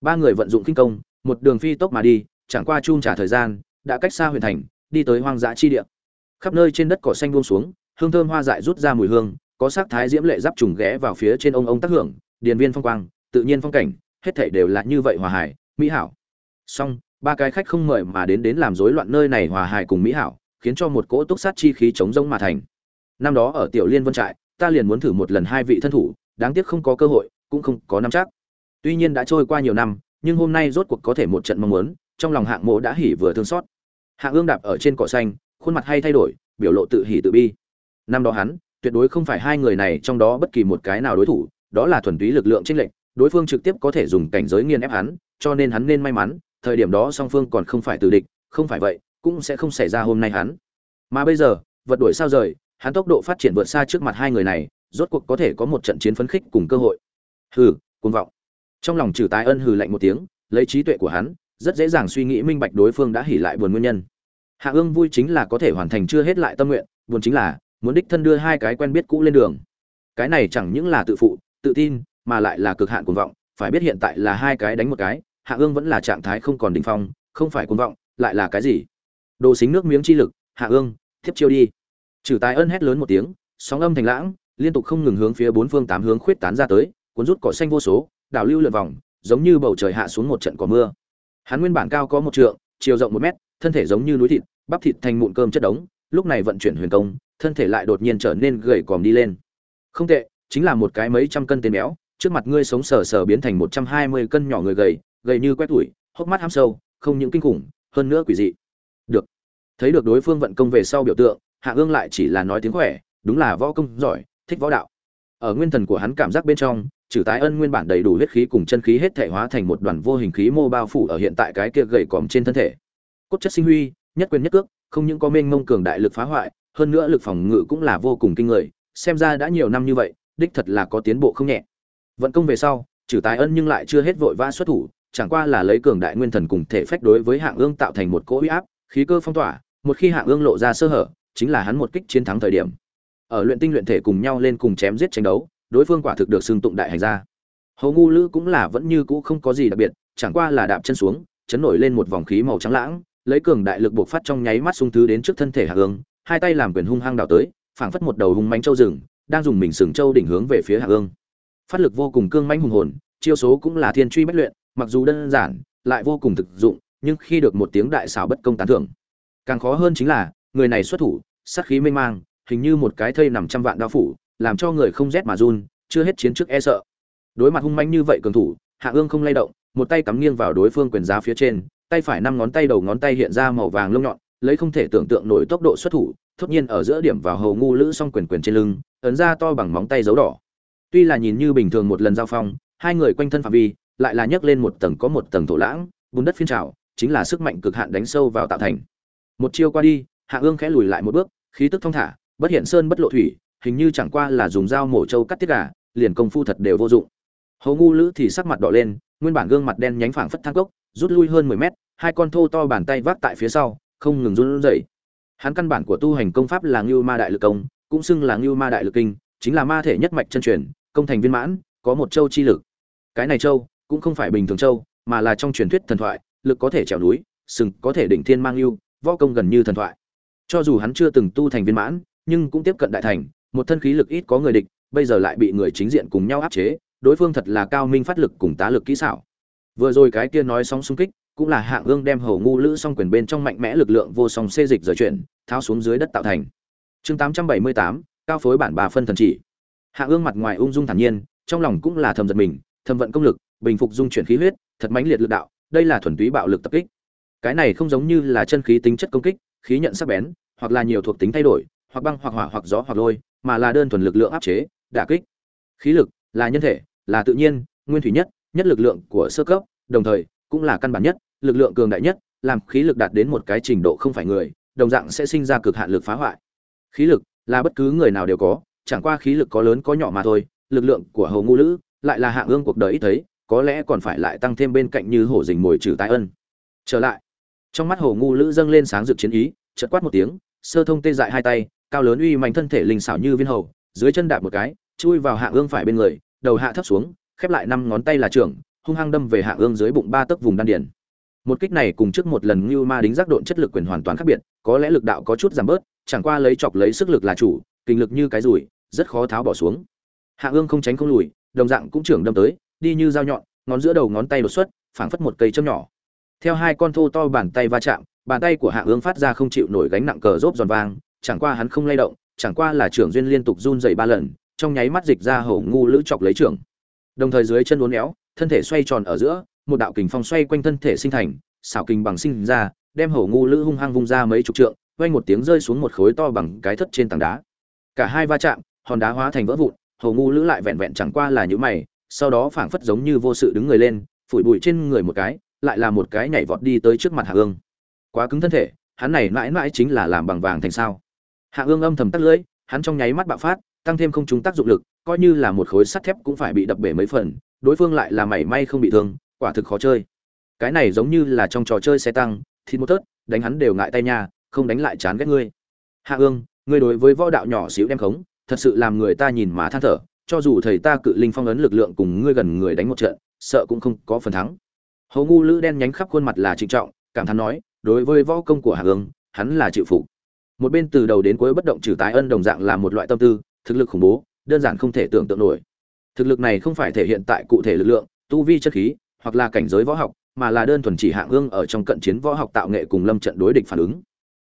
Ba người vận dụng kinh công, một đường phi tốc mà đi, chẳng qua chung trả thời gian, đã cách xa huyện thành, đi tới hoang dã chi địa. Khắp nơi trên đất cỏ xanh buông xuống, hương thơm hoa dại rút ra mùi hương, có sắc thái diễm lệ giáp trùng ghé vào phía trên ông ông tác hưởng điền viên phong quang, tự nhiên phong cảnh, hết thảy đều là như vậy hòa hải mỹ hảo. Song ba cái khách không mời mà đến đến làm rối loạn nơi này hòa hải cùng mỹ hảo, khiến cho một cỗ túc sát chi khí chống rông mà thành. Năm đó ở tiểu liên vân trại, ta liền muốn thử một lần hai vị thân thủ, đáng tiếc không có cơ hội, cũng không có nắm chắc. Tuy nhiên đã trôi qua nhiều năm, nhưng hôm nay rốt cuộc có thể một trận mong muốn, trong lòng hạng mộ đã hỉ vừa thương xót. Hạng ương đạp ở trên cỏ xanh, khuôn mặt hay thay đổi, biểu lộ tự hỉ tự bi. Năm đó hắn, tuyệt đối không phải hai người này trong đó bất kỳ một cái nào đối thủ đó là thuần túy lực lượng chênh lệch, đối phương trực tiếp có thể dùng cảnh giới nghiền ép hắn, cho nên hắn nên may mắn, thời điểm đó song phương còn không phải từ địch, không phải vậy, cũng sẽ không xảy ra hôm nay hắn. Mà bây giờ, vật đuổi sao rời, hắn tốc độ phát triển vượt xa trước mặt hai người này, rốt cuộc có thể có một trận chiến phấn khích cùng cơ hội. Hừ, cuồng vọng. Trong lòng trừ tái ân hừ lạnh một tiếng, lấy trí tuệ của hắn, rất dễ dàng suy nghĩ minh bạch đối phương đã hỉ lại buồn nguyên nhân. Hạ ương vui chính là có thể hoàn thành chưa hết lại tâm nguyện, buồn chính là, muốn đích thân đưa hai cái quen biết cũ lên đường. Cái này chẳng những là tự phụ tự tin, mà lại là cực hạn cuồng vọng, phải biết hiện tại là hai cái đánh một cái, hạ ương vẫn là trạng thái không còn đỉnh phong, không phải cuồng vọng, lại là cái gì? Đồ xính nước miếng chi lực, hạ ương tiếp chiêu đi. Trừ tài ân hét lớn một tiếng, sóng âm thành lãng, liên tục không ngừng hướng phía bốn phương tám hướng khuyết tán ra tới, cuốn rút cỏ xanh vô số, đảo lưu lượn vòng, giống như bầu trời hạ xuống một trận cỏ mưa. Hắn nguyên bản cao có một trượng, chiều rộng một mét, thân thể giống như núi thịt, bắp thịt thành mụn cơm chất đống, lúc này vận chuyển huyền công, thân thể lại đột nhiên trở nên gầy còm đi lên. Không tệ chính là một cái mấy trăm cân tên béo, trước mặt ngươi sống sờ sờ biến thành một trăm hai mươi cân nhỏ người gầy gầy như quét tủi, hốc mắt ham sâu, không những kinh khủng, hơn nữa quỷ dị. Được. Thấy được đối phương vận công về sau biểu tượng, hạ ương lại chỉ là nói tiếng khỏe, đúng là võ công giỏi, thích võ đạo. Ở nguyên thần của hắn cảm giác bên trong, trừ tái ân nguyên bản đầy đủ huyết khí cùng chân khí hết thể hóa thành một đoàn vô hình khí mô bao phủ ở hiện tại cái kia gầy còm trên thân thể. Cốt chất sinh huy, nhất quyền nhất cước, không những có mênh mông cường đại lực phá hoại, hơn nữa lực phòng ngự cũng là vô cùng kinh người, xem ra đã nhiều năm như vậy đích thật là có tiến bộ không nhẹ. Vận công về sau, trừ tài ân nhưng lại chưa hết vội vã xuất thủ, chẳng qua là lấy cường đại nguyên thần cùng thể phách đối với hạng ương tạo thành một cỗ uy áp, khí cơ phong tỏa, một khi hạng ương lộ ra sơ hở, chính là hắn một kích chiến thắng thời điểm. Ở luyện tinh luyện thể cùng nhau lên cùng chém giết tranh đấu, đối phương quả thực được xưng tụng đại hành gia. Hầu ngu lữ cũng là vẫn như cũ không có gì đặc biệt, chẳng qua là đạp chân xuống, chấn nổi lên một vòng khí màu trắng lãng, lấy cường đại lực buộc phát trong nháy mắt xung thứ đến trước thân thể hạ ương, hai tay làm quyền hung hăng đào tới, phảng phất một đầu hung mánh châu rừng đang dùng mình sừng châu đỉnh hướng về phía hạ ương. Phát lực vô cùng cương mãnh hùng hồn, chiêu số cũng là thiên truy bách luyện, mặc dù đơn giản, lại vô cùng thực dụng, nhưng khi được một tiếng đại xảo bất công tán thưởng. Càng khó hơn chính là, người này xuất thủ, sát khí mênh mang, hình như một cái thây nằm trăm vạn đao phủ, làm cho người không rét mà run, chưa hết chiến trước e sợ. Đối mặt hung manh như vậy cường thủ hạ ương không lay động, một tay cắm nghiêng vào đối phương quyền giá phía trên, tay phải năm ngón tay đầu ngón tay hiện ra màu vàng lông nhọn, lấy không thể tưởng tượng nổi tốc độ xuất thủ thốt nhiên ở giữa điểm vào hầu ngu lữ song quyền quyền trên lưng, ấn ra to bằng móng tay dấu đỏ. Tuy là nhìn như bình thường một lần giao phong, hai người quanh thân phạm vi, lại là nhấc lên một tầng có một tầng thổ lãng, bùn đất phiên trào, chính là sức mạnh cực hạn đánh sâu vào tạo thành. Một chiêu qua đi, hạ ương khẽ lùi lại một bước, khí tức thong thả, bất hiện sơn bất lộ thủy, hình như chẳng qua là dùng dao mổ trâu cắt tiết gà, liền công phu thật đều vô dụng. Hầu ngu lữ thì sắc mặt đỏ lên, nguyên bản gương mặt đen nhánh phảng phất thang cốc, rút lui hơn mười mét, hai con thô to bàn tay vác tại phía sau, không ngừng run rẩy hắn căn bản của tu hành công pháp là ngưu ma đại lực công cũng xưng là ngưu ma đại lực kinh chính là ma thể nhất mạch chân truyền công thành viên mãn có một châu chi lực. Cái này châu cũng không phải bình thường châu mà là trong truyền thuyết thần thoại lực có thể trèo núi sừng có thể đỉnh thiên mang ưu, võ công gần như thần thoại. Cho dù hắn chưa từng tu thành viên mãn nhưng cũng tiếp cận đại thành một thân khí lực ít có người địch bây giờ lại bị người chính diện cùng nhau áp chế đối phương thật là cao minh phát lực cùng tá lực kỹ xảo. Vừa rồi cái kia nói sóng xung kích cũng là hạng ương đem hầu ngu lữ song quyền bên trong mạnh mẽ lực lượng vô song xê dịch rời chuyển, tháo xuống dưới đất tạo thành. Chương tám trăm bảy mươi tám, cao phối bản bà phân thần chỉ. Hạng ương mặt ngoài ung dung thản nhiên, trong lòng cũng là thầm giật mình, thầm vận công lực, bình phục dung chuyển khí huyết, thật mãnh liệt lực đạo, đây là thuần túy bạo lực tập kích. Cái này không giống như là chân khí tính chất công kích, khí nhận sắc bén, hoặc là nhiều thuộc tính thay đổi, hoặc băng hoặc hỏa hoặc gió hoặc lôi, mà là đơn thuần lực lượng áp chế, đả kích. Khí lực là nhân thể, là tự nhiên, nguyên thủy nhất nhất lực lượng của sơ cấp, đồng thời cũng là căn bản nhất, lực lượng cường đại nhất, làm khí lực đạt đến một cái trình độ không phải người, đồng dạng sẽ sinh ra cực hạn lực phá hoại. Khí lực là bất cứ người nào đều có, chẳng qua khí lực có lớn có nhỏ mà thôi, lực lượng của hồ ngu lữ lại là hạng ương cuộc đời ít thấy, có lẽ còn phải lại tăng thêm bên cạnh như hổ rình mồi trừ tai ân. Trở lại, trong mắt hồ ngu lữ dâng lên sáng rực chiến ý, chợt quát một tiếng, sơ thông tê dại hai tay, cao lớn uy mạnh thân thể linh xảo như viên hầu, dưới chân đạp một cái, chui vào hạ ương phải bên người, đầu hạ thấp xuống, khép lại năm ngón tay là trưởng hung hăng đâm về hạ ương dưới bụng ba tấc vùng đan điền. Một kích này cùng trước một lần như ma đính giác độn chất lực quyền hoàn toàn khác biệt, có lẽ lực đạo có chút giảm bớt, chẳng qua lấy chọc lấy sức lực là chủ, kinh lực như cái rủi rất khó tháo bỏ xuống. Hạ ương không tránh không lùi, đồng dạng cũng trưởng đâm tới, đi như dao nhọn, ngón giữa đầu ngón tay đột xuất, phảng phất một cây châm nhỏ. Theo hai con thô to bàn tay va chạm, bàn tay của hạ ương phát ra không chịu nổi gánh nặng cờ rốp giòn vang, chẳng qua hắn không lay động, chẳng qua là trưởng duyên liên tục run dày ba lần, trong nháy mắt dịch ra hổ ngu lữ chọc lấy trưởng. Đồng thời dưới chân uốn éo thân thể xoay tròn ở giữa, một đạo kình phong xoay quanh thân thể sinh thành, xảo kình bằng sinh ra, đem hổ ngu lữ hung hăng vung ra mấy chục trượng, quanh một tiếng rơi xuống một khối to bằng cái thất trên tảng đá. Cả hai va chạm, hòn đá hóa thành vỡ vụn, hổ ngu lữ lại vẹn vẹn chẳng qua là những mày, sau đó phảng phất giống như vô sự đứng người lên, phủi bụi trên người một cái, lại là một cái nhảy vọt đi tới trước mặt hạ ương. Quá cứng thân thể, hắn này mãi mãi chính là làm bằng vàng thành sao. Hạ ương âm thầm tắt lưỡi, hắn trong nháy mắt bạo phát, tăng thêm không chúng tác dụng lực, coi như là một khối sắt thép cũng phải bị đập bể mấy phần đối phương lại là mảy may không bị thương, quả thực khó chơi. Cái này giống như là trong trò chơi xe tăng, thịt một tớt, đánh hắn đều ngại tay nha, không đánh lại chán ghét ngươi. Hạ ương, ngươi đối với võ đạo nhỏ xíu đem khống, thật sự làm người ta nhìn mà than thở, cho dù thầy ta cự linh phong ấn lực lượng cùng ngươi gần người đánh một trận, sợ cũng không có phần thắng. Hầu ngu lữ đen nhánh khắp khuôn mặt là trịnh trọng, cảm thán nói, đối với võ công của hạ ương, hắn là chịu phục. Một bên từ đầu đến cuối bất động trừ tái ân đồng dạng là một loại tâm tư, thực lực khủng bố, đơn giản không thể tưởng tượng nổi thực lực này không phải thể hiện tại cụ thể lực lượng, tu vi chất khí, hoặc là cảnh giới võ học, mà là đơn thuần chỉ hạng ương ở trong cận chiến võ học tạo nghệ cùng lâm trận đối địch phản ứng.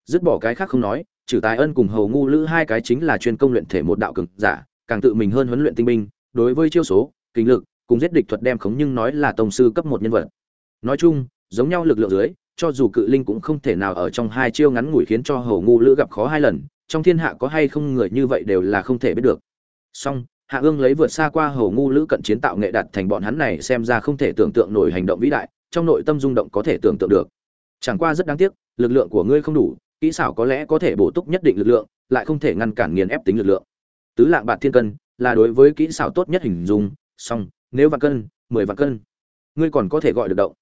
Dứt bỏ cái khác không nói, trừ tài ân cùng hầu ngu lữ hai cái chính là chuyên công luyện thể một đạo cực giả, càng tự mình hơn huấn luyện tinh binh, đối với chiêu số, kinh lực, cùng giết địch thuật đem khống nhưng nói là tổng sư cấp một nhân vật. Nói chung, giống nhau lực lượng dưới, cho dù cự linh cũng không thể nào ở trong hai chiêu ngắn ngủi khiến cho hầu ngu lữ gặp khó hai lần, trong thiên hạ có hay không người như vậy đều là không thể biết được. Song hạ ương lấy vượt xa qua hầu ngu lữ cận chiến tạo nghệ đặt thành bọn hắn này xem ra không thể tưởng tượng nổi hành động vĩ đại, trong nội tâm rung động có thể tưởng tượng được. Chẳng qua rất đáng tiếc, lực lượng của ngươi không đủ, kỹ xảo có lẽ có thể bổ túc nhất định lực lượng, lại không thể ngăn cản nghiền ép tính lực lượng. Tứ lạng bạc thiên cân là đối với kỹ xảo tốt nhất hình dung, song, nếu vạn cân, mười vạn cân, ngươi còn có thể gọi được động.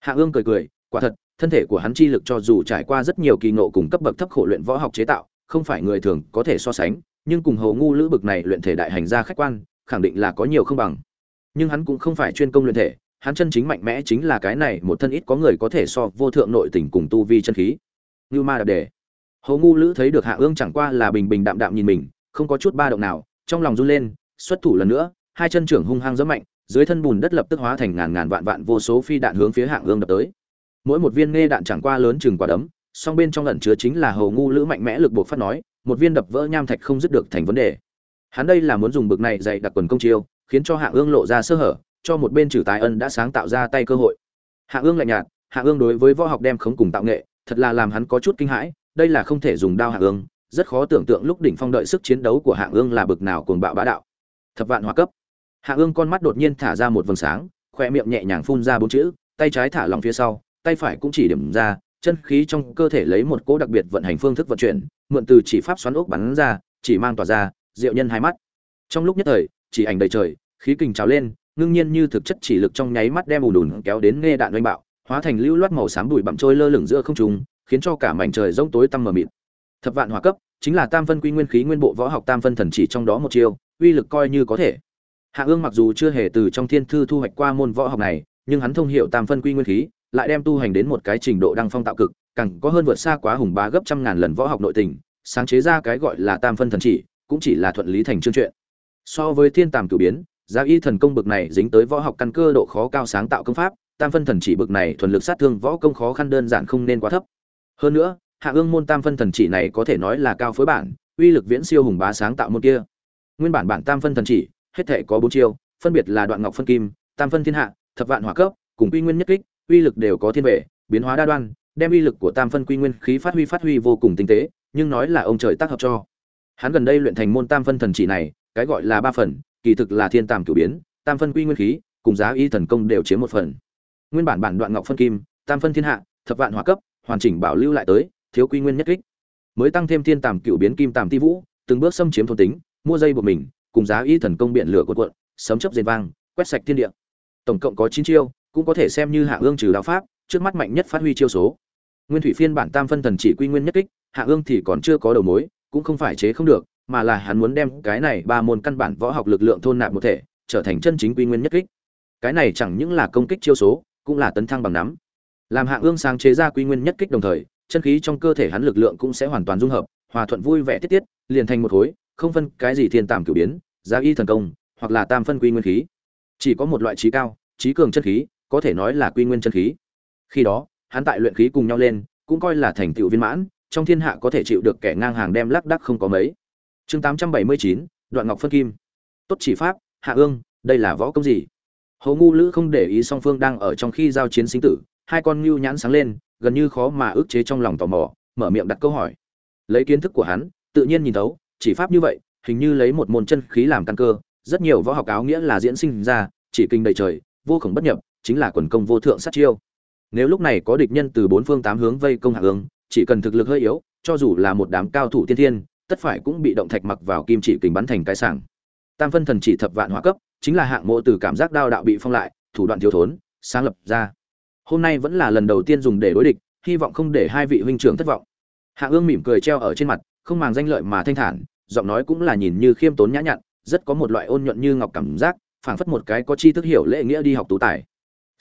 Hạ ương cười cười, quả thật, thân thể của hắn chi lực cho dù trải qua rất nhiều kỳ ngộ cùng cấp bậc thấp khổ luyện võ học chế tạo, không phải người thường có thể so sánh nhưng cùng hầu ngu lữ bực này luyện thể đại hành gia khách quan, khẳng định là có nhiều không bằng. Nhưng hắn cũng không phải chuyên công luyện thể, hắn chân chính mạnh mẽ chính là cái này một thân ít có người có thể so vô thượng nội tình cùng tu vi chân khí. Như ma đạp đề. Hầu ngu lữ thấy được hạ ương chẳng qua là bình bình đạm đạm nhìn mình, không có chút ba động nào, trong lòng run lên, xuất thủ lần nữa, hai chân trưởng hung hăng rất mạnh, dưới thân bùn đất lập tức hóa thành ngàn ngàn vạn vạn vô số phi đạn hướng phía hạng ương đập tới. Mỗi một viên nghe đạn chẳng qua lớn chừng quả đấm, song bên trong ẩn chứa chính là hầu ngu lữ mạnh mẽ lực buộc phát nói một viên đập vỡ nham thạch không dứt được thành vấn đề. Hắn đây là muốn dùng bực này dạy đặc quần công chiêu, khiến cho hạng ương lộ ra sơ hở, cho một bên trừ tài ân đã sáng tạo ra tay cơ hội. Hạng ương lạnh nhạt hạng ương đối với võ học đem khống cùng tạo nghệ, thật là làm hắn có chút kinh hãi, đây là không thể dùng đao hạng ương, rất khó tưởng tượng lúc đỉnh phong đợi sức chiến đấu của hạng ương là bực nào cuồng bạo bá đạo. Thập vạn hòa cấp. Hạng ương con mắt đột nhiên thả ra một vầng sáng, khoe miệng nhẹ nhàng phun ra bốn chữ, tay trái thả lòng phía sau, tay phải cũng chỉ điểm ra chân khí trong cơ thể lấy một cỗ đặc biệt vận hành phương thức vận chuyển, mượn từ chỉ pháp xoắn ốc bắn ra, chỉ mang tỏa ra diệu nhân hai mắt. Trong lúc nhất thời, chỉ ảnh đầy trời, khí kình trào lên, ngưng nhiên như thực chất chỉ lực trong nháy mắt đem ùn đùn kéo đến nghe đạn oanh bạo, hóa thành lưu loát màu xám bụi bặm trôi lơ lửng giữa không trung, khiến cho cả mảnh trời rông tối tăm mờ mịt. Thập vạn hỏa cấp, chính là tam phân quy nguyên khí nguyên bộ võ học tam phân thần chỉ trong đó một chiêu, uy lực coi như có thể. Hạ ương mặc dù chưa hề từ trong thiên thư thu hoạch qua môn võ học này, nhưng hắn thông hiểu tam phân quy nguyên khí lại đem tu hành đến một cái trình độ đăng phong tạo cực, càng có hơn vượt xa quá hùng bá gấp trăm ngàn lần võ học nội tình, sáng chế ra cái gọi là tam phân thần chỉ, cũng chỉ là thuận lý thành chương chuyện. So với thiên tàm cửu biến, giá y thần công bực này dính tới võ học căn cơ độ khó cao sáng tạo công pháp, tam phân thần chỉ bực này thuần lực sát thương võ công khó khăn đơn giản không nên quá thấp. Hơn nữa, hạ ương môn tam phân thần chỉ này có thể nói là cao phối bản, uy lực viễn siêu hùng bá sáng tạo môn kia. Nguyên bản bản tam phân thần chỉ, hết thể có bốn chiêu, phân biệt là đoạn ngọc phân kim, tam phân thiên hạ, thập vạn hỏa cấp, cùng quy nguyên nhất kích uy lực đều có thiên vệ, biến hóa đa đoan, đem uy lực của tam phân quy nguyên khí phát huy phát huy vô cùng tinh tế, nhưng nói là ông trời tác hợp cho. Hắn gần đây luyện thành môn tam phân thần chỉ này, cái gọi là ba phần, kỳ thực là thiên tam cửu biến, tam phân quy nguyên khí, cùng giá y thần công đều chiếm một phần. Nguyên bản bản đoạn ngọc phân kim, tam phân thiên hạ, thập vạn hỏa cấp, hoàn chỉnh bảo lưu lại tới, thiếu quy nguyên nhất kích. Mới tăng thêm thiên tàm cửu biến kim tàm ti vũ, từng bước xâm chiếm thôn tính, mua dây buộc mình, cùng giá y thần công biện lửa cuộn cuộn, sấm chấp rền vang, quét sạch thiên địa. Tổng cộng có chín chiêu cũng có thể xem như hạ ương trừ đạo pháp, trước mắt mạnh nhất phát huy chiêu số. Nguyên thủy phiên bản tam phân thần chỉ quy nguyên nhất kích, hạ ương thì còn chưa có đầu mối, cũng không phải chế không được, mà là hắn muốn đem cái này ba môn căn bản võ học lực lượng thôn nạp một thể, trở thành chân chính quy nguyên nhất kích. Cái này chẳng những là công kích chiêu số, cũng là tấn thăng bằng nắm. Làm hạ ương sáng chế ra quy nguyên nhất kích đồng thời, chân khí trong cơ thể hắn lực lượng cũng sẽ hoàn toàn dung hợp, hòa thuận vui vẻ tiết tiết, liền thành một khối, không phân cái gì thiên tàm cửu biến, giá y thần công, hoặc là tam phân quy nguyên khí. Chỉ có một loại trí cao, trí cường chân khí có thể nói là quy nguyên chân khí. Khi đó, hắn tại luyện khí cùng nhau lên, cũng coi là thành tựu viên mãn, trong thiên hạ có thể chịu được kẻ ngang hàng đem lắc đắc không có mấy. Chương tám trăm bảy mươi chín, đoạn ngọc phân kim. Tốt chỉ pháp, hạ ương, đây là võ công gì? Hồ ngu lữ không để ý song phương đang ở trong khi giao chiến sinh tử, hai con ngưu nhãn sáng lên, gần như khó mà ức chế trong lòng tò mò, mở miệng đặt câu hỏi. Lấy kiến thức của hắn, tự nhiên nhìn thấu, chỉ pháp như vậy, hình như lấy một môn chân khí làm căn cơ, rất nhiều võ học áo nghĩa là diễn sinh ra, chỉ kinh đầy trời, vô cùng bất nhập chính là quần công vô thượng sát chiêu. Nếu lúc này có địch nhân từ bốn phương tám hướng vây công hạ ương chỉ cần thực lực hơi yếu, cho dù là một đám cao thủ tiên thiên, tất phải cũng bị động thạch mặc vào kim chỉ kình bắn thành cái sảng. Tam phân thần chỉ thập vạn hỏa cấp, chính là hạng mộ từ cảm giác đao đạo bị phong lại, thủ đoạn thiếu thốn, sáng lập ra. Hôm nay vẫn là lần đầu tiên dùng để đối địch, hy vọng không để hai vị huynh trưởng thất vọng. Hạ ương mỉm cười treo ở trên mặt, không màng danh lợi mà thanh thản, giọng nói cũng là nhìn như khiêm tốn nhã nhặn, rất có một loại ôn nhuận như ngọc cảm giác, phảng phất một cái có chi thức hiểu lễ nghĩa đi học tú tài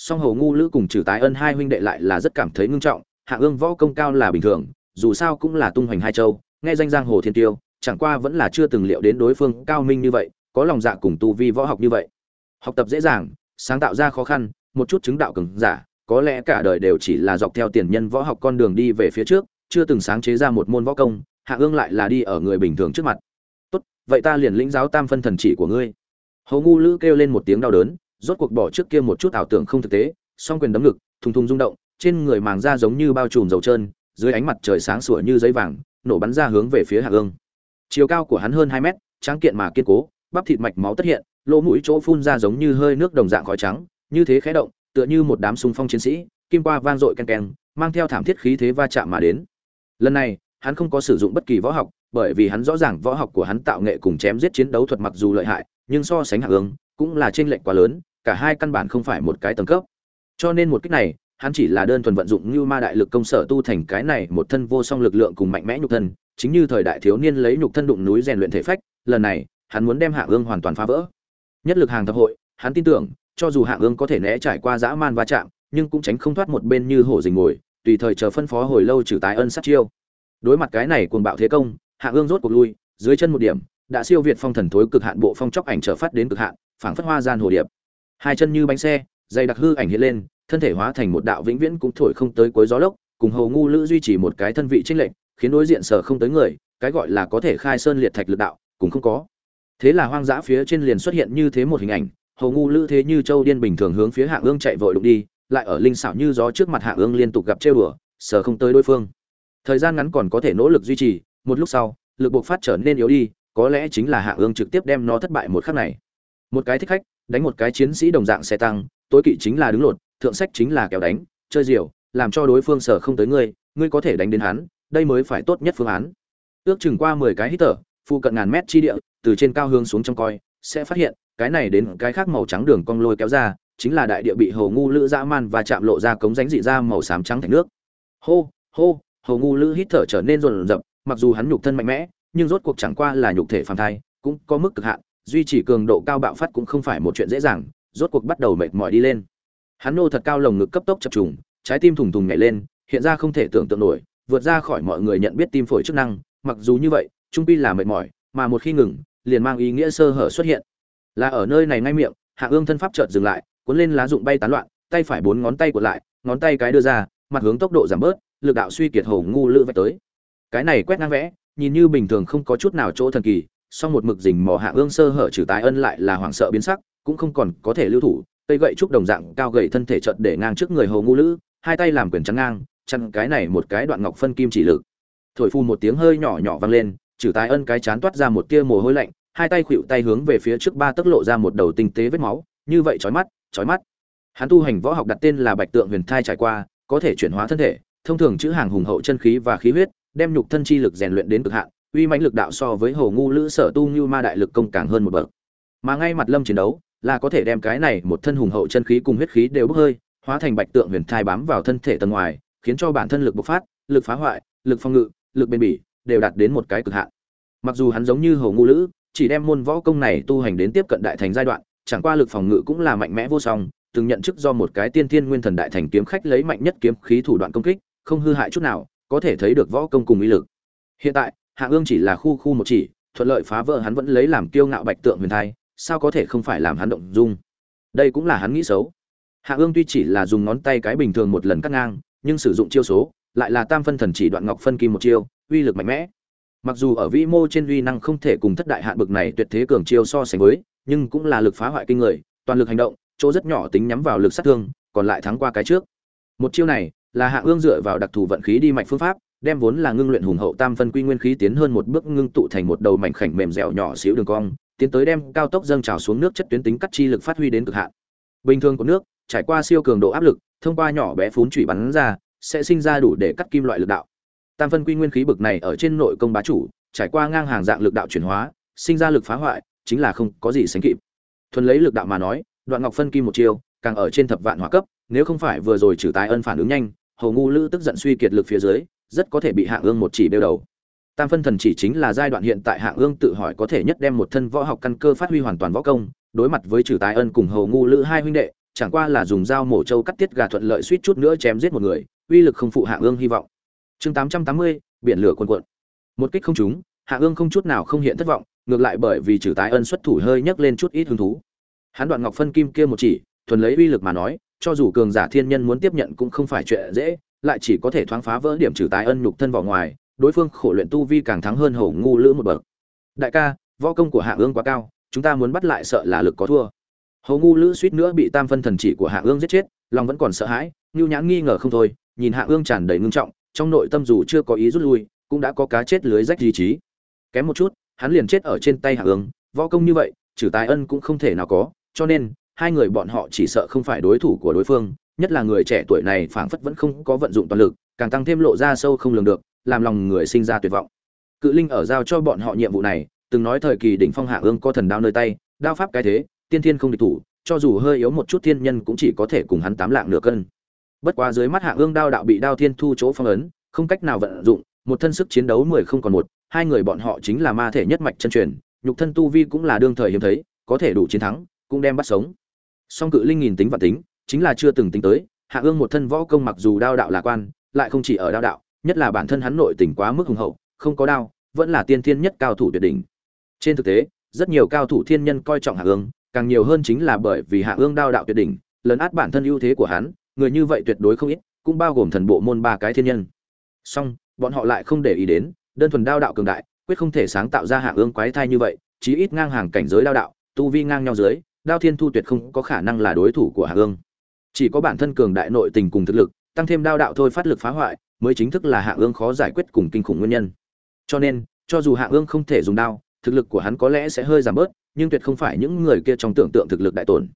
song hầu ngu lữ cùng trừ tái ân hai huynh đệ lại là rất cảm thấy ngưng trọng hạ ương võ công cao là bình thường, dù sao cũng là tung hoành hai châu, nghe danh giang hồ thiên tiêu, chẳng qua vẫn là chưa từng liệu đến đối phương cao minh như vậy, có lòng dạ cùng tu vi võ học như vậy. Học tập dễ dàng, sáng tạo ra khó khăn, một chút chứng đạo cường giả, có lẽ cả đời đều chỉ là dọc theo tiền nhân võ học con đường đi về phía trước, chưa từng sáng chế ra một môn võ công hạ ương lại là đi ở người bình thường trước mặt. Tốt, vậy ta liền lĩnh giáo tam phân thần chỉ của ngươi. Hầu ngu lữ kêu lên một tiếng đau đớn rốt cuộc bỏ trước kia một chút ảo tưởng không thực tế, song quyền đấm ngực, thùng thùng rung động, trên người màng da giống như bao trùm dầu trơn, dưới ánh mặt trời sáng sủa như giấy vàng, nổ bắn ra hướng về phía hạ ương chiều cao của hắn hơn hai mét, tráng kiện mà kiên cố, bắp thịt mạch máu tất hiện, lỗ mũi chỗ phun ra giống như hơi nước đồng dạng khói trắng, như thế khẽ động, tựa như một đám súng phong chiến sĩ, kim qua vang dội ken ken mang theo thảm thiết khí thế va chạm mà đến. Lần này, hắn không có sử dụng bất kỳ võ học, bởi vì hắn rõ ràng võ học của hắn tạo nghệ cùng chém giết chiến đấu thuật mặc dù lợi hại, nhưng so sánh hạ ương cũng là trên lệch quá lớn cả hai căn bản không phải một cái tầng cấp. Cho nên một cách này, hắn chỉ là đơn thuần vận dụng như ma đại lực công sở tu thành cái này một thân vô song lực lượng cùng mạnh mẽ nhục thân, chính như thời đại thiếu niên lấy nhục thân đụng núi rèn luyện thể phách, lần này, hắn muốn đem hạ ương hoàn toàn phá vỡ. Nhất lực hàng thập hội, hắn tin tưởng, cho dù hạ ương có thể né trải qua dã man va chạm, nhưng cũng tránh không thoát một bên như hổ rình ngồi tùy thời chờ phân phó hồi lâu trừ tái ân sát chiêu. Đối mặt cái này cuồng bạo thế công, hạ ương rốt cuộc lui, dưới chân một điểm, đã siêu việt phong thần thối cực hạn bộ phong chóc ảnh trở phát đến cực hạn, phảng phất hoa gian hồ điệp hai chân như bánh xe, dày đặc hư ảnh hiện lên, thân thể hóa thành một đạo vĩnh viễn cũng thổi không tới cuối gió lốc, cùng hầu ngu lữ duy trì một cái thân vị trinh lệnh khiến đối diện sở không tới người, cái gọi là có thể khai sơn liệt thạch lực đạo, cũng không có. Thế là hoang dã phía trên liền xuất hiện như thế một hình ảnh hầu ngu lữ thế như châu điên bình thường hướng phía hạ ương chạy vội đụng đi, lại ở linh xảo như gió trước mặt hạ ương liên tục gặp trêu đùa, sở không tới đối phương. Thời gian ngắn còn có thể nỗ lực duy trì, một lúc sau, lực buộc phát trở nên yếu đi, có lẽ chính là hạ ương trực tiếp đem nó thất bại một khắc này. Một cái thích khách đánh một cái chiến sĩ đồng dạng xe tăng, tối kỵ chính là đứng lột, thượng sách chính là kéo đánh, chơi diều, làm cho đối phương sở không tới ngươi ngươi có thể đánh đến hắn, đây mới phải tốt nhất phương án. Ước chừng qua mười cái hít thở phụ cận ngàn mét chi địa, từ trên cao hướng xuống trong coi, sẽ phát hiện, cái này đến cái khác màu trắng đường cong lôi kéo ra, chính là đại địa bị hầu ngu lữ dã man và chạm lộ ra cống ránh dị ra màu xám trắng thành nước. Hô hô hầu ngu lữ hít thở trở nên rồn rập, mặc dù hắn nhục thân mạnh mẽ, nhưng rốt cuộc chẳng qua là nhục thể phàm thai, cũng có mức cực hạn duy trì cường độ cao bạo phát cũng không phải một chuyện dễ dàng, rốt cuộc bắt đầu mệt mỏi đi lên. Hắn nô thật cao lồng ngực cấp tốc chập trùng, trái tim thùng thùng nhảy lên, hiện ra không thể tưởng tượng nổi, vượt ra khỏi mọi người nhận biết tim phổi chức năng, mặc dù như vậy, trung quy là mệt mỏi, mà một khi ngừng, liền mang ý nghĩa sơ hở xuất hiện. Là ở nơi này ngay miệng, hạ ương thân pháp chợt dừng lại, cuốn lên lá dụng bay tán loạn, tay phải bốn ngón tay của lại, ngón tay cái đưa ra, mặt hướng tốc độ giảm bớt, lực đạo suy kiệt hầu ngu lự vạch tới. Cái này quét ngang vẽ, nhìn như bình thường không có chút nào chỗ thần kỳ song một mực rình mò hạ ương sơ hở trừ tái ân lại là hoảng sợ biến sắc, cũng không còn có thể lưu thủ, cây gậy trúc đồng dạng cao gậy thân thể trận để ngang trước người hồ ngu lữ, hai tay làm quyền chắn ngang chặn cái này một cái đoạn ngọc phân kim chỉ lực. Thổi phu một tiếng hơi nhỏ nhỏ vang lên, trừ tái ân cái chán toát ra một tia mồ hôi lạnh, hai tay khuỵu tay hướng về phía trước ba tấc lộ ra một đầu tinh tế vết máu, như vậy chói mắt chói mắt. Hắn tu hành võ học đặt tên là bạch tượng huyền thai trải qua, có thể chuyển hóa thân thể, thông thường chữ hàng hùng hậu chân khí và khí huyết, đem nhục thân chi lực rèn luyện đến cực hạn uy mãnh lực đạo so với hồ ngu lữ sở tu như ma đại lực công càng hơn một bậc. Mà ngay mặt lâm chiến đấu, là có thể đem cái này một thân hùng hậu chân khí cùng huyết khí đều bốc hơi, hóa thành bạch tượng huyền thai bám vào thân thể tầng ngoài, khiến cho bản thân lực bộc phát, lực phá hoại, lực phòng ngự, lực bền bỉ đều đạt đến một cái cực hạn. Mặc dù hắn giống như hồ ngu lữ, chỉ đem môn võ công này tu hành đến tiếp cận đại thành giai đoạn, chẳng qua lực phòng ngự cũng là mạnh mẽ vô song, từng nhận chức do một cái tiên thiên nguyên thần đại thành kiếm khách lấy mạnh nhất kiếm khí thủ đoạn công kích, không hư hại chút nào, có thể thấy được võ công cùng ý lực. Hiện tại hạ ương chỉ là khu khu một chỉ, thuận lợi phá vỡ hắn vẫn lấy làm kiêu ngạo bạch tượng huyền thai, sao có thể không phải làm hắn động dung? Đây cũng là hắn nghĩ xấu. Hạ ương tuy chỉ là dùng ngón tay cái bình thường một lần cắt ngang, nhưng sử dụng chiêu số, lại là tam phân thần chỉ đoạn ngọc phân kim một chiêu, uy lực mạnh mẽ. Mặc dù ở vĩ mô trên uy năng không thể cùng thất đại hạn bực này tuyệt thế cường chiêu so sánh với, nhưng cũng là lực phá hoại kinh người, toàn lực hành động, chỗ rất nhỏ tính nhắm vào lực sát thương, còn lại thắng qua cái trước. Một chiêu này, là hạ ương dựa vào đặc thù vận khí đi mạch phương pháp đem vốn là ngưng luyện hùng hậu tam phân quy nguyên khí tiến hơn một bước ngưng tụ thành một đầu mảnh khảnh mềm dẻo nhỏ xíu đường cong, tiến tới đem cao tốc dâng trào xuống nước chất tuyến tính cắt chi lực phát huy đến cực hạn. Bình thường của nước, trải qua siêu cường độ áp lực, thông qua nhỏ bé phún chủy bắn ra, sẽ sinh ra đủ để cắt kim loại lực đạo. Tam phân quy nguyên khí bực này ở trên nội công bá chủ, trải qua ngang hàng dạng lực đạo chuyển hóa, sinh ra lực phá hoại, chính là không có gì sánh kịp. Thuần lấy lực đạo mà nói, đoạn ngọc phân kim một chiều càng ở trên thập vạn hỏa cấp, nếu không phải vừa rồi trừ tài ân phản ứng nhanh, hầu ngu lữ tức giận suy kiệt lực phía dưới rất có thể bị hạng ương một chỉ đeo đầu. Tam phân thần chỉ chính là giai đoạn hiện tại hạng ương tự hỏi có thể nhất đem một thân võ học căn cơ phát huy hoàn toàn võ công, đối mặt với trừ tài ân cùng hầu ngu lữ hai huynh đệ, chẳng qua là dùng dao mổ trâu cắt tiết gà thuận lợi suýt chút nữa chém giết một người, uy lực không phụ hạng ương hy vọng. Chương tám trăm tám mươi, biển lửa cuồn cuộn. Một kích không trúng, hạng ương không chút nào không hiện thất vọng, ngược lại bởi vì trừ tài ân xuất thủ hơi nhấc lên chút ít hứng thú. Hắn đoạn ngọc phân kim kia một chỉ, thuần lấy uy lực mà nói cho dù cường giả thiên nhân muốn tiếp nhận cũng không phải chuyện dễ, lại chỉ có thể thoáng phá vỡ điểm trừ tái ân nhục thân vào ngoài, đối phương khổ luyện tu vi càng thắng hơn hổ ngu lữ một bậc. Đại ca, võ công của hạ ương quá cao, chúng ta muốn bắt lại sợ là lực có thua. Hổ ngu lữ suýt nữa bị tam phân thần chỉ của hạ ương giết chết, lòng vẫn còn sợ hãi, ngưu nhãn nghi ngờ không thôi, nhìn hạ ương tràn đầy ngưng trọng, trong nội tâm dù chưa có ý rút lui, cũng đã có cá chết lưới rách ý chí kém một chút, hắn liền chết ở trên tay hạ ương, võ công như vậy, trừ tài ân cũng không thể nào có, cho nên hai người bọn họ chỉ sợ không phải đối thủ của đối phương, nhất là người trẻ tuổi này phảng phất vẫn không có vận dụng toàn lực, càng tăng thêm lộ ra sâu không lường được, làm lòng người sinh ra tuyệt vọng. Cự linh ở giao cho bọn họ nhiệm vụ này, từng nói thời kỳ đỉnh phong hạ ương có thần đao nơi tay, đao pháp cái thế, tiên thiên không địch thủ, cho dù hơi yếu một chút thiên nhân cũng chỉ có thể cùng hắn tám lạng nửa cân. Bất quá dưới mắt hạ ương đao đạo bị đao thiên thu chỗ phong ấn, không cách nào vận dụng, một thân sức chiến đấu mười không còn một, hai người bọn họ chính là ma thể nhất mạch chân truyền, nhục thân tu vi cũng là đương thời hiếm thấy, có thể đủ chiến thắng, cũng đem bắt sống song cự linh nghìn tính và tính, chính là chưa từng tính tới, hạ ương một thân võ công mặc dù đao đạo là quan, lại không chỉ ở đao đạo, nhất là bản thân hắn nội tình quá mức hùng hậu, không có đao, vẫn là tiên thiên nhất cao thủ tuyệt đỉnh. Trên thực tế, rất nhiều cao thủ thiên nhân coi trọng hạ ương, càng nhiều hơn chính là bởi vì hạ ương đao đạo tuyệt đỉnh, lấn át bản thân ưu thế của hắn, người như vậy tuyệt đối không ít, cũng bao gồm thần bộ môn ba cái thiên nhân. Song, bọn họ lại không để ý đến, đơn thuần đao đạo cường đại, quyết không thể sáng tạo ra hạ ương quái thai như vậy, chí ít ngang hàng cảnh giới đao đạo, tu vi ngang nhau dưới đao thiên thu tuyệt không có khả năng là đối thủ của hạ ương chỉ có bản thân cường đại nội tình cùng thực lực, tăng thêm đao đạo thôi phát lực phá hoại, mới chính thức là hạ ương khó giải quyết cùng kinh khủng nguyên nhân. Cho nên, cho dù hạ ương không thể dùng đao, thực lực của hắn có lẽ sẽ hơi giảm bớt, nhưng tuyệt không phải những người kia trong tưởng tượng thực lực đại tổn.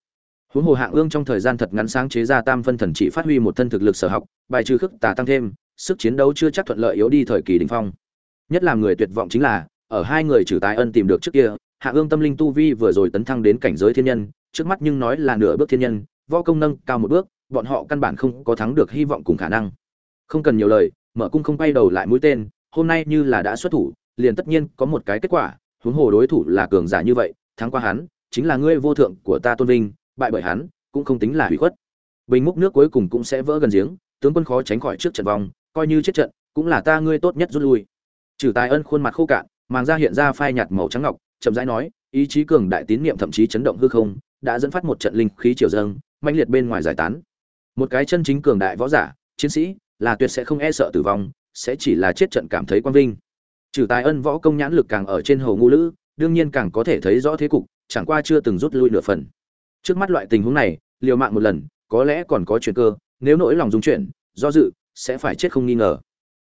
Huống hồ hạ ương trong thời gian thật ngắn sáng chế ra tam phân thần chỉ phát huy một thân thực lực sở học, bài trừ khức tà tăng thêm, sức chiến đấu chưa chắc thuận lợi yếu đi thời kỳ đỉnh phong. Nhất là người tuyệt vọng chính là, ở hai người trừ tài ân tìm được trước kia hạ ương tâm linh tu vi vừa rồi tấn thăng đến cảnh giới thiên nhân, trước mắt nhưng nói là nửa bước thiên nhân, võ công nâng cao một bước, bọn họ căn bản không có thắng được hy vọng cùng khả năng. Không cần nhiều lời, mở cung không quay đầu lại mũi tên, hôm nay như là đã xuất thủ, liền tất nhiên có một cái kết quả, huống hồ đối thủ là cường giả như vậy, thắng qua hắn, chính là ngươi vô thượng của ta tôn vinh, bại bởi hắn, cũng không tính là hủy khuất. Bình múc nước cuối cùng cũng sẽ vỡ gần giếng, tướng quân khó tránh khỏi trước trận vòng coi như chết trận, cũng là ta ngươi tốt nhất rút lui. Trừ tài ân khuôn mặt khô cạn, màng da hiện ra phai nhạt màu trắng ngọc chậm rãi nói ý chí cường đại tín niệm thậm chí chấn động hư không đã dẫn phát một trận linh khí triều dâng mãnh liệt bên ngoài giải tán. Một cái chân chính cường đại võ giả chiến sĩ là tuyệt sẽ không e sợ tử vong sẽ chỉ là chết trận cảm thấy quang vinh. Trừ tài ân võ công nhãn lực càng ở trên hồ ngu lữ đương nhiên càng có thể thấy rõ thế cục chẳng qua chưa từng rút lui nửa phần. Trước mắt loại tình huống này liều mạng một lần có lẽ còn có chuyện cơ nếu nỗi lòng dung chuyện, do dự sẽ phải chết không nghi ngờ.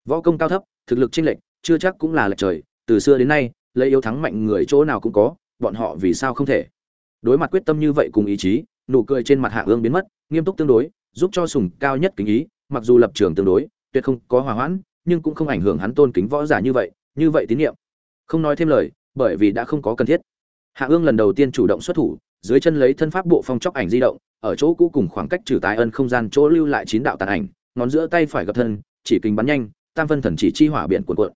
Võ công cao thấp thực lực chênh lệch chưa chắc cũng là lệch trời từ xưa đến nay lấy yếu thắng mạnh người chỗ nào cũng có, bọn họ vì sao không thể? Đối mặt quyết tâm như vậy cùng ý chí, nụ cười trên mặt hạ ương biến mất, nghiêm túc tương đối, giúp cho sùng cao nhất kính ý, mặc dù lập trường tương đối, tuyệt không có hòa hoãn, nhưng cũng không ảnh hưởng hắn tôn kính võ giả như vậy như vậy tín nhiệm. Không nói thêm lời, bởi vì đã không có cần thiết. Hạ ương lần đầu tiên chủ động xuất thủ, dưới chân lấy thân pháp bộ phong chóc ảnh di động, ở chỗ cũ cùng khoảng cách trừ tái ân không gian chỗ lưu lại chín đạo tàn ảnh, ngón giữa tay phải gặp thân, chỉ kính bắn nhanh, tam phân thần chỉ chi hỏa biển cuộn cuộn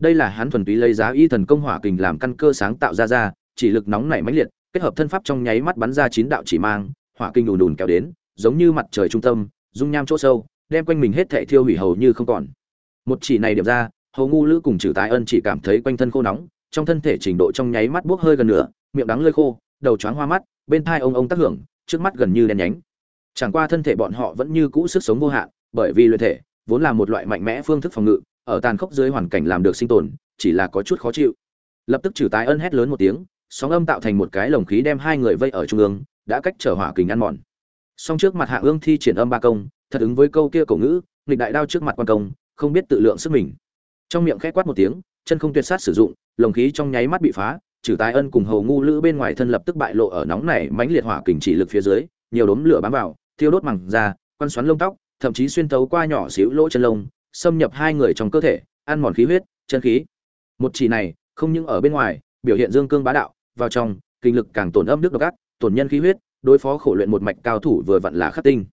đây là hắn thuần túy lấy giá y thần công hỏa kình làm căn cơ sáng tạo ra ra, chỉ lực nóng nảy mãnh liệt, kết hợp thân pháp trong nháy mắt bắn ra chín đạo chỉ mang, hỏa kinh đùn đùn kéo đến, giống như mặt trời trung tâm, dung nham chỗ sâu, đem quanh mình hết thảy thiêu hủy hầu như không còn. Một chỉ này điểm ra hầu ngu lữ cùng trừ tái ân chỉ cảm thấy quanh thân khô nóng, trong thân thể trình độ trong nháy mắt buốc hơi gần nửa, miệng đắng lơi khô, đầu choáng hoa mắt, bên thai ông ông tác hưởng, trước mắt gần như đen nhánh. Chẳng qua thân thể bọn họ vẫn như cũ sức sống vô hạn, bởi vì luyện thể, vốn là một loại mạnh mẽ phương thức phòng ngự ở tàn khốc dưới hoàn cảnh làm được sinh tồn, chỉ là có chút khó chịu. Lập tức trừ tái ân hét lớn một tiếng, sóng âm tạo thành một cái lồng khí đem hai người vây ở trung ương, đã cách trở hỏa kình ăn mòn. Song trước mặt hạ ương thi triển âm ba công, thật ứng với câu kia cổ ngữ, nghịch đại đao trước mặt quan công, không biết tự lượng sức mình. Trong miệng khẽ quát một tiếng, chân không tuyệt sát sử dụng, lồng khí trong nháy mắt bị phá, trừ tái ân cùng hầu ngu lữ bên ngoài thân lập tức bại lộ ở nóng này mãnh liệt hỏa kình chỉ lực phía dưới, nhiều đốm lửa bám vào, thiêu đốt màng da quan xoắn lông tóc, thậm chí xuyên thấu qua nhỏ xíu lỗ chân lông xâm nhập hai người trong cơ thể, ăn mòn khí huyết, chân khí. Một chỉ này, không những ở bên ngoài, biểu hiện dương cương bá đạo, vào trong, kinh lực càng tổn âm đức độc ác, tổn nhân khí huyết, đối phó khổ luyện một mạch cao thủ vừa vặn là khắc tinh.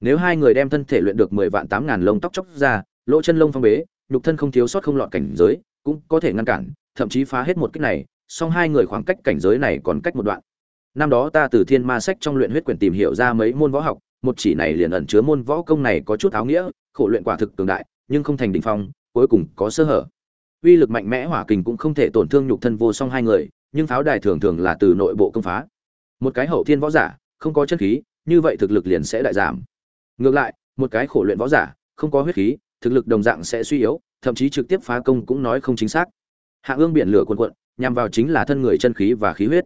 Nếu hai người đem thân thể luyện được mười vạn tám ngàn lông tóc chóc ra, lỗ chân lông phong bế, nhục thân không thiếu sót không lọt cảnh giới, cũng có thể ngăn cản, thậm chí phá hết một cách này, song hai người khoảng cách cảnh giới này còn cách một đoạn. Năm đó ta từ thiên ma sách trong luyện huyết quyền tìm hiểu ra mấy môn võ học, một chỉ này liền ẩn chứa môn võ công này có chút áo nghĩa, khổ luyện quả thực cường đại nhưng không thành đỉnh phong, cuối cùng có sơ hở. Uy lực mạnh mẽ hỏa kình cũng không thể tổn thương nhục thân vô song hai người, nhưng pháo đài thường thường là từ nội bộ công phá. Một cái hậu thiên võ giả, không có chân khí, như vậy thực lực liền sẽ đại giảm. Ngược lại, một cái khổ luyện võ giả, không có huyết khí, thực lực đồng dạng sẽ suy yếu, thậm chí trực tiếp phá công cũng nói không chính xác. Hạ ương biển lửa cuồn cuộn, nhằm vào chính là thân người chân khí và khí huyết.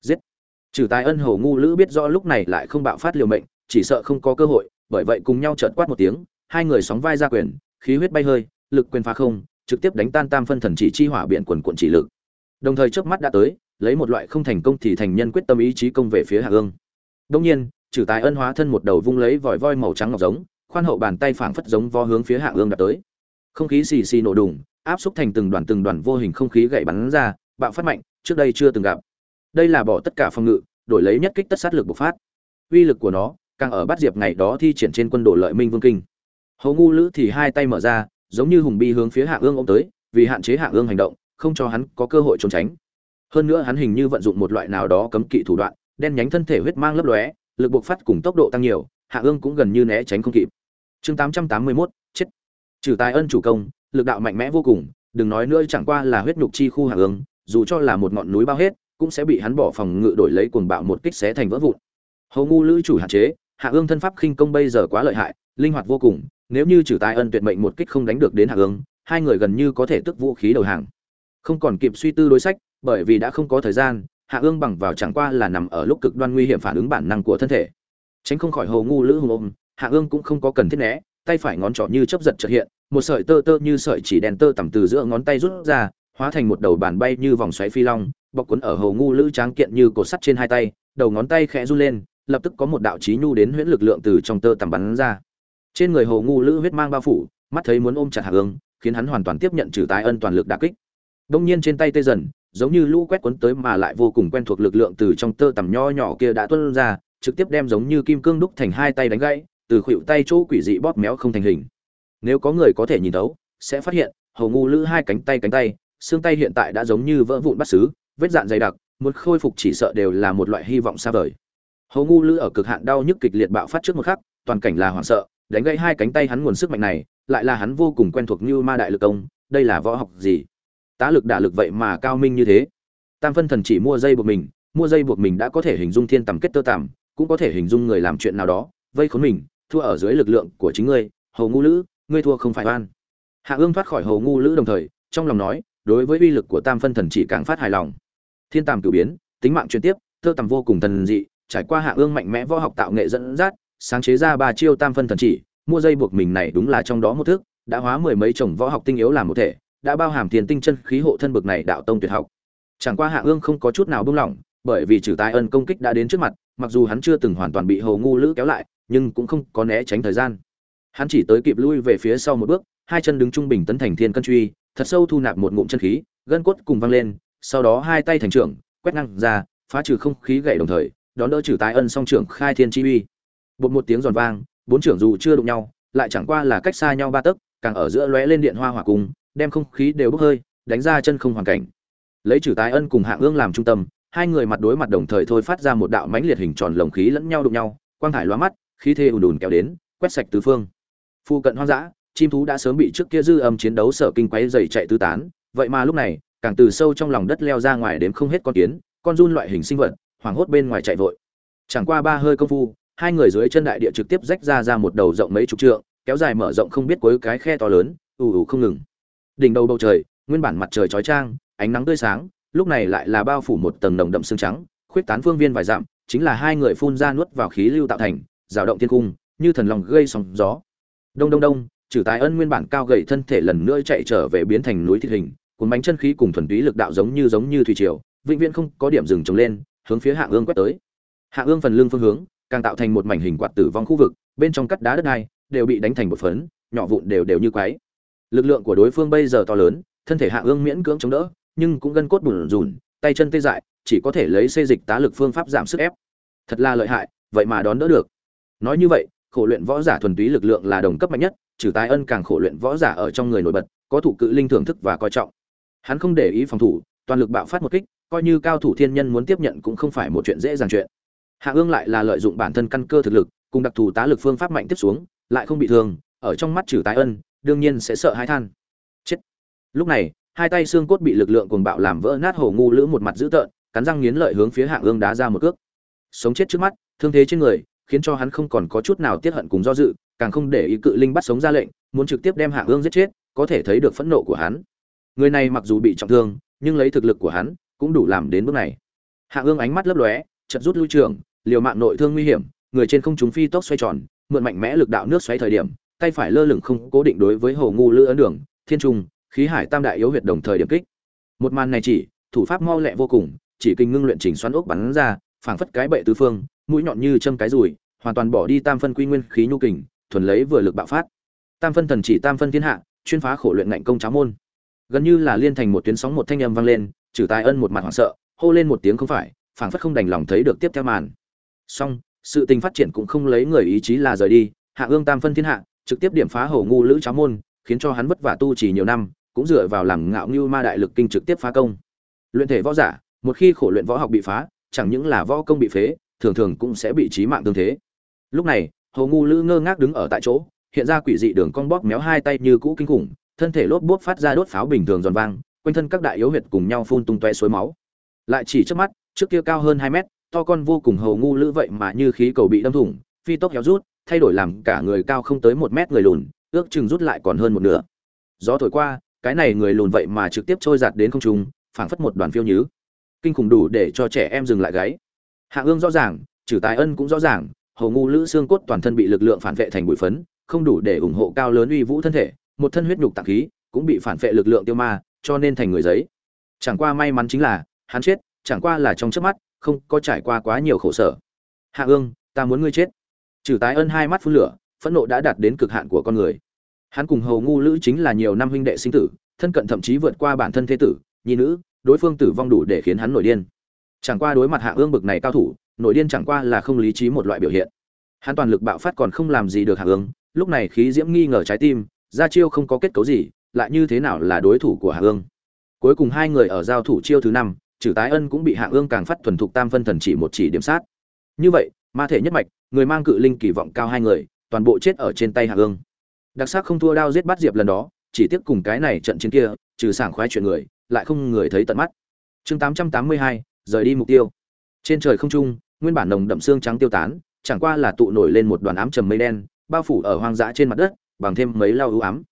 Giết! Trừ tài ân hổ ngu lữ biết rõ lúc này lại không bạo phát liều mệnh, chỉ sợ không có cơ hội, bởi vậy cùng nhau chợt quát một tiếng, hai người sóng vai ra quyền khí huyết bay hơi, lực quyền phá không, trực tiếp đánh tan tam phân thần chỉ chi hỏa biển quần cuộn chỉ lực. Đồng thời trước mắt đã tới, lấy một loại không thành công thì thành nhân quyết tâm ý chí công về phía hạ ương Đương nhiên, trừ tài ân hóa thân một đầu vung lấy vòi voi màu trắng ngọc giống, khoan hậu bàn tay phảng phất giống vo hướng phía hạ ương đã tới. Không khí xì xì nổ đùng, áp xúc thành từng đoàn từng đoàn vô hình không khí gậy bắn ra, bạo phát mạnh, trước đây chưa từng gặp. Đây là bỏ tất cả phòng ngự, đổi lấy nhất kích tất sát lực bộc phát. Uy lực của nó, càng ở bắt diệp ngày đó thi triển trên quân đội lợi minh vương kinh hầu ngu lữ thì hai tay mở ra, giống như hùng bi hướng phía hạ ương ôm tới, vì hạn chế hạ ương hành động, không cho hắn có cơ hội trốn tránh. Hơn nữa hắn hình như vận dụng một loại nào đó cấm kỵ thủ đoạn, đen nhánh thân thể huyết mang lấp lóe, lực buộc phát cùng tốc độ tăng nhiều hạ ương cũng gần như né tránh không kịp. Chương tám trăm tám mươi mốt, chết. Trừ tài ân chủ công, lực đạo mạnh mẽ vô cùng, đừng nói nữa chẳng qua là huyết nhục chi khu hạ ương, dù cho là một ngọn núi bao hết, cũng sẽ bị hắn bỏ phòng ngự đổi lấy cuồng bạo một kích xé thành vỡ vụn. Hầu ngu lữ chủ hạn chế hạ ương thân pháp khinh công bây giờ quá lợi hại, linh hoạt vô cùng nếu như trừ tài ân tuyệt mệnh một kích không đánh được đến hạ ương, hai người gần như có thể tức vũ khí đầu hàng. Không còn kịp suy tư đối sách, bởi vì đã không có thời gian hạ ương bằng vào chẳng qua là nằm ở lúc cực đoan nguy hiểm phản ứng bản năng của thân thể. Tránh không khỏi hầu ngu lữ hùng ôm hạ ương cũng không có cần thiết né, tay phải ngón trỏ như chấp giật trật hiện, một sợi tơ tơ như sợi chỉ đèn tơ tầm từ giữa ngón tay rút ra, hóa thành một đầu bàn bay như vòng xoáy phi long, bọc cuốn ở hầu ngu lữ tráng kiện như cột sắt trên hai tay, đầu ngón tay khẽ run lên, lập tức có một đạo chí nhu đến huyễn lực lượng từ trong tơ tầm bắn ra trên người hồ ngu lữ huyết mang bao phủ, mắt thấy muốn ôm chặt hạ ương khiến hắn hoàn toàn tiếp nhận trừ tái ân toàn lực đả kích. Đông nhiên trên tay tê dần, giống như lũ quét cuốn tới mà lại vô cùng quen thuộc lực lượng từ trong tơ tằm nho nhỏ kia đã tuôn ra, trực tiếp đem giống như kim cương đúc thành hai tay đánh gãy, từ khuỵu tay chỗ quỷ dị bóp méo không thành hình. Nếu có người có thể nhìn thấu, sẽ phát hiện hầu ngu lữ hai cánh tay cánh tay, xương tay hiện tại đã giống như vỡ vụn bắt xứ, vết dạn dày đặc, muốn khôi phục chỉ sợ đều là một loại hy vọng xa vời. Hầu ngu lữ ở cực hạn đau nhức kịch liệt bạo phát trước một khắc, toàn cảnh là hoảng sợ đánh gãy hai cánh tay hắn nguồn sức mạnh này, lại là hắn vô cùng quen thuộc như ma đại lực công, đây là võ học gì? Tá lực đả lực vậy mà cao minh như thế. Tam phân thần chỉ mua dây buộc mình, mua dây buộc mình đã có thể hình dung thiên tầm kết tơ tằm cũng có thể hình dung người làm chuyện nào đó, vây khốn mình, thua ở dưới lực lượng của chính ngươi, hầu ngu lữ, ngươi thua không phải oan. Hạ ương thoát khỏi hầu ngu lữ đồng thời, trong lòng nói, đối với uy lực của tam phân thần chỉ càng phát hài lòng. Thiên tầm cử biến, tính mạng truyền tiếp, tơ tầm vô cùng thần dị, trải qua hạ ương mạnh mẽ võ học tạo nghệ dẫn dắt sáng chế ra ba chiêu tam phân thần chỉ, mua dây buộc mình này đúng là trong đó một thước đã hóa mười mấy chồng võ học tinh yếu làm một thể, đã bao hàm tiền tinh chân khí hộ thân bực này đạo tông tuyệt học. Chẳng qua hạ ương không có chút nào buông lỏng, bởi vì trừ tài ân công kích đã đến trước mặt, mặc dù hắn chưa từng hoàn toàn bị hồ ngu lữ kéo lại, nhưng cũng không có né tránh thời gian. Hắn chỉ tới kịp lui về phía sau một bước, hai chân đứng trung bình tấn thành thiên cân truy, thật sâu thu nạp một ngụm chân khí, gân cốt cùng văng lên, sau đó hai tay thành trưởng, quét ngang ra, phá trừ không khí gậy đồng thời, đón đỡ trừ tai ân song trưởng khai thiên chi uy bột một tiếng giòn vang, bốn trưởng dù chưa đụng nhau, lại chẳng qua là cách xa nhau ba tấc, càng ở giữa lóe lên điện hoa hỏa cung đem không khí đều bốc hơi, đánh ra chân không hoàn cảnh. Lấy trừ tài ân cùng hạng ương làm trung tâm, hai người mặt đối mặt đồng thời thôi phát ra một đạo mãnh liệt hình tròn lồng khí lẫn nhau đụng nhau, quang thải loa mắt, khí thế ùn ùn kéo đến, quét sạch tứ phương. Phụ cận hoang dã, chim thú đã sớm bị trước kia dư âm chiến đấu sở kinh quấy dày chạy tứ tán, vậy mà lúc này, càng từ sâu trong lòng đất leo ra ngoài đếm không hết con kiến, con run loại hình sinh vật, hoảng hốt bên ngoài chạy vội. Chẳng qua ba hơi công phu hai người dưới chân đại địa trực tiếp rách ra ra một đầu rộng mấy chục trượng, kéo dài mở rộng không biết cuối cái khe to lớn, ù ù không ngừng. Đỉnh đầu bầu trời, nguyên bản mặt trời chói chang, ánh nắng tươi sáng, lúc này lại là bao phủ một tầng nồng đậm sương trắng, khuyết tán phương viên vài dặm, chính là hai người phun ra nuốt vào khí lưu tạo thành dao động thiên cung, như thần lòng gây sóng gió. Đông đông đông, trừ tài ân nguyên bản cao gầy thân thể lần nữa chạy trở về biến thành núi thịt hình, cuốn bánh chân khí cùng thuần túy lực đạo giống như giống như thủy triều, vĩnh viễn không có điểm dừng trồng lên, hướng phía hạ ương quét tới. Hạ ương phần lưng phương hướng càng tạo thành một mảnh hình quạt tử vong khu vực, bên trong cắt đá đất này đều bị đánh thành một phấn, nhỏ vụn đều đều như quái. Lực lượng của đối phương bây giờ to lớn, thân thể hạ ương miễn cưỡng chống đỡ, nhưng cũng gân cốt bùn rùn, tay chân tê dại, chỉ có thể lấy xê dịch tá lực phương pháp giảm sức ép. Thật là lợi hại, vậy mà đón đỡ được. Nói như vậy, khổ luyện võ giả thuần túy lực lượng là đồng cấp mạnh nhất, trừ tài ân càng khổ luyện võ giả ở trong người nổi bật, có thủ cự linh thưởng thức và coi trọng. Hắn không để ý phòng thủ, toàn lực bạo phát một kích, coi như cao thủ thiên nhân muốn tiếp nhận cũng không phải một chuyện dễ dàng chuyện hạ ương lại là lợi dụng bản thân căn cơ thực lực, cùng đặc thù tá lực phương pháp mạnh tiếp xuống, lại không bị thương, ở trong mắt trừ tài ân, đương nhiên sẽ sợ hãi than. Chết. Lúc này, hai tay xương cốt bị lực lượng cuồng bạo làm vỡ nát hồ ngu lữ một mặt dữ tợn, cắn răng nghiến lợi hướng phía hạ ương đá ra một cước. Sống chết trước mắt, thương thế trên người, khiến cho hắn không còn có chút nào tiết hận cùng do dự, càng không để ý cự linh bắt sống ra lệnh, muốn trực tiếp đem hạ ương giết chết, có thể thấy được phẫn nộ của hắn. Người này mặc dù bị trọng thương, nhưng lấy thực lực của hắn cũng đủ làm đến bước này. Hạ ương ánh mắt lấp lóe chật rút lui trường liều mạng nội thương nguy hiểm, người trên không chúng phi tốc xoay tròn, mượn mạnh mẽ lực đạo nước xoáy thời điểm, tay phải lơ lửng không cố định đối với hồ ngu lữ ấn đường, thiên trung, khí hải tam đại yếu huyệt đồng thời điểm kích. Một màn này chỉ, thủ pháp mau lẹ vô cùng, chỉ kinh ngưng luyện chỉnh xoắn ốc bắn ra, phảng phất cái bệ tứ phương, mũi nhọn như châm cái rùi, hoàn toàn bỏ đi tam phân quy nguyên khí nhu kình, thuần lấy vừa lực bạo phát. Tam phân thần chỉ tam phân thiên hạ, chuyên phá khổ luyện ngạnh công cháo môn. Gần như là liên thành một tuyến sóng một thanh âm vang lên, trừ tài ân một mặt hoảng sợ, hô lên một tiếng không phải, phảng phất không đành lòng thấy được tiếp theo màn song sự tình phát triển cũng không lấy người ý chí là rời đi, hạ ương tam phân thiên hạ, trực tiếp điểm phá hầu ngu lữ cháo môn, khiến cho hắn vất vả tu chỉ nhiều năm, cũng dựa vào làm ngạo như ma đại lực kinh trực tiếp phá công. Luyện thể võ giả, một khi khổ luyện võ học bị phá, chẳng những là võ công bị phế, thường thường cũng sẽ bị trí mạng tương thế. Lúc này hầu ngu lữ ngơ ngác đứng ở tại chỗ, hiện ra quỷ dị đường cong bóp méo hai tay như cũ kinh khủng, thân thể lốp bốp phát ra đốt pháo bình thường giòn vang, quanh thân các đại yếu huyệt cùng nhau phun tung toe suối máu. Lại chỉ trước mắt, trước kia cao hơn hai mét to con vô cùng hầu ngu lữ vậy mà như khí cầu bị đâm thủng, phi tốc héo rút, thay đổi làm cả người cao không tới một mét người lùn, ước chừng rút lại còn hơn một nửa. Gió thổi qua, cái này người lùn vậy mà trực tiếp trôi giạt đến không trung, phảng phất một đoàn phiêu nhứ. Kinh khủng đủ để cho trẻ em dừng lại gáy. Hạ ương rõ ràng, trừ tài ân cũng rõ ràng, hầu ngu lữ xương cốt toàn thân bị lực lượng phản vệ thành bụi phấn, không đủ để ủng hộ cao lớn uy vũ thân thể, một thân huyết nhục tạng khí, cũng bị phản vệ lực lượng tiêu ma, cho nên thành người giấy. Chẳng qua may mắn chính là, hắn chết, chẳng qua là trong chớp mắt không có trải qua quá nhiều khổ sở. Hạ ương, ta muốn ngươi chết. Trừ tái ân hai mắt phun lửa, phẫn nộ đã đạt đến cực hạn của con người. Hắn cùng hầu ngu lữ chính là nhiều năm huynh đệ sinh tử, thân cận thậm chí vượt qua bản thân thế tử, nhi nữ, đối phương tử vong đủ để khiến hắn nổi điên. Chẳng qua đối mặt hạ ương bực này cao thủ, nổi điên chẳng qua là không lý trí một loại biểu hiện. Hắn toàn lực bạo phát còn không làm gì được hạ ương, lúc này khí diễm nghi ngờ trái tim, ra chiêu không có kết cấu gì, lại như thế nào là đối thủ của hạ ương? Cuối cùng hai người ở giao thủ chiêu thứ năm trừ tái ân cũng bị hạ ương càng phát thuần thục tam phân thần chỉ một chỉ điểm sát. Như vậy, ma thể nhất mạch, người mang cự linh kỳ vọng cao hai người, toàn bộ chết ở trên tay hạ ương. Đặc sắc không thua đao giết bắt diệp lần đó, chỉ tiếc cùng cái này trận chiến kia, trừ sảng khoái chuyện người, lại không người thấy tận mắt. Chương tám trăm tám mươi hai, rời đi mục tiêu. Trên trời không trung, nguyên bản nồng đậm xương trắng tiêu tán, chẳng qua là tụ nổi lên một đoàn ám trầm mây đen, bao phủ ở hoang dã trên mặt đất, bằng thêm mấy lao ưu ám.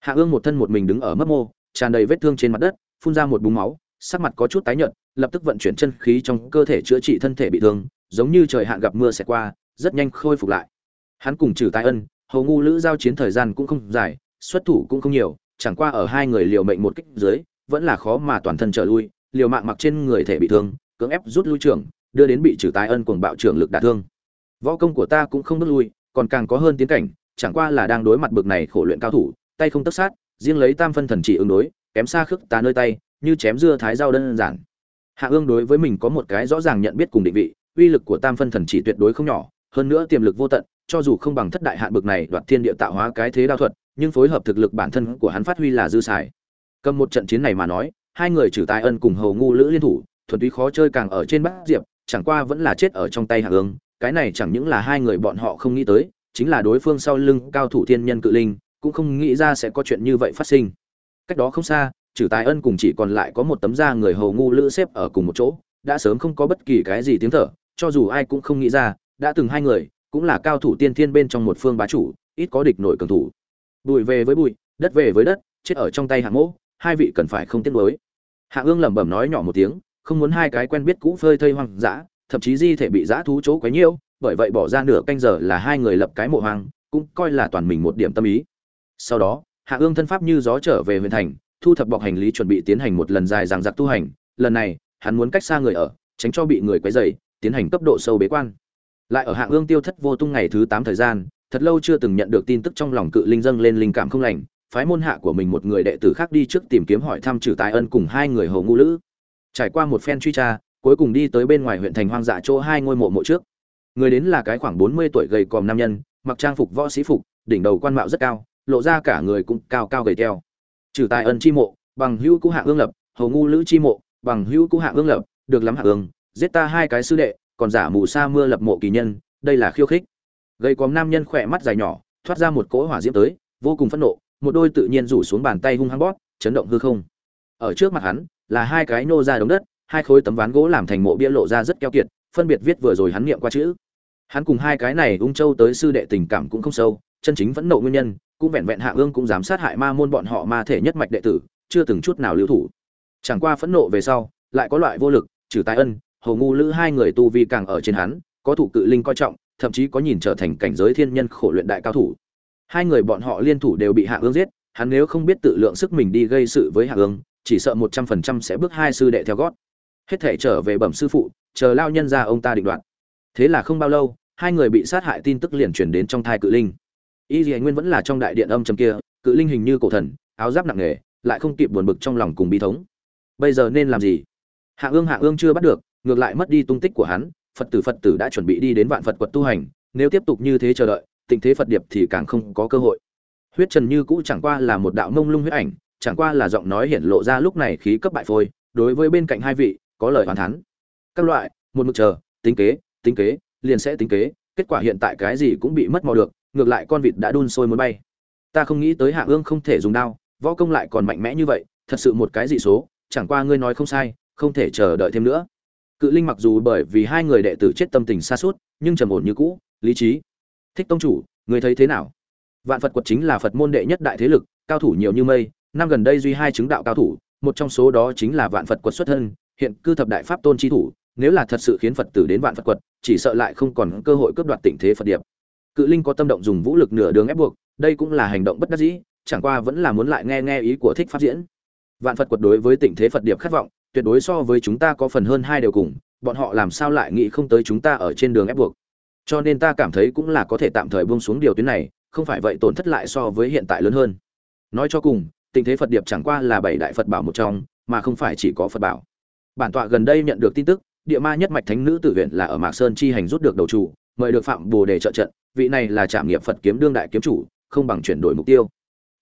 Hạ ương một thân một mình đứng ở mấp mô, tràn đầy vết thương trên mặt đất, phun ra một búng máu sắc mặt có chút tái nhợt, lập tức vận chuyển chân khí trong cơ thể chữa trị thân thể bị thương, giống như trời hạn gặp mưa sẽ qua, rất nhanh khôi phục lại. Hắn cùng trừ tài ân, hầu ngu lữ giao chiến thời gian cũng không dài, xuất thủ cũng không nhiều, chẳng qua ở hai người liều mệnh một kích dưới, vẫn là khó mà toàn thân trở lui, liều mạng mặc trên người thể bị thương, cưỡng ép rút lui trưởng, đưa đến bị trừ tài ân cuồng bạo trưởng lực đả thương. Võ công của ta cũng không bước lui, còn càng có hơn tiến cảnh, chẳng qua là đang đối mặt bực này khổ luyện cao thủ, tay không tấc sát, riêng lấy tam phân thần chỉ ứng đối, kém xa khước ta nơi tay như chém dưa thái rau đơn giản. Hạ ương đối với mình có một cái rõ ràng nhận biết cùng định vị, uy lực của tam phân thần chỉ tuyệt đối không nhỏ, hơn nữa tiềm lực vô tận, cho dù không bằng thất đại hạn bực này đoạt thiên địa tạo hóa cái thế đao thuật, nhưng phối hợp thực lực bản thân của hắn phát huy là dư xài. Cầm một trận chiến này mà nói, hai người trừ tài ân cùng hầu ngu lữ liên thủ, thuần túy khó chơi càng ở trên bát diệp, chẳng qua vẫn là chết ở trong tay hạ ương, cái này chẳng những là hai người bọn họ không nghĩ tới, chính là đối phương sau lưng cao thủ thiên nhân cự linh, cũng không nghĩ ra sẽ có chuyện như vậy phát sinh. Cách đó không xa trừ tài ân cùng chỉ còn lại có một tấm da người hầu ngu lữ xếp ở cùng một chỗ, đã sớm không có bất kỳ cái gì tiếng thở, cho dù ai cũng không nghĩ ra, đã từng hai người, cũng là cao thủ tiên thiên bên trong một phương bá chủ, ít có địch nổi cường thủ. Bụi về với bụi, đất về với đất, chết ở trong tay hạng mỗ, hai vị cần phải không tiếc nuối. Hạ ương lẩm bẩm nói nhỏ một tiếng, không muốn hai cái quen biết cũ phơi thây hoang dã, thậm chí di thể bị dã thú chỗ quấy nhiễu, bởi vậy bỏ ra nửa canh giờ là hai người lập cái mộ hoang, cũng coi là toàn mình một điểm tâm ý. Sau đó, hạ ương thân pháp như gió trở về huyền thành thu thập bọc hành lý chuẩn bị tiến hành một lần dài dằng dặc tu hành, lần này, hắn muốn cách xa người ở, tránh cho bị người quấy rầy, tiến hành cấp độ sâu bế quan. Lại ở hạng ương tiêu thất vô tung ngày thứ tám thời gian, thật lâu chưa từng nhận được tin tức trong lòng cự linh dâng lên linh cảm không lành, phái môn hạ của mình một người đệ tử khác đi trước tìm kiếm hỏi thăm trừ tài ân cùng hai người hầu ngu lữ. Trải qua một phen truy tra, cuối cùng đi tới bên ngoài huyện thành hoang dã chỗ hai ngôi mộ mộ trước. Người đến là cái khoảng bốn mươi tuổi gầy còm nam nhân, mặc trang phục võ sĩ phục, đỉnh đầu quan mạo rất cao, lộ ra cả người cũng cao cao gầy teo trừ tài ân chi mộ, bằng hữu cũ hạ ương lập, hầu ngu lữ chi mộ, bằng hữu cũ hạ ương lập, được lắm hạ ương, giết ta hai cái sư đệ, còn giả mù sa mưa lập mộ kỳ nhân, đây là khiêu khích. Gây quóm nam nhân khỏe mắt dài nhỏ, thoát ra một cỗ hỏa diễm tới, vô cùng phẫn nộ, một đôi tự nhiên rủ xuống bàn tay hung hăng bót chấn động hư không. Ở trước mặt hắn, là hai cái nô ra đống đất, hai khối tấm ván gỗ làm thành mộ bia lộ ra rất keo kiệt, phân biệt viết vừa rồi hắn niệm qua chữ. Hắn cùng hai cái này ung châu tới sư đệ tình cảm cũng không sâu, chân chính vẫn nộ nguyên nhân cũng vẹn vẹn hạ ương cũng dám sát hại ma môn bọn họ ma thể nhất mạch đệ tử, chưa từng chút nào lưu thủ. Chẳng qua phẫn nộ về sau, lại có loại vô lực, trừ tài ân, hầu ngu lữ hai người tu vi càng ở trên hắn, có thủ cự linh coi trọng, thậm chí có nhìn trở thành cảnh giới thiên nhân khổ luyện đại cao thủ. Hai người bọn họ liên thủ đều bị hạ ương giết, hắn nếu không biết tự lượng sức mình đi gây sự với hạ ương chỉ sợ một trăm phần trăm sẽ bước hai sư đệ theo gót. Hết thể trở về bẩm sư phụ, chờ lao nhân ra ông ta định đoạt. Thế là không bao lâu, hai người bị sát hại tin tức liền chuyển đến trong thai cự linh y dì nguyên vẫn là trong đại điện âm trầm kia, cự linh hình như cổ thần, áo giáp nặng nề, lại không kịp buồn bực trong lòng cùng bi thống. Bây giờ nên làm gì? Hạ ương hạ ương chưa bắt được, ngược lại mất đi tung tích của hắn, phật tử phật tử đã chuẩn bị đi đến vạn phật quật tu hành, nếu tiếp tục như thế chờ đợi, tình thế phật điệp thì càng không có cơ hội. Huyết trần như cũ chẳng qua là một đạo mông lung huyết ảnh, chẳng qua là giọng nói hiện lộ ra lúc này khí cấp bại phôi, đối với bên cạnh hai vị, có lời hoàn thắn các loại, một mực chờ, tính kế tính kế, liền sẽ tính kế, kết quả hiện tại cái gì cũng bị mất mò được ngược lại con vịt đã đun sôi muốn bay. Ta không nghĩ tới hạ ương không thể dùng đao, võ công lại còn mạnh mẽ như vậy, thật sự một cái dị số, chẳng qua ngươi nói không sai, không thể chờ đợi thêm nữa. Cự linh mặc dù bởi vì hai người đệ tử chết tâm tình xa suốt, nhưng trầm ổn như cũ, lý trí. Thích tông chủ, ngươi thấy thế nào? Vạn phật quật chính là phật môn đệ nhất đại thế lực, cao thủ nhiều như mây, năm gần đây duy hai chứng đạo cao thủ, một trong số đó chính là vạn phật quật xuất thân, hiện cư thập đại pháp tôn chi thủ, nếu là thật sự khiến phật tử đến vạn phật quật, chỉ sợ lại không còn cơ hội cướp đoạt tình thế phật điệp cự linh có tâm động dùng vũ lực nửa đường ép buộc, đây cũng là hành động bất đắc dĩ, chẳng qua vẫn là muốn lại nghe nghe ý của thích pháp diễn. Vạn phật quật đối với tình thế phật điệp khát vọng, tuyệt đối so với chúng ta có phần hơn hai đều cùng, bọn họ làm sao lại nghĩ không tới chúng ta ở trên đường ép buộc. Cho nên ta cảm thấy cũng là có thể tạm thời buông xuống điều tuyến này, không phải vậy tổn thất lại so với hiện tại lớn hơn. Nói cho cùng, tình thế phật điệp chẳng qua là bảy đại phật bảo một trong, mà không phải chỉ có phật bảo. Bản tọa gần đây nhận được tin tức, địa ma nhất mạch thánh nữ tử viện là ở mạc sơn chi hành rút được đầu chủ mời được phạm bồ để trợ trận vị này là trạm nghiệp phật kiếm đương đại kiếm chủ, không bằng chuyển đổi mục tiêu.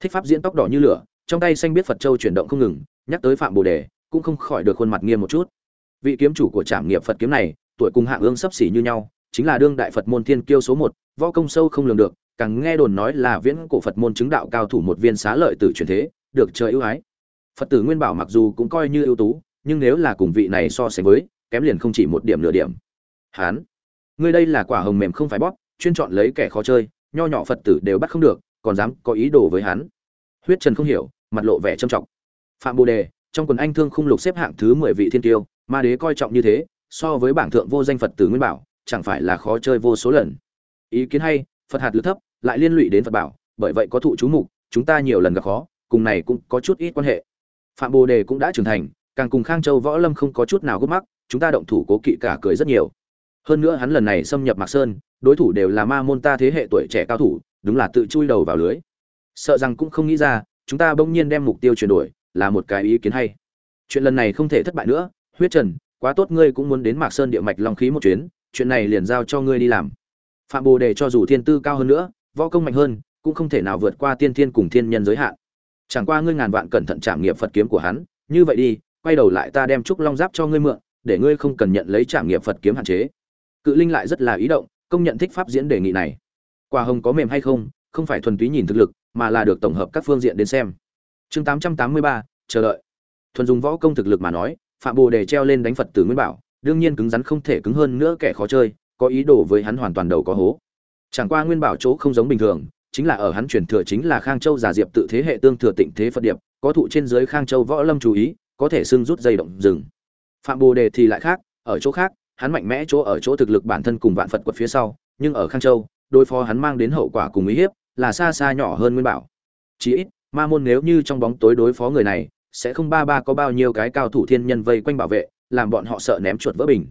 Thích pháp diễn tóc đỏ như lửa, trong tay xanh biết phật châu chuyển động không ngừng, nhắc tới phạm bồ đề, cũng không khỏi được khuôn mặt nghiêm một chút. Vị kiếm chủ của trạm nghiệp phật kiếm này, tuổi cùng hạng ương sấp xỉ như nhau, chính là đương đại phật môn thiên kiêu số một, võ công sâu không lường được, càng nghe đồn nói là viễn cổ phật môn chứng đạo cao thủ một viên xá lợi từ truyền thế, được trời ưu ái. Phật tử nguyên bảo mặc dù cũng coi như ưu tú, nhưng nếu là cùng vị này so sánh với, kém liền không chỉ một điểm nửa điểm. Hán, ngươi đây là quả hồng mềm không phải bóp chuyên chọn lấy kẻ khó chơi, nho nhỏ phật tử đều bắt không được, còn dám có ý đồ với hắn. Huyết trần không hiểu, mặt lộ vẻ trầm trọng. Phạm bồ đề, trong quần anh thương khung lục xếp hạng thứ mười vị thiên tiêu, ma đế coi trọng như thế, so với bảng thượng vô danh phật tử nguyên bảo, chẳng phải là khó chơi vô số lần. Ý kiến hay, phật hạt lực thấp, lại liên lụy đến phật bảo, bởi vậy có thụ chú mục, chúng ta nhiều lần gặp khó, cùng này cũng có chút ít quan hệ. Phạm bồ đề cũng đã trưởng thành, càng cùng khang châu võ lâm không có chút nào gấp mắc, chúng ta động thủ cố kỵ cả cười rất nhiều hơn nữa hắn lần này xâm nhập mạc sơn, đối thủ đều là ma môn ta thế hệ tuổi trẻ cao thủ, đúng là tự chui đầu vào lưới. Sợ rằng cũng không nghĩ ra, chúng ta bỗng nhiên đem mục tiêu chuyển đổi, là một cái ý kiến hay. Chuyện lần này không thể thất bại nữa, huyết trần, quá tốt ngươi cũng muốn đến mạc sơn địa mạch long khí một chuyến, chuyện này liền giao cho ngươi đi làm. Phạm bồ đề cho dù thiên tư cao hơn nữa, võ công mạnh hơn, cũng không thể nào vượt qua tiên thiên cùng thiên nhân giới hạn. Chẳng qua ngươi ngàn vạn cẩn thận trảm nghiệm phật kiếm của hắn, như vậy đi, quay đầu lại ta đem trúc long giáp cho ngươi mượn, để ngươi không cần nhận lấy trảm nghiệm phật kiếm hạn chế cự linh lại rất là ý động, công nhận thích pháp diễn đề nghị này. Quả hồng có mềm hay không không phải thuần túy nhìn thực lực, mà là được tổng hợp các phương diện đến xem. Chương tám trăm tám mươi ba, chờ đợi. Thuần dùng võ công thực lực mà nói, phạm bồ đề treo lên đánh phật tử nguyên bảo, đương nhiên cứng rắn không thể cứng hơn nữa kẻ khó chơi, có ý đồ với hắn hoàn toàn đầu có hố. Chẳng qua nguyên bảo chỗ không giống bình thường, chính là ở hắn truyền thừa chính là khang châu giả diệp tự thế hệ tương thừa tịnh thế phật điệp, có thụ trên dưới khang châu võ lâm chú ý, có thể xưng rút dây động rừng. Phạm bồ đề thì lại khác, ở chỗ khác hắn mạnh mẽ chỗ ở chỗ thực lực bản thân cùng vạn phật quật phía sau, nhưng ở khang châu, đối phó hắn mang đến hậu quả cùng uy hiếp là xa xa nhỏ hơn nguyên bảo. Chí ít, ma môn nếu như trong bóng tối đối phó người này, sẽ không ba ba có bao nhiêu cái cao thủ thiên nhân vây quanh bảo vệ, làm bọn họ sợ ném chuột vỡ bình.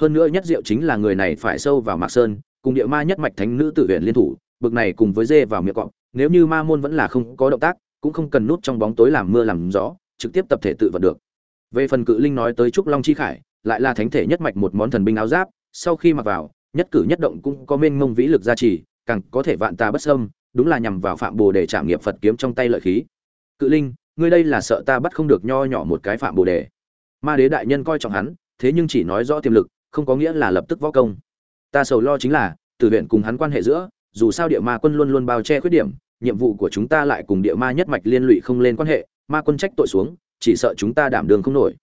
Hơn nữa nhất diệu chính là người này phải sâu vào mạc sơn, cùng địa ma nhất mạch thánh nữ tự huyện liên thủ, bực này cùng với dê vào miệng cọp, nếu như ma môn vẫn là không có động tác, cũng không cần nút trong bóng tối làm mưa làm gió, trực tiếp tập thể tự vận được. Về phần cự linh nói tới trúc long chi khải lại là thánh thể nhất mạch một món thần binh áo giáp sau khi mặc vào nhất cử nhất động cũng có mênh mông vĩ lực gia trì càng có thể vạn ta bất xâm, đúng là nhằm vào phạm bồ để trảm nghiệp phật kiếm trong tay lợi khí. Cự linh ngươi đây là sợ ta bắt không được nho nhỏ một cái phạm bồ đề. Ma đế đại nhân coi trọng hắn thế nhưng chỉ nói rõ tiềm lực không có nghĩa là lập tức võ công. Ta sầu lo chính là từ huyện cùng hắn quan hệ giữa dù sao địa ma quân luôn luôn bao che khuyết điểm nhiệm vụ của chúng ta lại cùng địa ma nhất mạch liên lụy không lên quan hệ ma quân trách tội xuống chỉ sợ chúng ta đảm đường không nổi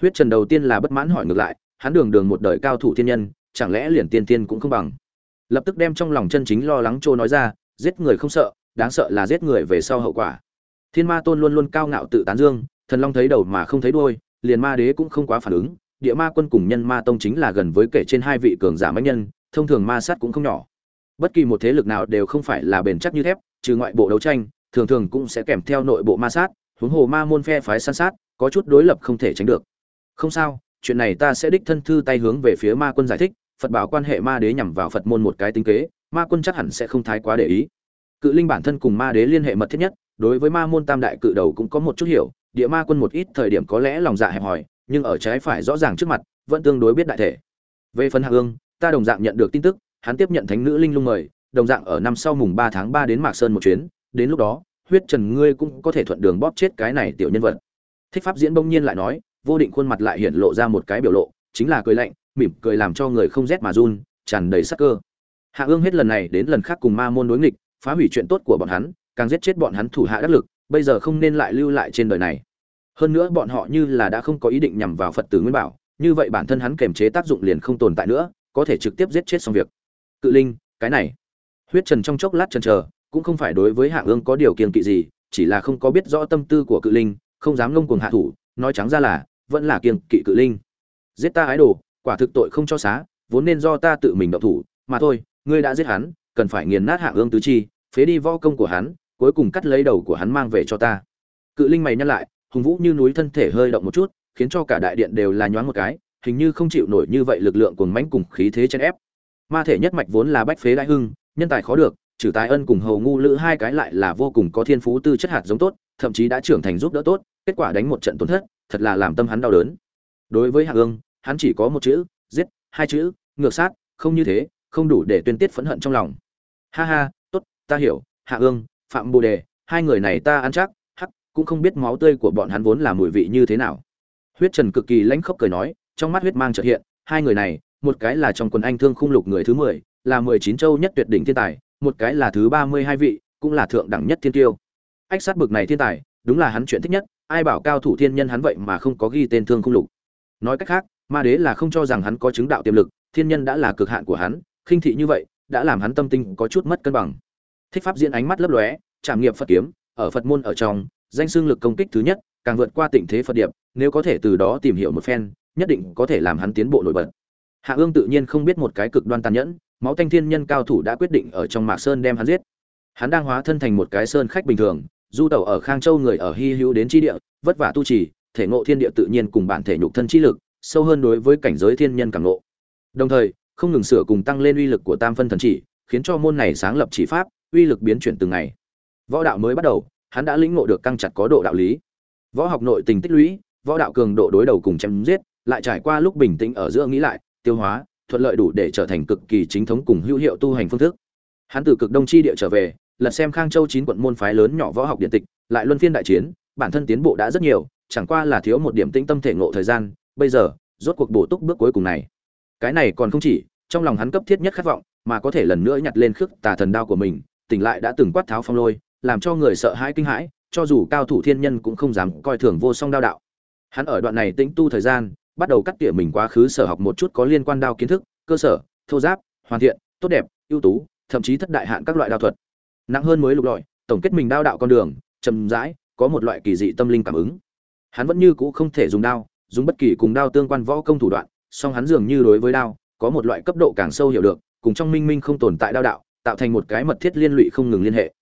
huyết trần đầu tiên là bất mãn hỏi ngược lại, hắn đường đường một đời cao thủ thiên nhân, chẳng lẽ liền tiên tiên cũng không bằng? Lập tức đem trong lòng chân chính lo lắng trô nói ra, giết người không sợ, đáng sợ là giết người về sau hậu quả. Thiên ma tôn luôn luôn cao ngạo tự tán dương, thần long thấy đầu mà không thấy đuôi, liền ma đế cũng không quá phản ứng, địa ma quân cùng nhân ma tông chính là gần với kể trên hai vị cường giả mạnh nhân, thông thường ma sát cũng không nhỏ. Bất kỳ một thế lực nào đều không phải là bền chắc như thép, trừ ngoại bộ đấu tranh, thường thường cũng sẽ kèm theo nội bộ ma sát, huống hồ ma môn phe phái san sát, có chút đối lập không thể tránh được không sao, chuyện này ta sẽ đích thân thư tay hướng về phía ma quân giải thích, phật bảo quan hệ ma đế nhằm vào phật môn một cái tính kế, ma quân chắc hẳn sẽ không thái quá để ý. Cự linh bản thân cùng ma đế liên hệ mật thiết nhất, đối với ma môn tam đại cự đầu cũng có một chút hiểu, địa ma quân một ít thời điểm có lẽ lòng dạ hẹp hòi, nhưng ở trái phải rõ ràng trước mặt, vẫn tương đối biết đại thể. Về phần hạ ương, ta đồng dạng nhận được tin tức, hắn tiếp nhận thánh nữ linh lung mời, đồng dạng ở năm sau mùng ba tháng ba đến mạc sơn một chuyến, đến lúc đó, huyết trần ngươi cũng có thể thuận đường bóp chết cái này tiểu nhân vật. Thích pháp diễn bỗng nhiên lại nói vô định khuôn mặt lại hiện lộ ra một cái biểu lộ, chính là cười lạnh, mỉm cười làm cho người không rét mà run, tràn đầy sắc cơ. Hạ ương hết lần này đến lần khác cùng ma môn đối nghịch, phá hủy chuyện tốt của bọn hắn, càng giết chết bọn hắn thủ hạ đắc lực, bây giờ không nên lại lưu lại trên đời này. Hơn nữa bọn họ như là đã không có ý định nhằm vào phật tử nguyên bảo, như vậy bản thân hắn kềm chế tác dụng liền không tồn tại nữa, có thể trực tiếp giết chết xong việc. Cự linh, cái này. Huyết trần trong chốc lát chần chờ, cũng không phải đối với hạ ương có điều kiên kỵ gì, chỉ là không có biết rõ tâm tư của cự linh, không dám ngông cuồng hạ thủ, nói trắng ra là vẫn là kiêng kỵ cự linh. Giết ta ái đồ, quả thực tội không cho xá, vốn nên do ta tự mình động thủ, mà thôi, ngươi đã giết hắn, cần phải nghiền nát hạ ương tứ chi, phế đi võ công của hắn, cuối cùng cắt lấy đầu của hắn mang về cho ta. Cự linh mày nhắc lại, hùng vũ như núi thân thể hơi động một chút, khiến cho cả đại điện đều là nhoáng một cái, hình như không chịu nổi như vậy lực lượng cuồng mãnh cùng khí thế chen ép. Ma thể nhất mạch vốn là bách phế đại hưng, nhân tài khó được, trừ tài ân cùng hầu ngu lữ hai cái lại là vô cùng có thiên phú tư chất hạt giống tốt, thậm chí đã trưởng thành giúp đỡ tốt, kết quả đánh một trận tổn thất thật là làm tâm hắn đau đớn. Đối với hạ ương, hắn chỉ có một chữ, giết, hai chữ, ngược sát, không như thế, không đủ để tuyên tiết phẫn hận trong lòng. Ha ha, tốt, ta hiểu, hạ ương, phạm bồ đề, hai người này ta ăn chắc, hắc, cũng không biết máu tươi của bọn hắn vốn là mùi vị như thế nào. Huyết trần cực kỳ lãnh khốc cười nói, trong mắt huyết mang trợ hiện, hai người này, một cái là trong quần anh thương khung lục người thứ mười, là mười chín châu nhất tuyệt đỉnh thiên tài, một cái là thứ ba mươi hai vị, cũng là thượng đẳng nhất thiên tiêu. Ách sát bực này thiên tài đúng là hắn chuyện thích nhất, ai bảo cao thủ thiên nhân hắn vậy mà không có ghi tên thương khung lục. Nói cách khác, ma đế là không cho rằng hắn có chứng đạo tiềm lực, thiên nhân đã là cực hạn của hắn, khinh thị như vậy, đã làm hắn tâm tinh có chút mất cân bằng. Thích pháp diễn ánh mắt lấp lóe, trảm nghiệp phật kiếm, ở phật môn ở trong, danh xương lực công kích thứ nhất, càng vượt qua tình thế phật điệp, nếu có thể từ đó tìm hiểu một phen, nhất định có thể làm hắn tiến bộ nổi bật. Hạ ương tự nhiên không biết một cái cực đoan tàn nhẫn, máu thanh thiên nhân cao thủ đã quyết định ở trong mạc sơn đem hắn giết. Hắn đang hóa thân thành một cái sơn khách bình thường du tẩu ở khang châu người ở hy hữu đến tri địa, vất vả tu trì, thể ngộ thiên địa tự nhiên cùng bản thể nhục thân chi lực, sâu hơn đối với cảnh giới thiên nhân càng ngộ. Đồng thời, không ngừng sửa cùng tăng lên uy lực của tam phân thần chỉ, khiến cho môn này sáng lập chỉ pháp, uy lực biến chuyển từng ngày. Võ đạo mới bắt đầu, hắn đã lĩnh ngộ được căng chặt có độ đạo lý. Võ học nội tình tích lũy, võ đạo cường độ đối đầu cùng chém giết, lại trải qua lúc bình tĩnh ở giữa nghĩ lại, tiêu hóa, thuận lợi đủ để trở thành cực kỳ chính thống cùng hữu hiệu tu hành phương thức. Hắn từ cực đông chi địa trở về lật xem khang châu chín quận môn phái lớn nhỏ võ học điện tịch, lại luân phiên đại chiến, bản thân tiến bộ đã rất nhiều, chẳng qua là thiếu một điểm tĩnh tâm thể ngộ thời gian, bây giờ, rốt cuộc bổ túc bước cuối cùng này. Cái này còn không chỉ, trong lòng hắn cấp thiết nhất khát vọng, mà có thể lần nữa nhặt lên khước tà thần đao của mình, tỉnh lại đã từng quát tháo phong lôi, làm cho người sợ hãi kinh hãi, cho dù cao thủ thiên nhân cũng không dám coi thường vô song đao đạo. Hắn ở đoạn này tĩnh tu thời gian, bắt đầu cắt tỉa mình quá khứ sở học một chút có liên quan đao kiến thức, cơ sở, thô giáp, hoàn thiện, tốt đẹp, ưu tú, thậm chí thất đại hạn các loại đao thuật nặng hơn mới lục lọi, tổng kết mình đao đạo con đường, chậm rãi, có một loại kỳ dị tâm linh cảm ứng. Hắn vẫn như cũ không thể dùng đao, dùng bất kỳ cùng đao tương quan võ công thủ đoạn, song hắn dường như đối với đao, có một loại cấp độ càng sâu hiểu được, cùng trong minh minh không tồn tại đao đạo, tạo thành một cái mật thiết liên lụy không ngừng liên hệ.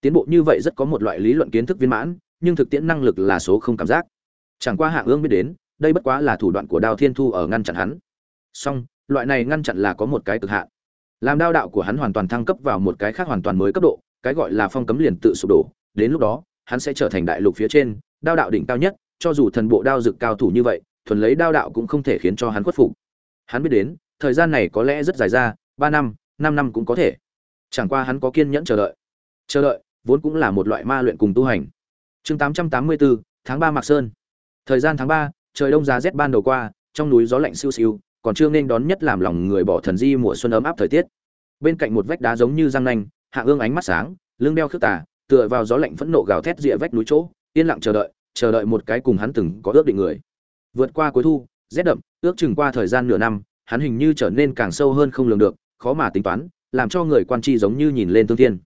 Tiến bộ như vậy rất có một loại lý luận kiến thức viên mãn, nhưng thực tiễn năng lực là số không cảm giác. Chẳng qua hạ ương biết đến, đây bất quá là thủ đoạn của đao thiên thu ở ngăn chặn hắn. Song, loại này ngăn chặn là có một cái cực hạn. Làm đao đạo của hắn hoàn toàn thăng cấp vào một cái khác hoàn toàn mới cấp độ cái gọi là phong cấm liền tự sụp đổ, đến lúc đó, hắn sẽ trở thành đại lục phía trên, đao đạo đỉnh cao nhất, cho dù thần bộ đao dực cao thủ như vậy, thuần lấy đao đạo cũng không thể khiến cho hắn khuất phục. Hắn biết đến, thời gian này có lẽ rất dài ra, ba năm năm năm cũng có thể. Chẳng qua hắn có kiên nhẫn chờ đợi. Chờ đợi, vốn cũng là một loại ma luyện cùng tu hành. Chương tám trăm tám mươi bốn tháng ba mạc sơn. Thời gian tháng ba, trời đông giá rét ban đầu qua, trong núi gió lạnh siêu siêu, còn chưa nên đón nhất làm lòng người bỏ thần di mùa xuân ấm áp thời tiết. Bên cạnh một vách đá giống như răng nanh hạ ương ánh mắt sáng, lưng đeo khước tà, tựa vào gió lạnh phẫn nộ gào thét rịa vách núi chỗ, yên lặng chờ đợi chờ đợi một cái cùng hắn từng có ước định người. Vượt qua cuối thu, rét đậm, ước chừng qua thời gian nửa năm, hắn hình như trở nên càng sâu hơn không lường được, khó mà tính toán, làm cho người quan tri giống như nhìn lên tương thiên.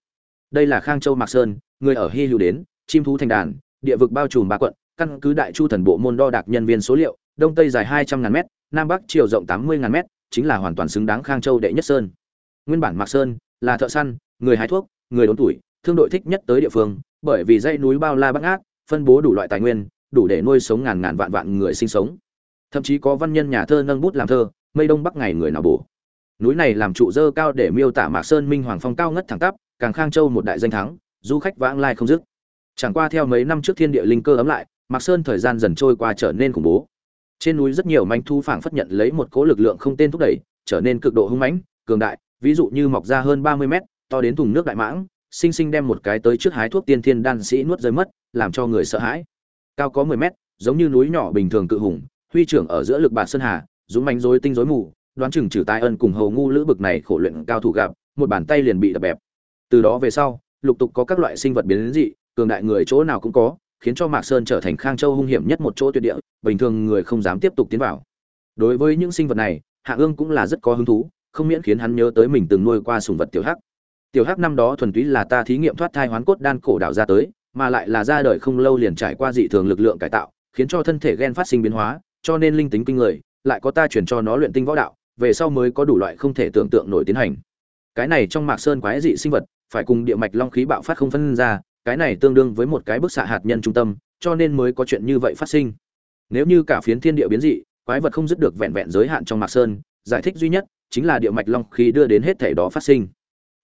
Đây là khang châu mạc sơn, người ở hy hữu đến, chim thú thành đàn, địa vực bao trùm ba quận, căn cứ đại chu thần bộ môn đo đạc nhân viên số liệu, đông tây dài hai trăm ngàn m nam bắc chiều rộng tám mươi ngàn m chính là hoàn toàn xứng đáng khang châu đệ nhất sơn. Nguyên bản mạc sơn là thợ săn người hái thuốc, người đốn tuổi, thương đội thích nhất tới địa phương, bởi vì dãy núi bao la băng ác phân bố đủ loại tài nguyên, đủ để nuôi sống ngàn ngàn vạn vạn người sinh sống. Thậm chí có văn nhân nhà thơ nâng bút làm thơ, mây đông bắc ngày người nào bổ. Núi này làm trụ dơ cao để miêu tả mạc sơn minh hoàng phong cao ngất thẳng tắp, càng khang châu một đại danh thắng, du khách vãng lai không dứt. Chẳng qua theo mấy năm trước thiên địa linh cơ ấm lại, mạc sơn thời gian dần trôi qua trở nên khủng bố. Trên núi rất nhiều manh thu phảng phất nhận lấy một cố lực lượng không tên thúc đẩy, trở nên cực độ hung mãnh, cường đại, ví dụ như mọc ra hơn ba mươi mét to đến thùng nước đại mãng sinh sinh đem một cái tới trước hái thuốc tiên thiên đan sĩ nuốt rơi mất, làm cho người sợ hãi. Cao có mười mét, giống như núi nhỏ bình thường cự hùng, huy trưởng ở giữa lực bạc sơn hà, dũng mánh rối tinh rối mù, đoán chừng trừ tai ân cùng hầu ngu lữ bực này khổ luyện cao thủ gặp, một bàn tay liền bị đập bẹp. Từ đó về sau, lục tục có các loại sinh vật biến dị, cường đại người chỗ nào cũng có, khiến cho mạc sơn trở thành khang châu hung hiểm nhất một chỗ tuyệt địa, bình thường người không dám tiếp tục tiến vào. Đối với những sinh vật này, hạ ương cũng là rất có hứng thú, không miễn khiến hắn nhớ tới mình từng nuôi qua sùng vật tiểu hắc tiểu hắc năm đó thuần túy là ta thí nghiệm thoát thai hoán cốt đan cổ đạo ra tới, mà lại là ra đời không lâu liền trải qua dị thường lực lượng cải tạo, khiến cho thân thể gen phát sinh biến hóa, cho nên linh tính kinh người, lại có ta chuyển cho nó luyện tinh võ đạo, về sau mới có đủ loại không thể tưởng tượng nổi tiến hành. Cái này trong mạc sơn quái dị sinh vật, phải cùng địa mạch long khí bạo phát không phân ra, cái này tương đương với một cái bức xạ hạt nhân trung tâm, cho nên mới có chuyện như vậy phát sinh. Nếu như cả phiến thiên địa biến dị, quái vật không dứt được vẹn vẹn giới hạn trong mạc sơn, giải thích duy nhất chính là địa mạch long khí đưa đến hết thể đó phát sinh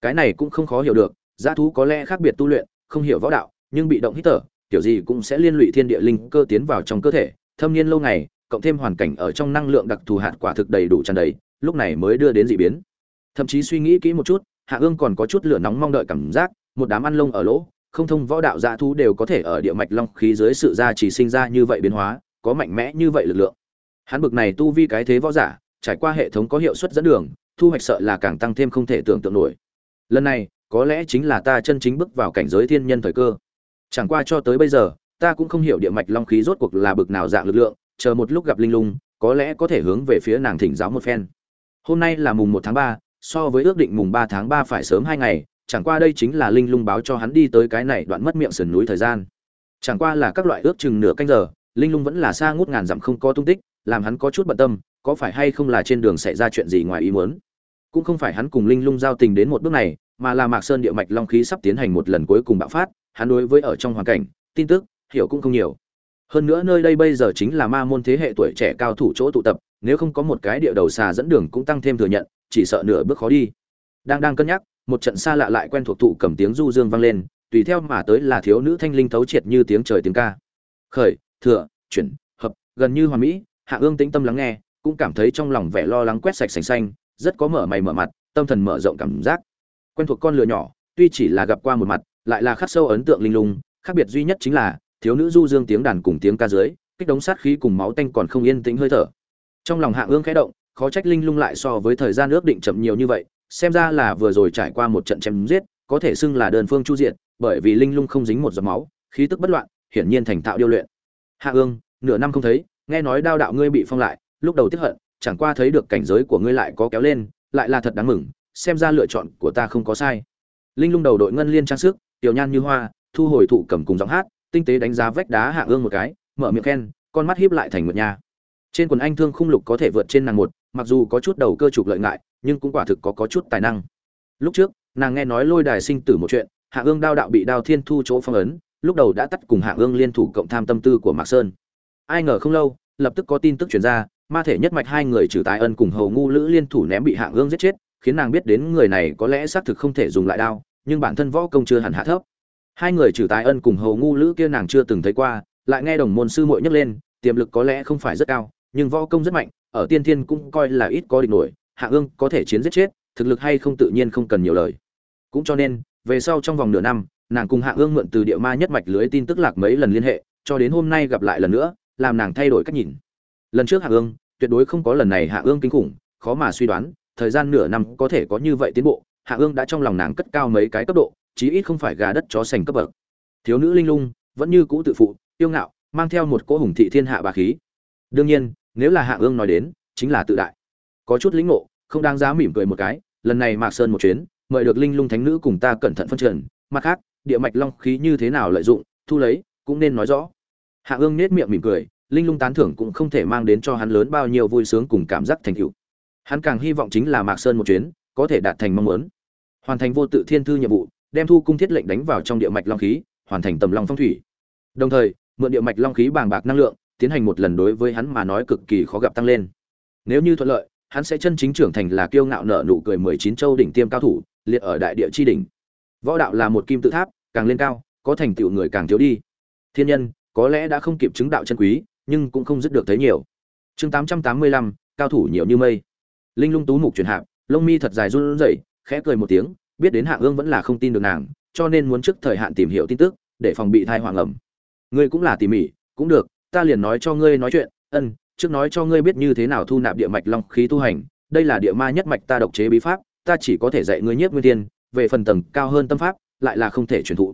cái này cũng không khó hiểu được, dã thú có lẽ khác biệt tu luyện, không hiểu võ đạo, nhưng bị động hít thở, kiểu gì cũng sẽ liên lụy thiên địa linh cơ tiến vào trong cơ thể. Thâm niên lâu ngày, cộng thêm hoàn cảnh ở trong năng lượng đặc thù hạt quả thực đầy đủ tràn đầy, lúc này mới đưa đến dị biến. Thậm chí suy nghĩ kỹ một chút, hạ ương còn có chút lửa nóng mong đợi cảm giác, một đám ăn lông ở lỗ, không thông võ đạo dã thú đều có thể ở địa mạch long khí dưới sự gia trì sinh ra như vậy biến hóa, có mạnh mẽ như vậy lực lượng. Hắn bực này tu vi cái thế võ giả, trải qua hệ thống có hiệu suất dẫn đường, thu hoạch sợ là càng tăng thêm không thể tưởng tượng nổi lần này, có lẽ chính là ta chân chính bước vào cảnh giới thiên nhân thời cơ. Chẳng qua cho tới bây giờ, ta cũng không hiểu địa mạch long khí rốt cuộc là bực nào dạng lực lượng, chờ một lúc gặp linh lung, có lẽ có thể hướng về phía nàng thỉnh giáo một phen. Hôm nay là mùng một tháng ba, so với ước định mùng ba tháng ba phải sớm hai ngày, chẳng qua đây chính là linh lung báo cho hắn đi tới cái này đoạn mất miệng sườn núi thời gian. Chẳng qua là các loại ước chừng nửa canh giờ, linh lung vẫn là xa ngút ngàn dặm không có tung tích, làm hắn có chút bận tâm, có phải hay không là trên đường xảy ra chuyện gì ngoài ý muốn cũng không phải hắn cùng linh lung giao tình đến một bước này, mà là mạc sơn địa mạch long khí sắp tiến hành một lần cuối cùng bạo phát, hắn đối với ở trong hoàn cảnh, tin tức, hiểu cũng không nhiều. Hơn nữa nơi đây bây giờ chính là ma môn thế hệ tuổi trẻ cao thủ chỗ tụ tập, nếu không có một cái địa đầu xà dẫn đường cũng tăng thêm thừa nhận, chỉ sợ nửa bước khó đi. Đang đang cân nhắc, một trận xa lạ lại quen thuộc tụ cầm tiếng du dương vang lên, tùy theo mà tới là thiếu nữ thanh linh thấu triệt như tiếng trời tiếng ca. Khởi, thừa, chuyển, hợp, gần như hoàn mỹ, hạ ương tĩnh tâm lắng nghe, cũng cảm thấy trong lòng vẻ lo lắng quét sạch sành xanh rất có mở mày mở mặt, tâm thần mở rộng cảm giác. Quen thuộc con lừa nhỏ, tuy chỉ là gặp qua một mặt, lại là khắc sâu ấn tượng linh lung, khác biệt duy nhất chính là, thiếu nữ du dương tiếng đàn cùng tiếng ca dưới, kích đống sát khí cùng máu tanh còn không yên tĩnh hơi thở. Trong lòng hạ ương khẽ động, khó trách linh lung lại so với thời gian ước định chậm nhiều như vậy, xem ra là vừa rồi trải qua một trận chém giết, có thể xưng là đơn phương chu diện bởi vì linh lung không dính một giọt máu, khí tức bất loạn, hiển nhiên thành thạo điêu luyện. Hạ ương, nửa năm không thấy, nghe nói đao đạo ngươi bị phong lại, lúc đầu tiếp hận chẳng qua thấy được cảnh giới của ngươi lại có kéo lên, lại là thật đáng mừng, xem ra lựa chọn của ta không có sai. Linh lung đầu đội ngân liên trang sức, tiểu nhan như hoa, thu hồi thụ cầm cùng giọng hát, tinh tế đánh giá vách đá hạ ương một cái, mở miệng khen, con mắt híp lại thành một nhà trên quần anh thương khung lục có thể vượt trên nàng một, mặc dù có chút đầu cơ trục lợi ngại, nhưng cũng quả thực có có chút tài năng. Lúc trước, nàng nghe nói lôi đài sinh tử một chuyện, hạ ương đao đạo bị đao thiên thu chỗ phong ấn, lúc đầu đã tắt cùng hạ ương liên thủ cộng tham tâm tư của mạc sơn. Ai ngờ không lâu, lập tức có tin tức truyền ra ma thể nhất mạch hai người trừ tài ân cùng hầu ngu lữ liên thủ ném bị hạ ương giết chết, khiến nàng biết đến người này có lẽ xác thực không thể dùng lại đao, nhưng bản thân võ công chưa hẳn hạ thấp. Hai người trừ tài ân cùng hầu ngu lữ kia nàng chưa từng thấy qua, lại nghe đồng môn sư muội nhắc lên, tiềm lực có lẽ không phải rất cao, nhưng võ công rất mạnh, ở tiên thiên cũng coi là ít có địch nổi hạ ương có thể chiến giết chết, thực lực hay không tự nhiên không cần nhiều lời. Cũng cho nên, về sau trong vòng nửa năm, nàng cùng hạ ương mượn từ địa ma nhất mạch lưới tin tức lạc mấy lần liên hệ, cho đến hôm nay gặp lại lần nữa, làm nàng thay đổi cách nhìn lần trước hạ ương, tuyệt đối không có lần này hạ ương kinh khủng, khó mà suy đoán, thời gian nửa năm có thể có như vậy tiến bộ, hạ ương đã trong lòng nàng cất cao mấy cái cấp độ, chí ít không phải gà đất chó sành cấp bậc. Thiếu nữ linh lung, vẫn như cũ tự phụ yêu ngạo, mang theo một cỗ hùng thị thiên hạ bà khí. Đương nhiên, nếu là hạ ương nói đến, chính là tự đại. Có chút lĩnh ngộ, không đáng giá mỉm cười một cái, lần này mạc sơn một chuyến, mời được linh lung thánh nữ cùng ta cẩn thận phân trần. Mặt khác, địa mạch long khí như thế nào lợi dụng, thu lấy, cũng nên nói rõ. Hạ ương nết miệng mỉm cười linh lung tán thưởng cũng không thể mang đến cho hắn lớn bao nhiêu vui sướng cùng cảm giác thành tựu. Hắn càng hy vọng chính là mạc sơn một chuyến, có thể đạt thành mong muốn. Hoàn thành vô tự thiên thư nhiệm vụ, đem thu cung thiết lệnh đánh vào trong địa mạch long khí, hoàn thành tầm long phong thủy. Đồng thời, mượn địa mạch long khí bàng bạc năng lượng, tiến hành một lần đối với hắn mà nói cực kỳ khó gặp tăng lên. Nếu như thuận lợi, hắn sẽ chân chính trưởng thành là kiêu ngạo nở nụ cười mười chín châu đỉnh tiêm cao thủ, liệt ở đại địa chi đỉnh. Võ đạo là một kim tự tháp, càng lên cao, có thành tựu người càng thiếu đi. Thiên nhân, có lẽ đã không kịp chứng đạo chân quý nhưng cũng không dứt được thấy nhiều. Chương tám trăm tám mươi lăm, cao thủ nhiều như mây. Linh lung tú mục truyền hạp, lông mi thật dài run rẩy, khẽ cười một tiếng, biết đến hạ ương vẫn là không tin được nàng, cho nên muốn trước thời hạn tìm hiểu tin tức, để phòng bị thai hoàng ẩm. Ngươi cũng là tỉ mỉ, cũng được, ta liền nói cho ngươi nói chuyện, ân, trước nói cho ngươi biết như thế nào thu nạp địa mạch long khí tu hành, đây là địa ma nhất mạch ta độc chế bí pháp, ta chỉ có thể dạy ngươi nhất nguyên tiên, về phần tầng cao hơn tâm pháp, lại là không thể truyền thụ.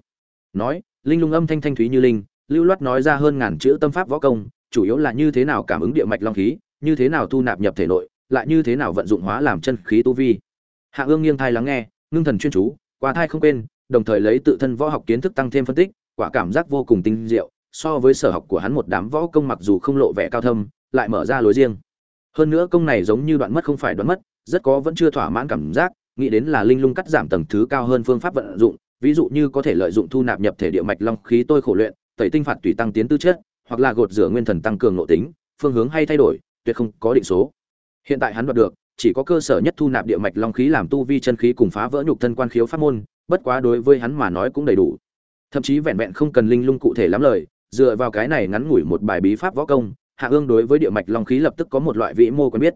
Nói, linh lung âm thanh thanh thúy như linh, lưu loát nói ra hơn ngàn chữ tâm pháp võ công chủ yếu là như thế nào cảm ứng địa mạch long khí, như thế nào thu nạp nhập thể nội, lại như thế nào vận dụng hóa làm chân khí tu vi. Hạ ương nghiêng thai lắng nghe, ngưng thần chuyên chú, qua thai không quên, đồng thời lấy tự thân võ học kiến thức tăng thêm phân tích, quả cảm giác vô cùng tinh diệu, so với sở học của hắn một đám võ công mặc dù không lộ vẻ cao thâm, lại mở ra lối riêng. Hơn nữa công này giống như đoạn mất không phải đoạn mất, rất có vẫn chưa thỏa mãn cảm giác, nghĩ đến là linh lung cắt giảm tầng thứ cao hơn phương pháp vận dụng, ví dụ như có thể lợi dụng thu nạp nhập thể địa mạch long khí tôi khổ luyện, tẩy tinh phạt tùy tăng tiến tư chất hoặc là gột rửa nguyên thần tăng cường nội tính, phương hướng hay thay đổi, tuyệt không có định số. Hiện tại hắn đoạt được, chỉ có cơ sở nhất thu nạp địa mạch long khí làm tu vi chân khí cùng phá vỡ nhục thân quan khiếu pháp môn, bất quá đối với hắn mà nói cũng đầy đủ. Thậm chí vẹn vẹn không cần linh lung cụ thể lắm lời, dựa vào cái này ngắn ngủi một bài bí pháp võ công, hạ ương đối với địa mạch long khí lập tức có một loại vĩ mô quen biết.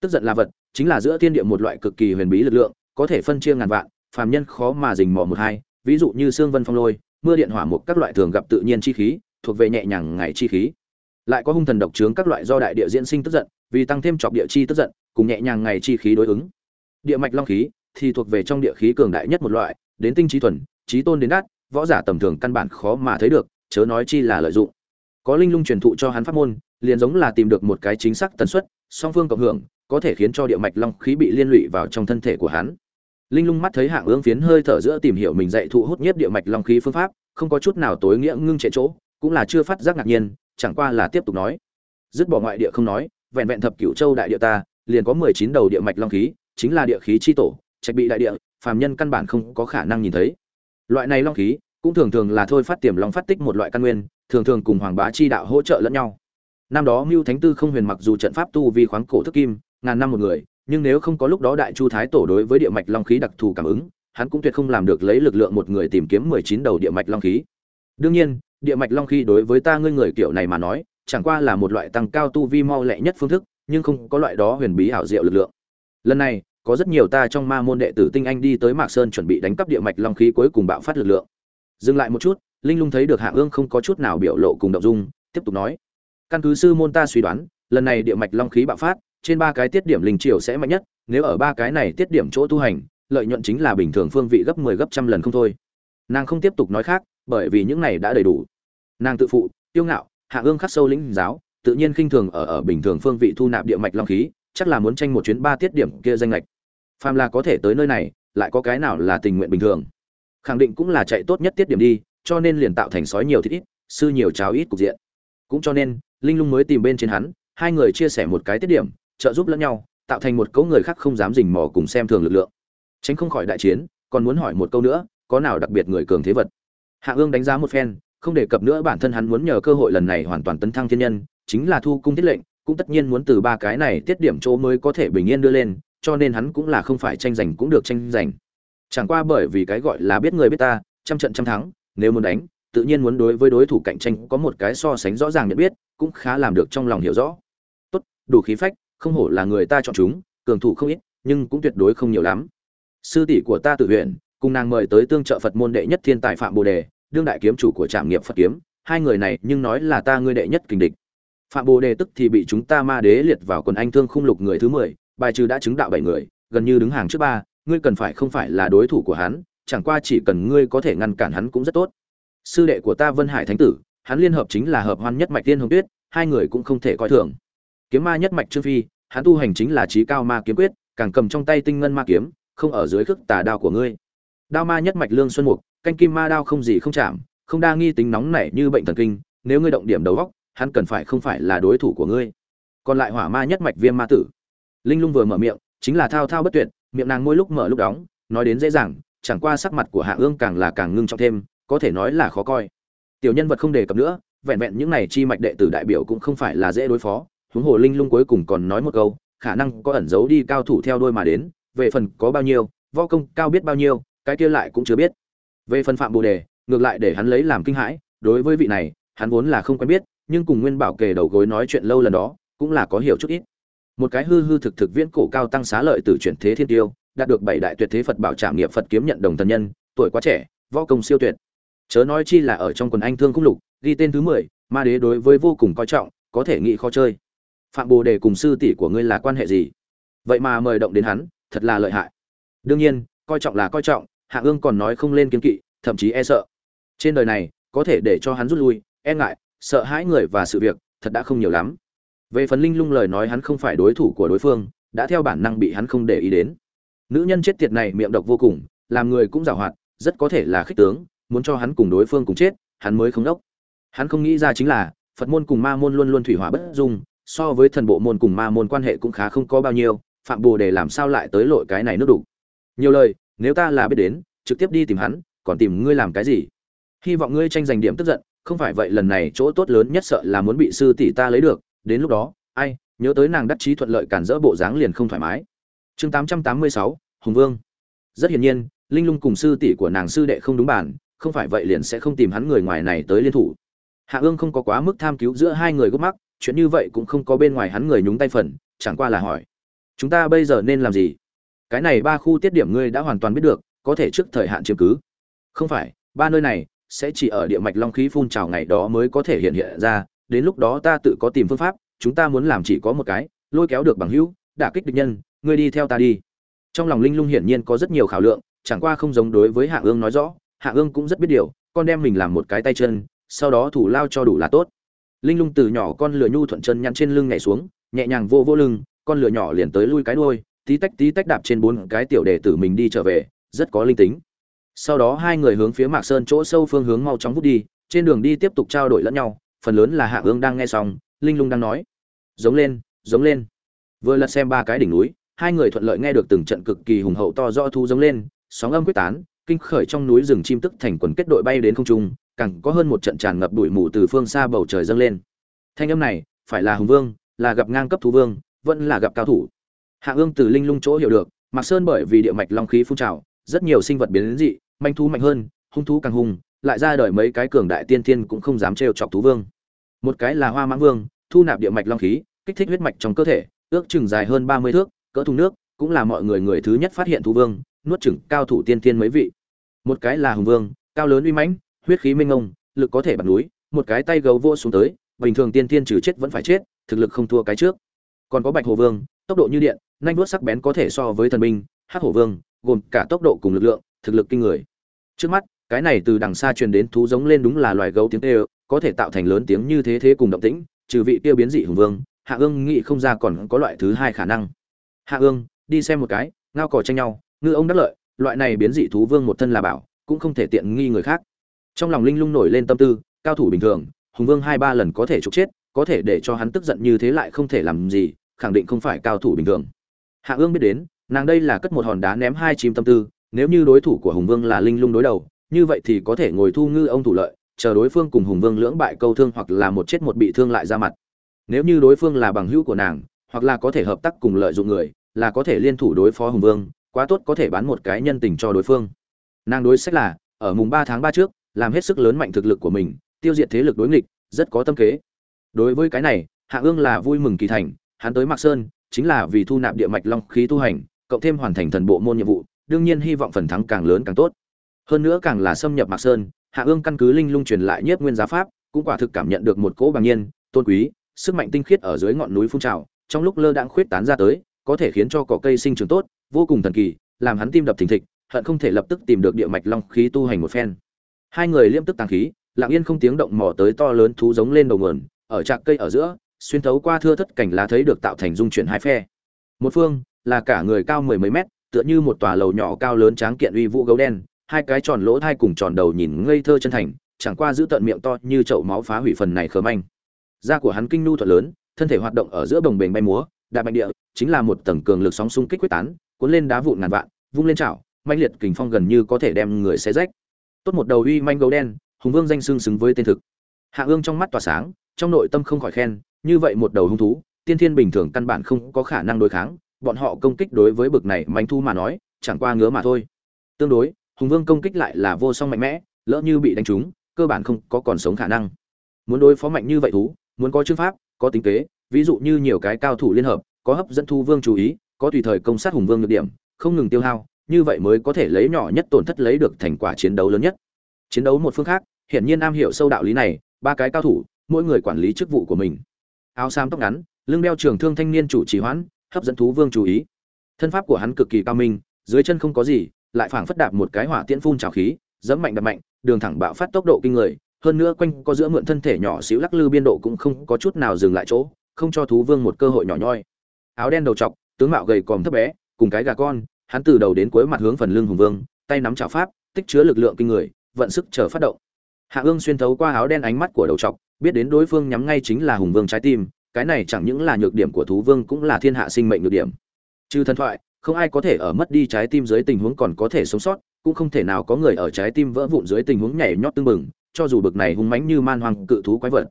Tức giận là vật, chính là giữa thiên địa một loại cực kỳ huyền bí lực lượng, có thể phân chia ngàn vạn, phàm nhân khó mà dình mò một hai, ví dụ như xương vân phong lôi, mưa điện hỏa mục các loại thường gặp tự nhiên chi khí thuộc về nhẹ nhàng ngày chi khí. Lại có hung thần độc trướng các loại do đại địa diễn sinh tức giận, vì tăng thêm chọc địa chi tức giận, cùng nhẹ nhàng ngày chi khí đối ứng. Địa mạch long khí thì thuộc về trong địa khí cường đại nhất một loại, đến tinh trí thuần, trí tôn đến đắt võ giả tầm thường căn bản khó mà thấy được, chớ nói chi là lợi dụng. Có linh lung truyền thụ cho hắn pháp môn, liền giống là tìm được một cái chính xác tần suất, song phương cộng hưởng, có thể khiến cho địa mạch long khí bị liên lụy vào trong thân thể của hắn. Linh lung mắt thấy hạng ương phiến hơi thở giữa tìm hiểu mình dạy thụ hút nhất địa mạch long khí phương pháp, không có chút nào tối nghĩa ngưng trệ chỗ cũng là chưa phát giác ngạc nhiên, chẳng qua là tiếp tục nói. Dứt bỏ ngoại địa không nói, vẹn vẹn thập cửu châu đại địa ta, liền có mười chín đầu địa mạch long khí, chính là địa khí chi tổ, trạch bị đại địa, phàm nhân căn bản không có khả năng nhìn thấy. Loại này long khí, cũng thường thường là thôi phát tiềm long phát tích một loại căn nguyên, thường thường cùng hoàng bá chi đạo hỗ trợ lẫn nhau. Năm đó mưu thánh tư không huyền mặc dù trận pháp tu vi khoáng cổ thức kim, ngàn năm một người, nhưng nếu không có lúc đó đại chu thái tổ đối với địa mạch long khí đặc thù cảm ứng, hắn cũng tuyệt không làm được lấy lực lượng một người tìm kiếm mười chín đầu địa mạch long khí. Đương nhiên địa mạch long khí đối với ta ngươi người kiểu này mà nói, chẳng qua là một loại tăng cao tu vi mau lẹ nhất phương thức, nhưng không có loại đó huyền bí ảo diệu lực lượng. Lần này, có rất nhiều ta trong ma môn đệ tử tinh anh đi tới mạc sơn chuẩn bị đánh cắp địa mạch long khí cuối cùng bạo phát lực lượng. Dừng lại một chút, linh lung thấy được hạ ương không có chút nào biểu lộ cùng động dung, tiếp tục nói. Căn cứ sư môn ta suy đoán, lần này địa mạch long khí bạo phát, trên ba cái tiết điểm linh triều sẽ mạnh nhất, nếu ở ba cái này tiết điểm chỗ tu hành, lợi nhuận chính là bình thường phương vị gấp 10 gấp trăm lần không thôi. Nàng không tiếp tục nói khác bởi vì những này đã đầy đủ. Nàng tự phụ tiêu ngạo, hạ ương khắc sâu lĩnh giáo, tự nhiên khinh thường ở ở bình thường phương vị thu nạp địa mạch long khí, chắc là muốn tranh một chuyến ba tiết điểm kia danh lệch phàm là có thể tới nơi này, lại có cái nào là tình nguyện bình thường? Khẳng định cũng là chạy tốt nhất tiết điểm đi, cho nên liền tạo thành sói nhiều thịt ít, sư nhiều cháo ít cục diện. Cũng cho nên, linh lung mới tìm bên trên hắn, hai người chia sẻ một cái tiết điểm, trợ giúp lẫn nhau, tạo thành một cấu người khác không dám dình mò cùng xem thường lực lượng. Tránh không khỏi đại chiến, còn muốn hỏi một câu nữa, có nào đặc biệt người cường thế vật? Hạ ương đánh giá một phen, không đề cập nữa bản thân hắn muốn nhờ cơ hội lần này hoàn toàn tấn thăng thiên nhân, chính là thu cung tiết lệnh, cũng tất nhiên muốn từ ba cái này tiết điểm chỗ mới có thể bình yên đưa lên, cho nên hắn cũng là không phải tranh giành cũng được tranh giành. Chẳng qua bởi vì cái gọi là biết người biết ta, trăm trận trăm thắng, nếu muốn đánh, tự nhiên muốn đối với đối thủ cạnh tranh có một cái so sánh rõ ràng nhận biết, cũng khá làm được trong lòng hiểu rõ. Tốt, đủ khí phách, không hổ là người ta chọn chúng, cường thủ không ít, nhưng cũng tuyệt đối không nhiều lắm. Sư tỷ của ta tự huyện cùng nàng mời tới tương trợ phật môn đệ nhất thiên tài phạm bồ đề, đương đại kiếm chủ của trạm nghiệp phật kiếm, hai người này nhưng nói là ta ngươi đệ nhất kình địch. Phạm bồ đề tức thì bị chúng ta ma đế liệt vào quần anh thương khung lục người thứ mười, bài trừ đã chứng đạo bảy người, gần như đứng hàng trước ba, ngươi cần phải không phải là đối thủ của hắn, chẳng qua chỉ cần ngươi có thể ngăn cản hắn cũng rất tốt. Sư đệ của ta vân hải thánh tử, hắn liên hợp chính là hợp hoan nhất mạch tiên hồng tuyết, hai người cũng không thể coi thường. Kiếm ma nhất mạch trương phi, hắn tu hành chính là trí cao ma kiếm quyết, càng cầm trong tay tinh ngân ma kiếm, không ở dưới khước tà đao của ngươi đao ma nhất mạch lương xuân mục, canh kim ma đao không gì không chạm, không đa nghi tính nóng nảy như bệnh thần kinh, nếu ngươi động điểm đầu góc, hắn cần phải không phải là đối thủ của ngươi. Còn lại hỏa ma nhất mạch viêm ma tử. Linh lung vừa mở miệng, chính là thao thao bất tuyệt, miệng nàng mỗi lúc mở lúc đóng, nói đến dễ dàng, chẳng qua sắc mặt của hạ ương càng là càng ngưng trọng thêm, có thể nói là khó coi. Tiểu nhân vật không đề cập nữa, vẹn vẹn những này chi mạch đệ tử đại biểu cũng không phải là dễ đối phó, huống hồ linh lung cuối cùng còn nói một câu, khả năng có ẩn giấu đi cao thủ theo đôi mà đến, về phần có bao nhiêu, võ công cao biết bao nhiêu cái kia lại cũng chưa biết. Về phần phạm bồ đề, ngược lại để hắn lấy làm kinh hãi, đối với vị này, hắn vốn là không quen biết, nhưng cùng nguyên bảo kề đầu gối nói chuyện lâu lần đó, cũng là có hiểu chút ít. Một cái hư hư thực thực viễn cổ cao tăng xá lợi từ chuyển thế thiên tiêu, đạt được bảy đại tuyệt thế phật bảo trảm nghiệp phật kiếm nhận đồng thần nhân, tuổi quá trẻ, võ công siêu tuyệt. Chớ nói chi là ở trong quần anh thương cung lục, ghi tên thứ mười, ma đế đối với vô cùng coi trọng, có thể nghĩ khó chơi. Phạm bồ đề cùng sư tỷ của ngươi là quan hệ gì? Vậy mà mời động đến hắn, thật là lợi hại. Đương nhiên, coi trọng là coi trọng hạ ương còn nói không lên kiên kỵ, thậm chí e sợ. Trên đời này, có thể để cho hắn rút lui e ngại, sợ hãi người và sự việc, thật đã không nhiều lắm. Về phần linh lung lời nói hắn không phải đối thủ của đối phương, đã theo bản năng bị hắn không để ý đến. Nữ nhân chết tiệt này miệng độc vô cùng, làm người cũng giảo hoạt, rất có thể là khích tướng, muốn cho hắn cùng đối phương cùng chết, hắn mới không đốc. Hắn không nghĩ ra chính là, phật môn cùng ma môn luôn luôn thủy hỏa bất dung, so với thần bộ môn cùng ma môn quan hệ cũng khá không có bao nhiêu, phạm bồ để làm sao lại tới lội cái này nước đủ. Nhiều lời nếu ta là biết đến, trực tiếp đi tìm hắn, còn tìm ngươi làm cái gì? Hy vọng ngươi tranh giành điểm tức giận, không phải vậy lần này chỗ tốt lớn nhất sợ là muốn bị sư tỷ ta lấy được, đến lúc đó, ai, nhớ tới nàng đắc chí thuận lợi cản rỡ bộ dáng liền không thoải mái. Chương tám trăm tám mươi sáu, hùng vương. Rất hiển nhiên, linh lung cùng sư tỷ của nàng sư đệ không đúng bản, không phải vậy liền sẽ không tìm hắn người ngoài này tới liên thủ. Hạ ương không có quá mức tham cứu giữa hai người gốc mắc, chuyện như vậy cũng không có bên ngoài hắn người nhúng tay phần, chẳng qua là hỏi, chúng ta bây giờ nên làm gì? Cái này ba khu tiết điểm ngươi đã hoàn toàn biết được, có thể trước thời hạn chiếm cứ. Không phải, ba nơi này sẽ chỉ ở địa mạch long khí phun trào ngày đó mới có thể hiện hiện ra, đến lúc đó ta tự có tìm phương pháp, chúng ta muốn làm chỉ có một cái, lôi kéo được bằng hữu, đả kích địch nhân, ngươi đi theo ta đi. Trong lòng linh lung hiển nhiên có rất nhiều khảo lượng, chẳng qua không giống đối với hạ ương nói rõ, hạ ương cũng rất biết điều, con đem mình làm một cái tay chân, sau đó thủ lao cho đủ là tốt. Linh lung từ nhỏ con lửa nhu thuận chân nhăn trên lưng nhảy xuống, nhẹ nhàng vô vô lưng, con lửa nhỏ liền tới lui cái đuôi tí tách tí tách đạp trên bốn cái tiểu đệ tử mình đi trở về, rất có linh tính. Sau đó hai người hướng phía mạc sơn chỗ sâu phương hướng mau chóng vút đi, trên đường đi tiếp tục trao đổi lẫn nhau, phần lớn là hạ ương đang nghe xong, linh lung đang nói. Giống lên giống lên. Vừa lật xem ba cái đỉnh núi, hai người thuận lợi nghe được từng trận cực kỳ hùng hậu to rõ thu giống lên, sóng âm quyết tán, kinh khởi trong núi rừng chim tức thành quần kết đội bay đến không trung, càng có hơn một trận tràn ngập bụi mù từ phương xa bầu trời dâng lên. Thanh âm này, phải là hùng vương, là gặp ngang cấp thú vương, vẫn là gặp cao thủ hạ ương từ linh lung chỗ hiểu được, mạc sơn bởi vì địa mạch long khí phun trào, rất nhiều sinh vật biến đến dị, manh thú mạnh hơn, hung thú càng hung, lại ra đời mấy cái cường đại tiên tiên cũng không dám trêu chọc thú vương. Một cái là hoa mãng vương, thu nạp địa mạch long khí, kích thích huyết mạch trong cơ thể, ước chừng dài hơn ba mươi thước, cỡ thùng nước, cũng là mọi người người thứ nhất phát hiện thú vương, nuốt chừng cao thủ tiên tiên mấy vị. Một cái là hùng vương, cao lớn uy mãnh, huyết khí minh ông lực có thể bật núi, một cái tay gấu vô xuống tới, bình thường tiên tiên trừ chết vẫn phải chết, thực lực không thua cái trước. Còn có bạch hồ vương, tốc độ như điện nhanh vuốt sắc bén có thể so với thần binh hắc hổ vương gồm cả tốc độ cùng lực lượng thực lực kinh người. Trước mắt cái này từ đằng xa truyền đến thú giống lên đúng là loài gấu tiếng kêu, có thể tạo thành lớn tiếng như thế thế cùng động tĩnh trừ vị tiêu biến dị hùng vương hạ ương nghĩ không ra còn có loại thứ hai khả năng. Hạ ương đi xem một cái ngao cò tranh nhau ngư ông đắc lợi loại này biến dị thú vương một thân là bảo cũng không thể tiện nghi người khác. Trong lòng linh lung nổi lên tâm tư cao thủ bình thường hùng vương hai ba lần có thể trục chết có thể để cho hắn tức giận như thế lại không thể làm gì khẳng định không phải cao thủ bình thường hạ ương biết đến, nàng đây là cất một hòn đá ném hai chim tâm tư, nếu như đối thủ của hùng vương là linh lung đối đầu, như vậy thì có thể ngồi thu ngư ông thủ lợi, chờ đối phương cùng hùng vương lưỡng bại câu thương hoặc là một chết một bị thương lại ra mặt. Nếu như đối phương là bằng hữu của nàng, hoặc là có thể hợp tác cùng lợi dụng người, là có thể liên thủ đối phó hùng vương, quá tốt có thể bán một cái nhân tình cho đối phương. Nàng đối sách là, ở mùng ba tháng ba trước, làm hết sức lớn mạnh thực lực của mình, tiêu diệt thế lực đối nghịch, rất có tâm kế. Đối với cái này, hạ ương là vui mừng kỳ thành, hắn tới mạc sơn chính là vì thu nạp địa mạch long khí tu hành, cộng thêm hoàn thành thần bộ môn nhiệm vụ, đương nhiên hy vọng phần thắng càng lớn càng tốt. Hơn nữa càng là xâm nhập mạc sơn, hạ ương căn cứ linh lung truyền lại nhất nguyên giá pháp, cũng quả thực cảm nhận được một cỗ bằng nhiên, tôn quý, sức mạnh tinh khiết ở dưới ngọn núi phun trào, trong lúc lơ đãng khuyết tán ra tới, có thể khiến cho cỏ cây sinh trưởng tốt, vô cùng thần kỳ, làm hắn tim đập thình thịch, hận không thể lập tức tìm được địa mạch long khí tu hành một phen. Hai người liêm tức tàng khí, lặng yên không tiếng động mò tới to lớn thú giống lên đầu nguồn, ở trạc cây ở giữa xuyên thấu qua thưa thất cảnh lá thấy được tạo thành dung chuyển hai phe. Một phương là cả người cao mười mấy mét, tựa như một tòa lầu nhỏ cao lớn tráng kiện uy vũ gấu đen, hai cái tròn lỗ thai cùng tròn đầu nhìn ngây thơ chân thành, chẳng qua giữ tận miệng to như chậu máu phá hủy phần này khờ manh. Da của hắn kinh nu thuật lớn, thân thể hoạt động ở giữa bồng bềnh bay múa, đạp mạnh địa, chính là một tầng cường lực sóng xung kích quyết tán, cuốn lên đá vụn ngàn vạn, vung lên chảo manh liệt kình phong gần như có thể đem người xé rách. Tốt một đầu uy manh gấu đen, hùng vương danh xưng xứng với tên thực. Hạ ương trong mắt tỏa sáng, trong nội tâm không khỏi khen như vậy một đầu hung thú, tiên thiên bình thường căn bản không có khả năng đối kháng, bọn họ công kích đối với bực này manh thu mà nói, chẳng qua ngứa mà thôi. Tương đối, hùng vương công kích lại là vô song mạnh mẽ, lỡ như bị đánh trúng, cơ bản không có còn sống khả năng. Muốn đối phó mạnh như vậy thú, muốn có chương pháp, có tính kế, ví dụ như nhiều cái cao thủ liên hợp, có hấp dẫn thu vương chú ý, có tùy thời công sát hùng vương nhược điểm, không ngừng tiêu hao, như vậy mới có thể lấy nhỏ nhất tổn thất lấy được thành quả chiến đấu lớn nhất. Chiến đấu một phương khác, hiển nhiên am hiểu sâu đạo lý này, ba cái cao thủ, mỗi người quản lý chức vụ của mình áo xám tóc ngắn, lưng đeo trường thương thanh niên chủ trì hoãn, hấp dẫn thú vương chú ý. Thân pháp của hắn cực kỳ cao minh, dưới chân không có gì, lại phảng phất đạp một cái hỏa tiễn phun trào khí dẫm mạnh đập mạnh, đường thẳng bạo phát tốc độ kinh người, hơn nữa quanh có giữa mượn thân thể nhỏ xíu lắc lư biên độ cũng không có chút nào dừng lại chỗ, không cho thú vương một cơ hội nhỏ nhoi. Áo đen đầu trọc, tướng mạo gầy còm thấp bé, cùng cái gà con, hắn từ đầu đến cuối mặt hướng phần lưng hùng vương, tay nắm chảo pháp, tích chứa lực lượng kinh người, vận sức chờ phát động. Hạ ương xuyên thấu qua áo đen ánh mắt của đầu trọc biết đến đối phương nhắm ngay chính là hùng vương trái tim, cái này chẳng những là nhược điểm của thú vương cũng là thiên hạ sinh mệnh nhược điểm. Trừ thần thoại, không ai có thể ở mất đi trái tim dưới tình huống còn có thể sống sót, cũng không thể nào có người ở trái tim vỡ vụn dưới tình huống nhảy nhót tương bừng, cho dù bực này hung mãnh như man hoang cự thú quái vật.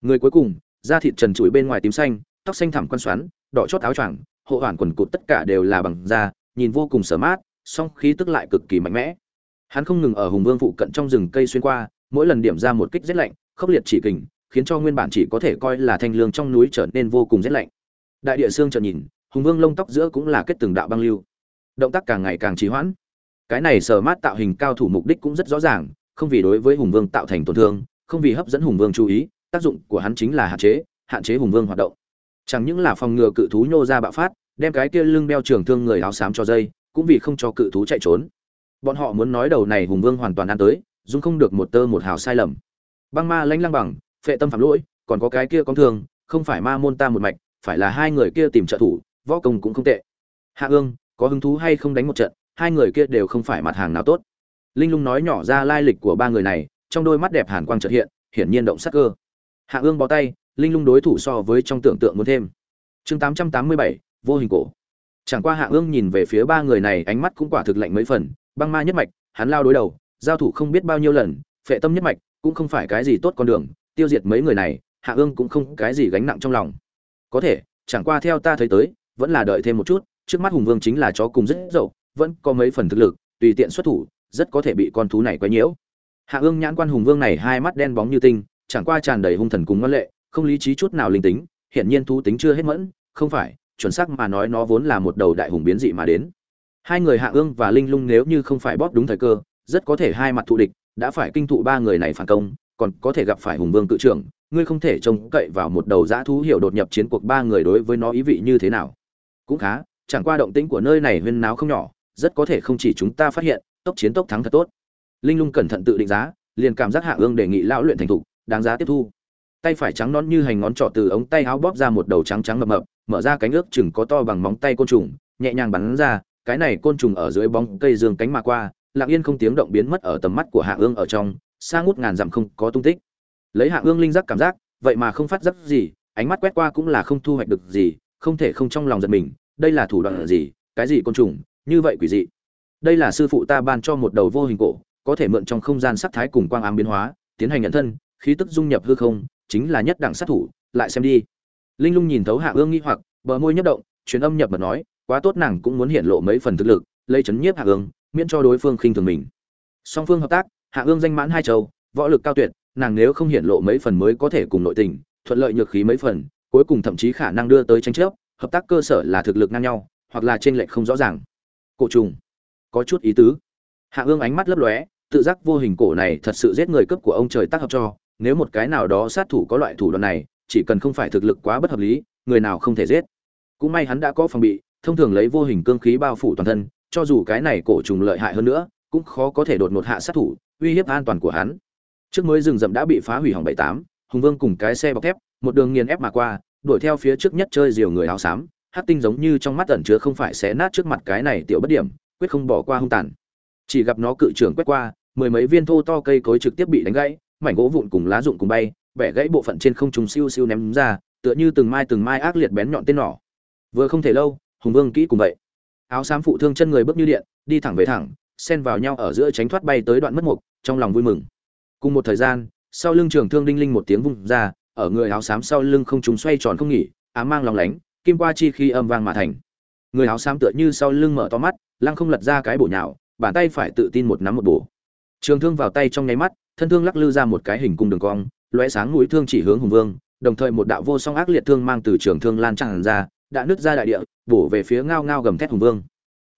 Người cuối cùng, da thịt trần trụi bên ngoài tím xanh, tóc xanh thẳm quan xoắn, đỏ chót áo choàng, hộ hoàn quần cụt tất cả đều là bằng da, nhìn vô cùng sở mát, song khí tức lại cực kỳ mạnh mẽ. Hắn không ngừng ở hùng vương phụ cận trong rừng cây xuyên qua, mỗi lần điểm ra một kích rét lạnh khốc liệt chỉ kình, khiến cho nguyên bản chỉ có thể coi là thanh lương trong núi trở nên vô cùng rét lạnh. Đại địa xương trợn nhìn, hùng vương lông tóc giữa cũng là kết từng đạo băng lưu. Động tác càng ngày càng trì hoãn. Cái này sờ mát tạo hình cao thủ mục đích cũng rất rõ ràng, không vì đối với hùng vương tạo thành tổn thương, không vì hấp dẫn hùng vương chú ý, tác dụng của hắn chính là hạn chế hạn chế hùng vương hoạt động. Chẳng những là phòng ngừa cự thú nhô ra bạo phát, đem cái kia lưng đeo trường thương người áo xám cho dây, cũng vì không cho cự thú chạy trốn. Bọn họ muốn nói đầu này hùng vương hoàn toàn ăn tới dung không được một tơ một hào sai lầm băng ma lanh lăng bằng phệ tâm phạm lỗi còn có cái kia con thường, không phải ma môn ta một mạch phải là hai người kia tìm trợ thủ võ công cũng không tệ. Hạ ương có hứng thú hay không đánh một trận hai người kia đều không phải mặt hàng nào tốt. Linh lung nói nhỏ ra lai lịch của ba người này trong đôi mắt đẹp hàn quang trợt hiện hiển nhiên động sắc cơ. Hạ ương bó tay linh lung đối thủ so với trong tưởng tượng muốn thêm. Chương tám trăm tám mươi bảy vô hình cổ. Chẳng qua hạ ương nhìn về phía ba người này ánh mắt cũng quả thực lạnh mấy phần băng ma nhất mạch hắn lao đối đầu giao thủ không biết bao nhiêu lần phệ tâm nhất mạch cũng không phải cái gì tốt con đường, tiêu diệt mấy người này, hạ ương cũng không cái gì gánh nặng trong lòng. Có thể, chẳng qua theo ta thấy tới, vẫn là đợi thêm một chút, trước mắt hùng vương chính là chó cùng rất dậu, vẫn có mấy phần thực lực, tùy tiện xuất thủ, rất có thể bị con thú này quấy nhiễu. Hạ ương nhãn quan hùng vương này hai mắt đen bóng như tinh, chẳng qua tràn đầy hung thần cùng ngân lệ, không lý trí chút nào linh tính hiện nhiên thú tính chưa hết mẫn, không phải, chuẩn xác mà nói nó vốn là một đầu đại hùng biến dị mà đến. Hai người hạ ương và linh lung nếu như không phải bóp đúng thời cơ, rất có thể hai mặt thù địch đã phải kinh thụ ba người này phản công, còn có thể gặp phải hùng vương cự trưởng, ngươi không thể trông cậy vào một đầu dã thú hiểu đột nhập chiến cuộc ba người đối với nó ý vị như thế nào. Cũng khá, chẳng qua động tĩnh của nơi này huyên náo không nhỏ, rất có thể không chỉ chúng ta phát hiện, tốc chiến tốc thắng thật tốt. Linh lung cẩn thận tự định giá, liền cảm giác hạ ương đề nghị lão luyện thành thục, đáng giá tiếp thu. Tay phải trắng nón như hành ngón trỏ từ ống tay áo bóp ra một đầu trắng trắng mập mập, mở ra cánh ước chừng có to bằng móng tay côn trùng, nhẹ nhàng bắn ra, cái này côn trùng ở dưới bóng cây dương cánh mà qua lặng yên không tiếng động biến mất ở tầm mắt của hạ ương ở trong, xa ngút ngàn dặm không có tung tích. Lấy hạ ương linh giác cảm giác, vậy mà không phát giác gì, ánh mắt quét qua cũng là không thu hoạch được gì, không thể không trong lòng giật mình, đây là thủ đoạn gì, cái gì côn trùng, như vậy quỷ dị. Đây là sư phụ ta ban cho một đầu vô hình cổ, có thể mượn trong không gian sắc thái cùng quang ám biến hóa, tiến hành nhận thân, khí tức dung nhập hư không, chính là nhất đẳng sát thủ, lại xem đi. Linh lung nhìn thấu hạ ương nghi hoặc, bờ môi nhấp động, truyền âm nhập mật nói, quá tốt nàng cũng muốn hiện lộ mấy phần thực lực, lấy chấn nhiếp hạ ương miễn cho đối phương khinh thường mình. Song phương hợp tác, hạ ương danh mãn hai châu, võ lực cao tuyệt, nàng nếu không hiện lộ mấy phần mới có thể cùng nội tình, thuận lợi nhược khí mấy phần, cuối cùng thậm chí khả năng đưa tới tranh chấp, hợp tác cơ sở là thực lực ngang nhau, hoặc là trên lệch không rõ ràng. Cổ trùng, có chút ý tứ. Hạ ương ánh mắt lấp lóe, tự giác vô hình cổ này thật sự giết người cấp của ông trời tác hợp cho, nếu một cái nào đó sát thủ có loại thủ đoạn này, chỉ cần không phải thực lực quá bất hợp lý, người nào không thể giết. Cũng may hắn đã có phòng bị, thông thường lấy vô hình cương khí bao phủ toàn thân cho dù cái này cổ trùng lợi hại hơn nữa, cũng khó có thể đột ngột hạ sát thủ, uy hiếp an toàn của hắn. Trước mới rừng rậm đã bị phá hủy hỏng bảy tám, hùng vương cùng cái xe bọc thép, một đường nghiền ép mà qua, đuổi theo phía trước nhất chơi diều người áo xám, hắc tinh giống như trong mắt ẩn chứa không phải xé nát trước mặt cái này tiểu bất điểm, quyết không bỏ qua hung tàn. Chỉ gặp nó cự trưởng quét qua, mười mấy viên thô to cây cối trực tiếp bị đánh gãy, mảnh gỗ vụn cùng lá rụng cùng bay, bẻ gãy bộ phận trên không trùng siêu siêu ném ra, tựa như từng mai từng mai ác liệt bén nhọn tên nỏ. Vừa không thể lâu, hùng vương kỹ cùng vậy áo xám phụ thương chân người bước như điện, đi thẳng về thẳng, xen vào nhau ở giữa tránh thoát bay tới đoạn mất mục, trong lòng vui mừng. Cùng một thời gian, sau lưng trường thương đinh linh một tiếng vung ra, ở người áo xám sau lưng không trùng xoay tròn không nghỉ, ám mang lòng lánh, kim qua chi khi âm vang mà thành. Người áo xám tựa như sau lưng mở to mắt, lăng không lật ra cái bổ nhào, bàn tay phải tự tin một nắm một bổ. Trường thương vào tay trong nháy mắt, thân thương lắc lư ra một cái hình cung đường cong, lóe sáng mũi thương chỉ hướng hùng vương, đồng thời một đạo vô song ác liệt thương mang từ trường thương lan tràn ra đã nứt ra đại địa, bổ về phía ngao ngao gầm thét hùng vương.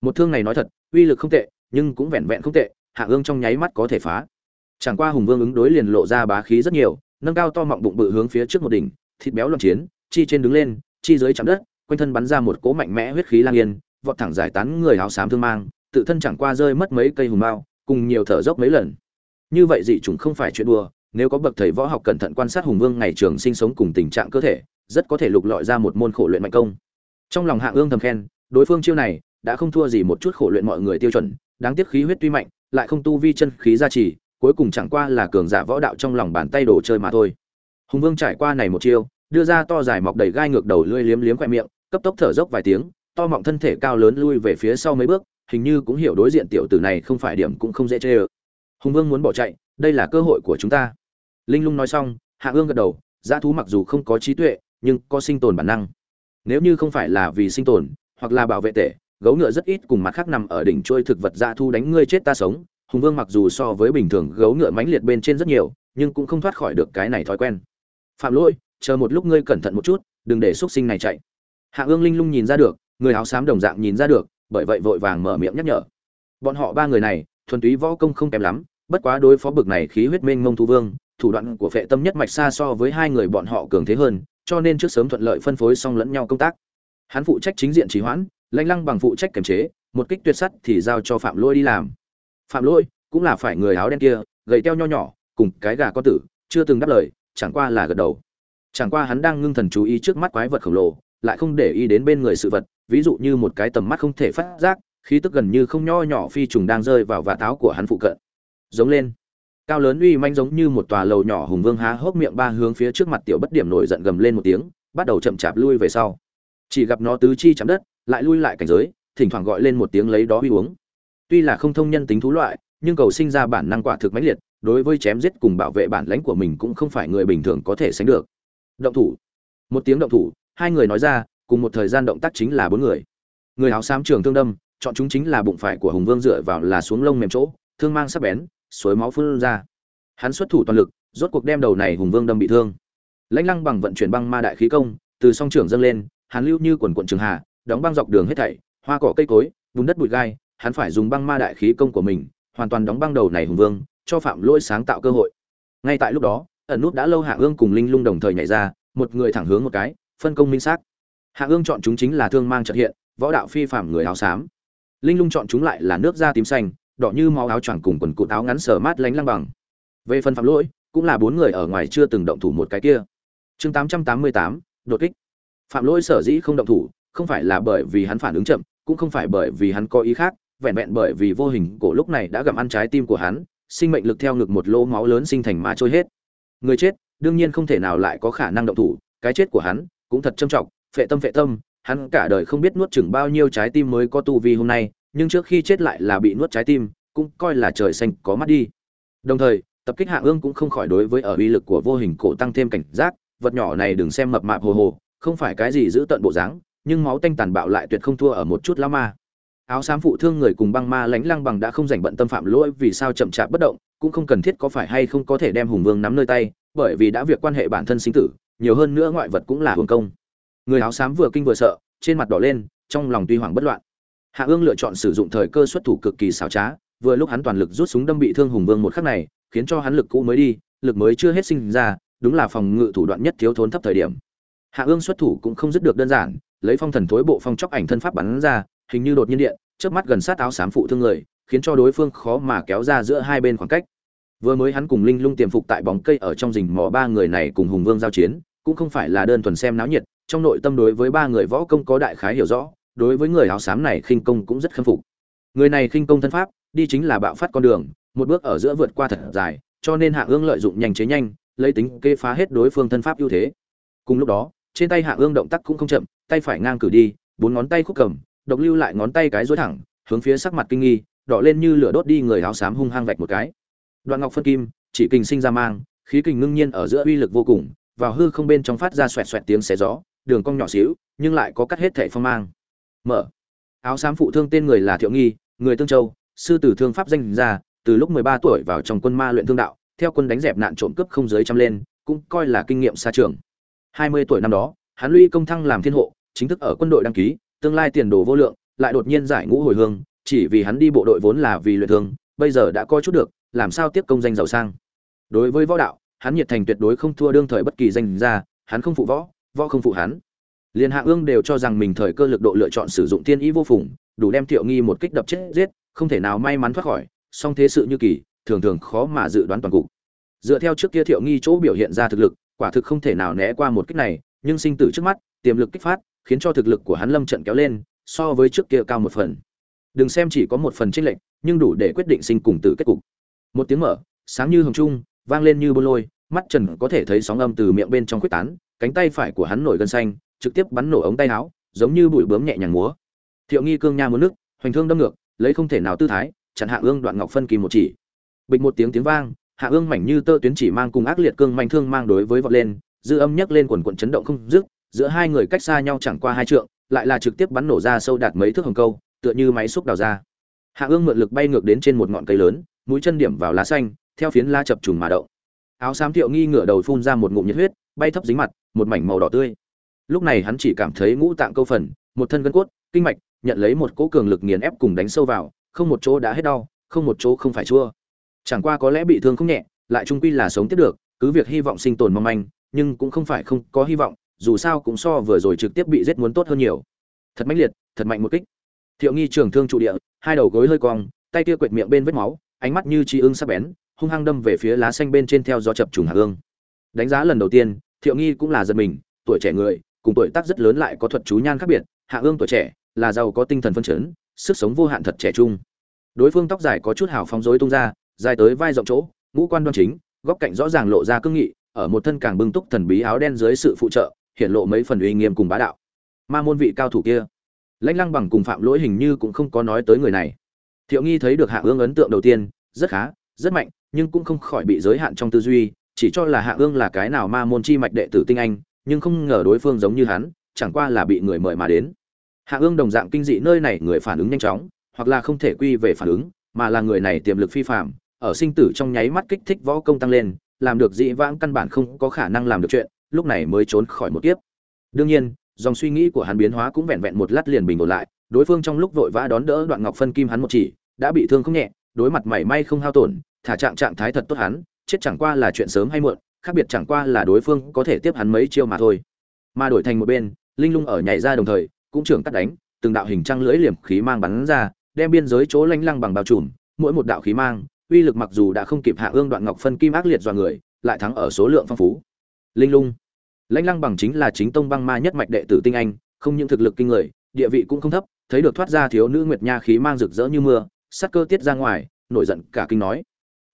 Một thương này nói thật, uy lực không tệ, nhưng cũng vẹn vẹn không tệ, hạ ương trong nháy mắt có thể phá. Chẳng qua hùng vương ứng đối liền lộ ra bá khí rất nhiều, nâng cao to mọng bụng bự hướng phía trước một đỉnh, thịt béo loạn chiến, chi trên đứng lên, chi dưới chạm đất, quanh thân bắn ra một cỗ mạnh mẽ huyết khí lang yên, vọt thẳng giải tán người áo xám thương mang, tự thân chẳng qua rơi mất mấy cây hùng mao, cùng nhiều thở dốc mấy lần. Như vậy dị chúng không phải chuyện đùa, nếu có bậc thầy võ học cẩn thận quan sát hùng vương ngày trường sinh sống cùng tình trạng cơ thể rất có thể lục lọi ra một môn khổ luyện mạnh công. Trong lòng Hạ ương thầm khen, đối phương chiêu này đã không thua gì một chút khổ luyện mọi người tiêu chuẩn, đáng tiếc khí huyết tuy mạnh, lại không tu vi chân khí gia trì, cuối cùng chẳng qua là cường giả võ đạo trong lòng bàn tay đồ chơi mà thôi. Hùng vương trải qua này một chiêu, đưa ra to dài mọc đầy gai ngược đầu lưỡi liếm liếm khoe miệng, cấp tốc thở dốc vài tiếng, to mọng thân thể cao lớn lui về phía sau mấy bước, hình như cũng hiểu đối diện tiểu tử này không phải điểm cũng không dễ chê ơ hùng vương muốn bỏ chạy, đây là cơ hội của chúng ta. Linh lung nói xong hạ ương gật đầu, dã thú mặc dù không có trí tuệ nhưng có sinh tồn bản năng. Nếu như không phải là vì sinh tồn, hoặc là bảo vệ tể, gấu ngựa rất ít cùng mặt khác nằm ở đỉnh trôi thực vật ra thu đánh ngươi chết ta sống. Hùng vương mặc dù so với bình thường gấu ngựa mãnh liệt bên trên rất nhiều, nhưng cũng không thoát khỏi được cái này thói quen. Phạm lỗi, chờ một lúc ngươi cẩn thận một chút, đừng để x sinh này chạy. Hạ ương linh lung nhìn ra được, người áo xám đồng dạng nhìn ra được, bởi vậy vội vàng mở miệng nhắc nhở. Bọn họ ba người này, thuần túy võ công không kém lắm, bất quá đối phó bực này khí huyết mênh mông thu vương, thủ đoạn của phệ tâm nhất mạch xa so với hai người bọn họ cường thế hơn cho nên trước sớm thuận lợi phân phối xong lẫn nhau công tác. Hắn phụ trách chính diện trì hoãn, lãnh lăng bằng phụ trách kiểm chế, một kích tuyệt sắt thì giao cho phạm lôi đi làm. Phạm lôi cũng là phải người áo đen kia, gầy teo nho nhỏ, cùng cái gà con tử, chưa từng đáp lời, chẳng qua là gật đầu. Chẳng qua hắn đang ngưng thần chú ý trước mắt quái vật khổng lồ, lại không để ý đến bên người sự vật, ví dụ như một cái tầm mắt không thể phát giác, khí tức gần như không nho nhỏ phi trùng đang rơi vào vạt áo của hắn phụ cận. Giống lên cao lớn uy manh giống như một tòa lầu nhỏ hùng vương há hốc miệng ba hướng phía trước mặt tiểu bất điểm nổi giận gầm lên một tiếng, bắt đầu chậm chạp lui về sau. Chỉ gặp nó tứ chi chạm đất, lại lui lại cảnh giới, thỉnh thoảng gọi lên một tiếng lấy đó uy uống. Tuy là không thông nhân tính thú loại, nhưng cầu sinh ra bản năng quả thực mãnh liệt, đối với chém giết cùng bảo vệ bản lãnh của mình cũng không phải người bình thường có thể sánh được. Động thủ. Một tiếng động thủ, hai người nói ra, cùng một thời gian động tác chính là bốn người. Người áo xám trường thương đâm, chọn chúng chính là bụng phải của hùng vương dựa vào là xuống lông mềm chỗ, thương mang sắc bén suối máu phun ra. Hắn xuất thủ toàn lực, rốt cuộc đem đầu này hùng vương đâm bị thương. Lãnh lăng bằng vận chuyển băng ma đại khí công, từ song trưởng dâng lên, hắn lưu như quần quần trường hà đóng băng dọc đường hết thảy, hoa cỏ cây cối, vùng đất bụi gai, hắn phải dùng băng ma đại khí công của mình, hoàn toàn đóng băng đầu này hùng vương, cho phạm lỗi sáng tạo cơ hội. Ngay tại lúc đó, ẩn nút đã lâu hạ ương cùng linh lung đồng thời nhảy ra, một người thẳng hướng một cái, phân công minh xác. Hạ ương chọn chúng chính là thương mang trật hiện, võ đạo phi phàm người áo xám. Linh lung chọn chúng lại là nước da tím xanh đỏ như máu áo choàng cùng quần cụt áo ngắn sờ mát lánh lăng bằng. Về phần phạm lỗi, cũng là bốn người ở ngoài chưa từng động thủ một cái kia. Chương tám trăm tám mươi tám, đột kích. Phạm lỗi sở dĩ không động thủ, không phải là bởi vì hắn phản ứng chậm, cũng không phải bởi vì hắn có ý khác, vẹn vẹn bởi vì vô hình cổ lúc này đã gặm ăn trái tim của hắn, sinh mệnh lực theo ngực một lỗ máu lớn sinh thành mà trôi hết. Người chết, đương nhiên không thể nào lại có khả năng động thủ, cái chết của hắn cũng thật trầm trọng, phệ tâm phệ tâm, hắn cả đời không biết nuốt chừng bao nhiêu trái tim mới có tu vi hôm nay nhưng trước khi chết lại là bị nuốt trái tim, cũng coi là trời xanh có mắt đi. Đồng thời, tập kích hạ ương cũng không khỏi đối với ở uy lực của vô hình cổ tăng thêm cảnh giác, vật nhỏ này đừng xem mập mạp hồ hồ, không phải cái gì giữ tận bộ dáng, nhưng máu tanh tàn bạo lại tuyệt không thua ở một chút lao ma. Áo xám phụ thương người cùng băng ma lánh lăng bằng đã không dành bận tâm phạm lỗi vì sao chậm chạp bất động, cũng không cần thiết có phải hay không có thể đem hùng vương nắm nơi tay, bởi vì đã việc quan hệ bản thân sinh tử, nhiều hơn nữa ngoại vật cũng là hưởng công. Người áo xám vừa kinh vừa sợ, trên mặt đỏ lên, trong lòng tuy hoảng bất loạn hạ ương lựa chọn sử dụng thời cơ xuất thủ cực kỳ xảo trá, vừa lúc hắn toàn lực rút súng đâm bị thương hùng vương một khắc này, khiến cho hắn lực cũ mới đi, lực mới chưa hết sinh ra, đúng là phòng ngự thủ đoạn nhất thiếu thốn thấp thời điểm. Hạ ương xuất thủ cũng không dứt được đơn giản, lấy phong thần thối bộ phong chóc ảnh thân pháp bắn ra, hình như đột nhiên điện trước mắt gần sát áo xám phụ thương người, khiến cho đối phương khó mà kéo ra giữa hai bên khoảng cách. Vừa mới hắn cùng linh lung tiềm phục tại bóng cây ở trong rình mỏ ba người này cùng hùng vương giao chiến, cũng không phải là đơn thuần xem náo nhiệt, trong nội tâm đối với ba người võ công có đại khái hiểu rõ đối với người áo xám này khinh công cũng rất khâm phục. Người này khinh công thân pháp, đi chính là bạo phát con đường, một bước ở giữa vượt qua thật dài, cho nên hạ ương lợi dụng nhanh chế nhanh, lấy tính kê phá hết đối phương thân pháp ưu thế. Cùng lúc đó, trên tay hạ ương động tác cũng không chậm, tay phải ngang cử đi, bốn ngón tay khúc cầm, độc lưu lại ngón tay cái duỗi thẳng, hướng phía sắc mặt kinh nghi, đỏ lên như lửa đốt đi người áo xám hung hăng vạch một cái. Đoạn ngọc phân kim, chỉ kình sinh ra mang, khí kình ngưng nhiên ở giữa uy lực vô cùng, vào hư không bên trong phát ra xoẹt xoẹt tiếng xé gió, đường cong nhỏ xíu, nhưng lại có cắt hết thể phong mang mở. Áo xám phụ thương tên người là thiệu nghi, người tương châu, sư tử thương pháp danh ra từ lúc 13 tuổi vào trong quân ma luyện thương đạo, theo quân đánh dẹp nạn trộm cướp không dưới trăm lên, cũng coi là kinh nghiệm xa trường. 20 tuổi năm đó, hắn lũy công thăng làm thiên hộ, chính thức ở quân đội đăng ký, tương lai tiền đồ vô lượng, lại đột nhiên giải ngũ hồi hương, chỉ vì hắn đi bộ đội vốn là vì luyện thương, bây giờ đã coi chút được, làm sao tiếp công danh giàu sang. Đối với võ đạo, hắn nhiệt thành tuyệt đối không thua đương thời bất kỳ danh gia, hắn không phụ võ võ không phụ hắn liên hạ ương đều cho rằng mình thời cơ lực độ lựa chọn sử dụng tiên ý vô phùng, đủ đem thiệu nghi một kích đập chết giết, không thể nào may mắn thoát khỏi, song thế sự như kỳ, thường thường khó mà dự đoán toàn cục. Dựa theo trước kia thiệu nghi chỗ biểu hiện ra thực lực, quả thực không thể nào né qua một kích này, nhưng sinh tử trước mắt, tiềm lực kích phát, khiến cho thực lực của hắn lâm trận kéo lên, so với trước kia cao một phần. Đừng xem chỉ có một phần chênh lệch, nhưng đủ để quyết định sinh cùng tử kết cục. Một tiếng mở, sáng như hồng trung, vang lên như bô lôi, mắt trần có thể thấy sóng âm từ miệng bên trong quyết tán, cánh tay phải của hắn nổi gân xanh trực tiếp bắn nổ ống tay áo, giống như bụi bướm nhẹ nhàng múa. Thiệu nghi cương nha muốn nước, hoành thương đâm ngược, lấy không thể nào tư thái, chặn hạ ương đoạn ngọc phân kỳ một chỉ. Bịch một tiếng tiếng vang, hạ ương mảnh như tơ tuyến chỉ mang cùng ác liệt cương mạnh thương mang đối với vọt lên, dư âm nhấc lên quần quần chấn động không dứt, giữa hai người cách xa nhau chẳng qua hai trượng, lại là trực tiếp bắn nổ ra sâu đạt mấy thước hồng câu, tựa như máy xúc đào ra. Hạ ương mượn lực bay ngược đến trên một ngọn cây lớn, mũi chân điểm vào lá xanh, theo phiến lá chập trùng mà đậu áo xám thiệu nghi ngửa đầu phun ra một ngụm nhiệt huyết, bay thấp dính mặt, một mảnh màu đỏ tươi lúc này hắn chỉ cảm thấy ngũ tạng câu phần, một thân gân cốt, kinh mạch, nhận lấy một cỗ cường lực nghiền ép cùng đánh sâu vào, không một chỗ đã hết đau, không một chỗ không phải chua. Chẳng qua có lẽ bị thương không nhẹ, lại trung quy là sống tiếp được, cứ việc hy vọng sinh tồn mong manh, nhưng cũng không phải không có hy vọng, dù sao cũng so vừa rồi trực tiếp bị giết muốn tốt hơn nhiều. Thật mãnh liệt, thật mạnh một kích. Thiệu nghi trường thương trụ địa, hai đầu gối hơi cong, tay kia quệt miệng bên vết máu, ánh mắt như chi ương sắc bén, hung hăng đâm về phía lá xanh bên trên theo gió chập trùng hạ ương đánh giá lần đầu tiên, thiệu nghi cũng là giật mình, tuổi trẻ người cùng tuổi tác rất lớn lại có thuật chú nhan khác biệt, hạ ương tuổi trẻ, là giàu có tinh thần phân chấn, sức sống vô hạn thật trẻ trung. Đối phương tóc dài có chút hào phóng rối tung ra, dài tới vai rộng chỗ, ngũ quan đoan chính, góc cạnh rõ ràng lộ ra cương nghị, ở một thân càng bưng túc thần bí áo đen dưới sự phụ trợ hiện lộ mấy phần uy nghiêm cùng bá đạo. Ma môn vị cao thủ kia, lãnh lăng bằng cùng phạm lỗi hình như cũng không có nói tới người này. Thiệu nghi thấy được hạ ương ấn tượng đầu tiên, rất khá, rất mạnh, nhưng cũng không khỏi bị giới hạn trong tư duy, chỉ cho là hạ ương là cái nào ma môn chi mạch đệ tử tinh anh nhưng không ngờ đối phương giống như hắn, chẳng qua là bị người mời mà đến. Hạ ương đồng dạng kinh dị nơi này người phản ứng nhanh chóng, hoặc là không thể quy về phản ứng, mà là người này tiềm lực phi phạm, ở sinh tử trong nháy mắt kích thích võ công tăng lên, làm được dị vãng căn bản không có khả năng làm được chuyện, lúc này mới trốn khỏi một kiếp. Đương nhiên, dòng suy nghĩ của hắn biến hóa cũng vẹn vẹn một lát liền bình ổn lại, đối phương trong lúc vội vã đón đỡ đoạn ngọc phân kim hắn một chỉ, đã bị thương không nhẹ, đối mặt mảy may không hao tổn, thả trạng trạng thái thật tốt hắn, chết chẳng qua là chuyện sớm hay muộn khác biệt chẳng qua là đối phương có thể tiếp hắn mấy chiêu mà thôi. Mà đổi thành một bên, linh lung ở nhảy ra đồng thời, cũng trưởng cắt đánh, từng đạo hình trăng lưỡi liềm khí mang bắn ra, đem biên giới chỗ lanh lăng bằng bao trùm, mỗi một đạo khí mang, uy lực mặc dù đã không kịp hạ ương đoạn ngọc phân kim ác liệt dọa người, lại thắng ở số lượng phong phú. Linh lung. Lãnh lăng bằng chính là chính tông băng ma nhất mạch đệ tử tinh anh, không những thực lực kinh người, địa vị cũng không thấp, thấy được thoát ra thiếu nữ nguyệt nha khí mang rực rỡ như mưa sắc cơ tiết ra ngoài, nổi giận cả kinh nói.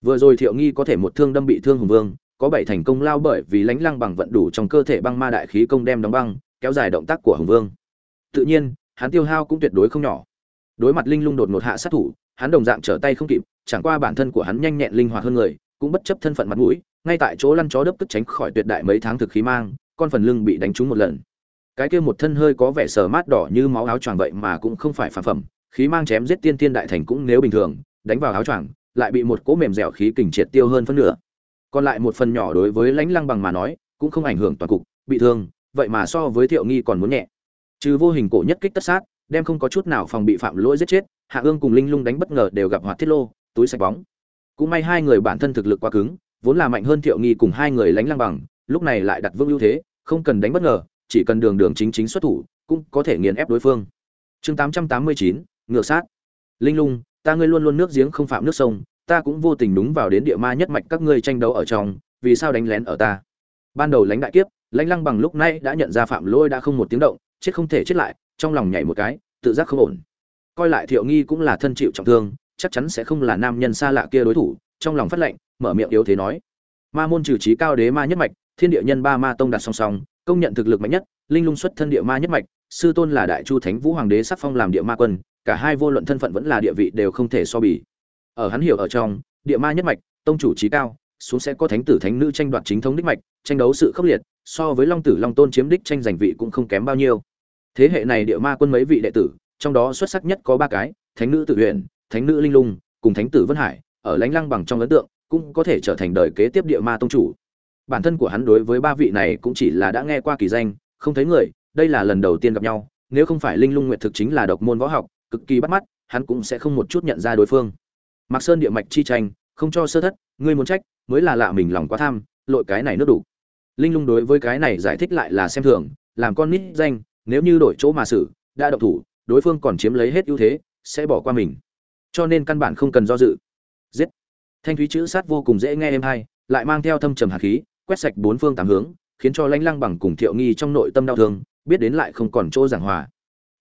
Vừa rồi thiệu nghi có thể một thương đâm bị thương hùng vương có bảy thành công lao bởi vì lãnh lăng bằng vận đủ trong cơ thể băng ma đại khí công đem đóng băng, kéo dài động tác của hồng vương. Tự nhiên, hắn tiêu hao cũng tuyệt đối không nhỏ. Đối mặt linh lung đột ngột hạ sát thủ, hắn đồng dạng trở tay không kịp, chẳng qua bản thân của hắn nhanh nhẹn linh hoạt hơn người, cũng bất chấp thân phận mặt mũi, ngay tại chỗ lăn chó đớp tức tránh khỏi tuyệt đại mấy tháng thực khí mang, con phần lưng bị đánh trúng một lần. Cái kia một thân hơi có vẻ sờ mát đỏ như máu áo choàng vậy mà cũng không phải phản phẩm, khí mang chém giết tiên tiên đại thành cũng nếu bình thường, đánh vào áo choàng, lại bị một cỗ mềm dẻo khí kình triệt tiêu hơn phân nửa còn lại một phần nhỏ đối với lãnh lăng bằng mà nói, cũng không ảnh hưởng toàn cục, bị thương, vậy mà so với thiệu nghi còn muốn nhẹ. Trừ vô hình cổ nhất kích tất sát, đem không có chút nào phòng bị phạm lỗi giết chết, hạ ương cùng linh lung đánh bất ngờ đều gặp hoạt thiết lô, túi sạch bóng. Cũng may hai người bản thân thực lực quá cứng, vốn là mạnh hơn thiệu nghi cùng hai người lánh lăng bằng, lúc này lại đặt vương ưu thế, không cần đánh bất ngờ, chỉ cần đường đường chính chính xuất thủ, cũng có thể nghiền ép đối phương. Chương tám trăm tám mươi chín ngược sát. Linh lung, ta ngươi luôn luôn nước giếng không phạm nước sông ta cũng vô tình đúng vào đến địa ma nhất mạch các ngươi tranh đấu ở trong, vì sao đánh lén ở ta? Ban đầu lãnh đại kiếp, lãnh lăng bằng lúc này đã nhận ra phạm lỗi đã không một tiếng động, chết không thể chết lại, trong lòng nhảy một cái, tự giác không ổn. Coi lại thiệu nghi cũng là thân chịu trọng thương, chắc chắn sẽ không là nam nhân xa lạ kia đối thủ, trong lòng phát lệnh, mở miệng yếu thế nói. Ma môn trừ trí cao đế ma nhất mạch, thiên địa nhân ba ma tông đặt song song, công nhận thực lực mạnh nhất, linh lung xuất thân địa ma nhất mạch, sư tôn là đại chu thánh vũ hoàng đế sắc phong làm địa ma quân, cả hai vô luận thân phận vẫn là địa vị đều không thể so bì ở hắn hiểu ở trong, địa ma nhất mạch, tông chủ trí cao, xuống sẽ có thánh tử thánh nữ tranh đoạt chính thống đích mạch, tranh đấu sự khốc liệt, so với long tử long tôn chiếm đích tranh giành vị cũng không kém bao nhiêu. Thế hệ này địa ma quân mấy vị đệ tử, trong đó xuất sắc nhất có ba cái, thánh nữ tự huyện thánh nữ linh lung, cùng thánh tử vân hải, ở lãnh lăng bằng trong ấn tượng, cũng có thể trở thành đời kế tiếp địa ma tông chủ. Bản thân của hắn đối với ba vị này cũng chỉ là đã nghe qua kỳ danh, không thấy người, đây là lần đầu tiên gặp nhau, nếu không phải linh lung nguyện thực chính là độc môn võ học, cực kỳ bắt mắt, hắn cũng sẽ không một chút nhận ra đối phương mạc sơn địa mạch chi tranh, không cho sơ thất, ngươi muốn trách, mới là lạ mình lòng quá tham, lội cái này nước đủ. Linh lung đối với cái này giải thích lại là xem thường, làm con nít danh, nếu như đổi chỗ mà xử, đã độc thủ, đối phương còn chiếm lấy hết ưu thế, sẽ bỏ qua mình. Cho nên căn bản không cần do dự. Giết. Thanh thúy chữ sát vô cùng dễ nghe êm hay, lại mang theo thâm trầm hạt khí, quét sạch bốn phương tám hướng, khiến cho lãnh lăng bằng cùng thiệu nghi trong nội tâm đau thương, biết đến lại không còn chỗ giảng hòa.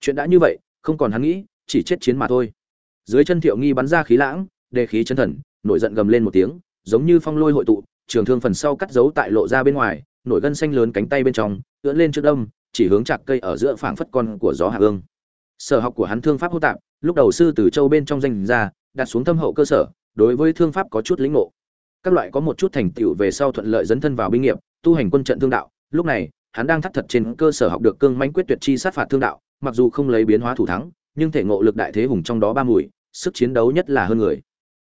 Chuyện đã như vậy, không còn hắn nghĩ, chỉ chết chiến mà thôi. Dưới chân thiệu nghi bắn ra khí lãng đề khí chân thần, nổi giận gầm lên một tiếng, giống như phong lôi hội tụ, trường thương phần sau cắt dấu tại lộ ra bên ngoài, nổi gân xanh lớn cánh tay bên trong, ưỡn lên trước đông, chỉ hướng chặt cây ở giữa phảng phất con của gió hạ ương. Sở học của hắn thương pháp hô tạp, lúc đầu sư từ châu bên trong danh ra đặt xuống thâm hậu cơ sở, đối với thương pháp có chút lĩnh ngộ. Các loại có một chút thành tựu về sau thuận lợi dẫn thân vào binh nghiệp, tu hành quân trận thương đạo, lúc này, hắn đang thắt thật trên cơ sở học được cương mãnh quyết tuyệt chi sát phạt thương đạo, mặc dù không lấy biến hóa thủ thắng, nhưng thể ngộ lực đại thế hùng trong đó ba mùi, sức chiến đấu nhất là hơn người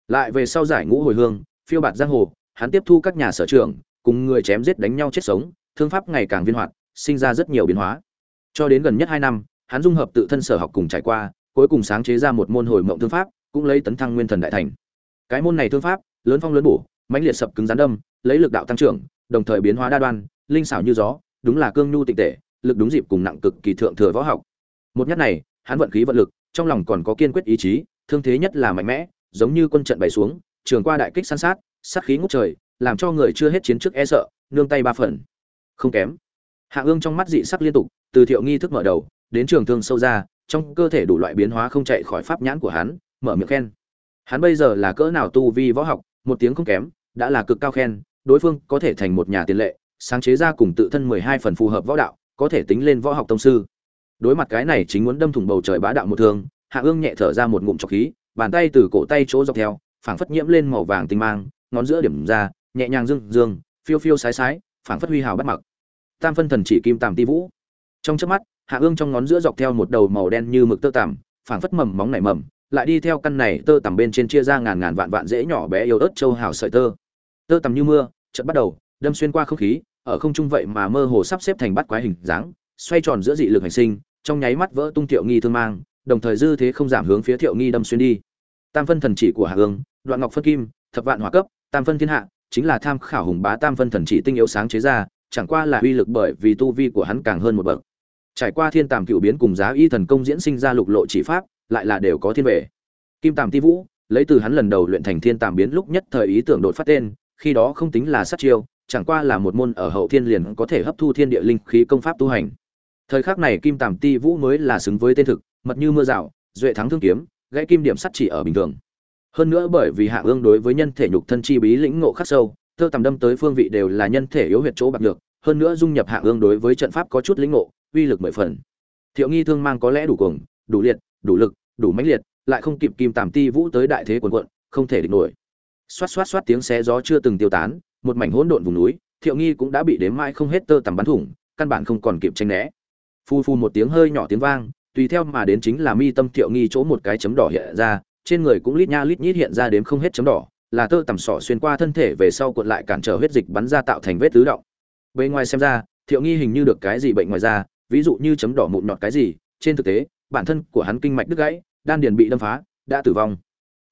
lại về sau giải ngũ hồi hương, phiêu bạt giang hồ, hắn tiếp thu các nhà sở trường, cùng người chém giết đánh nhau chết sống, thương pháp ngày càng viên hoạt, sinh ra rất nhiều biến hóa. Cho đến gần nhất hai năm, hắn dung hợp tự thân sở học cùng trải qua, cuối cùng sáng chế ra một môn hồi mộng thương pháp, cũng lấy tấn thăng nguyên thần đại thành. Cái môn này thương pháp, lớn phong lớn bổ, mãnh liệt sập cứng rắn đâm, lấy lực đạo tăng trưởng, đồng thời biến hóa đa đoan, linh xảo như gió, đúng là cương nhu tịnh tệ, lực đúng dịp cùng nặng cực kỳ thượng thừa võ học. Một nhát này, hắn vận khí vận lực, trong lòng còn có kiên quyết ý chí, thương thế nhất là mạnh mẽ giống như quân trận bày xuống, trường qua đại kích săn sát sát khí ngút trời, làm cho người chưa hết chiến trước e sợ, nương tay ba phần. Không kém. Hạ ương trong mắt dị sắc liên tục, từ thiệu nghi thức mở đầu, đến trường thương sâu ra, trong cơ thể đủ loại biến hóa không chạy khỏi pháp nhãn của hắn, mở miệng khen. Hắn bây giờ là cỡ nào tu vi võ học, một tiếng không kém, đã là cực cao khen, đối phương có thể thành một nhà tiền lệ, sáng chế ra cùng tự thân mười hai phần phù hợp võ đạo, có thể tính lên võ học tông sư. Đối mặt cái này chính muốn đâm thủng bầu trời bá đạo một thương, hạ ương nhẹ thở ra một ngụm trọc khí bàn tay từ cổ tay chỗ dọc theo, phảng phất nhiễm lên màu vàng tinh mang, ngón giữa điểm ra, nhẹ nhàng dương dương, phiêu phiêu sái sái, phảng phất huy hào bắt mặc. Tam phân thần chỉ kim tàm ti vũ. Trong chớp mắt, hạ ương trong ngón giữa dọc theo một đầu màu đen như mực tơ tằm, phảng phất mầm móng nảy mầm, lại đi theo căn này tơ tằm bên trên chia ra ngàn ngàn vạn vạn dễ nhỏ bé yếu ớt châu hào sợi tơ. Tơ tằm như mưa, chợt bắt đầu, đâm xuyên qua không khí, ở không trung vậy mà mơ hồ sắp xếp thành bắt quái hình dáng, xoay tròn giữa dị lực hành sinh, trong nháy mắt vỡ tung thiệu nghi thương mang, đồng thời dư thế không giảm hướng phía thiệu nghi đâm xuyên đi tam phân thần chỉ của hạ ương đoạn ngọc phân kim, thập vạn hòa cấp, tam phân thiên hạ, chính là tham khảo hùng bá tam phân thần chỉ tinh yếu sáng chế ra, chẳng qua là uy lực bởi vì tu vi của hắn càng hơn một bậc. Trải qua thiên tàm cựu biến cùng giá y thần công diễn sinh ra lục lộ chỉ pháp, lại là đều có thiên về kim tàm ti vũ, lấy từ hắn lần đầu luyện thành thiên tàm biến lúc nhất thời ý tưởng đột phát tên, khi đó không tính là sát chiêu, chẳng qua là một môn ở hậu thiên liền có thể hấp thu thiên địa linh khí công pháp tu hành. Thời khắc này kim tàm ti vũ mới là xứng với tên thực, mật như mưa rào, duệ thắng thương kiếm gãy kim điểm sắt chỉ ở bình thường. Hơn nữa bởi vì hạ ương đối với nhân thể nhục thân chi bí lĩnh ngộ khắc sâu, thơ tầm đâm tới phương vị đều là nhân thể yếu huyệt chỗ bạc được hơn nữa dung nhập hạ ương đối với trận pháp có chút lĩnh ngộ, uy lực mười phần. Thiệu nghi thương mang có lẽ đủ cuồng, đủ liệt, đủ lực, đủ mãnh liệt, lại không kịp kim tàm ti vũ tới đại thế quần quận, không thể địch nổi. Xoát xoát xoát tiếng xé gió chưa từng tiêu tán, một mảnh hỗn độn vùng núi, thiệu nghi cũng đã bị đếm mãi không hết tơ tầm bắn thủng, căn bản không còn kịp tranh né. Phu phu một tiếng hơi nhỏ tiếng vang tùy theo mà đến chính là mi tâm thiệu nghi chỗ một cái chấm đỏ hiện ra, trên người cũng lít nha lít nhít hiện ra đếm không hết chấm đỏ, là tơ tằm sỏ xuyên qua thân thể về sau cuộn lại cản trở huyết dịch bắn ra tạo thành vết tứ động. Bề ngoài xem ra, thiệu nghi hình như được cái gì bệnh ngoài da, ví dụ như chấm đỏ mụn nhọt cái gì, trên thực tế, bản thân của hắn kinh mạch đứt gãy, đan điền bị đâm phá, đã tử vong.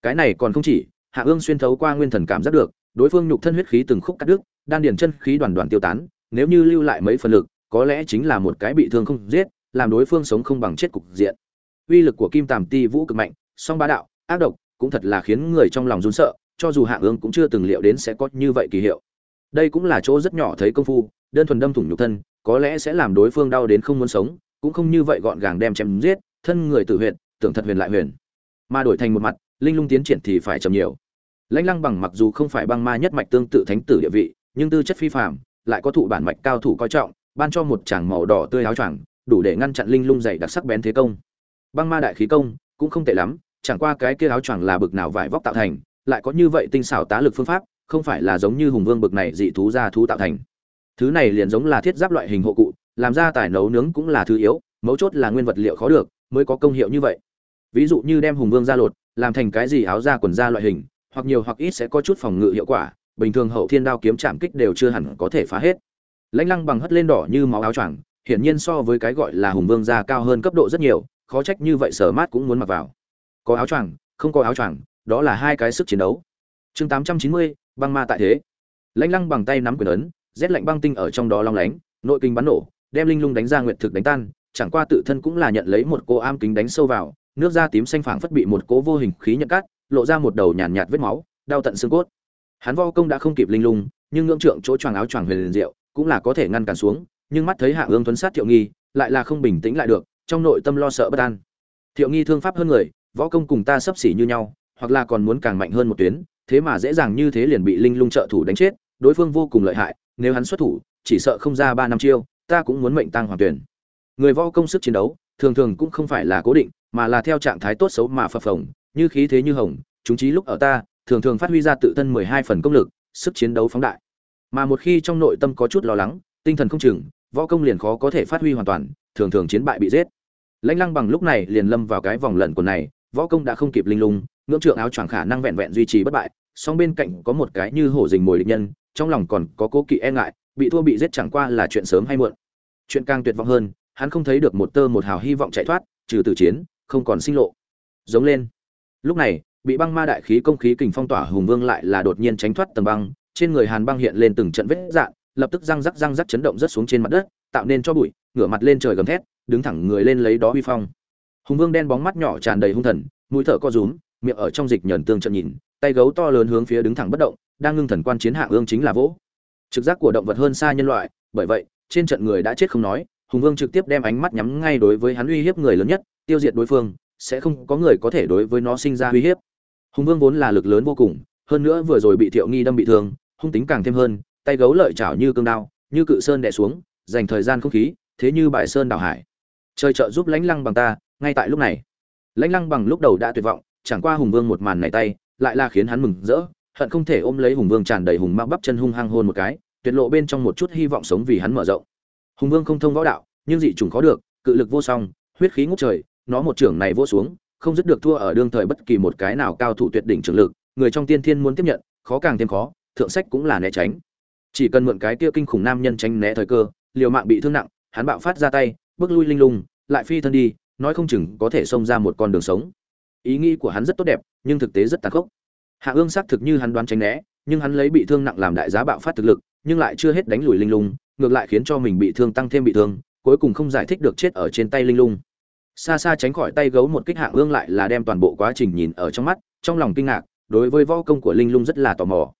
Cái này còn không chỉ, hạ ương xuyên thấu qua nguyên thần cảm giác được, đối phương nhục thân huyết khí từng khúc cắt đứt, đan điền chân khí đoàn đoàn tiêu tán, nếu như lưu lại mấy phần lực, có lẽ chính là một cái bị thương không giết làm đối phương sống không bằng chết cục diện. Uy lực của kim tàm ti vũ cực mạnh song bá đạo ác độc cũng thật là khiến người trong lòng run sợ cho dù hạ ương cũng chưa từng liệu đến sẽ có như vậy kỳ hiệu. Đây cũng là chỗ rất nhỏ thấy công phu đơn thuần đâm thủng nhục thân có lẽ sẽ làm đối phương đau đến không muốn sống cũng không như vậy gọn gàng đem chém giết thân người tự huyệt, tưởng thật huyền lại huyền. Mà đổi thành một mặt linh lung tiến triển thì phải chậm nhiều. Lãnh lăng bằng mặc dù không phải băng ma nhất mạch tương tự thánh tử địa vị nhưng tư chất phi phạm lại có thụ bản mạch cao thủ coi trọng ban cho một chàng màu đỏ tươi áo choàng đủ để ngăn chặn linh lung dày đặc sắc bén thế công. Băng ma đại khí công, cũng không tệ lắm, chẳng qua cái kia áo choàng là bực nào vải vóc tạo thành, lại có như vậy tinh xảo tá lực phương pháp, không phải là giống như hùng vương bực này dị thú ra thú tạo thành. Thứ này liền giống là thiết giáp loại hình hộ cụ, làm ra tài nấu nướng cũng là thứ yếu, mấu chốt là nguyên vật liệu khó được, mới có công hiệu như vậy. Ví dụ như đem hùng vương ra lột, làm thành cái gì áo da quần da loại hình, hoặc nhiều hoặc ít sẽ có chút phòng ngự hiệu quả, bình thường hậu thiên đao kiếm chạm kích đều chưa hẳn có thể phá hết. Lãnh lăng bằng hất lên đỏ như máu áo choàng hiển nhiên so với cái gọi là hùng vương gia cao hơn cấp độ rất nhiều khó trách như vậy sở mát cũng muốn mặc vào. Có áo choàng không có áo choàng đó là hai cái sức chiến đấu. Chương tám trăm chín mươi băng ma tại thế. Lãnh lăng bằng tay nắm quyền ấn rét lạnh băng tinh ở trong đó long lánh nội kinh bắn nổ đem linh lung đánh ra nguyệt thực đánh tan chẳng qua tự thân cũng là nhận lấy một cô am kính đánh sâu vào nước da tím xanh phảng phất bị một cố vô hình khí nhận cắt lộ ra một đầu nhàn nhạt, nhạt vết máu đau tận xương cốt. Hắn vo công đã không kịp linh lung nhưng ngưỡng trượng chỗ choàng áo choàng huyền diệu cũng là có thể ngăn cản xuống nhưng mắt thấy hạ ương tuấn sát thiệu nghi, lại là không bình tĩnh lại được, trong nội tâm lo sợ bất an. Thiệu nghi thương pháp hơn người, võ công cùng ta sấp xỉ như nhau, hoặc là còn muốn càng mạnh hơn một tuyến, thế mà dễ dàng như thế liền bị linh lung trợ thủ đánh chết, đối phương vô cùng lợi hại, nếu hắn xuất thủ, chỉ sợ không ra ba năm chiêu, ta cũng muốn mệnh tăng hoàn tuyển. Người võ công sức chiến đấu, thường thường cũng không phải là cố định, mà là theo trạng thái tốt xấu mà phập phồng, như khí thế như hồng, chúng chí lúc ở ta, thường thường phát huy ra tự thân mười hai phần công lực, sức chiến đấu phóng đại. Mà một khi trong nội tâm có chút lo lắng, tinh thần không chừng võ công liền khó có thể phát huy hoàn toàn, thường thường chiến bại bị giết. Lãnh lăng bằng lúc này liền lâm vào cái vòng lẩn của này, võ công đã không kịp linh lung, ngưỡng trượng áo choàng khả năng vẹn vẹn duy trì bất bại, song bên cạnh có một cái như hổ dình mồi địch nhân, trong lòng còn có cố kỵ e ngại, bị thua bị giết chẳng qua là chuyện sớm hay muộn. Chuyện càng tuyệt vọng hơn, hắn không thấy được một tơ một hào hy vọng chạy thoát, trừ tử chiến, không còn sinh lộ. Giống lên. Lúc này, bị băng ma đại khí công khí kình phong tỏa hùng vương lại là đột nhiên tránh thoát tầng băng, trên người hàn băng hiện lên từng trận vết dạn lập tức răng rắc răng rắc chấn động rất xuống trên mặt đất, tạo nên cho bụi, ngửa mặt lên trời gầm thét, đứng thẳng người lên lấy đó huy phong. Hùng vương đen bóng mắt nhỏ tràn đầy hung thần, mũi thở co rúm, miệng ở trong dịch nhờn tương trận nhìn, tay gấu to lớn hướng phía đứng thẳng bất động, đang ngưng thần quan chiến hạ ương chính là vỗ. Trực giác của động vật hơn xa nhân loại, bởi vậy, trên trận người đã chết không nói, hùng vương trực tiếp đem ánh mắt nhắm ngay đối với hắn uy hiếp người lớn nhất, tiêu diệt đối phương, sẽ không có người có thể đối với nó sinh ra uy hiếp. Hùng vương vốn là lực lớn vô cùng, hơn nữa vừa rồi bị thiệu nghi đâm bị thương, hung tính càng thêm hơn tay gấu lợi chảo như cương đao, như cự sơn đè xuống, dành thời gian không khí, thế như bài sơn đảo hải. Trời trợ giúp lãnh lăng bằng ta, ngay tại lúc này. Lãnh lăng bằng lúc đầu đã tuyệt vọng, chẳng qua hùng vương một màn này tay, lại là khiến hắn mừng rỡ, hận không thể ôm lấy hùng vương tràn đầy hùng mao bắp chân hung hăng hôn một cái, tuyệt lộ bên trong một chút hy vọng sống vì hắn mở rộng. Hùng vương không thông võ đạo, nhưng dị trùng khó được, cự lực vô song, huyết khí ngút trời, nó một trưởng này vô xuống, không dứt được thua ở đương thời bất kỳ một cái nào cao thủ tuyệt đỉnh trưởng lực, người trong tiên thiên muốn tiếp nhận, khó càng thêm khó, thượng sách cũng là né tránh chỉ cần mượn cái kia kinh khủng nam nhân tránh né thời cơ, liều mạng bị thương nặng, hắn bạo phát ra tay, bước lui linh lung, lại phi thân đi, nói không chừng có thể xông ra một con đường sống. Ý nghĩ của hắn rất tốt đẹp, nhưng thực tế rất tàn khốc. Hạ ương xác thực như hắn đoán tránh né, nhưng hắn lấy bị thương nặng làm đại giá bạo phát thực lực, nhưng lại chưa hết đánh lùi linh lung, ngược lại khiến cho mình bị thương tăng thêm bị thương, cuối cùng không giải thích được chết ở trên tay linh lung. Xa xa tránh khỏi tay gấu một kích hạ ương lại là đem toàn bộ quá trình nhìn ở trong mắt, trong lòng kinh ngạc, đối với võ công của linh lung rất là tò mò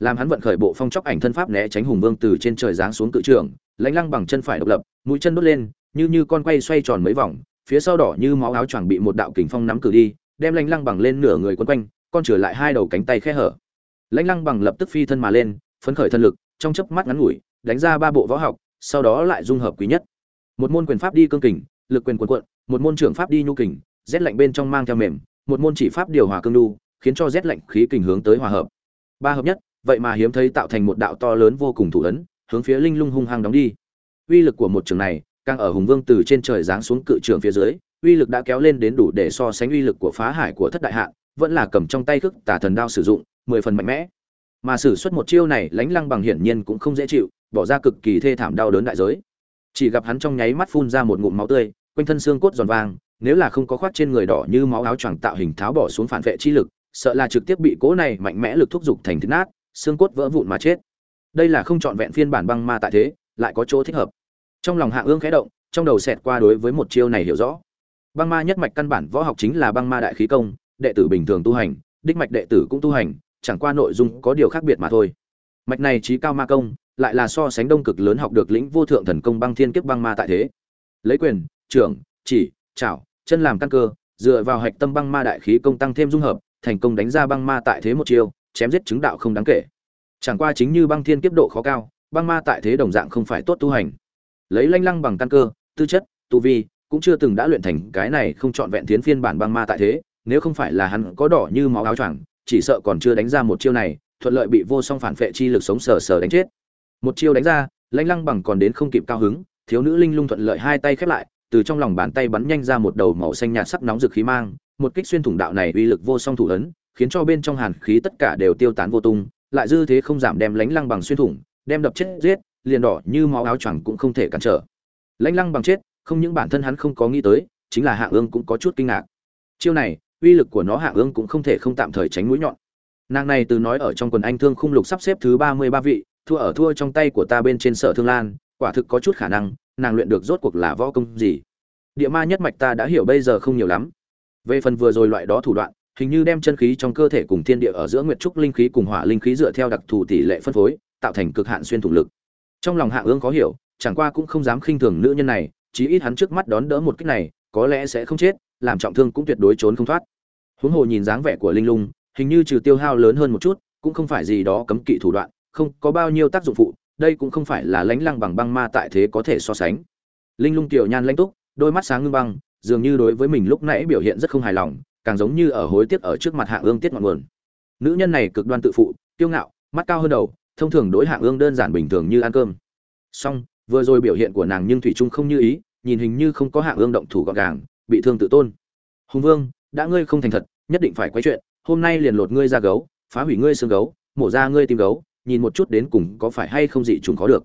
làm hắn vận khởi bộ phong chóc ảnh thân pháp né tránh hùng vương từ trên trời giáng xuống cự trường lãnh lăng bằng chân phải độc lập, mũi chân đốt lên, như như con quay xoay tròn mấy vòng, phía sau đỏ như máu áo choàng bị một đạo kình phong nắm cử đi, đem lãnh lăng bằng lên nửa người quấn quanh, con trở lại hai đầu cánh tay khe hở. Lãnh lăng bằng lập tức phi thân mà lên, phấn khởi thân lực, trong chớp mắt ngắn ngủi, đánh ra ba bộ võ học, sau đó lại dung hợp quý nhất. Một môn quyền pháp đi cương kình, lực quyền cuộn cuộn, một môn trưởng pháp đi nhu kình, rét lạnh bên trong mang theo mềm, một môn chỉ pháp điều hòa cương đu, khiến cho rét lạnh khí kình hướng tới hòa hợp. Ba hợp nhất vậy mà hiếm thấy tạo thành một đạo to lớn vô cùng thủ ấn, hướng phía linh lung hung hăng đóng đi. Uy lực của một trường này, càng ở hùng vương từ trên trời giáng xuống cự trường phía dưới, uy lực đã kéo lên đến đủ để so sánh uy lực của phá hải của thất đại hạ, vẫn là cầm trong tay cước tà thần đao sử dụng, mười phần mạnh mẽ. Mà sử xuất một chiêu này lãnh lăng bằng hiển nhiên cũng không dễ chịu, bỏ ra cực kỳ thê thảm đau đớn đại giới. Chỉ gặp hắn trong nháy mắt phun ra một ngụm máu tươi, quanh thân xương cốt giòn vàng, nếu là không có khoác trên người đỏ như máu áo choàng tạo hình tháo bỏ xuống phản vệ chi lực, sợ là trực tiếp bị cố này mạnh mẽ lực thúc giục thành thịt nát xương cốt vỡ vụn mà chết. Đây là không trọn vẹn phiên bản băng ma tại thế, lại có chỗ thích hợp. Trong lòng hạ ương khẽ động, trong đầu xẹt qua đối với một chiêu này hiểu rõ. Băng ma nhất mạch căn bản võ học chính là băng ma đại khí công, đệ tử bình thường tu hành, đích mạch đệ tử cũng tu hành, chẳng qua nội dung có điều khác biệt mà thôi. Mạch này trí cao ma công, lại là so sánh đông cực lớn học được lĩnh vô thượng thần công băng thiên kiếp băng ma tại thế. Lấy quyền, trưởng, chỉ chảo chân làm căn cơ, dựa vào hạch tâm băng ma đại khí công tăng thêm dung hợp, thành công đánh ra băng ma tại thế một chiêu chém giết chứng đạo không đáng kể. Chẳng qua chính như băng thiên kiếp độ khó cao, băng ma tại thế đồng dạng không phải tốt tu hành. Lấy lanh lăng bằng căn cơ, tư chất, tu vi, cũng chưa từng đã luyện thành cái này không chọn vẹn tiến phiên bản băng ma tại thế, nếu không phải là hắn có đỏ như máu áo choàng, chỉ sợ còn chưa đánh ra một chiêu này, thuận lợi bị vô song phản phệ chi lực sống sờ sờ đánh chết. Một chiêu đánh ra, lanh lăng bằng còn đến không kịp cao hứng, thiếu nữ linh lung thuận lợi hai tay khép lại, từ trong lòng bàn tay bắn nhanh ra một đầu màu xanh nhạt sắc nóng rực khí mang, một kích xuyên thủng đạo này uy lực vô song thủ ấn khiến cho bên trong hàn khí tất cả đều tiêu tán vô tung, lại dư thế không giảm đem lãnh lăng bằng xuyên thủng, đem đập chết giết, liền đỏ như máu áo choàng cũng không thể cản trở. Lãnh lăng bằng chết, không những bản thân hắn không có nghĩ tới, chính là hạ ương cũng có chút kinh ngạc. Chiêu này, uy lực của nó hạ ương cũng không thể không tạm thời tránh mũi nhọn. Nàng này từ nói ở trong quần anh thương khung lục sắp xếp thứ ba mươi ba vị, thua ở thua trong tay của ta bên trên sở thương lan, quả thực có chút khả năng, nàng luyện được rốt cuộc là võ công gì? Địa ma nhất mạch ta đã hiểu bây giờ không nhiều lắm. Về phần vừa rồi loại đó thủ đoạn hình như đem chân khí trong cơ thể cùng thiên địa ở giữa nguyệt trúc linh khí cùng hỏa linh khí dựa theo đặc thù tỷ lệ phân phối, tạo thành cực hạn xuyên thủng lực. Trong lòng hạ ương có hiểu, chẳng qua cũng không dám khinh thường nữ nhân này, chí ít hắn trước mắt đón đỡ một cách này, có lẽ sẽ không chết, làm trọng thương cũng tuyệt đối trốn không thoát. Huống hồ nhìn dáng vẻ của linh lung, hình như trừ tiêu hao lớn hơn một chút, cũng không phải gì đó cấm kỵ thủ đoạn, không có bao nhiêu tác dụng phụ, đây cũng không phải là lãnh lăng bằng băng ma tại thế có thể so sánh. Linh lung tiểu nhan lãnh túc, đôi mắt sáng ngưng băng dường như đối với mình lúc nãy biểu hiện rất không hài lòng, càng giống như ở hối tiếc ở trước mặt hạ ương tiết ngọn nguồn. Nữ nhân này cực đoan tự phụ, kiêu ngạo, mắt cao hơn đầu, thông thường đối hạ ương đơn giản bình thường như ăn cơm. Song, vừa rồi biểu hiện của nàng nhưng thủy trung không như ý, nhìn hình như không có hạ ương động thủ gọn gàng, bị thương tự tôn. Hùng vương, đã ngươi không thành thật, nhất định phải quay chuyện, hôm nay liền lột ngươi ra gấu, phá hủy ngươi xương gấu, mổ ra ngươi tim gấu, nhìn một chút đến cùng có phải hay không dị trùng có được.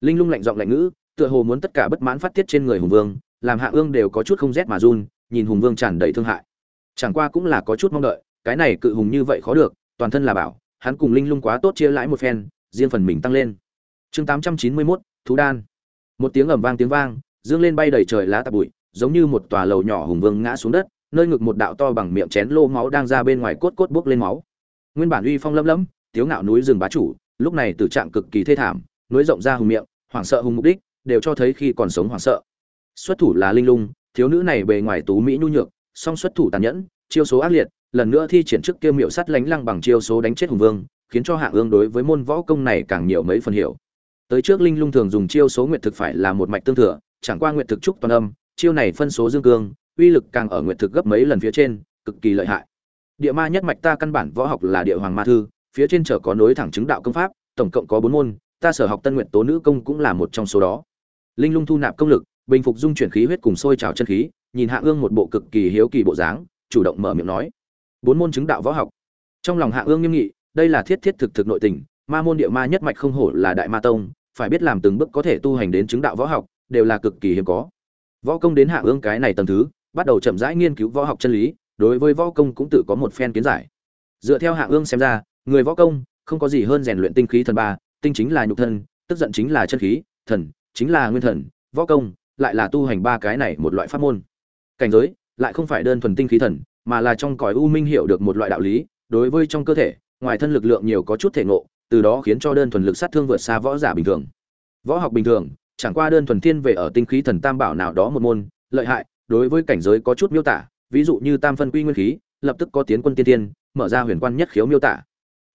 Linh lung lạnh giọng lạnh ngữ, tựa hồ muốn tất cả bất mãn phát tiết trên người hùng vương làm hạ ương đều có chút không rét mà run nhìn hùng vương tràn đầy thương hại. Chẳng qua cũng là có chút mong đợi cái này cự hùng như vậy khó được toàn thân là bảo hắn cùng linh lung quá tốt chia lãi một phen riêng phần mình tăng lên. Chương tám trăm chín mươi mốt thú đan. Một tiếng ầm vang tiếng vang dương lên bay đầy trời lá tạp bụi giống như một tòa lầu nhỏ hùng vương ngã xuống đất nơi ngực một đạo to bằng miệng chén lô máu đang ra bên ngoài cốt cốt bốc lên máu. Nguyên bản uy phong lấm lấm, tiếu ngạo núi rừng bá chủ lúc này tử trạng cực kỳ thê thảm núi rộng ra hùng miệng hoảng sợ hùng mục đích đều cho thấy khi còn sống hoảng sợ xuất thủ là linh lung, thiếu nữ này bề ngoài tú mỹ nhu nhược, song xuất thủ tàn nhẫn, chiêu số ác liệt, lần nữa thi triển trước kia miệu sắt lánh lăng bằng chiêu số đánh chết hùng vương, khiến cho hạng ương đối với môn võ công này càng nhiều mấy phần hiểu. Tới trước linh lung thường dùng chiêu số nguyệt thực phải là một mạch tương thừa, chẳng qua nguyệt thực trúc toàn âm, chiêu này phân số dương cương, uy lực càng ở nguyệt thực gấp mấy lần phía trên, cực kỳ lợi hại. Địa ma nhất mạch ta căn bản võ học là địa hoàng ma thư, phía trên trở có nối thẳng chứng đạo công pháp, tổng cộng có bốn môn, ta sở học tân nguyện tố nữ công cũng là một trong số đó. Linh lung thu nạp công lực bình phục dung chuyển khí huyết cùng sôi trào chân khí, nhìn hạ ương một bộ cực kỳ hiếu kỳ bộ dáng, chủ động mở miệng nói. Bốn môn chứng đạo võ học. Trong lòng hạ ương nghiêm nghị, đây là thiết thiết thực thực nội tình, ma môn địa ma nhất mạch không hổ là đại ma tông, phải biết làm từng bước có thể tu hành đến chứng đạo võ học, đều là cực kỳ hiếm có. Võ công đến hạ ương cái này tầng thứ, bắt đầu chậm rãi nghiên cứu võ học chân lý, đối với võ công cũng tự có một phen kiến giải. Dựa theo hạ ương xem ra, người võ công không có gì hơn rèn luyện tinh khí thần ba, tinh chính là nhục thân, tức giận chính là chân khí, thần chính là nguyên thần, võ công lại là tu hành ba cái này một loại pháp môn. Cảnh giới, lại không phải đơn thuần tinh khí thần, mà là trong cõi u minh hiểu được một loại đạo lý, đối với trong cơ thể, ngoài thân lực lượng nhiều có chút thể ngộ, từ đó khiến cho đơn thuần lực sát thương vượt xa võ giả bình thường. Võ học bình thường, chẳng qua đơn thuần thiên về ở tinh khí thần tam bảo nào đó một môn, lợi hại, đối với cảnh giới có chút miêu tả, ví dụ như tam phân quy nguyên khí, lập tức có tiến quân tiên tiên, mở ra huyền quan nhất khiếu miêu tả.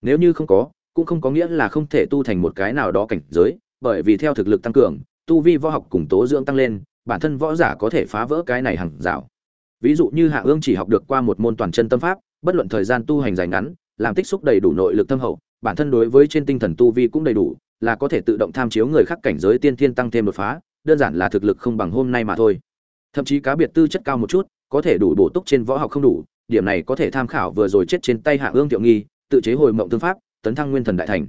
Nếu như không có, cũng không có nghĩa là không thể tu thành một cái nào đó cảnh giới, bởi vì theo thực lực tăng cường tu vi võ học cùng tố dưỡng tăng lên, bản thân võ giả có thể phá vỡ cái này hàng rào. Ví dụ như hạ ương chỉ học được qua một môn toàn chân tâm pháp, bất luận thời gian tu hành dài ngắn, làm tích xúc đầy đủ nội lực tâm hậu, bản thân đối với trên tinh thần tu vi cũng đầy đủ, là có thể tự động tham chiếu người khác cảnh giới tiên thiên tăng thêm đột phá, đơn giản là thực lực không bằng hôm nay mà thôi. Thậm chí cá biệt tư chất cao một chút, có thể đủ bổ túc trên võ học không đủ, điểm này có thể tham khảo vừa rồi chết trên tay hạ ương tiểu nghi, tự chế hồi mộng tương pháp, tấn thăng nguyên thần đại thành.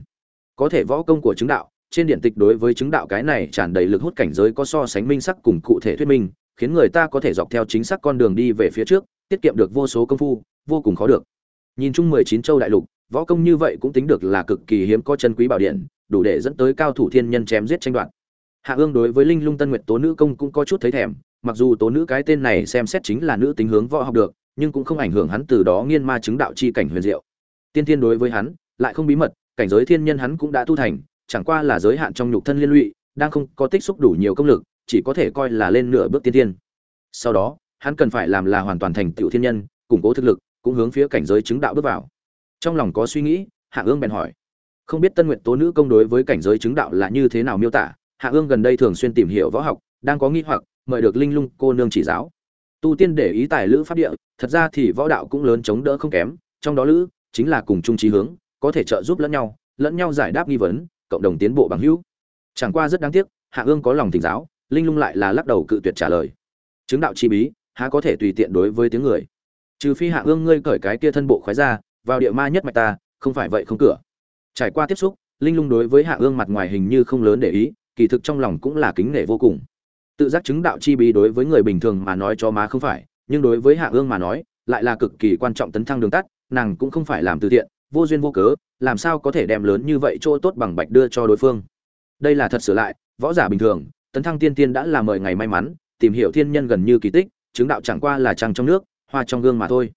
Có thể võ công của chứng đạo trên điện tịch đối với chứng đạo cái này tràn đầy lực hút cảnh giới có so sánh minh sắc cùng cụ thể thuyết minh, khiến người ta có thể dọc theo chính xác con đường đi về phía trước, tiết kiệm được vô số công phu, vô cùng khó được. Nhìn chung mười chín châu đại lục, võ công như vậy cũng tính được là cực kỳ hiếm có chân quý bảo điện, đủ để dẫn tới cao thủ thiên nhân chém giết tranh đoạt. Hạ ương đối với linh lung tân nguyệt tố nữ công cũng có chút thấy thèm, mặc dù tố nữ cái tên này xem xét chính là nữ tính hướng võ học được, nhưng cũng không ảnh hưởng hắn từ đó nghiên ma chứng đạo chi cảnh huyền diệu. Tiên thiên đối với hắn, lại không bí mật, cảnh giới thiên nhân hắn cũng đã tu thành chẳng qua là giới hạn trong nhục thân liên lụy, đang không có tích xúc đủ nhiều công lực, chỉ có thể coi là lên nửa bước tiên thiên. Sau đó, hắn cần phải làm là hoàn toàn thành tựu thiên nhân, củng cố thực lực, cũng hướng phía cảnh giới chứng đạo bước vào. Trong lòng có suy nghĩ, hạ ương bèn hỏi. Không biết tân nguyện tố nữ công đối với cảnh giới chứng đạo là như thế nào miêu tả, hạ ương gần đây thường xuyên tìm hiểu võ học, đang có nghi hoặc, mời được linh lung cô nương chỉ giáo. Tu tiên để ý tài lữ pháp địa, thật ra thì võ đạo cũng lớn chống đỡ không kém, trong đó lữ, chính là cùng chung trí hướng, có thể trợ giúp lẫn nhau lẫn nhau giải đáp nghi vấn cộng đồng tiến bộ bằng hữu. Chẳng qua rất đáng tiếc, hạ ương có lòng tỉnh giáo, linh lung lại là lắc đầu cự tuyệt trả lời. Chứng đạo chi bí, há có thể tùy tiện đối với tiếng người. Trừ phi hạ ương ngươi cởi cái kia thân bộ khoái ra, vào địa ma nhất mạch ta, không phải vậy không cửa. Trải qua tiếp xúc, linh lung đối với hạ ương mặt ngoài hình như không lớn để ý, kỳ thực trong lòng cũng là kính nể vô cùng. Tự giác chứng đạo chi bí đối với người bình thường mà nói cho má không phải, nhưng đối với hạ ương mà nói, lại là cực kỳ quan trọng tấn thăng đường tắt, nàng cũng không phải làm từ thiện vô duyên vô cớ, làm sao có thể đem lớn như vậy chỗ tốt bằng bạch đưa cho đối phương? Đây là thật sửa lại, võ giả bình thường, tấn thăng tiên tiên đã là mời ngày may mắn, tìm hiểu thiên nhân gần như kỳ tích, chứng đạo chẳng qua là trăng trong nước, hoa trong gương mà thôi.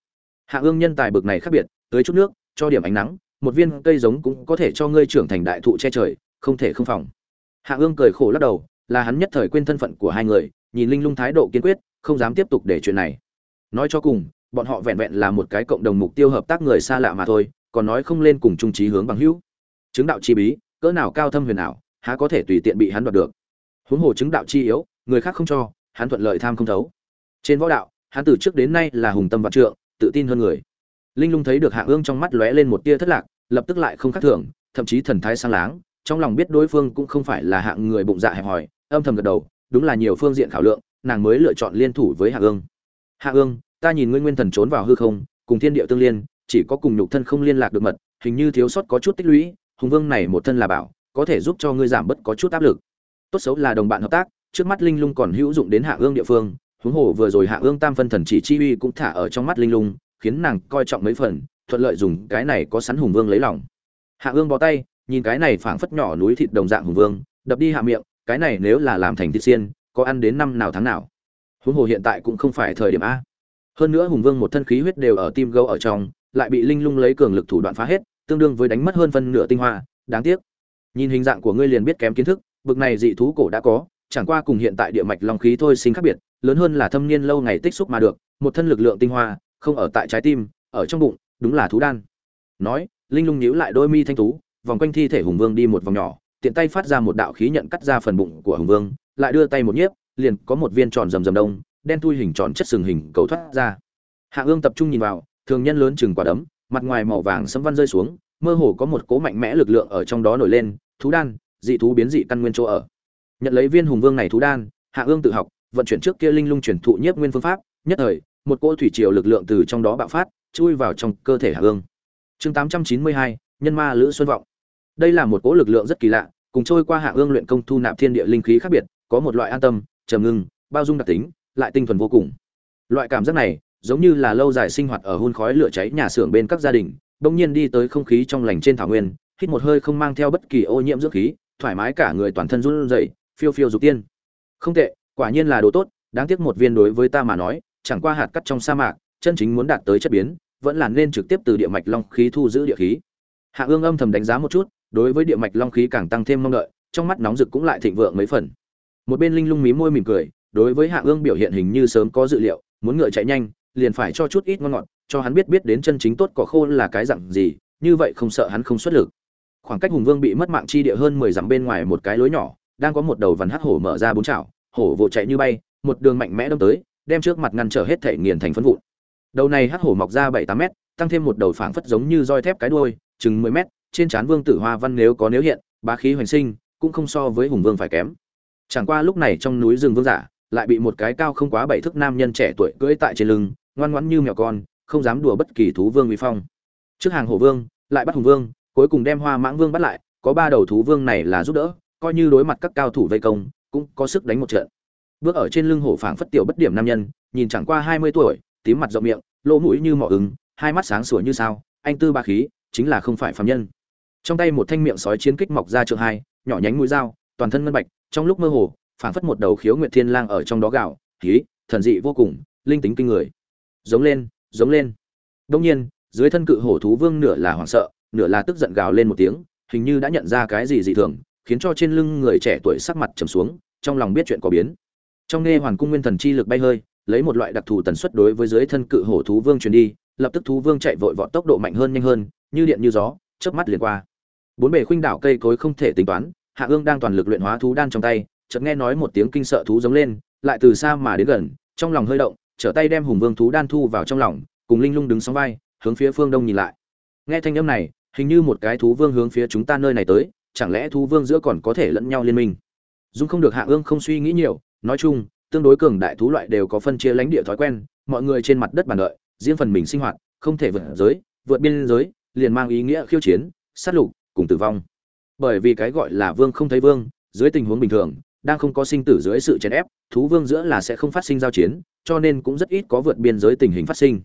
Hạ ương nhân tài bực này khác biệt, tới chút nước, cho điểm ánh nắng, một viên cây giống cũng có thể cho ngươi trưởng thành đại thụ che trời, không thể không phòng. Hạ ương cười khổ lắc đầu, là hắn nhất thời quên thân phận của hai người, nhìn linh lung thái độ kiên quyết, không dám tiếp tục để chuyện này. Nói cho cùng, bọn họ vẹn vẹn là một cái cộng đồng mục tiêu hợp tác người xa lạ mà thôi còn nói không lên cùng trung trí hướng bằng hữu. Chứng đạo chi bí, cỡ nào cao thâm huyền ảo, há có thể tùy tiện bị hắn đoạt được. Huống hồ chứng đạo chi yếu, người khác không cho, hắn thuận lợi tham không thấu. Trên võ đạo, hắn từ trước đến nay là hùng tâm vạn trượng, tự tin hơn người. Linh lung thấy được hạ ương trong mắt lóe lên một tia thất lạc, lập tức lại không khác thường, thậm chí thần thái sang láng, trong lòng biết đối phương cũng không phải là hạng người bụng dạ hẹp hòi, âm thầm gật đầu, đúng là nhiều phương diện khảo lượng, nàng mới lựa chọn liên thủ với hạ ương. Hạ ương, ta nhìn ngươi nguyên thần trốn vào hư không, cùng thiên địa tương liên chỉ có cùng nhục thân không liên lạc được mật, hình như thiếu sót có chút tích lũy, hùng vương này một thân là bảo, có thể giúp cho ngươi giảm bớt có chút áp lực. Tốt xấu là đồng bạn hợp tác, trước mắt linh lung còn hữu dụng đến hạ ương địa phương, huống hồ vừa rồi hạ ương tam phân thần chỉ chi uy cũng thả ở trong mắt linh lung, khiến nàng coi trọng mấy phần, thuận lợi dùng cái này có sẵn hùng vương lấy lòng. Hạ ương bó tay, nhìn cái này phảng phất nhỏ núi thịt đồng dạng hùng vương, đập đi hạ miệng, cái này nếu là làm thành thịt xiên, có ăn đến năm nào tháng nào? Huống hồ hiện tại cũng không phải thời điểm a. Hơn nữa hùng vương một thân khí huyết đều ở tim gấu ở trong lại bị linh lung lấy cường lực thủ đoạn phá hết, tương đương với đánh mất hơn phân nửa tinh hoa. Đáng tiếc. Nhìn hình dạng của ngươi liền biết kém kiến thức, bực này dị thú cổ đã có, chẳng qua cùng hiện tại địa mạch long khí thôi sinh khác biệt, lớn hơn là thâm niên lâu ngày tích xúc mà được, một thân lực lượng tinh hoa, không ở tại trái tim, ở trong bụng, đúng là thú đan. Nói, linh lung nhíu lại đôi mi thanh tú, vòng quanh thi thể hùng vương đi một vòng nhỏ, tiện tay phát ra một đạo khí nhận cắt ra phần bụng của hùng vương, lại đưa tay một nhiếp, liền có một viên tròn rầm rầm đông, đen thui hình tròn chất sừng hình cầu thoát ra. Hạ ương tập trung nhìn vào thường nhân lớn chừng quả đấm, mặt ngoài màu vàng sấm văn rơi xuống, mơ hồ có một cố mạnh mẽ lực lượng ở trong đó nổi lên, thú đan, dị thú biến dị căn nguyên chỗ ở. Nhận lấy viên hùng vương này thú đan, hạ ương tự học, vận chuyển trước kia linh lung chuyển thụ nhiếp nguyên phương pháp, nhất thời, một cỗ thủy triều lực lượng từ trong đó bạo phát, chui vào trong cơ thể hạ ương. Chương tám trăm chín mươi hai, nhân ma lữ xuân vọng. Đây là một cỗ lực lượng rất kỳ lạ, cùng trôi qua hạ ương luyện công thu nạp thiên địa linh khí khác biệt, có một loại an tâm, trầm ngưng, bao dung đặc tính, lại tinh thuần vô cùng. Loại cảm giác này giống như là lâu dài sinh hoạt ở hun khói lửa cháy nhà xưởng bên các gia đình, bỗng nhiên đi tới không khí trong lành trên thảo nguyên, hít một hơi không mang theo bất kỳ ô nhiễm dưỡng khí, thoải mái cả người toàn thân run rẩy, phiêu phiêu dục tiên. Không tệ, quả nhiên là đồ tốt, đáng tiếc một viên đối với ta mà nói, chẳng qua hạt cắt trong sa mạc, chân chính muốn đạt tới chất biến, vẫn là nên trực tiếp từ địa mạch long khí thu giữ địa khí. Hạ ương âm thầm đánh giá một chút, đối với địa mạch long khí càng tăng thêm mong đợi, trong mắt nóng rực cũng lại thịnh vượng mấy phần. Một bên linh lung mí môi mỉm cười, đối với hạ ương biểu hiện hình như sớm có dự liệu, muốn ngựa chạy nhanh liền phải cho chút ít ngon ngọt, cho hắn biết biết đến chân chính tốt cỏ khô là cái dặn gì, như vậy không sợ hắn không xuất lực. Khoảng cách hùng vương bị mất mạng chi địa hơn mười dặm bên ngoài một cái lối nhỏ, đang có một đầu vằn hắc hổ mở ra bốn chảo, hổ vồ chạy như bay, một đường mạnh mẽ đâm tới, đem trước mặt ngăn trở hết thể nghiền thành phân vụn. Đầu này hắc hổ mọc ra bảy tám mét, tăng thêm một đầu phảng phất giống như roi thép cái đuôi, chừng mười mét, trên trán vương tử hoa văn nếu có nếu hiện, bá khí hoành sinh, cũng không so với hùng vương phải kém. Chẳng qua lúc này trong núi rừng vương giả, lại bị một cái cao không quá bảy thước nam nhân trẻ tuổi cưỡi tại trên lưng ngoan ngoãn như mèo con, không dám đùa bất kỳ thú vương uy phong. Trước hàng hổ vương, lại bắt hùng vương, cuối cùng đem hoa mãng vương bắt lại, có ba đầu thú vương này là giúp đỡ, coi như đối mặt các cao thủ vây công, cũng có sức đánh một trận. Bước ở trên lưng hổ phảng phất tiểu bất điểm nam nhân, nhìn chẳng qua hai mươi tuổi, tím mặt rộng miệng, lỗ mũi như mỏ ứng, hai mắt sáng sủa như sao, anh tư ba khí, chính là không phải phàm nhân. Trong tay một thanh miệng sói chiến kích mọc ra trượng hai, nhỏ nhánh mũi dao, toàn thân ngân bạch, trong lúc mơ hồ, phảng phất một đầu khiếu nguyệt thiên lang ở trong đó gạo khí thần dị vô cùng, linh tính kinh người giống lên giống lên. Đông nhiên, dưới thân cự hổ thú vương nửa là hoảng sợ, nửa là tức giận gào lên một tiếng, hình như đã nhận ra cái gì dị thường, khiến cho trên lưng người trẻ tuổi sắc mặt trầm xuống, trong lòng biết chuyện có biến. Trong nghe hoàn cung nguyên thần chi lực bay hơi, lấy một loại đặc thù tần suất đối với dưới thân cự hổ thú vương truyền đi, lập tức thú vương chạy vội vọt tốc độ mạnh hơn nhanh hơn, như điện như gió, chớp mắt liền qua. Bốn bề khuynh đảo cây cối không thể tính toán, hạ ương đang toàn lực luyện hóa thú đan trong tay, chợt nghe nói một tiếng kinh sợ thú giống lên, lại từ xa mà đến gần, trong lòng hơi động trở tay đem hùng vương thú đan thu vào trong lòng, cùng linh lung đứng sóng vai, hướng phía phương đông nhìn lại. Nghe thanh âm này, hình như một cái thú vương hướng phía chúng ta nơi này tới, chẳng lẽ thú vương giữa còn có thể lẫn nhau liên minh? Dung không được hạ ương không suy nghĩ nhiều, nói chung, tương đối cường đại thú loại đều có phân chia lãnh địa thói quen, mọi người trên mặt đất bàn đợi, riêng phần mình sinh hoạt, không thể vượt giới, vượt biên giới, liền mang ý nghĩa khiêu chiến, sát lục, cùng tử vong. Bởi vì cái gọi là vương không thấy vương, dưới tình huống bình thường đang không có sinh tử dưới sự chèn ép, thú vương giữa là sẽ không phát sinh giao chiến, cho nên cũng rất ít có vượt biên giới tình hình phát sinh.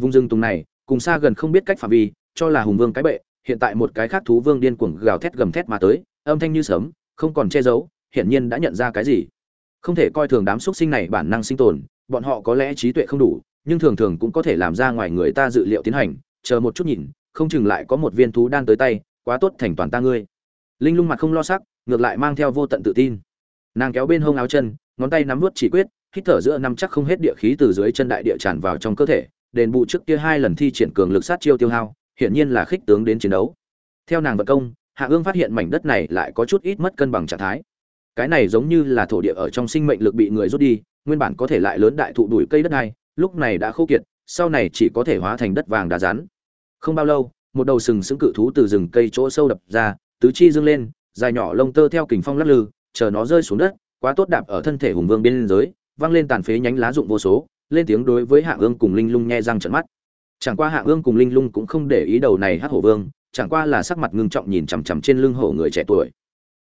Vùng rừng tùng này, cùng xa gần không biết cách phạm vi, cho là hùng vương cái bệ, hiện tại một cái khác thú vương điên cuồng gào thét gầm thét mà tới, âm thanh như sớm không còn che giấu, hiển nhiên đã nhận ra cái gì. Không thể coi thường đám xuất sinh này bản năng sinh tồn, bọn họ có lẽ trí tuệ không đủ, nhưng thường thường cũng có thể làm ra ngoài người ta dự liệu tiến hành, chờ một chút nhìn, không chừng lại có một viên thú đan tới tay, quá tốt thành toàn ta ngươi. Linh lung mặt không lo sắc, ngược lại mang theo vô tận tự tin nàng kéo bên hông áo chân, ngón tay nắm vút chỉ quyết, hít thở giữa năm chắc không hết địa khí từ dưới chân đại địa tràn vào trong cơ thể, đền bù trước kia hai lần thi triển cường lực sát chiêu tiêu hao, hiển nhiên là khích tướng đến chiến đấu. Theo nàng vận công, hạ ương phát hiện mảnh đất này lại có chút ít mất cân bằng trạng thái. Cái này giống như là thổ địa ở trong sinh mệnh lực bị người rút đi, nguyên bản có thể lại lớn đại thụ đuổi cây đất này, lúc này đã khô kiệt, sau này chỉ có thể hóa thành đất vàng đá rán không bao lâu, một đầu sừng sững cự thú từ rừng cây chỗ sâu đập ra, tứ chi dương lên, dài nhỏ lông tơ theo kình phong lắc lư chờ nó rơi xuống đất, quá tốt đạp ở thân thể hùng vương biên giới văng lên tàn phế nhánh lá rụng vô số, lên tiếng đối với hạ ương cùng linh lung nhe răng trận mắt. Chẳng qua hạ ương cùng linh lung cũng không để ý đầu này hát hổ vương, chẳng qua là sắc mặt ngưng trọng nhìn chằm chằm trên lưng hổ người trẻ tuổi.